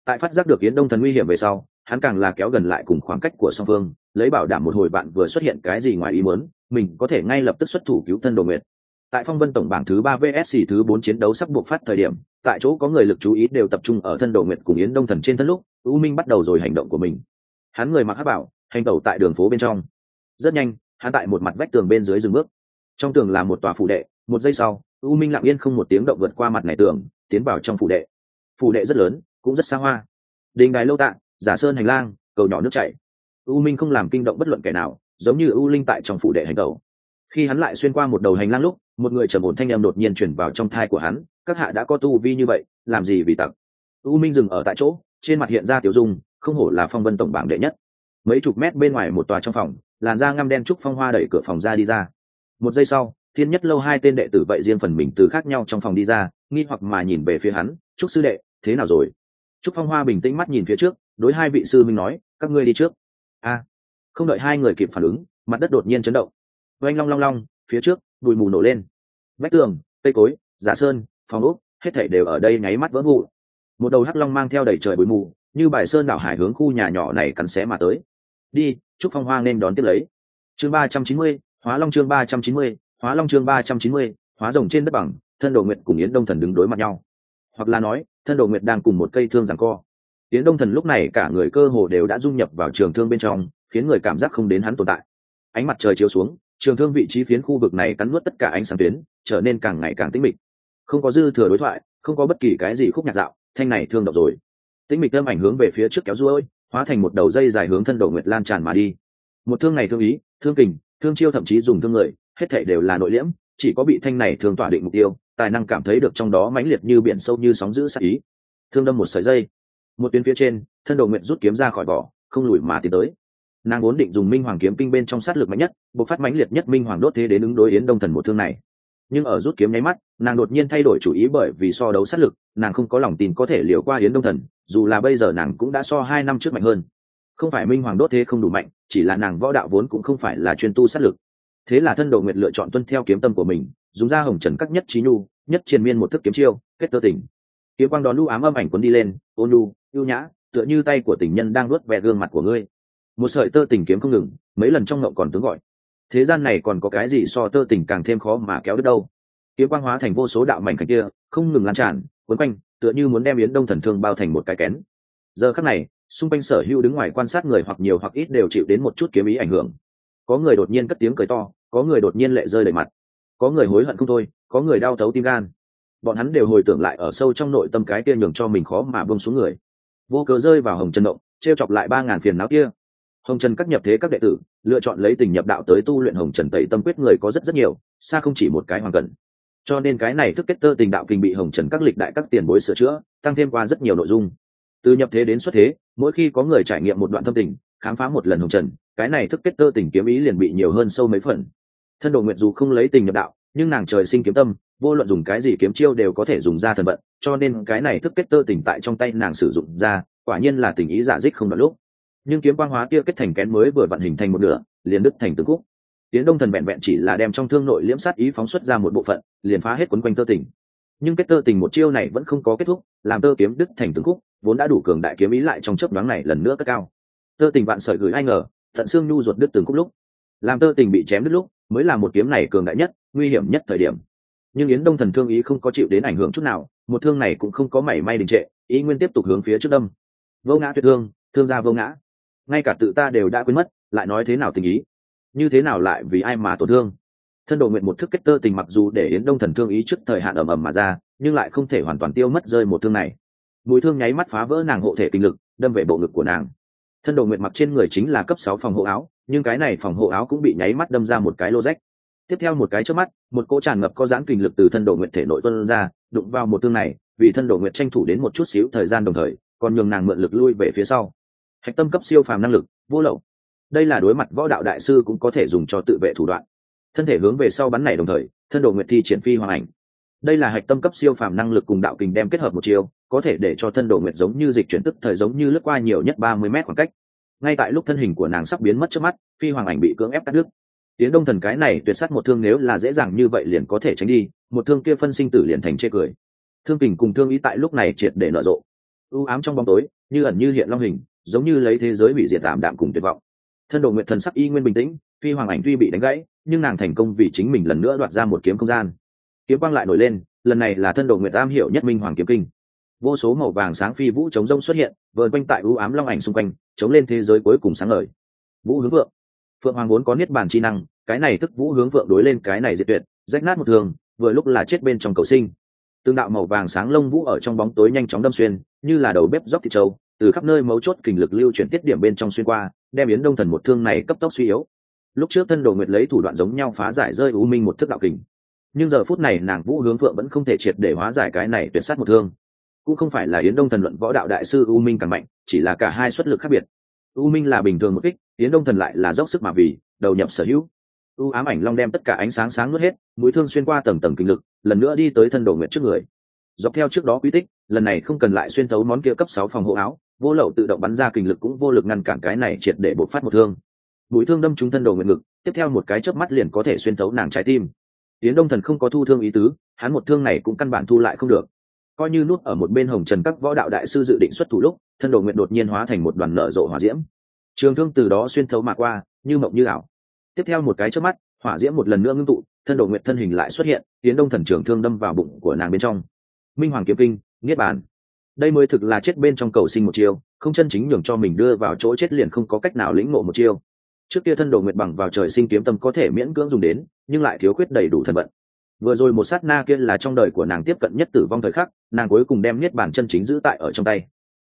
Tại phát giác được yến đông thần nguy hiểm về sau, hắn càng là kéo gần lại cùng khoảng cách của song phương, lấy bảo đảm một hồi bạn vừa xuất hiện cái gì ngoài ý muốn, mình có thể ngay lập tức xuất thủ cứu thân đồ nguyệt. Tại phong vân tổng bảng thứ ba vsc thứ bốn chiến đấu sắp buộc phát thời điểm, tại chỗ có người lực chú ý đều tập trung ở thân đồ nguyệt cùng yến đông thần trên thân lúc, u minh bắt đầu rồi hành động của mình. Hắn người mặc hát bảo, hành tẩu tại đường phố bên trong. Rất nhanh, hắn tại một mặt vách tường bên dưới dừng bước. Trong tường là một tòa phủ đệ, một giây sau, u minh lặng yên không một tiếng động vượt qua mặt này tường tiến vào trong phủ đệ. Phủ đệ rất lớn, cũng rất xa hoa. Đình đài lâu tạ giả sơn hành lang, cầu nhỏ nước chảy. U minh không làm kinh động bất luận kẻ nào, giống như u linh tại trong phủ đệ hành tẩu. Khi hắn lại xuyên qua một đầu hành lang lúc, một người trầm ổn thanh em đột nhiên chuyển vào trong thai của hắn, các hạ đã có tu vi như vậy, làm gì vì tặc? U minh dừng ở tại chỗ, trên mặt hiện ra tiểu dung, không hổ là phong vân tổng bảng đệ nhất. Mấy chục mét bên ngoài một tòa trong phòng, làn da ngăm đen trúc phong hoa đẩy cửa phòng ra đi ra. Một giây sau thiên nhất lâu hai tên đệ tử vậy riêng phần mình từ khác nhau trong phòng đi ra, nghi hoặc mà nhìn về phía hắn trúc sư đệ, thế nào rồi? Trúc phong hoa bình tĩnh mắt nhìn phía trước, đối hai vị sư minh nói, các ngươi đi trước. A. Không đợi hai người kịp phản ứng, mặt đất đột nhiên chấn động. Oanh long long long, phía trước, bụi mù nổ lên. Vách tường, cây cối, giả sơn, phòng úp hết thảy đều ở đây nháy mắt vỡ vụ một đầu hắc long mang theo đầy trời bụi mù, như bài sơn đảo hải hướng khu nhà nhỏ này cắn xé mà tới. Đi, chúc phong hoa nên đón tiếp lấy. Chương ba trăm chín mươi, hóa long chương ba trăm chín mươi hóa long chương ba trăm chín mươi, hóa rồng trên đất bằng, thân đồ nguyệt cùng yến đông thần đứng đối mặt nhau. Hoặc là nói, thân đồ nguyệt đang cùng một cây thương giằng co. Yến đông thần lúc này cả người cơ hồ đều đã dung nhập vào trường thương bên trong, khiến người cảm giác không đến hắn tồn tại. Ánh mặt trời chiếu xuống, trường thương vị trí phiến khu vực này cắn nuốt tất cả ánh sáng tuyến, trở nên càng ngày càng tĩnh mịch. Không có dư thừa đối thoại, không có bất kỳ cái gì khúc nhạc dạo, thanh này thương độc rồi. Tĩnh mịch âm ảnh hướng về phía trước kéo ruôi, hóa thành một đầu dây dài hướng thân đồ nguyệt lan tràn mà đi. Một thương này thương ý, thương kình, thương chiêu thậm chí dùng thương người hết thảy đều là nội liễm, chỉ có bị thanh này thường tỏa định mục tiêu, tài năng cảm thấy được trong đó mãnh liệt như biển sâu như sóng dữ sát ý. Thương đâm một sợi dây, một tuyến phía trên, thân đồ nguyện rút kiếm ra khỏi vỏ, không lùi mà tiến tới. Nàng vốn định dùng minh hoàng kiếm kinh bên trong sát lực mạnh nhất buộc phát mãnh liệt nhất minh hoàng đốt thế đến ứng đối yến đông thần một thương này. Nhưng ở rút kiếm nháy mắt, nàng đột nhiên thay đổi chủ ý bởi vì so đấu sát lực, nàng không có lòng tin có thể liều qua yến đông thần, dù là bây giờ nàng cũng đã so hai năm trước mạnh hơn. Không phải minh hoàng đốt thế không đủ mạnh, chỉ là nàng võ đạo vốn cũng không phải là chuyên tu sát lực thế là thân đồ nguyệt lựa chọn tuân theo kiếm tâm của mình, dùng ra hồng trần các nhất trí nhu, nhất triền miên một thức kiếm chiêu, kết tơ tình. Kiếm quang đón lũ ám âm ảnh cuốn đi lên ô nhu, ưu nhã, tựa như tay của tình nhân đang nuốt ve gương mặt của ngươi. Một sợi tơ tình kiếm không ngừng, mấy lần trong ngậu còn tướng gọi. Thế gian này còn có cái gì so tơ tình càng thêm khó mà kéo được đâu? Kiếm quang hóa thành vô số đạo mảnh cảnh kia, không ngừng lan tràn quấn quanh, tựa như muốn đem yến đông thần thương bao thành một cái kén. Giờ khắc này, xung quanh sở hữu đứng ngoài quan sát người hoặc nhiều hoặc ít đều chịu đến một chút kiếm ý ảnh hưởng có người đột nhiên cất tiếng cười to, có người đột nhiên lệ rơi đầy mặt. Có người hối hận không thôi, có người đau thấu tim gan. Bọn hắn đều hồi tưởng lại ở sâu trong nội tâm cái kia nhường cho mình khó mà bông xuống người. Vô cớ rơi vào hồng trần động t r e o chọc lại ba ngàn phiền não kia. Hồng trần các nhập thế các đệ tử, lựa chọn lấy tình nhập đạo tới tu luyện hồng trần tẩy tâm quyết người có rất rất nhiều, xa không chỉ một cái hoàn cần cho nên cái này thức kết tơ tình đạo kinh bị hồng trần các lịch đại các tiền bối sửa chữa, tăng thêm qua rất nhiều nội dung. Từ nhập thế đến xuất thế, mỗi khi có người trải nghiệm một đoạn thâm tình, khám phá một lần hồng trần cái này thức kết tơ tình kiếm ý liền bị nhiều hơn sâu mấy phần. Thân đồ nguyện dù không lấy tình nhập đạo, nhưng nàng trời sinh kiếm tâm, vô luận dùng cái gì kiếm chiêu đều có thể dùng ra thần vận, cho nên cái này thức kết tơ tình tại trong tay nàng sử dụng ra, quả nhiên là tình ý giả dích không đoạn lúc. Nhưng kiếm quang hóa kia kết thành kén mới vừa vận hình thành một nửa, liền đứt thành từng khúc. Tiến đông thần vẹn vẹn chỉ là đem trong thương nội liễm sát ý phóng xuất ra một bộ phận, liền phá hết quấn quanh tơ tình. Nhưng kết tơ tình một chiêu này vẫn không có kết thúc, làm tơ kiếm đứt thành từng khúc, vốn đã đủ cường đại kiếm ý lại trong chớp nhoáng này lần nữa cất cao. Tơ tình vạn sợi gửi ai ngờ thận xương nhu ruột đứt từng khúc lúc. Làm tơ tình bị chém đứt lúc, mới là một kiếm này cường đại nhất, nguy hiểm nhất thời điểm. Nhưng yến đông thần thương ý không có chịu đến ảnh hưởng chút nào, một thương này cũng không có mảy may đình trệ, ý nguyên tiếp tục hướng phía trước đâm. Vô ngã tuyệt thương thương gia vô ngã. Ngay cả tự ta đều đã quên mất, lại nói thế nào tình ý? Như thế nào lại vì ai mà tổn thương? Thân đồ nguyện một thức kết tơ tình mặc dù để yến đông thần thương ý trước thời hạn ẩm ẩm mà ra, nhưng lại không thể hoàn toàn tiêu mất rơi một thương này. Mùi thương nháy mắt phá vỡ nàng hộ thể kinh lực, đâm về bộ ngực của nàng thân đồ nguyện mặc trên người chính là cấp sáu phòng hộ áo, nhưng cái này phòng hộ áo cũng bị nháy mắt đâm ra một cái lô rách tiếp theo một cái trước mắt, một cỗ tràn ngập có giãn kinh lực từ thân đồ nguyện thể nội tuân ra, đụng vào một tương này, vì thân đồ nguyện tranh thủ đến một chút xíu thời gian đồng thời, còn nhường nàng mượn lực lui về phía sau. Hạch tâm cấp siêu phàm năng lực, vô lậu. Đây là đối mặt võ đạo đại sư cũng có thể dùng cho tự vệ thủ đoạn. Thân thể hướng về sau bắn này đồng thời, thân đồ nguyện thi triển phi hoàng ảnh đây là hạch tâm cấp siêu phàm năng lực cùng đạo kình đem kết hợp một chiều, có thể để cho thân đồ nguyệt giống như dịch chuyển tức thời giống như lướt qua nhiều nhất ba mươi mét khoảng cách. Ngay tại lúc thân hình của nàng sắp biến mất trước mắt, phi hoàng ảnh bị cưỡng ép cắt đứt. Tiến đông thần cái này tuyệt s á t một thương nếu là dễ dàng như vậy liền có thể tránh đi, một thương kia phân sinh tử liền thành chê cười. Thương tình cùng thương ý tại lúc này triệt để nở rộ. U ám trong bóng tối, như ẩn như hiện long hình, giống như lấy thế giới bị diệt tạm đạm cùng tuyệt vọng. Thân đồ nguyện thần sắc y nguyên bình tĩnh, phi hoàng ảnh tuy bị đánh gãy, nhưng nàng thành công vì chính mình lần nữa đoạt ra một kiếm không gian kiếm quang lại nổi lên, lần này là thân đồ Nguyệt am hiểu nhất minh hoàng kiếm kinh. Vô số màu vàng sáng phi vũ chống rông xuất hiện, vờn quanh tại ưu ám long ảnh xung quanh, chống lên thế giới cuối cùng sáng ngời. Vũ hướng vượng. Phượng hoàng vốn có niết bàn chi năng, cái này tức vũ hướng vượng đối lên cái này diệt tuyệt, rách nát một thường vừa lúc là chết bên trong cầu sinh. Tương đạo màu vàng sáng lông vũ ở trong bóng tối nhanh chóng đâm xuyên, như là đầu bếp dốc thịt trâu, từ khắp nơi mấu chốt kình lực lưu chuyển tiết điểm bên trong xuyên qua, đem yến đông thần một thương này cấp tốc suy yếu. Lúc trước thân đồ nguyệt lấy thủ đoạn giống nhau phá giải rơi u minh một thức đạo kình nhưng giờ phút này nàng vũ hướng phượng vẫn không thể triệt để hóa giải cái này tuyệt sát một thương. Cũng không phải là yến đông thần luận võ đạo đại sư u minh càng mạnh, chỉ là cả hai xuất lực khác biệt. U minh là bình thường một kích, yến đông thần lại là dốc sức mà vì, đầu nhập sở hữu. U ám ảnh long đem tất cả ánh sáng sáng nuốt hết, mũi thương xuyên qua tầng tầng kinh lực, lần nữa đi tới thân đồ nguyện trước người. Dọc theo trước đó quy tích, lần này không cần lại xuyên thấu món kia cấp sáu phòng hộ áo, vô lậu tự động bắn ra kinh lực cũng vô lực ngăn cản cái này triệt để bộc phát một thương. Mũi thương đâm trúng thân đồ nguyện ngực, tiếp theo một cái chớp mắt liền có thể xuyên thấu nàng trái tim yến đông thần không có thu thương ý tứ, hắn một thương này cũng căn bản thu lại không được. Coi như nút ở một bên hồng trần các võ đạo đại sư dự định xuất thủ lúc, thân đồ nguyện đột nhiên hóa thành một đoàn nở rộ hỏa diễm. Trường thương từ đó xuyên thấu mà qua, như mộng như ảo. Tiếp theo một cái trước mắt, hỏa diễm một lần nữa ngưng tụ, thân đồ nguyện thân hình lại xuất hiện tiến đông thần trường thương đâm vào bụng của nàng bên trong. Minh hoàng kiếm kinh, niết bàn. Đây mới thực là chết bên trong cầu sinh một chiêu, không chân chính nhường cho mình đưa vào chỗ chết liền không có cách nào lĩnh ngộ một chiêu trước kia thân đồ nguyện bằng vào trời sinh kiếm tâm có thể miễn cưỡng dùng đến, nhưng lại thiếu khuyết đầy đủ thần vận. Vừa rồi một sát na kia là trong đời của nàng tiếp cận nhất tử vong thời khắc, nàng cuối cùng đem niết bàn chân chính giữ tại ở trong tay.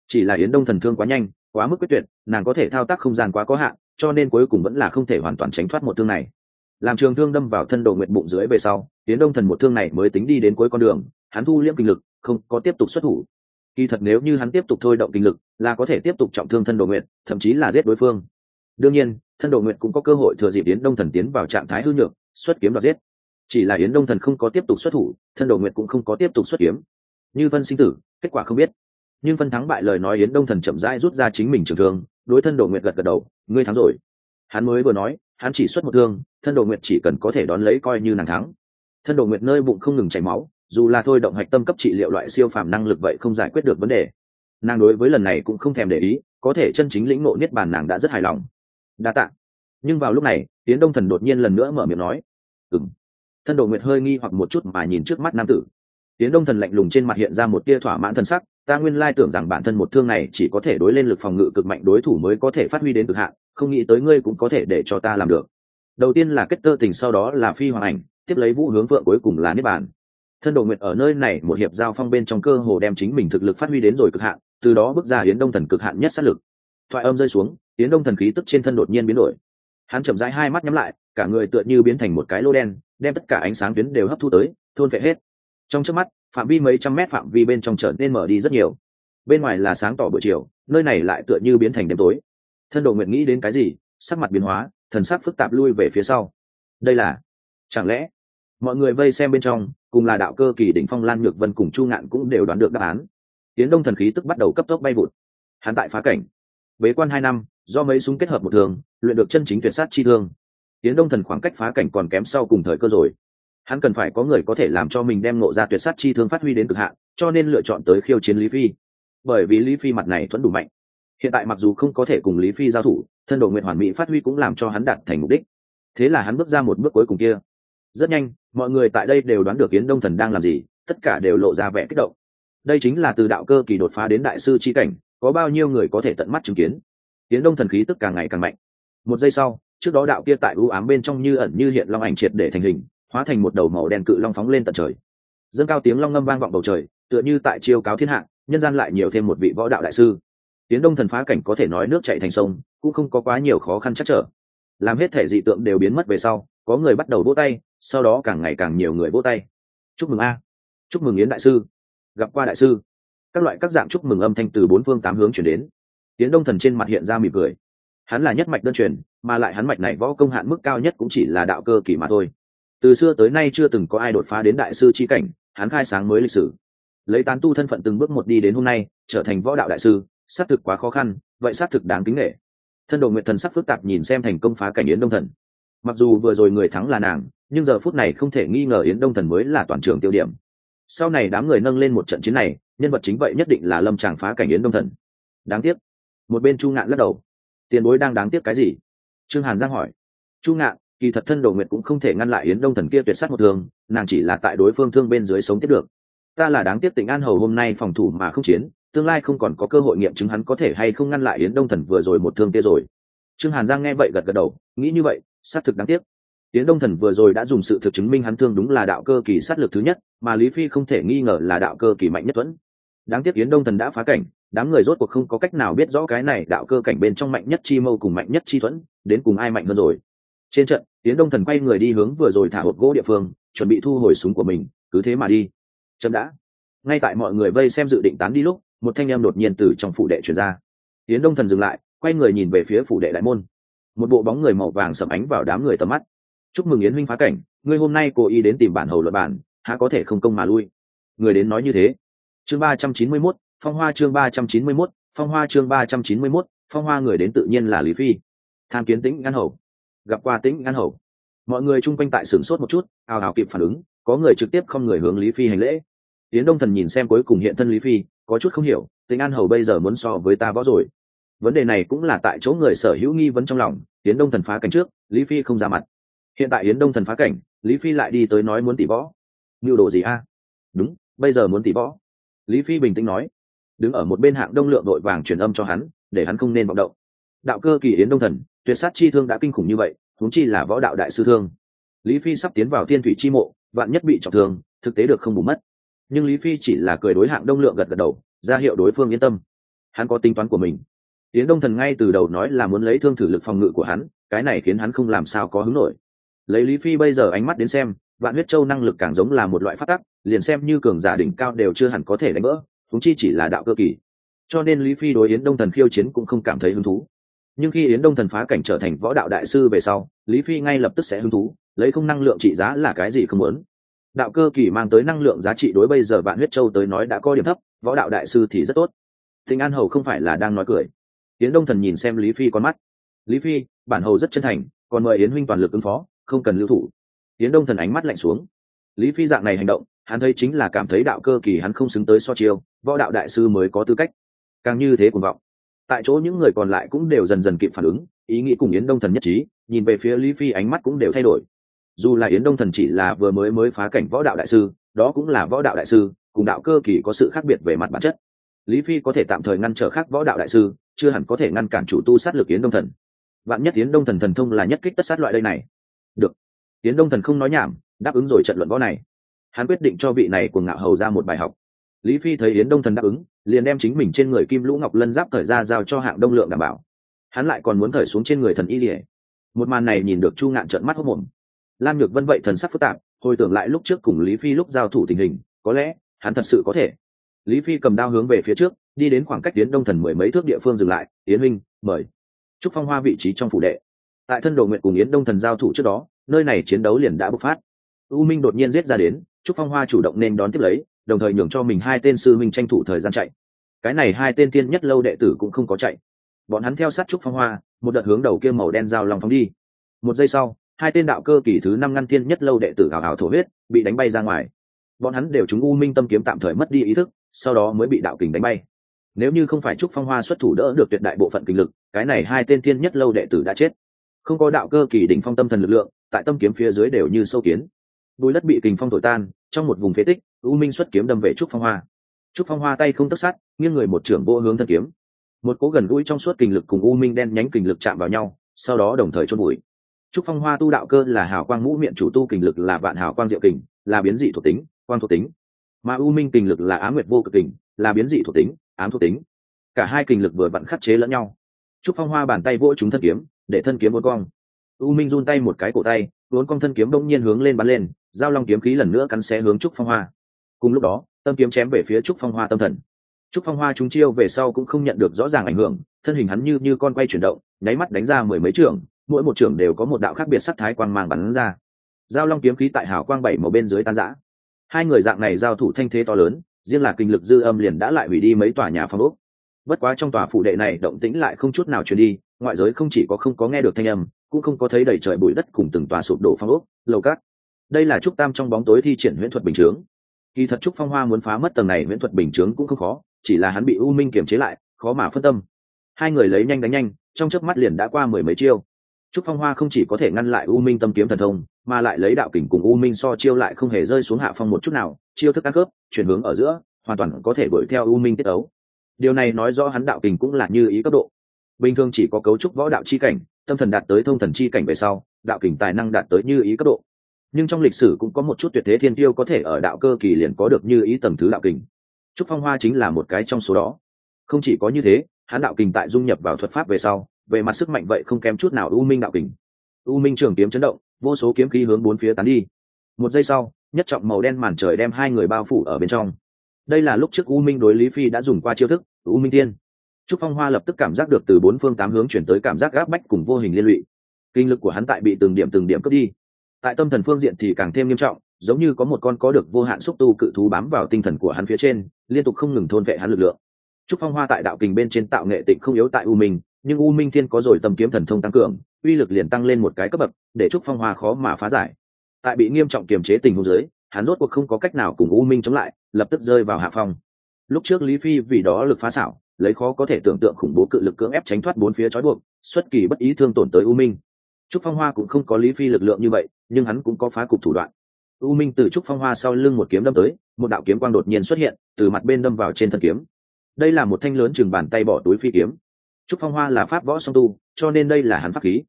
Chỉ là yến đông thần thương quá nhanh, quá mức quyết tuyệt, nàng có thể thao tác không gian quá có hạn, cho nên cuối cùng vẫn là không thể hoàn toàn tránh thoát một thương này. Làm trường thương đâm vào thân đồ nguyện bụng dưới về sau, yến đông thần một thương này mới tính đi đến cuối con đường, hắn thu liễm kinh lực, không có tiếp tục xuất thủ. Kỳ thật nếu như hắn tiếp tục thôi động kinh lực, là có thể tiếp tục trọng thương thân đồ nguyện thậm chí là giết đối phương. Đương nhiên thân đồ nguyện cũng có cơ hội thừa dịp yến đông thần tiến vào trạng thái hư nhược, xuất kiếm đoạt giết. Chỉ là yến đông thần không có tiếp tục xuất thủ, thân đồ nguyện cũng không có tiếp tục xuất kiếm. Như phân sinh tử, kết quả không biết. Nhưng phân thắng bại lời nói yến đông thần chậm rãi rút ra chính mình trường thương, đối thân đồ nguyện gật gật đầu, ngươi thắng rồi. Hắn mới vừa nói, hắn chỉ xuất một thương, thân đồ nguyện chỉ cần có thể đón lấy coi như nàng thắng. Thân đồ nguyện nơi bụng không ngừng chảy máu, dù là thôi động hạch tâm cấp trị liệu loại siêu phàm năng lực vậy không giải quyết được vấn đề. Nàng đối với lần này cũng không thèm để ý, có thể chân chính lĩnh ngộ niết bàn nàng đã rất hài lòng đa tạ. Nhưng vào lúc này tiến đông thần đột nhiên lần nữa mở miệng nói ừng thân đồ nguyệt hơi nghi hoặc một chút mà nhìn trước mắt nam tử. Tiến đông thần lạnh lùng trên mặt hiện ra một tia thỏa mãn thân sắc, ta nguyên lai tưởng rằng bản thân một thương này chỉ có thể đối lên lực phòng ngự cực mạnh đối thủ mới có thể phát huy đến cực hạn, không nghĩ tới ngươi cũng có thể để cho ta làm được. Đầu tiên là kết tơ tình, sau đó là phi hoàng ảnh, tiếp lấy vũ hướng vượng cuối cùng là niết bàn. Thân đồ nguyệt ở nơi này một hiệp giao phong bên trong cơ hồ đem chính mình thực lực phát huy đến rồi cực hạn, từ đó bước ra hiến đông thần cực hạn nhất sát lực thoại âm rơi xuống tiến đông thần khí tức trên thân đột nhiên biến đổi. Hắn chậm rãi hai mắt nhắm lại, cả người tựa như biến thành một cái lô đen, đem tất cả ánh sáng tuyến đều hấp thu tới, thôn vệ hết. Trong trước mắt, phạm vi mấy trăm mét phạm vi bên trong trở nên mở đi rất nhiều. Bên ngoài là sáng tỏ buổi chiều, nơi này lại tựa như biến thành đêm tối. Thân đồ nguyện nghĩ đến cái gì, sắc mặt biến hóa, thần sắc phức tạp lui về phía sau. Đây là, chẳng lẽ, mọi người vây xem bên trong, cùng là đạo cơ kỳ đỉnh phong lan nhược vân cùng chu ngạn cũng đều đoán được đáp án. Tiến đông thần khí tức bắt đầu cấp tốc bay vụt. Hắn tại phá cảnh bế quan hai năm, do mấy súng kết hợp một thường, luyện được chân chính tuyệt sát chi thương. Tiến đông thần khoảng cách phá cảnh còn kém sau cùng thời cơ rồi. Hắn cần phải có người có thể làm cho mình đem nộ ra tuyệt sát chi thương phát huy đến cực hạn, cho nên lựa chọn tới khiêu chiến lý phi. Bởi vì lý phi mặt này thuẫn đủ mạnh. Hiện tại mặc dù không có thể cùng lý phi giao thủ, thân đồ nguyện hoàn mỹ phát huy cũng làm cho hắn đạt thành mục đích. Thế là hắn bước ra một bước cuối cùng kia. Rất nhanh, mọi người tại đây đều đoán được yến đông thần đang làm gì, tất cả đều lộ ra vẻ kích động. Đây chính là từ đạo cơ kỳ đột phá đến đại sư c h i cảnh có bao nhiêu người có thể tận mắt chứng kiến? Tiến đông thần khí tức càng ngày càng mạnh. Một giây sau, trước đó đạo kia tại ưu ám bên trong như ẩn như hiện long ảnh triệt để thành hình, hóa thành một đầu màu đen cự long phóng lên tận trời. Dâng cao tiếng long ngâm vang vọng bầu trời, tựa như tại chiêu cáo thiên hạ, nhân gian lại nhiều thêm một vị võ đạo đại sư. Tiến đông thần phá cảnh có thể nói nước chạy thành sông, cũng không có quá nhiều khó khăn chắc trở. Làm hết thể dị tượng đều biến mất về sau, có người bắt đầu vỗ tay, sau đó càng ngày càng nhiều người vỗ tay. Chúc mừng a. Chúc mừng yến đại sư. Gặp qua đại sư các loại các dạng chúc mừng âm thanh từ bốn phương tám hướng chuyển đến. Tiến đông thần trên mặt hiện ra mỉm cười. Hắn là nhất mạch đơn truyền, mà lại hắn mạch này võ công hạn mức cao nhất cũng chỉ là đạo cơ kỳ mà thôi. Từ xưa tới nay chưa từng có ai đột phá đến đại sư chi cảnh, hắn khai sáng mới lịch sử. Lấy tán tu thân phận từng bước một đi đến hôm nay, trở thành võ đạo đại sư, xác thực quá khó khăn, vậy xác thực đáng kính nghệ thân đồ nguyện thần sắc phức tạp nhìn xem thành công phá cảnh yến đông thần. Mặc dù vừa rồi người thắng là nàng, nhưng giờ phút này không thể nghi ngờ yến đông thần mới là toàn trường tiêu điểm sau này đám người nâng lên một trận chiến này, nhân vật chính vậy nhất định là lâm tràng phá cảnh yến đông thần. Đáng tiếc. Một bên chu ngạn lắc đầu. Tiền bối đang đáng tiếc cái gì? Trương hàn giang hỏi. Chu ngạn, kỳ thật thân đồ nguyệt cũng không thể ngăn lại yến đông thần kia tuyệt sát một thường nàng chỉ là tại đối phương thương bên dưới sống tiếp được. Ta là đáng tiếc tỉnh an hầu hôm nay phòng thủ mà không chiến, tương lai không còn có cơ hội nghiệm chứng hắn có thể hay không ngăn lại yến đông thần vừa rồi một thương kia rồi. Trương hàn giang nghe vậy gật gật đầu, nghĩ như vậy, xác thực đáng tiếc. Tiến đông thần vừa rồi đã dùng sự thực chứng minh hắn thương đúng là đạo cơ kỳ sát lực thứ nhất, mà lý phi không thể nghi ngờ là đạo cơ kỳ mạnh nhất thuẫn đáng tiếc yến đông thần đã phá cảnh, đám người rốt cuộc không có cách nào biết rõ cái này đạo cơ cảnh bên trong mạnh nhất chi mâu cùng mạnh nhất chi thuẫn, đến cùng ai mạnh hơn rồi. Trên trận tiến đông thần quay người đi hướng vừa rồi thả hộp gỗ địa phương, chuẩn bị thu hồi súng của mình, cứ thế mà đi. Chậm đã. Ngay tại mọi người vây xem dự định tán đi lúc, một thanh em đột nhiên từ trong phủ đệ chuyển ra. Tiến đông thần dừng lại, quay người nhìn về phía phủ đệ đại môn. Một bộ bóng người màu vàng sầm ánh vào đám người tầm mắt chúc mừng yến huynh phá cảnh, ngươi hôm nay cố ý đến tìm bản hầu luật bản há có thể không công mà lui? Người đến nói như thế. Chương ba trăm chín mươi mốt, phong hoa chương ba trăm chín mươi mốt, phong hoa chương ba trăm chín mươi mốt, phong hoa người đến tự nhiên là lý phi. Tham kiến tĩnh ngăn hầu. Gặp qua tĩnh ngăn hầu. Mọi người chung quanh tại sửng sốt một chút, ào ào kịp phản ứng, có người trực tiếp không người hướng lý phi hành lễ. Tiến đông thần nhìn xem cuối cùng hiện thân lý phi, có chút không hiểu, tĩnh an hầu bây giờ muốn so với ta võ rồi. Vấn đề này cũng là tại chỗ người sở hữu nghi vấn trong lòng tiến đông thần phá cảnh trước, lý phi không ra mặt hiện tại yến đông thần phá cảnh, lý phi lại đi tới nói muốn tỷ võ. Mưu đồ gì a? Đúng, bây giờ muốn tỷ võ. Lý phi bình tĩnh nói. Đứng ở một bên hạng đông lượng đội vàng truyền âm cho hắn, để hắn không nên vọng động. Đạo cơ kỳ yến đông thần, tuyệt sát chi thương đã kinh khủng như vậy, huống chi là võ đạo đại sư thương. Lý phi sắp tiến vào thiên thủy chi mộ, vạn nhất bị trọng thương, thực tế được không bù mất. Nhưng lý phi chỉ là cười đối hạng đông lượng gật gật đầu, ra hiệu đối phương yên tâm. Hắn có tính toán của mình. Yến đông thần ngay từ đầu nói là muốn lấy thương thử lực phòng ngự của hắn, cái này khiến hắn không làm sao có hứng nổi lấy lý phi bây giờ ánh mắt đến xem, vạn huyết châu năng lực càng giống là một loại phát tắc, liền xem như cường giả đỉnh cao đều chưa hẳn có thể đánh vỡ thúng chi chỉ là đạo cơ kỳ. Cho nên lý phi đối yến đông thần khiêu chiến cũng không cảm thấy hứng thú. Nhưng khi yến đông thần phá cảnh trở thành võ đạo đại sư về sau, lý phi ngay lập tức sẽ hứng thú, lấy không năng lượng trị giá là cái gì không muốn. Đạo cơ kỳ mang tới năng lượng giá trị đối bây giờ vạn huyết châu tới nói đã có điểm thấp, võ đạo đại sư thì rất tốt. Thịnh an hầu không phải là đang nói cười. Yến đông thần nhìn xem lý phi con mắt. Lý phi, bản hầu rất chân thành, còn mời yến huynh toàn lực ứng phó không cần lưu thủ. Yến đông thần ánh mắt lạnh xuống. Lý phi dạng này hành động, hắn thấy chính là cảm thấy đạo cơ kỳ hắn không xứng tới so chiêu, võ đạo đại sư mới có tư cách. Càng như thế cuồng vọng. Tại chỗ những người còn lại cũng đều dần dần kịp phản ứng, ý nghĩ cùng yến đông thần nhất trí, nhìn về phía lý phi ánh mắt cũng đều thay đổi. Dù là yến đông thần chỉ là vừa mới mới phá cảnh võ đạo đại sư, đó cũng là võ đạo đại sư, cùng đạo cơ kỳ có sự khác biệt về mặt bản chất. Lý phi có thể tạm thời ngăn trở khác võ đạo đại sư, chưa hẳn có thể ngăn cản chủ tu sát lực yến đông thần. Vạn nhất yến đông thần thần thông là nhất kích tất sát loại đây này được. Yến đông thần không nói nhảm, đáp ứng rồi trận luận võ này. Hắn quyết định cho vị này của ngạo hầu ra một bài học. Lý phi thấy yến đông thần đáp ứng, liền đem chính mình trên người kim lũ ngọc lân giáp thời ra giao cho hạng đông lượng đảm bảo. Hắn lại còn muốn thời xuống trên người thần y lìa một màn này nhìn được chu ngạn trợn mắt hốc mồm Lan nhược vân vậy thần sắc phức tạp, hồi tưởng lại lúc trước cùng lý phi lúc giao thủ tình hình, có lẽ, hắn thật sự có thể. Lý phi cầm đao hướng về phía trước, đi đến khoảng cách tiến đông thần mười mấy thước địa phương dừng lại, yến minh mời. Chúc phong hoa vị trí trong phủ đệ tại thân đồ nguyện cùng yến đông thần giao thủ trước đó, nơi này chiến đấu liền đã bộc phát. U minh đột nhiên giết ra đến, trúc phong hoa chủ động nên đón tiếp lấy, đồng thời nhường cho mình hai tên sư minh tranh thủ thời gian chạy. Cái này hai tên tiên nhất lâu đệ tử cũng không có chạy. Bọn hắn theo sát trúc phong hoa, một đợt hướng đầu kia màu đen dao lòng phóng đi. Một giây sau, hai tên đạo cơ kỳ thứ năm ngăn thiên nhất lâu đệ tử hào hào thổ huyết, bị đánh bay ra ngoài. Bọn hắn đều chúng u minh tâm kiếm tạm thời mất đi ý thức, sau đó mới bị đạo kình đánh bay. Nếu như không phải trúc phong hoa xuất thủ đỡ được tuyệt đại bộ phận kinh lực, cái này hai tên thiên nhất lâu đệ tử đã chết không có đạo cơ kỳ đỉnh phong tâm thần lực lượng, tại tâm kiếm phía dưới đều như sâu kiến. Bùi đất bị kình phong thổi tan, trong một vùng phế tích, u minh xuất kiếm đâm về trúc phong hoa. Trúc phong hoa tay không tất sát, nghiêng người một trưởng vô hướng thân kiếm. Một cố gần gũi trong suốt kình lực cùng u minh đen nhánh kình lực chạm vào nhau, sau đó đồng thời chôn bụi trúc phong hoa tu đạo cơ là hào quang mũ miệng chủ tu kình lực là vạn hào quang diệu kình, là biến dị thuộc tính, quang thuộc tính. Mà u minh kình lực là á nguyệt vô cực kình, là biến dị thuộc tính, ám thuộc tính. Cả hai kình lực vừa vặn khắc chế lẫn nhau. Trúc phong hoa bàn tay vỗ chúng thân kiếm để thân kiếm uốn cong. U minh run tay một cái cổ tay, uốn cong thân kiếm đông nhiên hướng lên bắn lên, giao long kiếm khí lần nữa cắn xé hướng trúc phong hoa. Cùng lúc đó, tâm kiếm chém về phía trúc phong hoa tâm thần. Trúc phong hoa chúng chiêu về sau cũng không nhận được rõ ràng ảnh hưởng, thân hình hắn như như con quay chuyển động, nháy mắt đánh ra mười mấy trường, mỗi một trường đều có một đạo khác biệt sắc thái quang mang bắn ra. Giao long kiếm khí tại hào quang bảy màu bên dưới tan rã. Hai người dạng này giao thủ thanh thế to lớn, riêng là kinh lực dư âm liền đã lại hủy đi mấy tòa nhà phong ốc. Bất quá trong tòa phủ đệ này động tĩnh lại không chút nào truyền đi ngoại giới không chỉ có không có nghe được thanh âm, cũng không có thấy đầy trời bụi đất cùng từng tòa sụp đổ phong ốc, lầu cát. Đây là trúc tam trong bóng tối thi triển huyễn thuật bình chướng. Kỳ thật trúc phong hoa muốn phá mất tầng này miễn thuật bình chướng cũng không khó, chỉ là hắn bị u minh kiềm chế lại, khó mà phân tâm. Hai người lấy nhanh đánh nhanh, trong chớp mắt liền đã qua mười mấy chiêu. Trúc phong hoa không chỉ có thể ngăn lại u minh tâm kiếm thần thông, mà lại lấy đạo kình cùng u minh so chiêu lại không hề rơi xuống hạ phong một chút nào, chiêu thức ăn cướp chuyển hướng ở giữa, hoàn toàn có thể đuổi theo u minh tiết ấu. Điều này nói rõ hắn đạo kình cũng là như ý cấp độ bình thường chỉ có cấu trúc võ đạo chi cảnh, tâm thần đạt tới thông thần chi cảnh về sau, đạo kình tài năng đạt tới như ý cấp độ. Nhưng trong lịch sử cũng có một chút tuyệt thế thiên tiêu có thể ở đạo cơ kỳ liền có được như ý tầm thứ đạo kình. Trúc phong hoa chính là một cái trong số đó. Không chỉ có như thế, hắn đạo kình tại dung nhập vào thuật pháp về sau, về mặt sức mạnh vậy không kém chút nào u minh đạo kình. U minh trường kiếm chấn động, vô số kiếm khí hướng bốn phía tán đi. Một giây sau, nhất trọng màu đen màn trời đem hai người bao phủ ở bên trong. Đây là lúc trước u minh đối lý phi đã dùng qua chiêu thức, u minh tiên trúc phong hoa lập tức cảm giác được từ bốn phương tám hướng chuyển tới cảm giác gáp bách cùng vô hình liên lụy. Kinh lực của hắn tại bị từng điểm từng điểm cướp đi. Tại tâm thần phương diện thì càng thêm nghiêm trọng giống như có một con có được vô hạn xúc tu cự thú bám vào tinh thần của hắn phía trên liên tục không ngừng thôn vệ hắn lực lượng. Trúc phong hoa tại đạo kình bên trên tạo nghệ tịnh không yếu tại u minh nhưng u minh thiên có rồi tầm kiếm thần thông tăng cường uy lực liền tăng lên một cái cấp bậc để trúc phong hoa khó mà phá giải. Tại bị nghiêm trọng kiềm chế tình huống dưới, hắn rốt cuộc không có cách nào cùng u minh chống lại lập tức rơi vào hạ phong. Lúc trước lý phi vì đó lực phá xảo lấy khó có thể tưởng tượng khủng bố cự lực cưỡng ép tránh thoát bốn phía trói buộc, xuất kỳ bất ý thương tổn tới u minh. Trúc phong hoa cũng không có lý phi lực lượng như vậy, nhưng hắn cũng có phá cục thủ đoạn. U minh từ trúc phong hoa sau lưng một kiếm đâm tới, một đạo kiếm quang đột nhiên xuất hiện, từ mặt bên đâm vào trên thân kiếm. Đây là một thanh lớn chừng bàn tay bỏ túi phi kiếm. Trúc phong hoa là pháp võ song tu, cho nên đây là hắn pháp khí.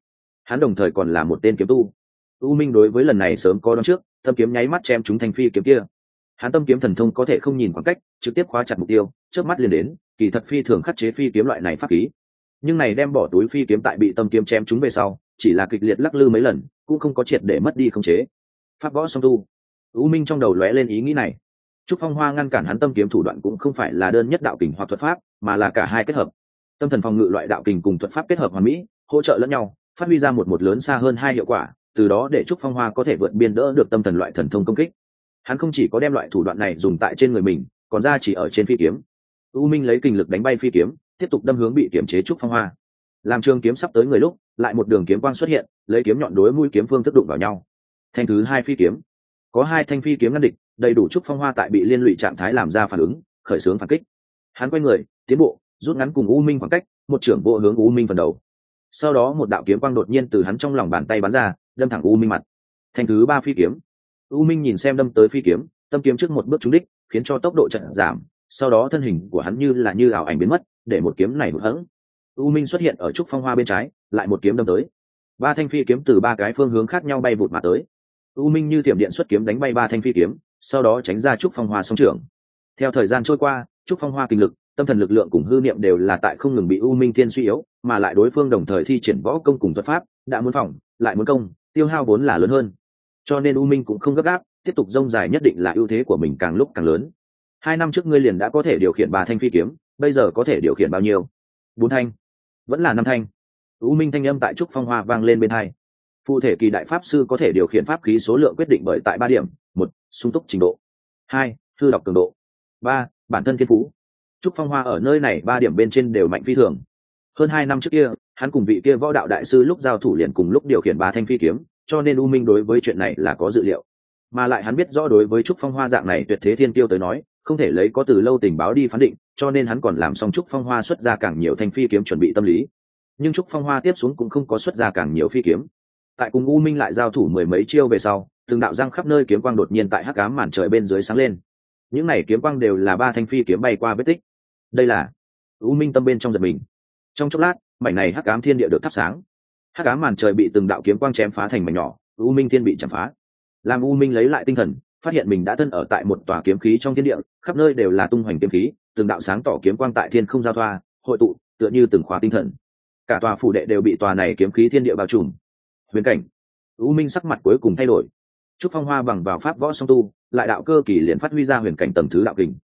Hắn đồng thời còn là một tên kiếm tu. U minh đối với lần này sớm có đón trước, thâm kiếm nháy mắt chém chúng thanh phi kiếm kia. Hắn tâm kiếm thần thông có thể không nhìn khoảng cách, trực tiếp khóa chặt mục tiêu trước mắt liền đến kỳ thật phi thường khắc chế phi kiếm loại này pháp khí. Nhưng này đem bỏ túi phi kiếm tại bị tâm kiếm chém chúng về sau, chỉ là kịch liệt lắc lư mấy lần, cũng không có triệt để mất đi khống chế. Pháp võ song tu. U minh trong đầu lóe lên ý nghĩ này. Trúc phong hoa ngăn cản hắn tâm kiếm thủ đoạn cũng không phải là đơn nhất đạo kình hoặc thuật pháp, mà là cả hai kết hợp. Tâm thần phòng ngự loại đạo kình cùng thuật pháp kết hợp hoàn mỹ, hỗ trợ lẫn nhau, phát huy ra một một lớn xa hơn hai hiệu quả, từ đó để trúc phong hoa có thể vượt biên đỡ được tâm thần loại thần thông công kích. Hắn không chỉ có đem loại thủ đoạn này dùng tại trên người mình, còn ra chỉ ở trên phi kiếm u minh lấy kinh lực đánh bay phi kiếm, tiếp tục đâm hướng bị kiểm chế trúc phong hoa. Làm trường kiếm sắp tới người lúc, lại một đường kiếm quang xuất hiện, lấy kiếm nhọn đối mũi kiếm phương thức đụng vào nhau. Thanh thứ hai phi kiếm. Có hai thanh phi kiếm ngăn địch, đầy đủ trúc phong hoa tại bị liên lụy trạng thái làm ra phản ứng, khởi xướng phản kích. Hắn quay người, tiến bộ, rút ngắn cùng u minh khoảng cách, một trưởng bộ hướng u minh phần đầu. Sau đó một đạo kiếm quang đột nhiên từ hắn trong lòng bàn tay bắn ra, đâm thẳng u minh mặt. Thanh thứ ba phi kiếm. U minh nhìn xem đâm tới phi kiếm, tâm kiếm trước một bước trúng đích, khiến cho tốc độ trận giảm sau đó thân hình của hắn như là như ảo ảnh biến mất, để một kiếm này hụt hẫng. U minh xuất hiện ở trúc phong hoa bên trái, lại một kiếm đâm tới. Ba thanh phi kiếm từ ba cái phương hướng khác nhau bay vụt mà tới. U minh như tiệm điện xuất kiếm đánh bay ba thanh phi kiếm, sau đó tránh ra trúc phong hoa song trưởng. Theo thời gian trôi qua, trúc phong hoa kinh lực, tâm thần lực lượng cùng hư niệm đều là tại không ngừng bị u minh thiên suy yếu, mà lại đối phương đồng thời thi triển võ công cùng thuật pháp, đã muốn phòng, lại muốn công, tiêu hao vốn là lớn hơn. Cho nên u minh cũng không gấp gáp, tiếp tục dông dài nhất định là ưu thế của mình càng lúc càng lớn hai năm trước ngươi liền đã có thể điều khiển ba thanh phi kiếm, bây giờ có thể điều khiển bao nhiêu? Bốn thanh. Vẫn là năm thanh. U minh thanh âm tại trúc phong hoa vang lên bên hai. Phụ thể kỳ đại pháp sư có thể điều khiển pháp khí số lượng quyết định bởi tại ba điểm. Một, sung túc trình độ. Hai, thư đọc cường độ. Ba, bản thân thiên phú. Trúc phong hoa ở nơi này ba điểm bên trên đều mạnh phi thường. Hơn hai năm trước kia, hắn cùng vị kia võ đạo đại sư lúc giao thủ liền cùng lúc điều khiển ba thanh phi kiếm, cho nên u minh đối với chuyện này là có dự liệu. Mà lại hắn biết rõ đối với trúc phong hoa dạng này tuyệt thế thiên tiêu tới nói không thể lấy có từ lâu tình báo đi phán định, cho nên hắn còn làm xong trúc phong hoa xuất ra càng nhiều thanh phi kiếm chuẩn bị tâm lý. Nhưng trúc phong hoa tiếp xuống cũng không có xuất ra càng nhiều phi kiếm. Tại cùng u minh lại giao thủ mười mấy chiêu về sau, từng đạo răng khắp nơi kiếm quang đột nhiên tại hắc cám màn trời bên dưới sáng lên. Những này kiếm quang đều là ba thanh phi kiếm bay qua vết tích. Đây là u minh tâm bên trong giật mình. Trong chốc lát, mảnh này hắc cám thiên địa được thắp sáng. Hắc cám màn trời bị từng đạo kiếm quang chém phá thành mảnh nhỏ, u minh thiên bị chạm phá. Làm u minh lấy lại tinh thần phát hiện mình đã thân ở tại một tòa kiếm khí trong thiên địa, khắp nơi đều là tung hoành kiếm khí, từng đạo sáng tỏ kiếm quang tại thiên không giao thoa, hội tụ, tựa như từng khóa tinh thần. Cả tòa phủ đệ đều bị tòa này kiếm khí thiên địa bao trùm. Huyền cảnh. U minh sắc mặt cuối cùng thay đổi. Trúc phong hoa bằng vào pháp võ song tu, lại đạo cơ kỳ liền phát huy ra huyền cảnh tầm thứ đạo kình.